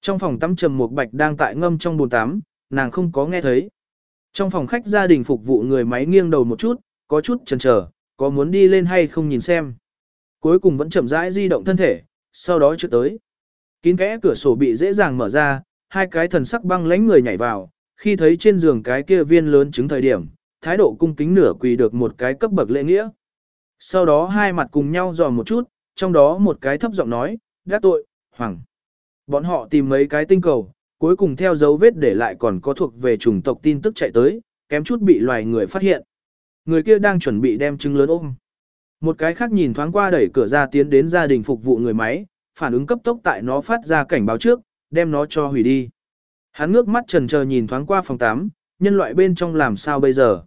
[SPEAKER 1] Trong phòng tắm trầm một bạch đang tại ngâm trong bồn tắm, nàng không có nghe thấy. Trong phòng khách gia đình phục vụ người máy nghiêng đầu một chút, có chút chần chờ, có muốn đi lên hay không nhìn xem. Cuối cùng vẫn chậm rãi di động thân thể, sau đó chưa tới. Kín kẽ cửa sổ bị dễ dàng mở ra, hai cái thần sắc băng lánh người nhảy vào, khi thấy trên giường cái kia viên lớn trứng thời điểm, thái độ cung kính nửa quỳ được một cái cấp bậc lễ nghĩa. Sau đó hai mặt cùng nhau dò một chút, trong đó một cái thấp giọng nói, gác tội, hoàng. Bọn họ tìm mấy cái tinh cầu, cuối cùng theo dấu vết để lại còn có thuộc về chủng tộc tin tức chạy tới, kém chút bị loài người phát hiện. Người kia đang chuẩn bị đem trứng lớn ôm. Một cái khác nhìn thoáng qua đẩy cửa ra tiến đến gia đình phục vụ người máy, phản ứng cấp tốc tại nó phát ra cảnh báo trước, đem nó cho hủy đi. Hắn ngước mắt trần chờ nhìn thoáng qua phòng 8, nhân loại bên trong làm sao bây giờ.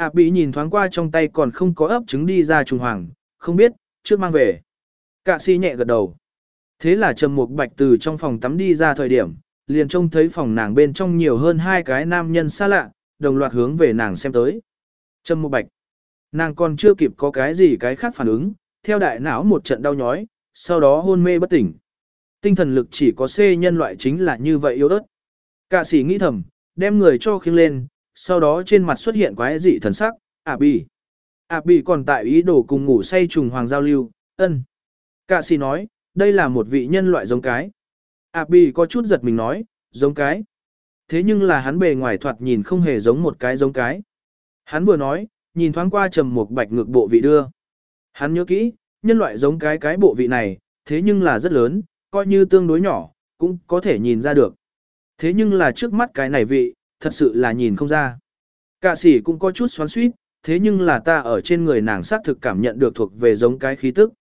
[SPEAKER 1] À bị nhìn thoáng qua trong tay còn không có ấp trứng đi ra trùng hoàng, không biết, trước mang về. Cạ si nhẹ gật đầu. Thế là trầm Mục bạch từ trong phòng tắm đi ra thời điểm, liền trông thấy phòng nàng bên trong nhiều hơn hai cái nam nhân xa lạ, đồng loạt hướng về nàng xem tới. Trầm Mục bạch. Nàng còn chưa kịp có cái gì cái khác phản ứng, theo đại não một trận đau nhói, sau đó hôn mê bất tỉnh. Tinh thần lực chỉ có C nhân loại chính là như vậy yếu ớt. Cả sĩ nghĩ thầm, đem người cho khiêng lên, sau đó trên mặt xuất hiện quái dị thần sắc, à bì. À bì còn tại ý đồ cùng ngủ say trùng hoàng giao lưu, ân. Cả sĩ nói, đây là một vị nhân loại giống cái. À bì có chút giật mình nói, giống cái. Thế nhưng là hắn bề ngoài thoạt nhìn không hề giống một cái giống cái. Hắn vừa nói, nhìn thoáng qua trầm một bạch ngược bộ vị đưa. Hắn nhớ kỹ, nhân loại giống cái cái bộ vị này, thế nhưng là rất lớn, coi như tương đối nhỏ, cũng có thể nhìn ra được. Thế nhưng là trước mắt cái này vị, thật sự là nhìn không ra. Cả sĩ cũng có chút xoắn suýt, thế nhưng là ta ở trên người nàng xác thực cảm nhận được thuộc về giống cái khí tức.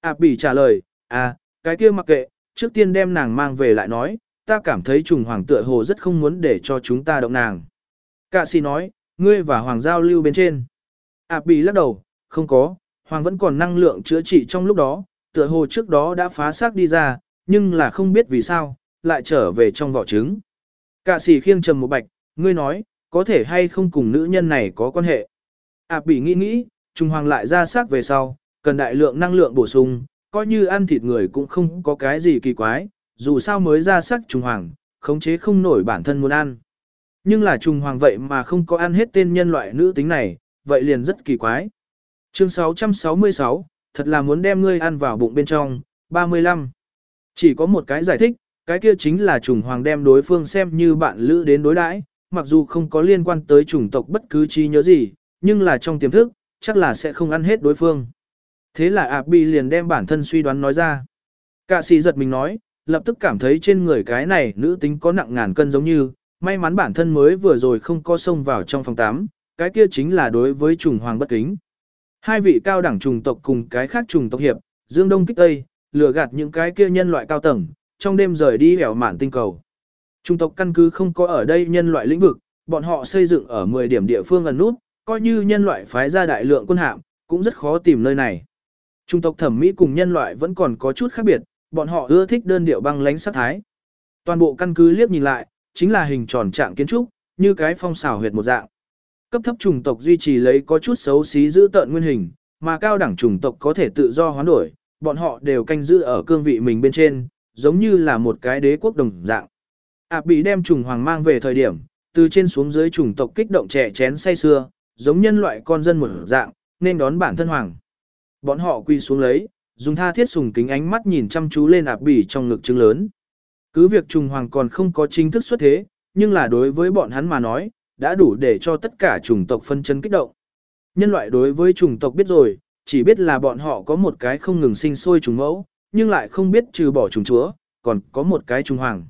[SPEAKER 1] À bỉ trả lời, à, cái kia mặc kệ, trước tiên đem nàng mang về lại nói, ta cảm thấy trùng hoàng tựa hồ rất không muốn để cho chúng ta động nàng. Cả sĩ nói, ngươi và hoàng giao lưu bên trên. À bỉ lắc đầu, không có, hoàng vẫn còn năng lượng chữa trị trong lúc đó, tựa hồ trước đó đã phá xác đi ra, nhưng là không biết vì sao, lại trở về trong vỏ trứng. Cả sĩ khiêng trầm một bạch, ngươi nói, có thể hay không cùng nữ nhân này có quan hệ. À Bị nghĩ nghĩ, trùng hoàng lại ra xác về sau, cần đại lượng năng lượng bổ sung, coi như ăn thịt người cũng không có cái gì kỳ quái, dù sao mới ra sắc trùng hoàng, khống chế không nổi bản thân muốn ăn. Nhưng là trùng hoàng vậy mà không có ăn hết tên nhân loại nữ tính này, vậy liền rất kỳ quái. Chương 666, thật là muốn đem ngươi ăn vào bụng bên trong, 35. Chỉ có một cái giải thích, cái kia chính là trùng hoàng đem đối phương xem như bạn lữ đến đối đãi, mặc dù không có liên quan tới chủng tộc bất cứ trí nhớ gì, nhưng là trong tiềm thức, chắc là sẽ không ăn hết đối phương. Thế là Abi liền đem bản thân suy đoán nói ra. Cả sĩ giật mình nói, lập tức cảm thấy trên người cái này nữ tính có nặng ngàn cân giống như, may mắn bản thân mới vừa rồi không có xông vào trong phòng 8, cái kia chính là đối với trùng hoàng bất kính. Hai vị cao đẳng trùng tộc cùng cái khác trùng tộc hiệp, dương đông kích tây, lừa gạt những cái kia nhân loại cao tầng, trong đêm rời đi hẻo mạn tinh cầu. Trùng tộc căn cứ không có ở đây nhân loại lĩnh vực, bọn họ xây dựng ở 10 điểm địa phương gần nút, coi như nhân loại phái ra đại lượng quân hạm, cũng rất khó tìm nơi này. Trung tộc thẩm mỹ cùng nhân loại vẫn còn có chút khác biệt, bọn họ ưa thích đơn điệu băng lánh sắc thái. Toàn bộ căn cứ liếc nhìn lại, chính là hình tròn trạng kiến trúc, như cái phong xào huyệt một dạng. Cấp thấp chủng tộc duy trì lấy có chút xấu xí giữ tợn nguyên hình, mà cao đẳng chủng tộc có thể tự do hoán đổi, bọn họ đều canh giữ ở cương vị mình bên trên, giống như là một cái đế quốc đồng dạng. Ảp bị đem trùng hoàng mang về thời điểm, từ trên xuống dưới chủng tộc kích động trẻ chén say xưa, giống nhân loại con dân một dạng, nên đón bản thân hoàng. Bọn họ quy xuống lấy, dùng tha thiết sùng kính ánh mắt nhìn chăm chú lên ạp bỉ trong ngực trứng lớn. Cứ việc trùng hoàng còn không có chính thức xuất thế, nhưng là đối với bọn hắn mà nói, đã đủ để cho tất cả chủng tộc phân chân kích động. Nhân loại đối với chủng tộc biết rồi, chỉ biết là bọn họ có một cái không ngừng sinh sôi trùng mẫu, nhưng lại không biết trừ bỏ trùng chúa, còn có một cái trùng hoàng.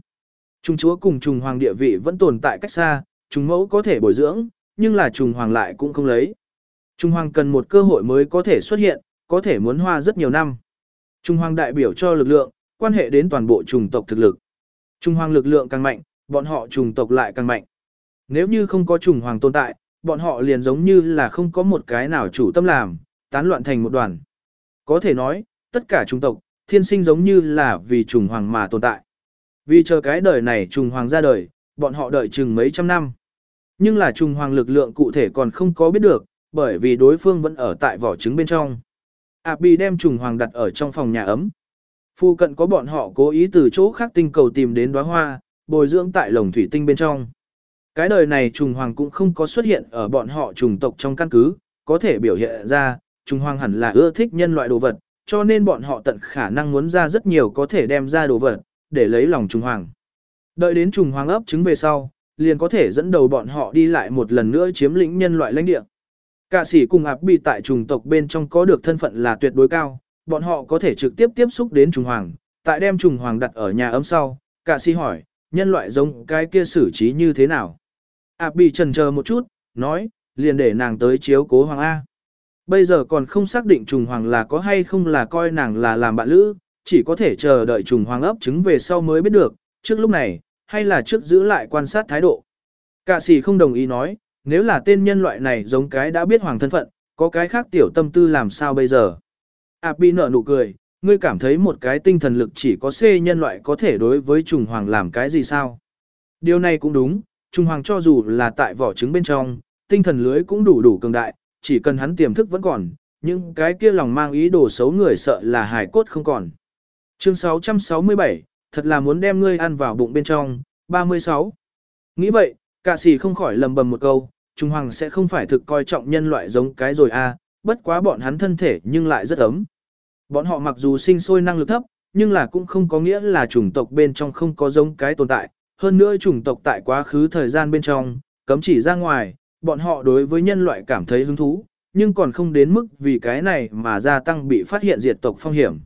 [SPEAKER 1] Trùng chúa cùng trùng hoàng địa vị vẫn tồn tại cách xa, trùng mẫu có thể bồi dưỡng, nhưng là trùng hoàng lại cũng không lấy. Trùng hoàng cần một cơ hội mới có thể xuất hiện, có thể muốn hoa rất nhiều năm. Trùng hoàng đại biểu cho lực lượng, quan hệ đến toàn bộ trùng tộc thực lực. Trùng hoàng lực lượng càng mạnh, bọn họ trùng tộc lại càng mạnh. Nếu như không có trùng hoàng tồn tại, bọn họ liền giống như là không có một cái nào chủ tâm làm, tán loạn thành một đoàn. Có thể nói, tất cả trùng tộc, thiên sinh giống như là vì trùng hoàng mà tồn tại. Vì chờ cái đời này trùng hoàng ra đời, bọn họ đợi chừng mấy trăm năm. Nhưng là trùng hoàng lực lượng cụ thể còn không có biết được, bởi vì đối phương vẫn ở tại vỏ trứng bên trong. Ảp bị đem trùng hoàng đặt ở trong phòng nhà ấm. Phu cận có bọn họ cố ý từ chỗ khác tinh cầu tìm đến đóa hoa, bồi dưỡng tại lồng thủy tinh bên trong. Cái đời này trùng hoàng cũng không có xuất hiện ở bọn họ trùng tộc trong căn cứ, có thể biểu hiện ra, trùng hoàng hẳn là ưa thích nhân loại đồ vật, cho nên bọn họ tận khả năng muốn ra rất nhiều có thể đem ra đồ vật, để lấy lòng trùng hoàng. Đợi đến trùng hoàng ấp trứng về sau, liền có thể dẫn đầu bọn họ đi lại một lần nữa chiếm lĩnh nhân loại lãnh địa. Cả sĩ cùng ạp bị tại trùng tộc bên trong có được thân phận là tuyệt đối cao, bọn họ có thể trực tiếp tiếp xúc đến trùng hoàng, tại đem trùng hoàng đặt ở nhà ấm sau, cả sĩ hỏi, nhân loại giống cái kia xử trí như thế nào? Áp bị trần chờ một chút, nói, liền để nàng tới chiếu cố hoàng A. Bây giờ còn không xác định trùng hoàng là có hay không là coi nàng là làm bạn lữ, chỉ có thể chờ đợi trùng hoàng ấp trứng về sau mới biết được, trước lúc này, hay là trước giữ lại quan sát thái độ. Cả sĩ không đồng ý nói, nếu là tên nhân loại này giống cái đã biết hoàng thân phận, có cái khác tiểu tâm tư làm sao bây giờ? Ảp bị nở nụ cười, ngươi cảm thấy một cái tinh thần lực chỉ có C nhân loại có thể đối với trùng hoàng làm cái gì sao? Điều này cũng đúng, trùng hoàng cho dù là tại vỏ trứng bên trong, tinh thần lưới cũng đủ đủ cường đại, chỉ cần hắn tiềm thức vẫn còn, nhưng cái kia lòng mang ý đồ xấu người sợ là hài cốt không còn. Chương 667, thật là muốn đem ngươi ăn vào bụng bên trong, 36. Nghĩ vậy, cả sĩ không khỏi lầm bầm một câu, Trung Hoàng sẽ không phải thực coi trọng nhân loại giống cái rồi a, à, bất quá bọn hắn thân thể nhưng lại rất ấm. Bọn họ mặc dù sinh sôi năng lực thấp, nhưng là cũng không có nghĩa là chủng tộc bên trong không có giống cái tồn tại. Hơn nữa chủng tộc tại quá khứ thời gian bên trong, cấm chỉ ra ngoài, bọn họ đối với nhân loại cảm thấy hứng thú, nhưng còn không đến mức vì cái này mà gia tăng bị phát hiện diệt tộc phong hiểm.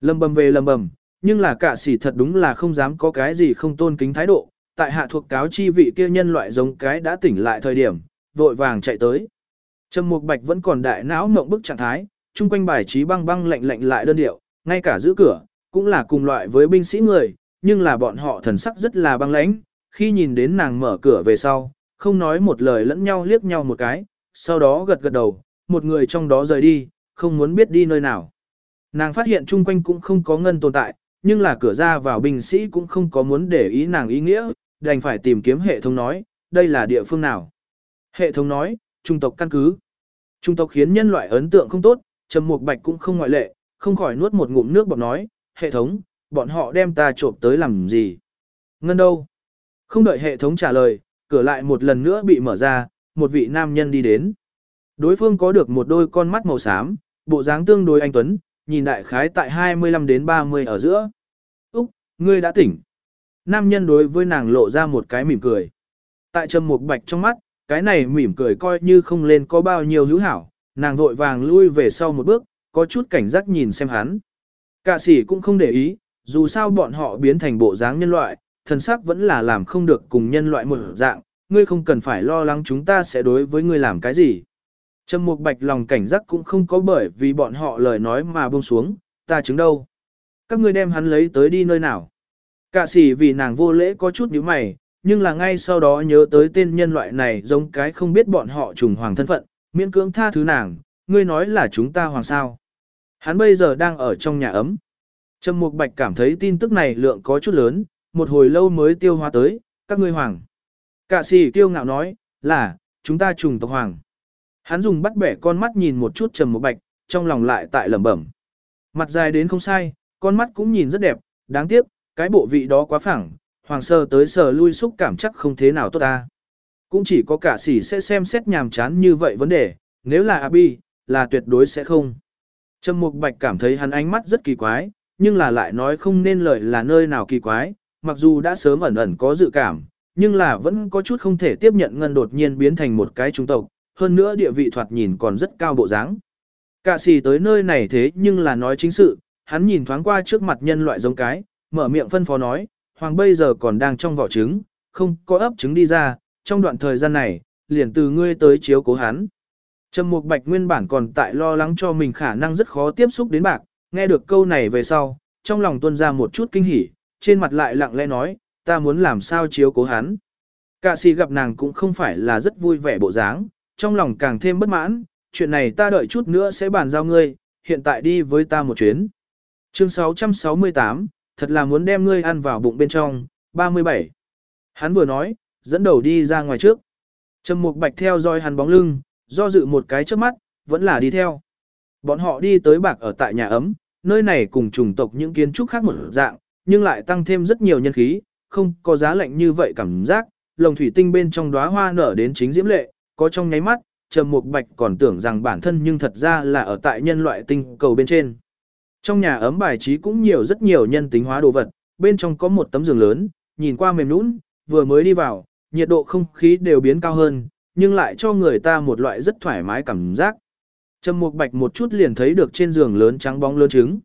[SPEAKER 1] Lâm bầm về lâm bầm, nhưng là cả sĩ thật đúng là không dám có cái gì không tôn kính thái độ, tại hạ thuộc cáo chi vị kia nhân loại giống cái đã tỉnh lại thời điểm, vội vàng chạy tới. Trầm Mục Bạch vẫn còn đại não mộng bức trạng thái, chung quanh bài trí băng băng lạnh lạnh lại đơn điệu, ngay cả giữ cửa, cũng là cùng loại với binh sĩ người, nhưng là bọn họ thần sắc rất là băng lãnh, khi nhìn đến nàng mở cửa về sau, không nói một lời lẫn nhau liếc nhau một cái, sau đó gật gật đầu, một người trong đó rời đi, không muốn biết đi nơi nào. Nàng phát hiện chung quanh cũng không có ngân tồn tại, nhưng là cửa ra vào binh sĩ cũng không có muốn để ý nàng ý nghĩa, đành phải tìm kiếm hệ thống nói, đây là địa phương nào. Hệ thống nói, trung tộc căn cứ. Trung tộc khiến nhân loại ấn tượng không tốt, Trầm Mục Bạch cũng không ngoại lệ, không khỏi nuốt một ngụm nước bọt nói, hệ thống, bọn họ đem ta trộm tới làm gì? Ngân đâu? Không đợi hệ thống trả lời, cửa lại một lần nữa bị mở ra, một vị nam nhân đi đến. Đối phương có được một đôi con mắt màu xám, bộ dáng tương đối anh tuấn, nhìn đại khái tại 25 đến 30 ở giữa. Úc, ngươi đã tỉnh. Nam nhân đối với nàng lộ ra một cái mỉm cười. Tại trầm mục bạch trong mắt, cái này mỉm cười coi như không lên có bao nhiêu hữu hảo, nàng vội vàng lui về sau một bước, có chút cảnh giác nhìn xem hắn. Cả sĩ cũng không để ý, Dù sao bọn họ biến thành bộ dáng nhân loại, thần sắc vẫn là làm không được cùng nhân loại một dạng, ngươi không cần phải lo lắng chúng ta sẽ đối với ngươi làm cái gì. Trầm Mục Bạch lòng cảnh giác cũng không có bởi vì bọn họ lời nói mà buông xuống, ta chứng đâu. Các ngươi đem hắn lấy tới đi nơi nào. Cả sĩ vì nàng vô lễ có chút nhíu mày, nhưng là ngay sau đó nhớ tới tên nhân loại này giống cái không biết bọn họ trùng hoàng thân phận, miễn cưỡng tha thứ nàng, ngươi nói là chúng ta hoàng sao. Hắn bây giờ đang ở trong nhà ấm. Trầm Mục Bạch cảm thấy tin tức này lượng có chút lớn, một hồi lâu mới tiêu hóa tới, các ngươi hoàng. Cả sĩ kiêu ngạo nói, là, chúng ta trùng tộc hoàng. Hắn dùng bắt bẻ con mắt nhìn một chút Trầm Mục Bạch, trong lòng lại tại lẩm bẩm. Mặt dài đến không sai, con mắt cũng nhìn rất đẹp, đáng tiếc, cái bộ vị đó quá phẳng, hoàng sơ tới sờ lui xúc cảm chắc không thế nào tốt ta. Cũng chỉ có cả sĩ sẽ xem xét nhàm chán như vậy vấn đề, nếu là Abi, là tuyệt đối sẽ không. Trầm Mục Bạch cảm thấy hắn ánh mắt rất kỳ quái, nhưng là lại nói không nên lời là nơi nào kỳ quái, mặc dù đã sớm ẩn ẩn có dự cảm, nhưng là vẫn có chút không thể tiếp nhận ngân đột nhiên biến thành một cái trung tộc, hơn nữa địa vị thoạt nhìn còn rất cao bộ dáng. Cả xì tới nơi này thế nhưng là nói chính sự, hắn nhìn thoáng qua trước mặt nhân loại giống cái, mở miệng phân phó nói, hoàng bây giờ còn đang trong vỏ trứng, không có ấp trứng đi ra, trong đoạn thời gian này, liền từ ngươi tới chiếu cố hắn. Trầm Mục Bạch nguyên bản còn tại lo lắng cho mình khả năng rất khó tiếp xúc đến bạc, nghe được câu này về sau, trong lòng tuôn ra một chút kinh hỉ, trên mặt lại lặng lẽ nói, ta muốn làm sao chiếu cố hắn. Cả sĩ gặp nàng cũng không phải là rất vui vẻ bộ dáng, trong lòng càng thêm bất mãn, chuyện này ta đợi chút nữa sẽ bàn giao ngươi, hiện tại đi với ta một chuyến. Chương 668, thật là muốn đem ngươi ăn vào bụng bên trong, 37. Hắn vừa nói, dẫn đầu đi ra ngoài trước. Trầm Mục Bạch theo dõi hắn bóng lưng, do dự một cái trước mắt, vẫn là đi theo. Bọn họ đi tới bạc ở tại nhà ấm, nơi này cùng chủng tộc những kiến trúc khác một dạng, nhưng lại tăng thêm rất nhiều nhân khí, không có giá lạnh như vậy cảm giác, lồng thủy tinh bên trong đóa hoa nở đến chính diễm lệ, có trong nháy mắt, Trầm Mục Bạch còn tưởng rằng bản thân nhưng thật ra là ở tại nhân loại tinh cầu bên trên. Trong nhà ấm bài trí cũng nhiều rất nhiều nhân tính hóa đồ vật, bên trong có một tấm giường lớn, nhìn qua mềm nũng, vừa mới đi vào, nhiệt độ không khí đều biến cao hơn, nhưng lại cho người ta một loại rất thoải mái cảm giác. Trầm Mục Bạch một chút liền thấy được trên giường lớn trắng bóng lớn trứng.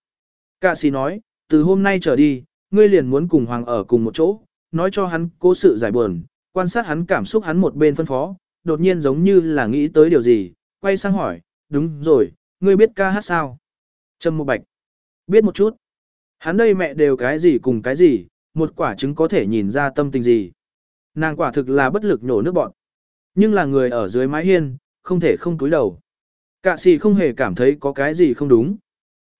[SPEAKER 1] Cạ sĩ nói, từ hôm nay trở đi, ngươi liền muốn cùng Hoàng ở cùng một chỗ, nói cho hắn cố sự giải buồn, quan sát hắn cảm xúc hắn một bên phân phó, đột nhiên giống như là nghĩ tới điều gì, quay sang hỏi, đúng rồi, ngươi biết ca hát sao? Trâm Mục Bạch, biết một chút. Hắn đây mẹ đều cái gì cùng cái gì, một quả trứng có thể nhìn ra tâm tình gì. Nàng quả thực là bất lực nhổ nước bọn. Nhưng là người ở dưới mái hiên, không thể không túi đầu. Cạ sĩ không hề cảm thấy có cái gì không đúng.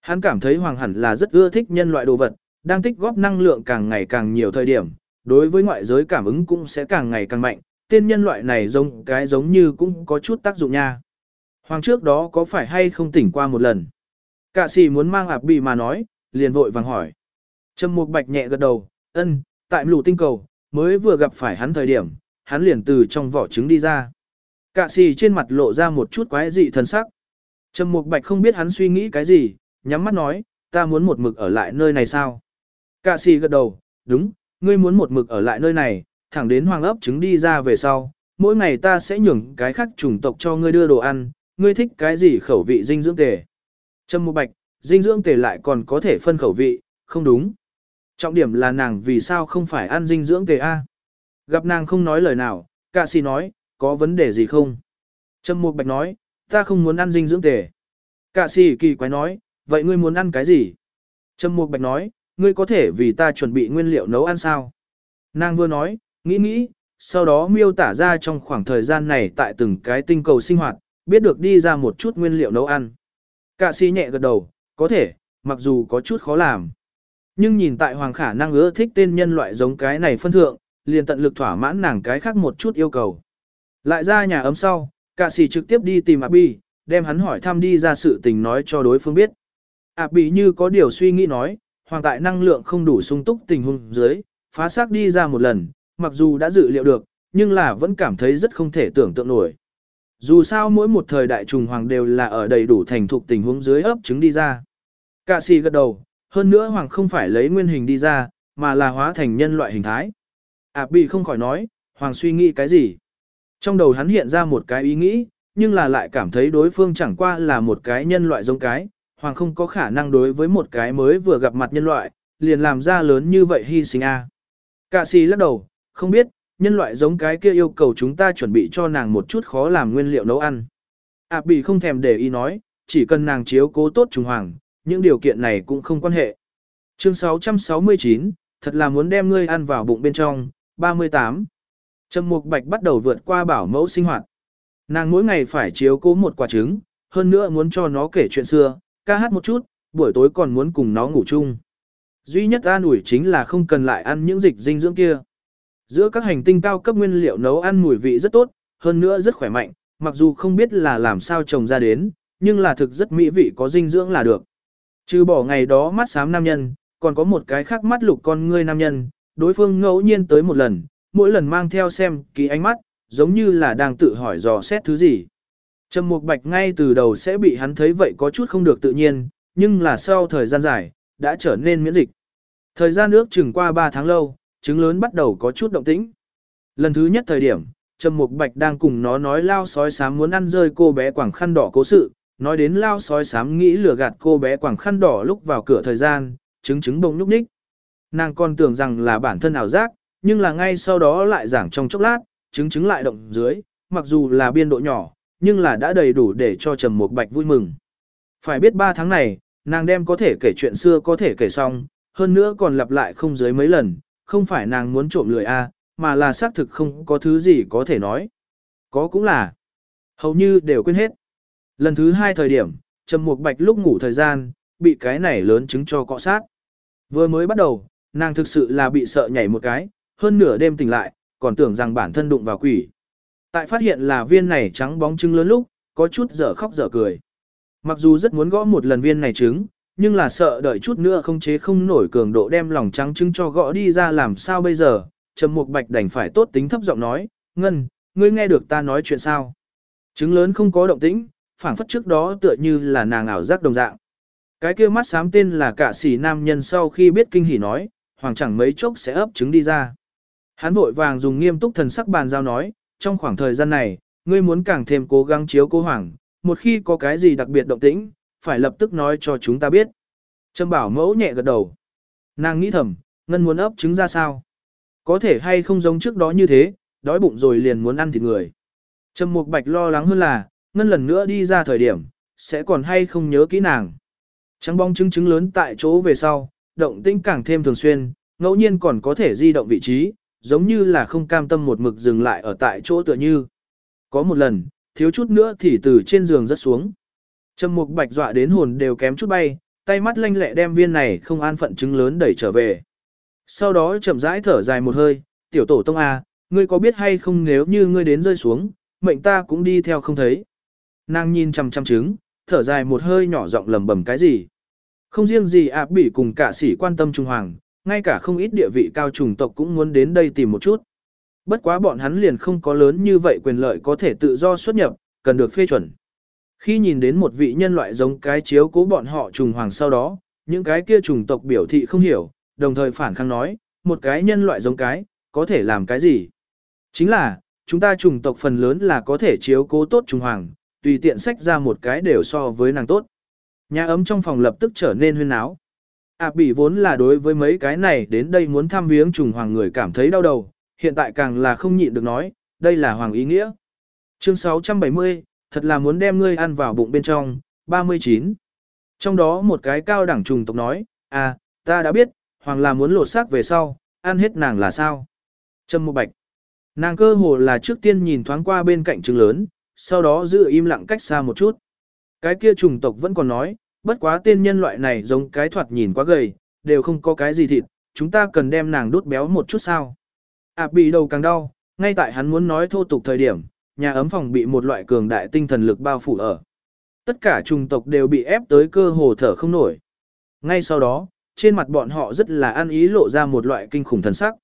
[SPEAKER 1] Hắn cảm thấy Hoàng hẳn là rất ưa thích nhân loại đồ vật, đang tích góp năng lượng càng ngày càng nhiều thời điểm, đối với ngoại giới cảm ứng cũng sẽ càng ngày càng mạnh, tên nhân loại này giống cái giống như cũng có chút tác dụng nha. Hoàng trước đó có phải hay không tỉnh qua một lần? Cạ sĩ muốn mang ạp bị mà nói, liền vội vàng hỏi. Trầm Mục Bạch nhẹ gật đầu, ân, tại lũ tinh cầu, mới vừa gặp phải hắn thời điểm, hắn liền từ trong vỏ trứng đi ra. Cạ sĩ trên mặt lộ ra một chút quái dị thần sắc. Trầm Mục Bạch không biết hắn suy nghĩ cái gì, nhắm mắt nói, ta muốn một mực ở lại nơi này sao? Cạ sĩ gật đầu, đúng, ngươi muốn một mực ở lại nơi này, thẳng đến hoàng ấp trứng đi ra về sau, mỗi ngày ta sẽ nhường cái khác chủng tộc cho ngươi đưa đồ ăn, ngươi thích cái gì khẩu vị dinh dưỡng tề. Trâm Mục Bạch, dinh dưỡng tề lại còn có thể phân khẩu vị, không đúng. Trọng điểm là nàng vì sao không phải ăn dinh dưỡng tề A. Gặp nàng không nói lời nào, cạ sĩ nói, có vấn đề gì không? Trâm Mục Bạch nói, ta không muốn ăn dinh dưỡng tề. Cạ sĩ kỳ quái nói, vậy ngươi muốn ăn cái gì? Trâm Mục Bạch nói, ngươi có thể vì ta chuẩn bị nguyên liệu nấu ăn sao? Nàng vừa nói, nghĩ nghĩ, sau đó miêu tả ra trong khoảng thời gian này tại từng cái tinh cầu sinh hoạt, biết được đi ra một chút nguyên liệu nấu ăn. Cạ sĩ nhẹ gật đầu, có thể, mặc dù có chút khó làm. Nhưng nhìn tại hoàng khả năng ưa thích tên nhân loại giống cái này phân thượng, liền tận lực thỏa mãn nàng cái khác một chút yêu cầu. Lại ra nhà ấm sau, cả sĩ trực tiếp đi tìm Abby, đem hắn hỏi thăm đi ra sự tình nói cho đối phương biết. Abby như có điều suy nghĩ nói, hoàng tại năng lượng không đủ sung túc tình huống dưới, phá xác đi ra một lần, mặc dù đã dự liệu được, nhưng là vẫn cảm thấy rất không thể tưởng tượng nổi. Dù sao mỗi một thời đại trùng hoàng đều là ở đầy đủ thành thục tình huống dưới ấp trứng đi ra. Cạ sĩ gật đầu, hơn nữa hoàng không phải lấy nguyên hình đi ra, mà là hóa thành nhân loại hình thái. À, Ảp bị không khỏi nói, hoàng suy nghĩ cái gì. Trong đầu hắn hiện ra một cái ý nghĩ, nhưng là lại cảm thấy đối phương chẳng qua là một cái nhân loại giống cái, hoàng không có khả năng đối với một cái mới vừa gặp mặt nhân loại, liền làm ra lớn như vậy hy sinh a. À. Sĩ lắc đầu, không biết, nhân loại giống cái kia yêu cầu chúng ta chuẩn bị cho nàng một chút khó làm nguyên liệu nấu ăn. À bị không thèm để ý nói, chỉ cần nàng chiếu cố tốt trùng hoàng, những điều kiện này cũng không quan hệ. Chương 669, thật là muốn đem ngươi ăn vào bụng bên trong, 38. Trầm Mục Bạch bắt đầu vượt qua bảo mẫu sinh hoạt. Nàng mỗi ngày phải chiếu cố một quả trứng, hơn nữa muốn cho nó kể chuyện xưa, ca hát một chút, buổi tối còn muốn cùng nó ngủ chung. Duy nhất an ủi chính là không cần lại ăn những dịch dinh dưỡng kia. Giữa các hành tinh cao cấp nguyên liệu nấu ăn mùi vị rất tốt, hơn nữa rất khỏe mạnh, mặc dù không biết là làm sao trồng ra đến, nhưng là thực rất mỹ vị có dinh dưỡng là được. Trừ bỏ ngày đó mắt xám nam nhân, còn có một cái khác mắt lục con ngươi nam nhân, đối phương ngẫu nhiên tới một lần, mỗi lần mang theo xem ký ánh mắt, giống như là đang tự hỏi dò xét thứ gì. Trầm Mục Bạch ngay từ đầu sẽ bị hắn thấy vậy có chút không được tự nhiên, nhưng là sau thời gian dài, đã trở nên miễn dịch. Thời gian ước chừng qua 3 tháng lâu, trứng lớn bắt đầu có chút động tĩnh. Lần thứ nhất thời điểm, Trầm Mục Bạch đang cùng nó nói lao sói sám muốn ăn rơi cô bé quảng khăn đỏ cố sự, nói đến lao sói sám nghĩ lừa gạt cô bé quảng khăn đỏ lúc vào cửa thời gian, trứng trứng bông nhúc ních. Nàng còn tưởng rằng là bản thân ảo giác, nhưng là ngay sau đó lại giảng trong chốc lát, trứng trứng lại động dưới, mặc dù là biên độ nhỏ, nhưng là đã đầy đủ để cho Trầm Mục Bạch vui mừng. Phải biết 3 tháng này, nàng đem có thể kể chuyện xưa có thể kể xong, hơn nữa còn lặp lại không dưới mấy lần, không phải nàng muốn trộm lười a, mà là xác thực không có thứ gì có thể nói. Có cũng là, hầu như đều quên hết. Lần thứ hai thời điểm, Trầm Mục Bạch lúc ngủ thời gian, bị cái này lớn chứng cho cọ sát. Vừa mới bắt đầu, nàng thực sự là bị sợ nhảy một cái, hơn nửa đêm tỉnh lại, còn tưởng rằng bản thân đụng vào quỷ. Tại phát hiện là viên này trắng bóng trứng lớn lúc, có chút dở khóc dở cười. Mặc dù rất muốn gõ một lần viên này trứng, nhưng là sợ đợi chút nữa không chế không nổi cường độ đem lòng trắng trứng cho gõ đi ra làm sao bây giờ, Trầm Mục Bạch đành phải tốt tính thấp giọng nói, "Ngân, ngươi nghe được ta nói chuyện sao?" Trứng lớn không có động tĩnh, phảng phất trước đó tựa như là nàng ảo giác đồng dạng. Cái kia mắt xám tên là cả sĩ nam nhân sau khi biết kinh hỉ nói, hoàng chẳng mấy chốc sẽ ấp trứng đi ra. Hắn vội vàng dùng nghiêm túc thần sắc bàn giao nói, trong khoảng thời gian này, ngươi muốn càng thêm cố gắng chiếu cố hoàng, một khi có cái gì đặc biệt động tĩnh, phải lập tức nói cho chúng ta biết. Trâm bảo mẫu nhẹ gật đầu. Nàng nghĩ thầm, ngân muốn ấp trứng ra sao? Có thể hay không giống trước đó như thế, đói bụng rồi liền muốn ăn thịt người. Trâm mục bạch lo lắng hơn là, ngân lần nữa đi ra thời điểm, sẽ còn hay không nhớ kỹ nàng. Trắng bóng trứng trứng lớn tại chỗ về sau, động tĩnh càng thêm thường xuyên, ngẫu nhiên còn có thể di động vị trí, giống như là không cam tâm một mực dừng lại ở tại chỗ tựa như. Có một lần, thiếu chút nữa thì từ trên giường rất xuống. Trầm mục bạch dọa đến hồn đều kém chút bay, tay mắt lanh lẹ đem viên này không an phận chứng lớn đẩy trở về. Sau đó chậm rãi thở dài một hơi, tiểu tổ tông à, ngươi có biết hay không nếu như ngươi đến rơi xuống, mệnh ta cũng đi theo không thấy. Nàng nhìn chằm chằm trứng, thở dài một hơi nhỏ giọng lầm bầm cái gì. Không riêng gì áp bỉ cùng cả sĩ quan tâm Trung Hoàng, ngay cả không ít địa vị cao trùng tộc cũng muốn đến đây tìm một chút. Bất quá bọn hắn liền không có lớn như vậy quyền lợi có thể tự do xuất nhập, cần được phê chuẩn. Khi nhìn đến một vị nhân loại giống cái chiếu cố bọn họ trùng hoàng sau đó, những cái kia trùng tộc biểu thị không hiểu, đồng thời phản kháng nói, một cái nhân loại giống cái, có thể làm cái gì? Chính là, chúng ta trùng tộc phần lớn là có thể chiếu cố tốt trùng hoàng, tùy tiện sách ra một cái đều so với nàng tốt. Nhà ấm trong phòng lập tức trở nên huyên náo. À bỉ vốn là đối với mấy cái này đến đây muốn thăm viếng trùng hoàng người cảm thấy đau đầu, hiện tại càng là không nhịn được nói, đây là hoàng ý nghĩa. Chương 670, thật là muốn đem ngươi ăn vào bụng bên trong, 39. Trong đó một cái cao đẳng trùng tộc nói, à, ta đã biết, hoàng là muốn lột xác về sau, ăn hết nàng là sao? Trâm một bạch. Nàng cơ hồ là trước tiên nhìn thoáng qua bên cạnh trứng lớn, sau đó giữ im lặng cách xa một chút. Cái kia trùng tộc vẫn còn nói, bất quá tên nhân loại này giống cái thoạt nhìn quá gầy, đều không có cái gì thịt, chúng ta cần đem nàng đốt béo một chút sao. Ảp bị đầu càng đau, ngay tại hắn muốn nói thô tục thời điểm, nhà ấm phòng bị một loại cường đại tinh thần lực bao phủ ở. Tất cả chủng tộc đều bị ép tới cơ hồ thở không nổi. Ngay sau đó, trên mặt bọn họ rất là ăn ý lộ ra một loại kinh khủng thần sắc.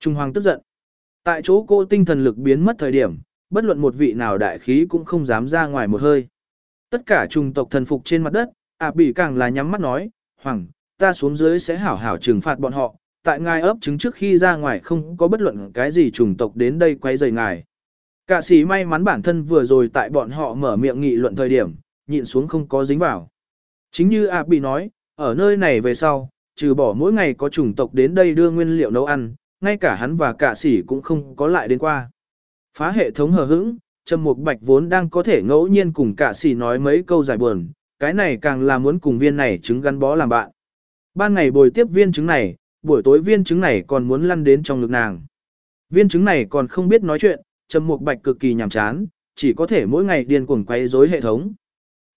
[SPEAKER 1] Trung hoàng tức giận. Tại chỗ cô tinh thần lực biến mất thời điểm, bất luận một vị nào đại khí cũng không dám ra ngoài một hơi. Tất cả chủng tộc thần phục trên mặt đất, ạ à càng là nhắm mắt nói, Hoàng, ta xuống dưới sẽ hảo hảo trừng phạt bọn họ, tại ngài ấp trứng trước khi ra ngoài không có bất luận cái gì chủng tộc đến đây quay rời ngài. Cả sĩ may mắn bản thân vừa rồi tại bọn họ mở miệng nghị luận thời điểm, nhịn xuống không có dính vào. Chính như ạ bị nói, ở nơi này về sau, trừ bỏ mỗi ngày có chủng tộc đến đây đưa nguyên liệu nấu ăn, ngay cả hắn và cả sỉ cũng không có lại đến qua. Phá hệ thống hờ hững, Trầm Mục Bạch vốn đang có thể ngẫu nhiên cùng cả sỉ nói mấy câu giải buồn, cái này càng là muốn cùng viên này trứng gắn bó làm bạn. Ban ngày bồi tiếp viên trứng này, buổi tối viên trứng này còn muốn lăn đến trong ngực nàng. Viên trứng này còn không biết nói chuyện, Trầm Mục Bạch cực kỳ nhàm chán, chỉ có thể mỗi ngày điên cuồng quấy rối hệ thống.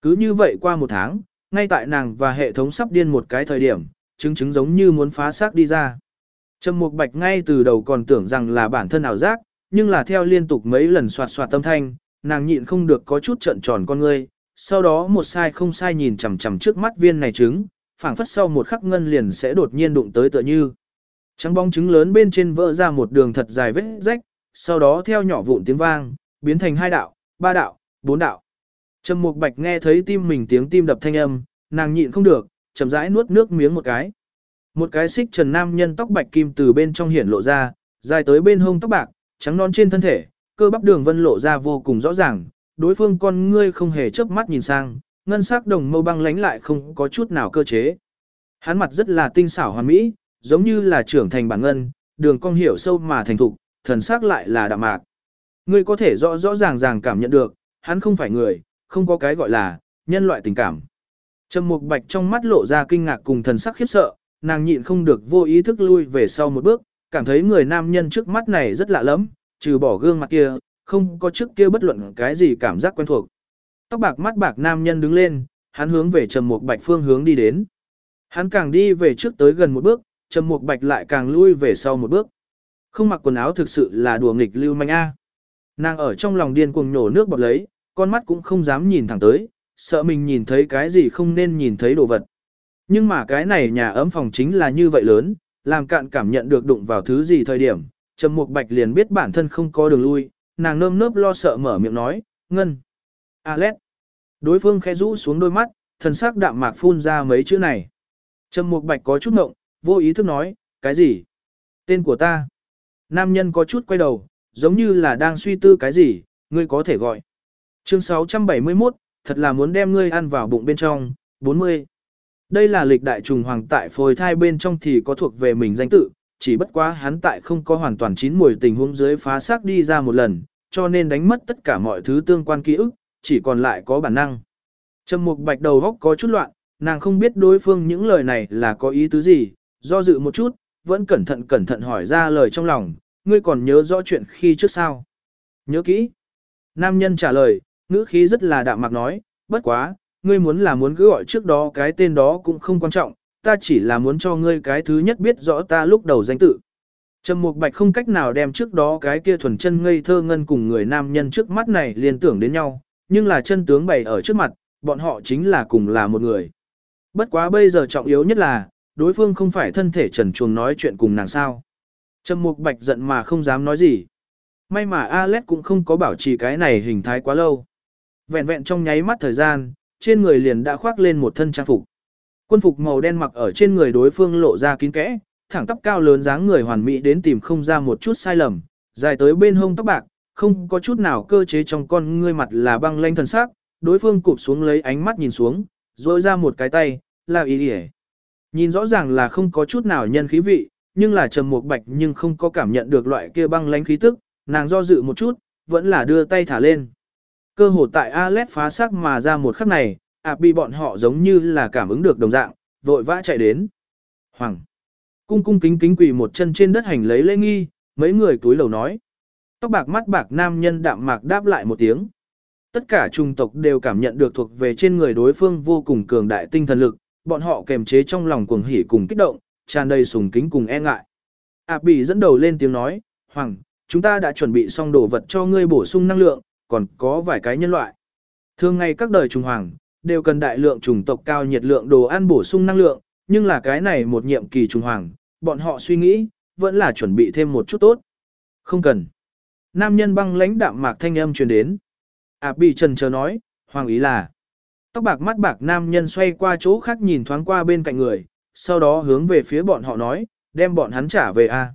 [SPEAKER 1] Cứ như vậy qua một tháng, ngay tại nàng và hệ thống sắp điên một cái thời điểm, trứng trứng giống như muốn phá xác đi ra. Trầm Mục Bạch ngay từ đầu còn tưởng rằng là bản thân ảo giác, nhưng là theo liên tục mấy lần soạt soạt tâm thanh, nàng nhịn không được có chút trợn tròn con ngươi, sau đó một sai không sai nhìn chằm chằm trước mắt viên này trứng, phảng phất sau một khắc ngân liền sẽ đột nhiên đụng tới tựa như. Trắng bóng trứng lớn bên trên vỡ ra một đường thật dài vết rách, sau đó theo nhỏ vụn tiếng vang, biến thành hai đạo, ba đạo, bốn đạo. Trầm Mục Bạch nghe thấy tim mình tiếng tim đập thanh âm, nàng nhịn không được, chậm rãi nuốt nước miếng một cái. Một cái xích trần nam nhân tóc bạch kim từ bên trong hiển lộ ra, dài tới bên hông tóc bạc, trắng non trên thân thể, cơ bắp đường vân lộ ra vô cùng rõ ràng, đối phương con ngươi không hề chớp mắt nhìn sang, ngân sắc đồng mâu băng lánh lại không có chút nào cơ chế. Hắn mặt rất là tinh xảo hoàn mỹ, giống như là trưởng thành bản ngân, đường cong hiểu sâu mà thành thục, thần sắc lại là đạm mạc. Ngươi có thể rõ rõ ràng ràng cảm nhận được, hắn không phải người, không có cái gọi là nhân loại tình cảm. Trầm Mục Bạch trong mắt lộ ra kinh ngạc cùng thần sắc khiếp sợ, nàng nhịn không được vô ý thức lui về sau một bước, cảm thấy người nam nhân trước mắt này rất lạ lẫm, trừ bỏ gương mặt kia, không có trước kia bất luận cái gì cảm giác quen thuộc. Tóc bạc mắt bạc nam nhân đứng lên, hắn hướng về Trầm Mục Bạch phương hướng đi đến. Hắn càng đi về trước tới gần một bước, Trầm Mục Bạch lại càng lui về sau một bước. Không mặc quần áo thực sự là đùa nghịch lưu manh a. Nàng ở trong lòng điên cuồng nhổ nước bọt lấy, con mắt cũng không dám nhìn thẳng tới, sợ mình nhìn thấy cái gì không nên nhìn thấy đồ vật. Nhưng mà cái này nhà ấm phòng chính là như vậy lớn, làm cạn cảm nhận được đụng vào thứ gì thời điểm, Trầm Mục Bạch liền biết bản thân không có đường lui, nàng nơm nớp lo sợ mở miệng nói, "Ngân." "Alet." Đối phương khẽ rũ xuống đôi mắt, thần sắc đạm mạc phun ra mấy chữ này. Trầm Mục Bạch có chút ngộng, vô ý thức nói, "Cái gì?" "Tên của ta." Nam nhân có chút quay đầu, giống như là đang suy tư cái gì, ngươi có thể gọi. Chương 671, thật là muốn đem ngươi ăn vào bụng bên trong, 40. Đây là lịch đại trùng hoàng tại phôi thai bên trong thì có thuộc về mình danh tự, chỉ bất quá hắn tại không có hoàn toàn chín mùi tình huống dưới phá xác đi ra một lần, cho nên đánh mất tất cả mọi thứ tương quan ký ức, chỉ còn lại có bản năng. Trầm mục bạch đầu góc có chút loạn, nàng không biết đối phương những lời này là có ý tứ gì, do dự một chút, vẫn cẩn thận cẩn thận hỏi ra lời trong lòng, ngươi còn nhớ rõ chuyện khi trước sao? Nhớ kỹ. Nam nhân trả lời, ngữ khí rất là đạm mạc nói, bất quá, ngươi muốn là muốn cứ gọi trước đó cái tên đó cũng không quan trọng, ta chỉ là muốn cho ngươi cái thứ nhất biết rõ ta lúc đầu danh tự. Trầm Mục Bạch không cách nào đem trước đó cái kia thuần chân ngây thơ ngân cùng người nam nhân trước mắt này liên tưởng đến nhau, nhưng là chân tướng bày ở trước mặt, bọn họ chính là cùng là một người. Bất quá bây giờ trọng yếu nhất là, đối phương không phải thân thể trần chuồng nói chuyện cùng nàng sao. Trầm Mục Bạch giận mà không dám nói gì. May mà Alex cũng không có bảo trì cái này hình thái quá lâu. Vẹn vẹn trong nháy mắt thời gian, trên người liền đã khoác lên một thân trang phục. Quân phục màu đen mặc ở trên người đối phương lộ ra kín kẽ, thẳng tắp cao lớn dáng người hoàn mỹ đến tìm không ra một chút sai lầm, dài tới bên hông tóc bạc, không có chút nào cơ chế trong con ngươi mặt là băng lanh thần sắc, đối phương cụp xuống lấy ánh mắt nhìn xuống, rồi ra một cái tay, là ý ỉa. Nhìn rõ ràng là không có chút nào nhân khí vị, nhưng là trầm một bạch nhưng không có cảm nhận được loại kia băng lãnh khí tức, nàng do dự một chút, vẫn là đưa tay thả lên. Cơ hồ tại Alet phá xác mà ra một khắc này, ạp bị bọn họ giống như là cảm ứng được đồng dạng, vội vã chạy đến. Hoàng! Cung cung kính kính quỳ một chân trên đất hành lấy lễ nghi, mấy người túi lầu nói. Tóc bạc mắt bạc nam nhân đạm mạc đáp lại một tiếng. Tất cả trung tộc đều cảm nhận được thuộc về trên người đối phương vô cùng cường đại tinh thần lực, bọn họ kềm chế trong lòng cuồng hỉ cùng kích động, tràn đầy sùng kính cùng e ngại. Ảp bị dẫn đầu lên tiếng nói, Hoàng, chúng ta đã chuẩn bị xong đồ vật cho ngươi bổ sung năng lượng, còn có vài cái nhân loại. Thường ngày các đời trùng hoàng, đều cần đại lượng trùng tộc cao nhiệt lượng đồ ăn bổ sung năng lượng, nhưng là cái này một nhiệm kỳ trùng hoàng, bọn họ suy nghĩ, vẫn là chuẩn bị thêm một chút tốt. Không cần. Nam nhân băng lãnh đạm mạc thanh âm truyền đến. Ảp bị trần chờ nói, hoàng ý là. Tóc bạc mắt bạc nam nhân xoay qua chỗ khác nhìn thoáng qua bên cạnh người, sau đó hướng về phía bọn họ nói, đem bọn hắn trả về a.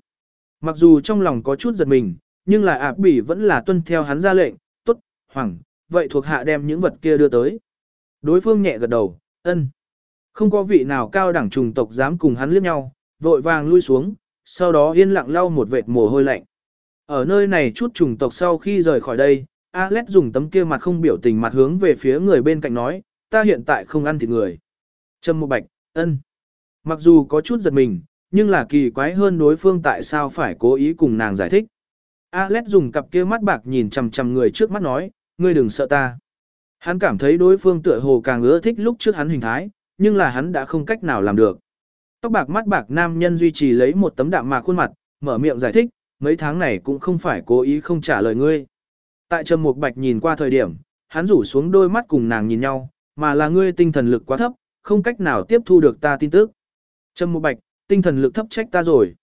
[SPEAKER 1] Mặc dù trong lòng có chút giật mình, nhưng là ạp bỉ vẫn là tuân theo hắn ra lệnh, tốt, hoàng, vậy thuộc hạ đem những vật kia đưa tới. Đối phương nhẹ gật đầu, ân. Không có vị nào cao đẳng trùng tộc dám cùng hắn liếc nhau, vội vàng lui xuống, sau đó yên lặng lau một vệt mồ hôi lạnh. Ở nơi này chút trùng tộc sau khi rời khỏi đây, Alex dùng tấm kia mặt không biểu tình mặt hướng về phía người bên cạnh nói, ta hiện tại không ăn thịt người. Trâm Mộ bạch, ân. Mặc dù có chút giật mình, nhưng là kỳ quái hơn đối phương tại sao phải cố ý cùng nàng giải thích. Alex dùng cặp kia mắt bạc nhìn chằm chằm người trước mắt nói, ngươi đừng sợ ta. Hắn cảm thấy đối phương tựa hồ càng ưa thích lúc trước hắn hình thái, nhưng là hắn đã không cách nào làm được. Tóc bạc mắt bạc nam nhân duy trì lấy một tấm đạm mạc khuôn mặt, mở miệng giải thích, mấy tháng này cũng không phải cố ý không trả lời ngươi. Tại Trầm Mục Bạch nhìn qua thời điểm, hắn rủ xuống đôi mắt cùng nàng nhìn nhau, mà là ngươi tinh thần lực quá thấp, không cách nào tiếp thu được ta tin tức. Trầm Mục Bạch, tinh thần lực thấp trách ta rồi.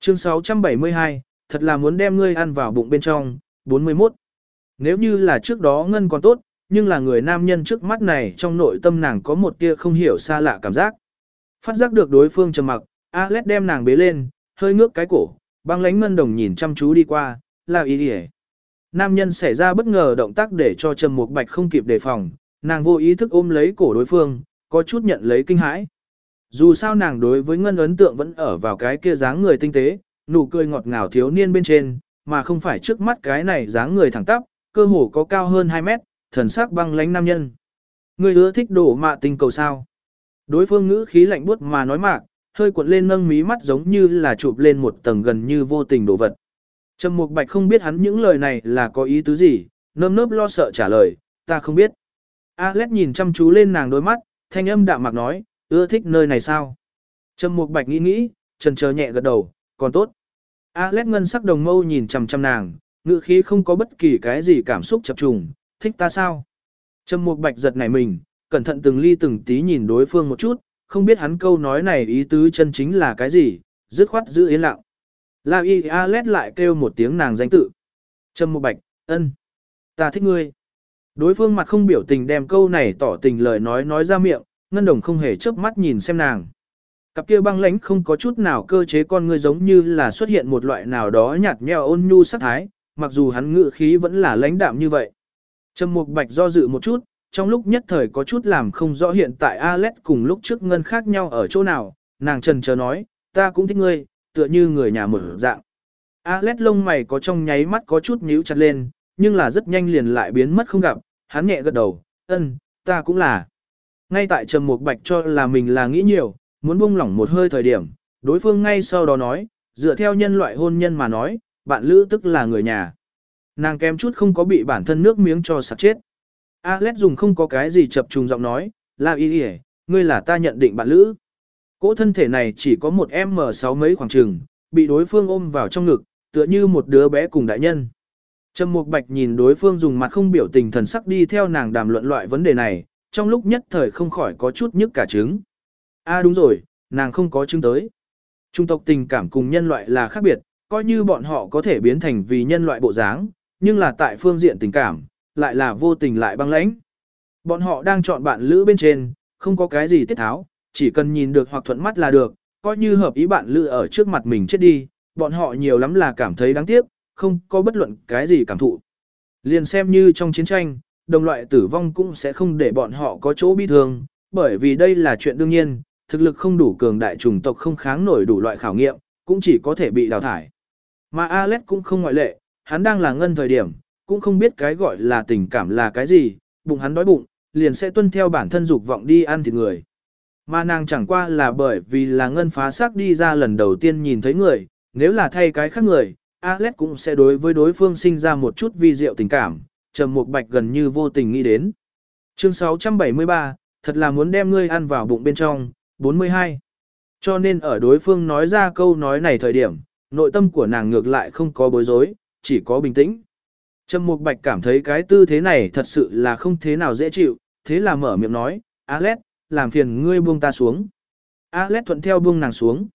[SPEAKER 1] Chương 672, thật là muốn đem ngươi ăn vào bụng bên trong, 41. Nếu như là trước đó ngân còn tốt, nhưng là người nam nhân trước mắt này trong nội tâm nàng có một tia không hiểu xa lạ cảm giác. Phát giác được đối phương trầm mặc, Alex đem nàng bế lên, hơi ngước cái cổ, băng lánh ngân đồng nhìn chăm chú đi qua, là ý đi Nam nhân xảy ra bất ngờ động tác để cho Trầm Mục Bạch không kịp đề phòng, nàng vô ý thức ôm lấy cổ đối phương, có chút nhận lấy kinh hãi. Dù sao nàng đối với ngân ấn tượng vẫn ở vào cái kia dáng người tinh tế, nụ cười ngọt ngào thiếu niên bên trên, mà không phải trước mắt cái này dáng người thẳng tắp, cơ hồ có cao hơn 2 mét, thần sắc băng lánh nam nhân. Người ưa thích đổ mạ tình cầu sao? Đối phương ngữ khí lạnh buốt mà nói mạc, hơi cuộn lên nâng mí mắt giống như là chụp lên một tầng gần như vô tình đồ vật. Trầm Mục Bạch không biết hắn những lời này là có ý tứ gì, nơm nớp lo sợ trả lời, ta không biết. Alex nhìn chăm chú lên nàng đôi mắt, thanh âm đạm mạc nói, ưa thích nơi này sao? Trầm Mục Bạch nghĩ nghĩ, trần chờ nhẹ gật đầu, còn tốt. Alex ngân sắc đồng mâu nhìn chằm chằm nàng, ngữ khí không có bất kỳ cái gì cảm xúc chập trùng, thích ta sao? Trầm Mục Bạch giật nảy mình, cẩn thận từng ly từng tí nhìn đối phương một chút, không biết hắn câu nói này ý tứ chân chính là cái gì, dứt khoát giữ yên lặng. La Y Alet lại kêu một tiếng nàng danh tự. Trầm Mục Bạch, ân, ta thích ngươi. Đối phương mặt không biểu tình đem câu này tỏ tình lời nói nói ra miệng, ngân đồng không hề chớp mắt nhìn xem nàng. Cặp kia băng lãnh không có chút nào cơ chế con ngươi giống như là xuất hiện một loại nào đó nhạt nhẽo ôn nhu sắc thái, mặc dù hắn ngự khí vẫn là lãnh đạm như vậy. Trầm Mục Bạch do dự một chút, trong lúc nhất thời có chút làm không rõ hiện tại Alet cùng lúc trước ngân khác nhau ở chỗ nào, nàng trần chờ nói, ta cũng thích ngươi, tựa như người nhà mở dạng. Alet lông mày có trong nháy mắt có chút nhíu chặt lên, nhưng là rất nhanh liền lại biến mất không gặp, hắn nhẹ gật đầu, ân, ta cũng là. Ngay tại Trầm Mục Bạch cho là mình là nghĩ nhiều, muốn buông lỏng một hơi thời điểm, đối phương ngay sau đó nói, dựa theo nhân loại hôn nhân mà nói, bạn lữ tức là người nhà. Nàng kém chút không có bị bản thân nước miếng cho sặc chết. Alex dùng không có cái gì chập trùng giọng nói, là y y ngươi là ta nhận định bạn lữ. Cỗ thân thể này chỉ có một M6 mấy khoảng trường, bị đối phương ôm vào trong ngực, tựa như một đứa bé cùng đại nhân. Trầm Mục Bạch nhìn đối phương dùng mặt không biểu tình thần sắc đi theo nàng đàm luận loại vấn đề này, trong lúc nhất thời không khỏi có chút nhức cả trứng. A à đúng rồi, nàng không có chứng tới. Trung tộc tình cảm cùng nhân loại là khác biệt, coi như bọn họ có thể biến thành vì nhân loại bộ dáng, nhưng là tại phương diện tình cảm, lại là vô tình lại băng lãnh. Bọn họ đang chọn bạn lữ bên trên, không có cái gì tiết tháo, chỉ cần nhìn được hoặc thuận mắt là được, coi như hợp ý bạn lữ ở trước mặt mình chết đi, bọn họ nhiều lắm là cảm thấy đáng tiếc, không có bất luận cái gì cảm thụ. Liền xem như trong chiến tranh, đồng loại tử vong cũng sẽ không để bọn họ có chỗ bi thương, bởi vì đây là chuyện đương nhiên, thực lực không đủ cường đại chủng tộc không kháng nổi đủ loại khảo nghiệm, cũng chỉ có thể bị đào thải. Mà Alex cũng không ngoại lệ, hắn đang là ngân thời điểm, cũng không biết cái gọi là tình cảm là cái gì, bụng hắn đói bụng, liền sẽ tuân theo bản thân dục vọng đi ăn thịt người. Mà nàng chẳng qua là bởi vì là ngân phá xác đi ra lần đầu tiên nhìn thấy người, nếu là thay cái khác người, Alex cũng sẽ đối với đối phương sinh ra một chút vi diệu tình cảm, trầm Mục bạch gần như vô tình nghĩ đến. Chương 673, thật là muốn đem ngươi ăn vào bụng bên trong, 42. Cho nên ở đối phương nói ra câu nói này thời điểm, nội tâm của nàng ngược lại không có bối rối, chỉ có bình tĩnh. Trầm Mục Bạch cảm thấy cái tư thế này thật sự là không thế nào dễ chịu, thế là mở miệng nói, Alex, làm phiền ngươi buông ta xuống. Alex thuận theo buông nàng xuống.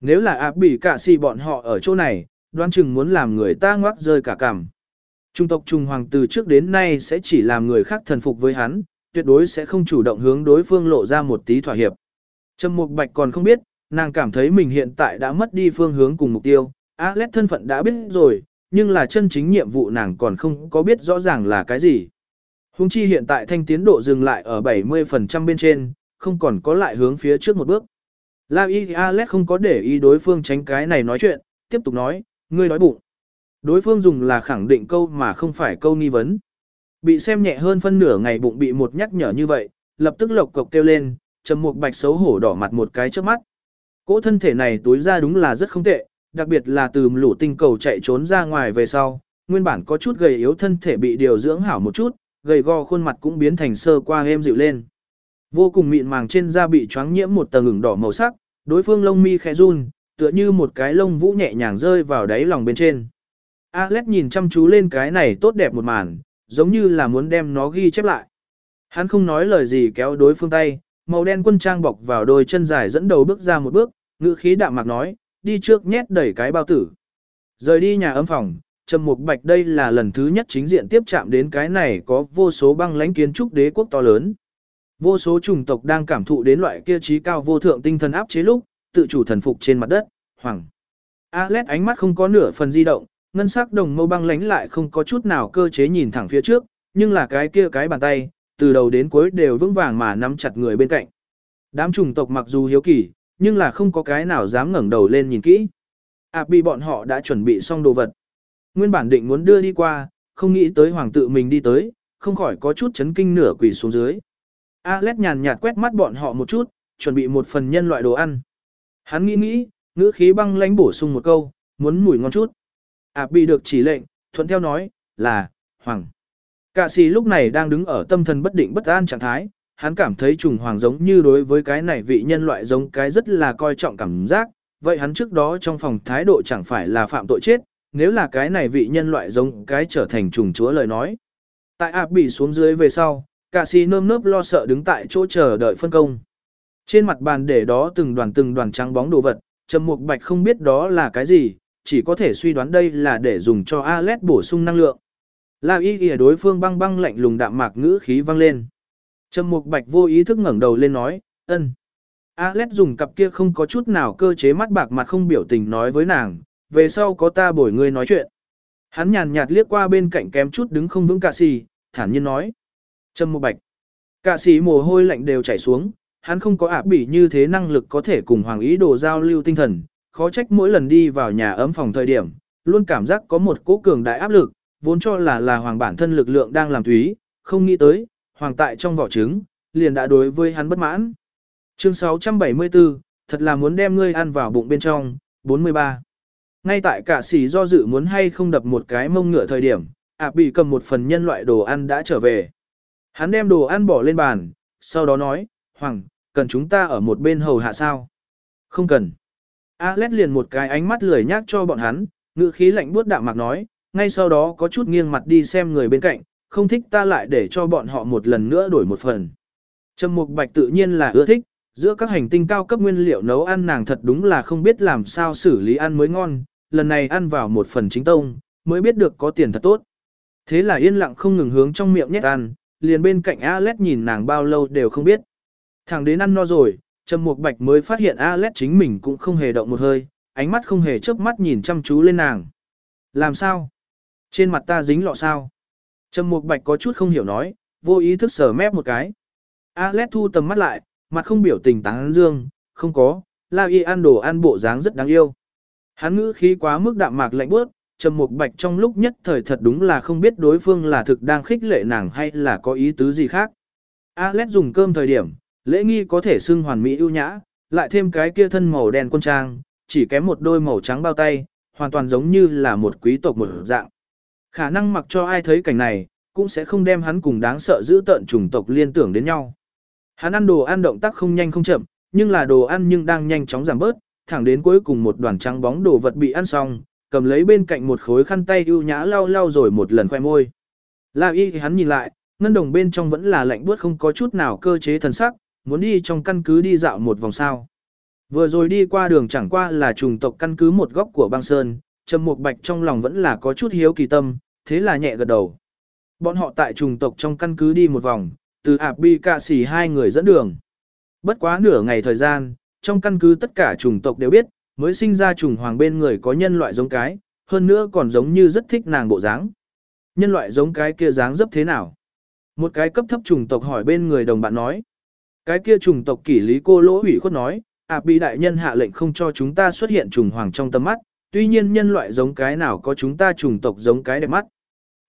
[SPEAKER 1] Nếu là áp bị cả si bọn họ ở chỗ này, đoán chừng muốn làm người ta ngoác rơi cả cằm. Trung tộc Trung Hoàng từ trước đến nay sẽ chỉ làm người khác thần phục với hắn, tuyệt đối sẽ không chủ động hướng đối phương lộ ra một tí thỏa hiệp. Trầm Mục Bạch còn không biết, nàng cảm thấy mình hiện tại đã mất đi phương hướng cùng mục tiêu, Alex thân phận đã biết rồi, nhưng là chân chính nhiệm vụ nàng còn không có biết rõ ràng là cái gì. Hùng chi hiện tại thanh tiến độ dừng lại ở 70% bên trên, không còn có lại hướng phía trước một bước. La Y Alet không có để ý đối phương tránh cái này nói chuyện, tiếp tục nói, ngươi nói bụng. Đối phương dùng là khẳng định câu mà không phải câu nghi vấn. Bị xem nhẹ hơn phân nửa ngày bụng bị một nhắc nhở như vậy, lập tức lộc cộc kêu lên, trầm mục bạch xấu hổ đỏ mặt một cái trước mắt. Cỗ thân thể này tối ra đúng là rất không tệ, đặc biệt là từ lũ tinh cầu chạy trốn ra ngoài về sau, nguyên bản có chút gầy yếu thân thể bị điều dưỡng hảo một chút, gầy gò khuôn mặt cũng biến thành sơ qua êm dịu lên. Vô cùng mịn màng trên da bị choáng nhiễm một tầng ửng đỏ màu sắc, đối phương lông mi khẽ run, tựa như một cái lông vũ nhẹ nhàng rơi vào đáy lòng bên trên. Alex nhìn chăm chú lên cái này tốt đẹp một màn, giống như là muốn đem nó ghi chép lại. Hắn không nói lời gì kéo đối phương tay, màu đen quân trang bọc vào đôi chân dài dẫn đầu bước ra một bước, ngữ khí đạm mạc nói, đi trước nhét đẩy cái bao tử. Rời đi nhà ấm phòng, Trầm Mục Bạch đây là lần thứ nhất chính diện tiếp chạm đến cái này có vô số băng lãnh kiến trúc đế quốc to lớn. Vô số chủng tộc đang cảm thụ đến loại kia trí cao vô thượng tinh thần áp chế lúc, tự chủ thần phục trên mặt đất, hoàng. Alet ánh mắt không có nửa phần di động, ngân sắc đồng mâu băng lánh lại không có chút nào cơ chế nhìn thẳng phía trước, nhưng là cái kia cái bàn tay, từ đầu đến cuối đều vững vàng mà nắm chặt người bên cạnh. Đám chủng tộc mặc dù hiếu kỳ, nhưng là không có cái nào dám ngẩng đầu lên nhìn kỹ. À bị bọn họ đã chuẩn bị xong đồ vật. Nguyên bản định muốn đưa đi qua, không nghĩ tới hoàng tự mình đi tới, không khỏi có chút chấn kinh nửa quỷ xuống dưới. Alex nhàn nhạt quét mắt bọn họ một chút, chuẩn bị một phần nhân loại đồ ăn. Hắn nghĩ nghĩ, ngữ khí băng lãnh bổ sung một câu, muốn mùi ngon chút. À bị được chỉ lệnh, thuận theo nói, là, hoàng. Cả sĩ lúc này đang đứng ở tâm thần bất định bất an trạng thái, hắn cảm thấy trùng hoàng giống như đối với cái này vị nhân loại giống cái rất là coi trọng cảm giác, vậy hắn trước đó trong phòng thái độ chẳng phải là phạm tội chết, nếu là cái này vị nhân loại giống cái trở thành trùng chúa lời nói. Tại ạp bị xuống dưới về sau, cả sĩ nơm nớp lo sợ đứng tại chỗ chờ đợi phân công. Trên mặt bàn để đó từng đoàn từng đoàn trắng bóng đồ vật, Trầm Mục Bạch không biết đó là cái gì, chỉ có thể suy đoán đây là để dùng cho Alet bổ sung năng lượng. La Y Y đối phương băng băng lạnh lùng đạm mạc ngữ khí vang lên. Trầm Mục Bạch vô ý thức ngẩng đầu lên nói, "Ân." Alet dùng cặp kia không có chút nào cơ chế mắt bạc mặt không biểu tình nói với nàng, "Về sau có ta bồi ngươi nói chuyện." Hắn nhàn nhạt liếc qua bên cạnh kém chút đứng không vững cả xì, thản nhiên nói, "Trầm Mục Bạch." Cả Sĩ mồ hôi lạnh đều chảy xuống, hắn không có ạ bỉ như thế năng lực có thể cùng Hoàng ý đồ giao lưu tinh thần, khó trách mỗi lần đi vào nhà ấm phòng thời điểm, luôn cảm giác có một cỗ cường đại áp lực, vốn cho là là Hoàng bản thân lực lượng đang làm thúy không nghĩ tới, Hoàng tại trong vỏ trứng, liền đã đối với hắn bất mãn. Chương 674, thật là muốn đem ngươi ăn vào bụng bên trong, 43. Ngay tại cả sĩ do dự muốn hay không đập một cái mông ngựa thời điểm, ạ bị cầm một phần nhân loại đồ ăn đã trở về. Hắn đem đồ ăn bỏ lên bàn, sau đó nói, Hoàng, cần chúng ta ở một bên hầu hạ sao? Không cần. Alex liền một cái ánh mắt lười nhác cho bọn hắn, ngữ khí lạnh buốt đạm mạc nói, ngay sau đó có chút nghiêng mặt đi xem người bên cạnh, không thích ta lại để cho bọn họ một lần nữa đổi một phần. Trầm Mục Bạch tự nhiên là ưa thích, giữa các hành tinh cao cấp nguyên liệu nấu ăn nàng thật đúng là không biết làm sao xử lý ăn mới ngon, lần này ăn vào một phần chính tông, mới biết được có tiền thật tốt. Thế là yên lặng không ngừng hướng trong miệng nhét ăn, liền bên cạnh Alex nhìn nàng bao lâu đều không biết. Thẳng đến ăn no rồi, Trầm Mục Bạch mới phát hiện Alet chính mình cũng không hề động một hơi, ánh mắt không hề chớp mắt nhìn chăm chú lên nàng. Làm sao? Trên mặt ta dính lọ sao? Trầm Mục Bạch có chút không hiểu nói, vô ý thức sờ mép một cái. Alet thu tầm mắt lại, mặt không biểu tình tán dương, không có, La Y ăn đồ ăn bộ dáng rất đáng yêu. Hắn ngữ khí quá mức đạm mạc lạnh bước, Trầm Mục Bạch trong lúc nhất thời thật đúng là không biết đối phương là thực đang khích lệ nàng hay là có ý tứ gì khác. Alet dùng cơm thời điểm, Lễ nghi có thể xưng hoàn mỹ ưu nhã, lại thêm cái kia thân màu đen quân trang, chỉ kém một đôi màu trắng bao tay, hoàn toàn giống như là một quý tộc một dạng. Khả năng mặc cho ai thấy cảnh này, cũng sẽ không đem hắn cùng đáng sợ giữ tận chủng tộc liên tưởng đến nhau. Hắn ăn đồ ăn động tác không nhanh không chậm, nhưng là đồ ăn nhưng đang nhanh chóng giảm bớt, thẳng đến cuối cùng một đoàn trắng bóng đồ vật bị ăn xong, cầm lấy bên cạnh một khối khăn tay ưu nhã lau lau rồi một lần khoe môi. La y thì hắn nhìn lại, ngân đồng bên trong vẫn là lạnh buốt không có chút nào cơ chế thần sắc, muốn đi trong căn cứ đi dạo một vòng sao. Vừa rồi đi qua đường chẳng qua là trùng tộc căn cứ một góc của băng sơn, Trầm Mục Bạch trong lòng vẫn là có chút hiếu kỳ tâm, thế là nhẹ gật đầu. Bọn họ tại trùng tộc trong căn cứ đi một vòng, từ ạp bi cạ xỉ hai người dẫn đường. Bất quá nửa ngày thời gian, trong căn cứ tất cả trùng tộc đều biết, mới sinh ra trùng hoàng bên người có nhân loại giống cái, hơn nữa còn giống như rất thích nàng bộ dáng. Nhân loại giống cái kia dáng dấp thế nào? Một cái cấp thấp trùng tộc hỏi bên người đồng bạn nói. Cái kia trùng tộc kỷ lý cô lỗ hủy khuất nói, ạ bị đại nhân hạ lệnh không cho chúng ta xuất hiện trùng hoàng trong tầm mắt, tuy nhiên nhân loại giống cái nào có chúng ta trùng tộc giống cái đẹp mắt.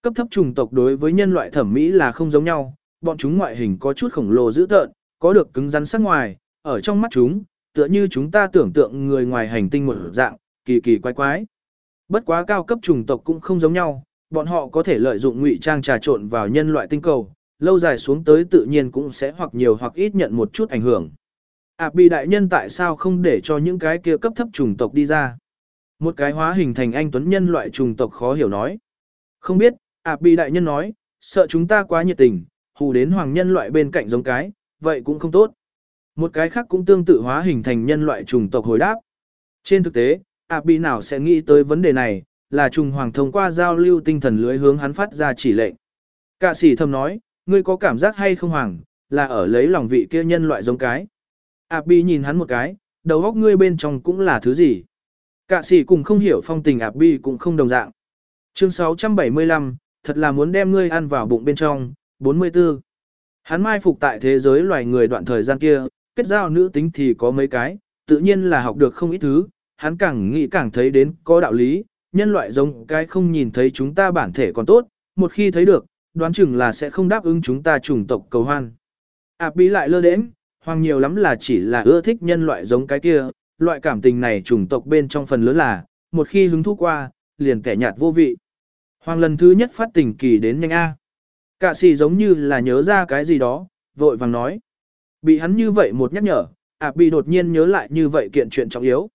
[SPEAKER 1] Cấp thấp trùng tộc đối với nhân loại thẩm mỹ là không giống nhau, bọn chúng ngoại hình có chút khổng lồ dữ tợn, có được cứng rắn sắc ngoài, ở trong mắt chúng, tựa như chúng ta tưởng tượng người ngoài hành tinh một dạng, kỳ kỳ quái quái. Bất quá cao cấp trùng tộc cũng không giống nhau, bọn họ có thể lợi dụng ngụy trang trà trộn vào nhân loại tinh cầu, lâu dài xuống tới tự nhiên cũng sẽ hoặc nhiều hoặc ít nhận một chút ảnh hưởng. À bị đại nhân tại sao không để cho những cái kia cấp thấp trùng tộc đi ra? Một cái hóa hình thành anh tuấn nhân loại trùng tộc khó hiểu nói. Không biết, à bị đại nhân nói, sợ chúng ta quá nhiệt tình, hù đến hoàng nhân loại bên cạnh giống cái, vậy cũng không tốt. Một cái khác cũng tương tự hóa hình thành nhân loại trùng tộc hồi đáp. Trên thực tế, à bị nào sẽ nghĩ tới vấn đề này, là trùng hoàng thông qua giao lưu tinh thần lưới hướng hắn phát ra chỉ lệnh. Cạ sĩ thầm nói, ngươi có cảm giác hay không hoàng, là ở lấy lòng vị kia nhân loại giống cái. À Bi nhìn hắn một cái, đầu óc ngươi bên trong cũng là thứ gì. Cạ sĩ cùng không hiểu phong tình ạp bi cũng không đồng dạng. Chương 675, thật là muốn đem ngươi ăn vào bụng bên trong, 44. Hắn mai phục tại thế giới loài người đoạn thời gian kia, kết giao nữ tính thì có mấy cái, tự nhiên là học được không ít thứ, hắn càng nghĩ càng thấy đến có đạo lý, nhân loại giống cái không nhìn thấy chúng ta bản thể còn tốt, một khi thấy được, đoán chừng là sẽ không đáp ứng chúng ta chủng tộc cầu hoan. Ảp bí lại lơ đễnh, hoàng nhiều lắm là chỉ là ưa thích nhân loại giống cái kia, loại cảm tình này chủng tộc bên trong phần lớn là, một khi hứng thú qua, liền kẻ nhạt vô vị. Hoàng lần thứ nhất phát tình kỳ đến nhanh A. Cả sĩ giống như là nhớ ra cái gì đó, vội vàng nói. Bị hắn như vậy một nhắc nhở, ạp bị đột nhiên nhớ lại như vậy kiện chuyện trọng yếu.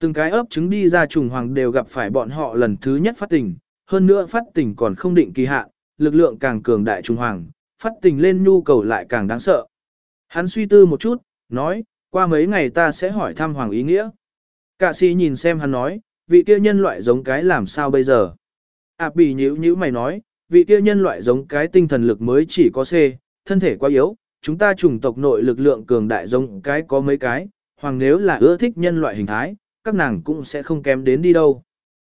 [SPEAKER 1] Từng cái ấp trứng đi ra trùng hoàng đều gặp phải bọn họ lần thứ nhất phát tình, hơn nữa phát tình còn không định kỳ hạn, lực lượng càng cường đại trung hoàng, phát tình lên nhu cầu lại càng đáng sợ. Hắn suy tư một chút, nói, qua mấy ngày ta sẽ hỏi thăm hoàng ý nghĩa. Cả sĩ nhìn xem hắn nói, vị kia nhân loại giống cái làm sao bây giờ. Ảp bì nhíu nhíu mày nói, vị kia nhân loại giống cái tinh thần lực mới chỉ có C, thân thể quá yếu, chúng ta chủng tộc nội lực lượng cường đại giống cái có mấy cái, hoàng nếu là ưa thích nhân loại hình thái, các nàng cũng sẽ không kém đến đi đâu.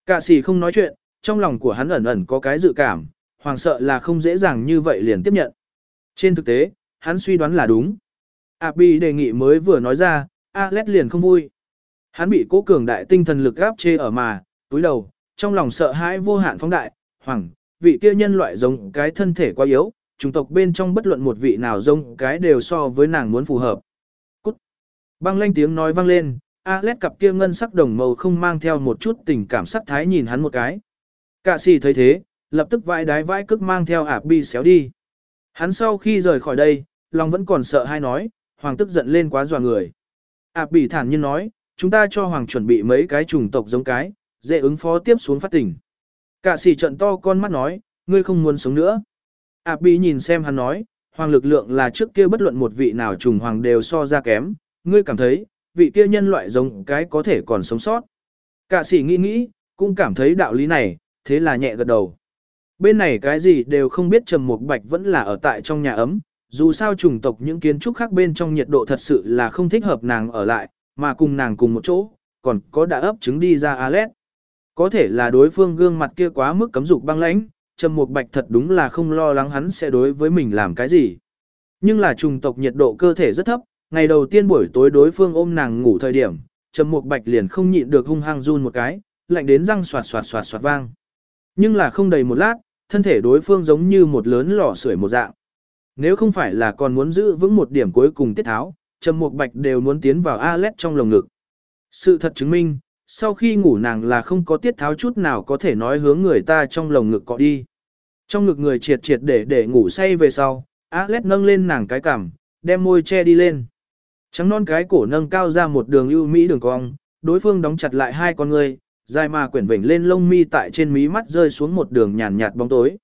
[SPEAKER 1] Cả sĩ không nói chuyện, trong lòng của hắn ẩn ẩn có cái dự cảm, hoàng sợ là không dễ dàng như vậy liền tiếp nhận. Trên thực tế, hắn suy đoán là đúng. Abi đề nghị mới vừa nói ra, Alex liền không vui. Hắn bị cố cường đại tinh thần lực áp chê ở mà, túi đầu, trong lòng sợ hãi vô hạn phóng đại, hoàng, vị kia nhân loại giống cái thân thể quá yếu, chủng tộc bên trong bất luận một vị nào giống cái đều so với nàng muốn phù hợp. Cút. Băng lanh tiếng nói vang lên, Alex cặp kia ngân sắc đồng màu không mang theo một chút tình cảm sắc thái nhìn hắn một cái. Cả sĩ thấy thế, lập tức vãi đái vãi cước mang theo ạp bi xéo đi. Hắn sau khi rời khỏi đây, lòng vẫn còn sợ hay nói, hoàng tức giận lên quá dọa người. Ảp bị thản nhiên nói, chúng ta cho hoàng chuẩn bị mấy cái chủng tộc giống cái, dễ ứng phó tiếp xuống phát tỉnh. Cả sĩ trận to con mắt nói, ngươi không muốn sống nữa. Ảp bị nhìn xem hắn nói, hoàng lực lượng là trước kia bất luận một vị nào trùng hoàng đều so ra kém, ngươi cảm thấy, vị kia nhân loại giống cái có thể còn sống sót. Cả sĩ nghĩ nghĩ, cũng cảm thấy đạo lý này, thế là nhẹ gật đầu. Bên này cái gì đều không biết Trầm Mục Bạch vẫn là ở tại trong nhà ấm, dù sao chủng tộc những kiến trúc khác bên trong nhiệt độ thật sự là không thích hợp nàng ở lại, mà cùng nàng cùng một chỗ, còn có đã ấp trứng đi ra Alet. Có thể là đối phương gương mặt kia quá mức cấm dục băng lãnh, Trầm Mục Bạch thật đúng là không lo lắng hắn sẽ đối với mình làm cái gì. Nhưng là chủng tộc nhiệt độ cơ thể rất thấp, ngày đầu tiên buổi tối đối phương ôm nàng ngủ thời điểm, Trầm Mục Bạch liền không nhịn được hung hăng run một cái, lạnh đến răng xoạt xoạt xoạt xoạt vang. Nhưng là không đầy một lát, thân thể đối phương giống như một lớn lò sưởi một dạng. Nếu không phải là còn muốn giữ vững một điểm cuối cùng tiết tháo, Trầm Mục Bạch đều muốn tiến vào Alet trong lồng ngực. Sự thật chứng minh, sau khi ngủ nàng là không có tiết tháo chút nào có thể nói hướng người ta trong lồng ngực cọ đi. Trong ngực người triệt triệt để để ngủ say về sau, Alet nâng lên nàng cái cằm, đem môi che đi lên. Trắng non cái cổ nâng cao ra một đường ưu mỹ đường cong, đối phương đóng chặt lại hai con người, dài mà quyển vểnh lên lông mi tại trên mí mắt rơi xuống một đường nhàn nhạt bóng tối.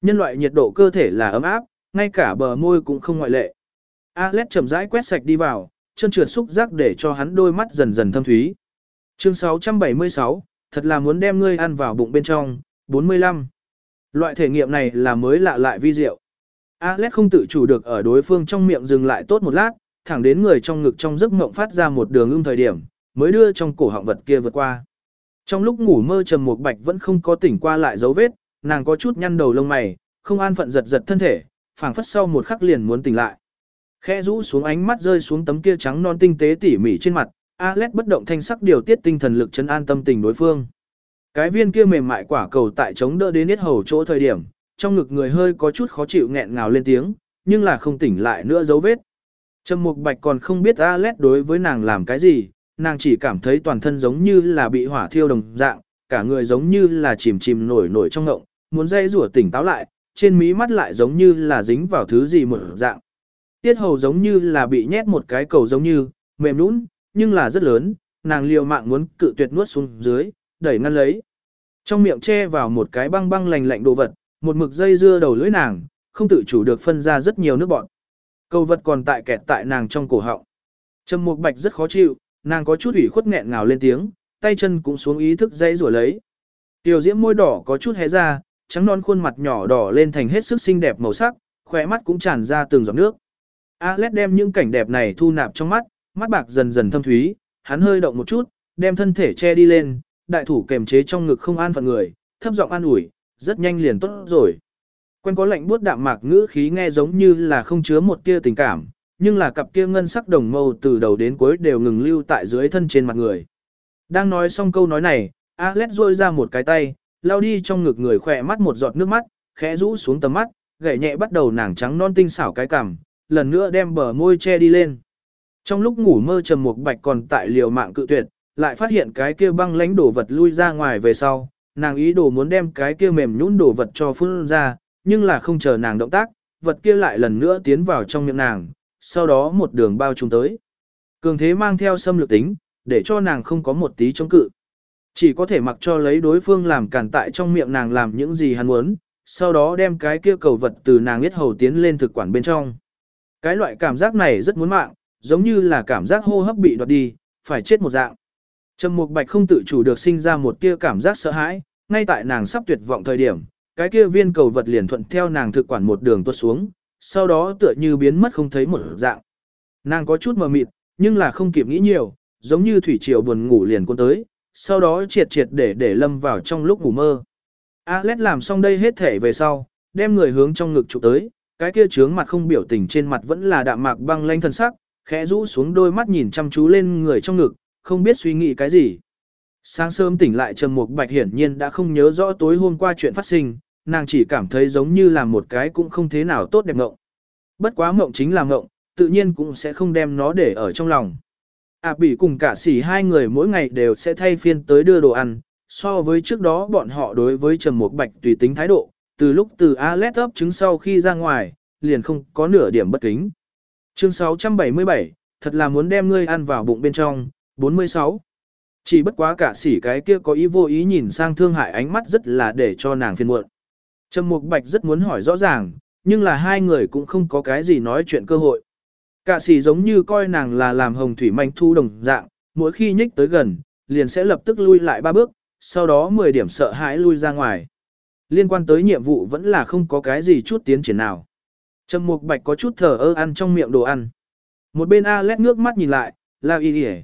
[SPEAKER 1] Nhân loại nhiệt độ cơ thể là ấm áp, ngay cả bờ môi cũng không ngoại lệ. Alex chậm rãi quét sạch đi vào, chân trượt xúc giác để cho hắn đôi mắt dần dần thâm thúy. Chương 676, thật là muốn đem ngươi ăn vào bụng bên trong, 45. Loại thể nghiệm này là mới lạ lại vi diệu. Alex không tự chủ được ở đối phương trong miệng dừng lại tốt một lát, thẳng đến người trong ngực trong giấc mộng phát ra một đường ưng thời điểm, mới đưa trong cổ họng vật kia vượt qua. Trong lúc ngủ mơ Trầm Mục Bạch vẫn không có tỉnh qua lại dấu vết, nàng có chút nhăn đầu lông mày, không an phận giật giật thân thể, phảng phất sau một khắc liền muốn tỉnh lại. Khẽ rũ xuống ánh mắt rơi xuống tấm kia trắng non tinh tế tỉ mỉ trên mặt, Alex bất động thanh sắc điều tiết tinh thần lực chấn an tâm tình đối phương. Cái viên kia mềm mại quả cầu tại chống đỡ đến hết hầu chỗ thời điểm, trong ngực người hơi có chút khó chịu nghẹn ngào lên tiếng, nhưng là không tỉnh lại nữa dấu vết. Trầm Mục Bạch còn không biết Alex đối với nàng làm cái gì, nàng chỉ cảm thấy toàn thân giống như là bị hỏa thiêu đồng dạng, cả người giống như là chìm chìm nổi nổi trong ngộng, muốn dây rủa tỉnh táo lại, trên mí mắt lại giống như là dính vào thứ gì một dạng. Tiết hầu giống như là bị nhét một cái cầu giống như, mềm nũng, nhưng là rất lớn, nàng liều mạng muốn cự tuyệt nuốt xuống dưới, đẩy ngăn lấy. Trong miệng che vào một cái băng băng lạnh lạnh đồ vật, một mực dây dưa đầu lưỡi nàng, không tự chủ được phân ra rất nhiều nước bọt. Cầu vật còn tại kẹt tại nàng trong cổ họng. Trầm Mục Bạch rất khó chịu, nàng có chút ủy khuất nghẹn ngào lên tiếng, tay chân cũng xuống ý thức dây rủa lấy. Tiểu Diễm môi đỏ có chút hé ra, trắng non khuôn mặt nhỏ đỏ lên thành hết sức xinh đẹp màu sắc, khóe mắt cũng tràn ra từng giọt nước. Alex đem những cảnh đẹp này thu nạp trong mắt, mắt bạc dần dần thâm thúy, hắn hơi động một chút, đem thân thể che đi lên, đại thủ kềm chế trong ngực không an phận người, thấp giọng an ủi, rất nhanh liền tốt rồi. Quen có lạnh buốt đạm mạc ngữ khí nghe giống như là không chứa một tia tình cảm, nhưng là cặp kia ngân sắc đồng mâu từ đầu đến cuối đều ngừng lưu tại dưới thân trên mặt người. Đang nói xong câu nói này, Alex rôi ra một cái tay, lao đi trong ngực người khỏe mắt một giọt nước mắt, khẽ rũ xuống tầm mắt, gảy nhẹ bắt đầu nàng trắng non tinh xảo cái cằm, lần nữa đem bờ môi che đi lên. Trong lúc ngủ mơ trầm một bạch còn tại liều mạng cự tuyệt, lại phát hiện cái kia băng lãnh đổ vật lui ra ngoài về sau, nàng ý đồ muốn đem cái kia mềm nhũn đổ vật cho phun ra, nhưng là không chờ nàng động tác, vật kia lại lần nữa tiến vào trong miệng nàng, sau đó một đường bao trùm tới. Cường thế mang theo xâm lược tính, để cho nàng không có một tí chống cự. Chỉ có thể mặc cho lấy đối phương làm cản tại trong miệng nàng làm những gì hắn muốn, sau đó đem cái kia cầu vật từ nàng biết hầu tiến lên thực quản bên trong. Cái loại cảm giác này rất muốn mạng, giống như là cảm giác hô hấp bị đoạt đi, phải chết một dạng. Trầm Mục Bạch không tự chủ được sinh ra một tia cảm giác sợ hãi, ngay tại nàng sắp tuyệt vọng thời điểm, cái kia viên cầu vật liền thuận theo nàng thực quản một đường tuột xuống, sau đó tựa như biến mất không thấy một dạng. Nàng có chút mờ mịt, nhưng là không kịp nghĩ nhiều, giống như thủy triều buồn ngủ liền cuốn tới, sau đó triệt triệt để để lâm vào trong lúc ngủ mơ. Alex làm xong đây hết thể về sau, đem người hướng trong ngực chụp tới, cái kia trướng mặt không biểu tình trên mặt vẫn là đạm mạc băng lanh thân sắc, khẽ rũ xuống đôi mắt nhìn chăm chú lên người trong ngực, không biết suy nghĩ cái gì. Sáng sớm tỉnh lại Trầm Mục Bạch hiển nhiên đã không nhớ rõ tối hôm qua chuyện phát sinh, nàng chỉ cảm thấy giống như là một cái cũng không thế nào tốt đẹp ngộng. Bất quá ngộng chính là ngộng, tự nhiên cũng sẽ không đem nó để ở trong lòng. À bỉ cùng cả sỉ hai người mỗi ngày đều sẽ thay phiên tới đưa đồ ăn, so với trước đó bọn họ đối với Trầm Mục Bạch tùy tính thái độ, từ lúc từ Alet ấp trứng sau khi ra ngoài, liền không có nửa điểm bất kính. Chương 677, thật là muốn đem ngươi ăn vào bụng bên trong, 46. Chỉ bất quá cả sỉ cái kia có ý vô ý nhìn sang thương hại ánh mắt rất là để cho nàng phiền muộn. Trầm Mục Bạch rất muốn hỏi rõ ràng, nhưng là hai người cũng không có cái gì nói chuyện cơ hội. Cả sỉ giống như coi nàng là làm hồng thủy manh thu đồng dạng, mỗi khi nhích tới gần, liền sẽ lập tức lui lại ba bước, sau đó 10 điểm sợ hãi lui ra ngoài. Liên quan tới nhiệm vụ vẫn là không có cái gì chút tiến triển nào. Trầm Mục Bạch có chút thở ơ ăn trong miệng đồ ăn. Một bên Alex ngước mắt nhìn lại, La Y Y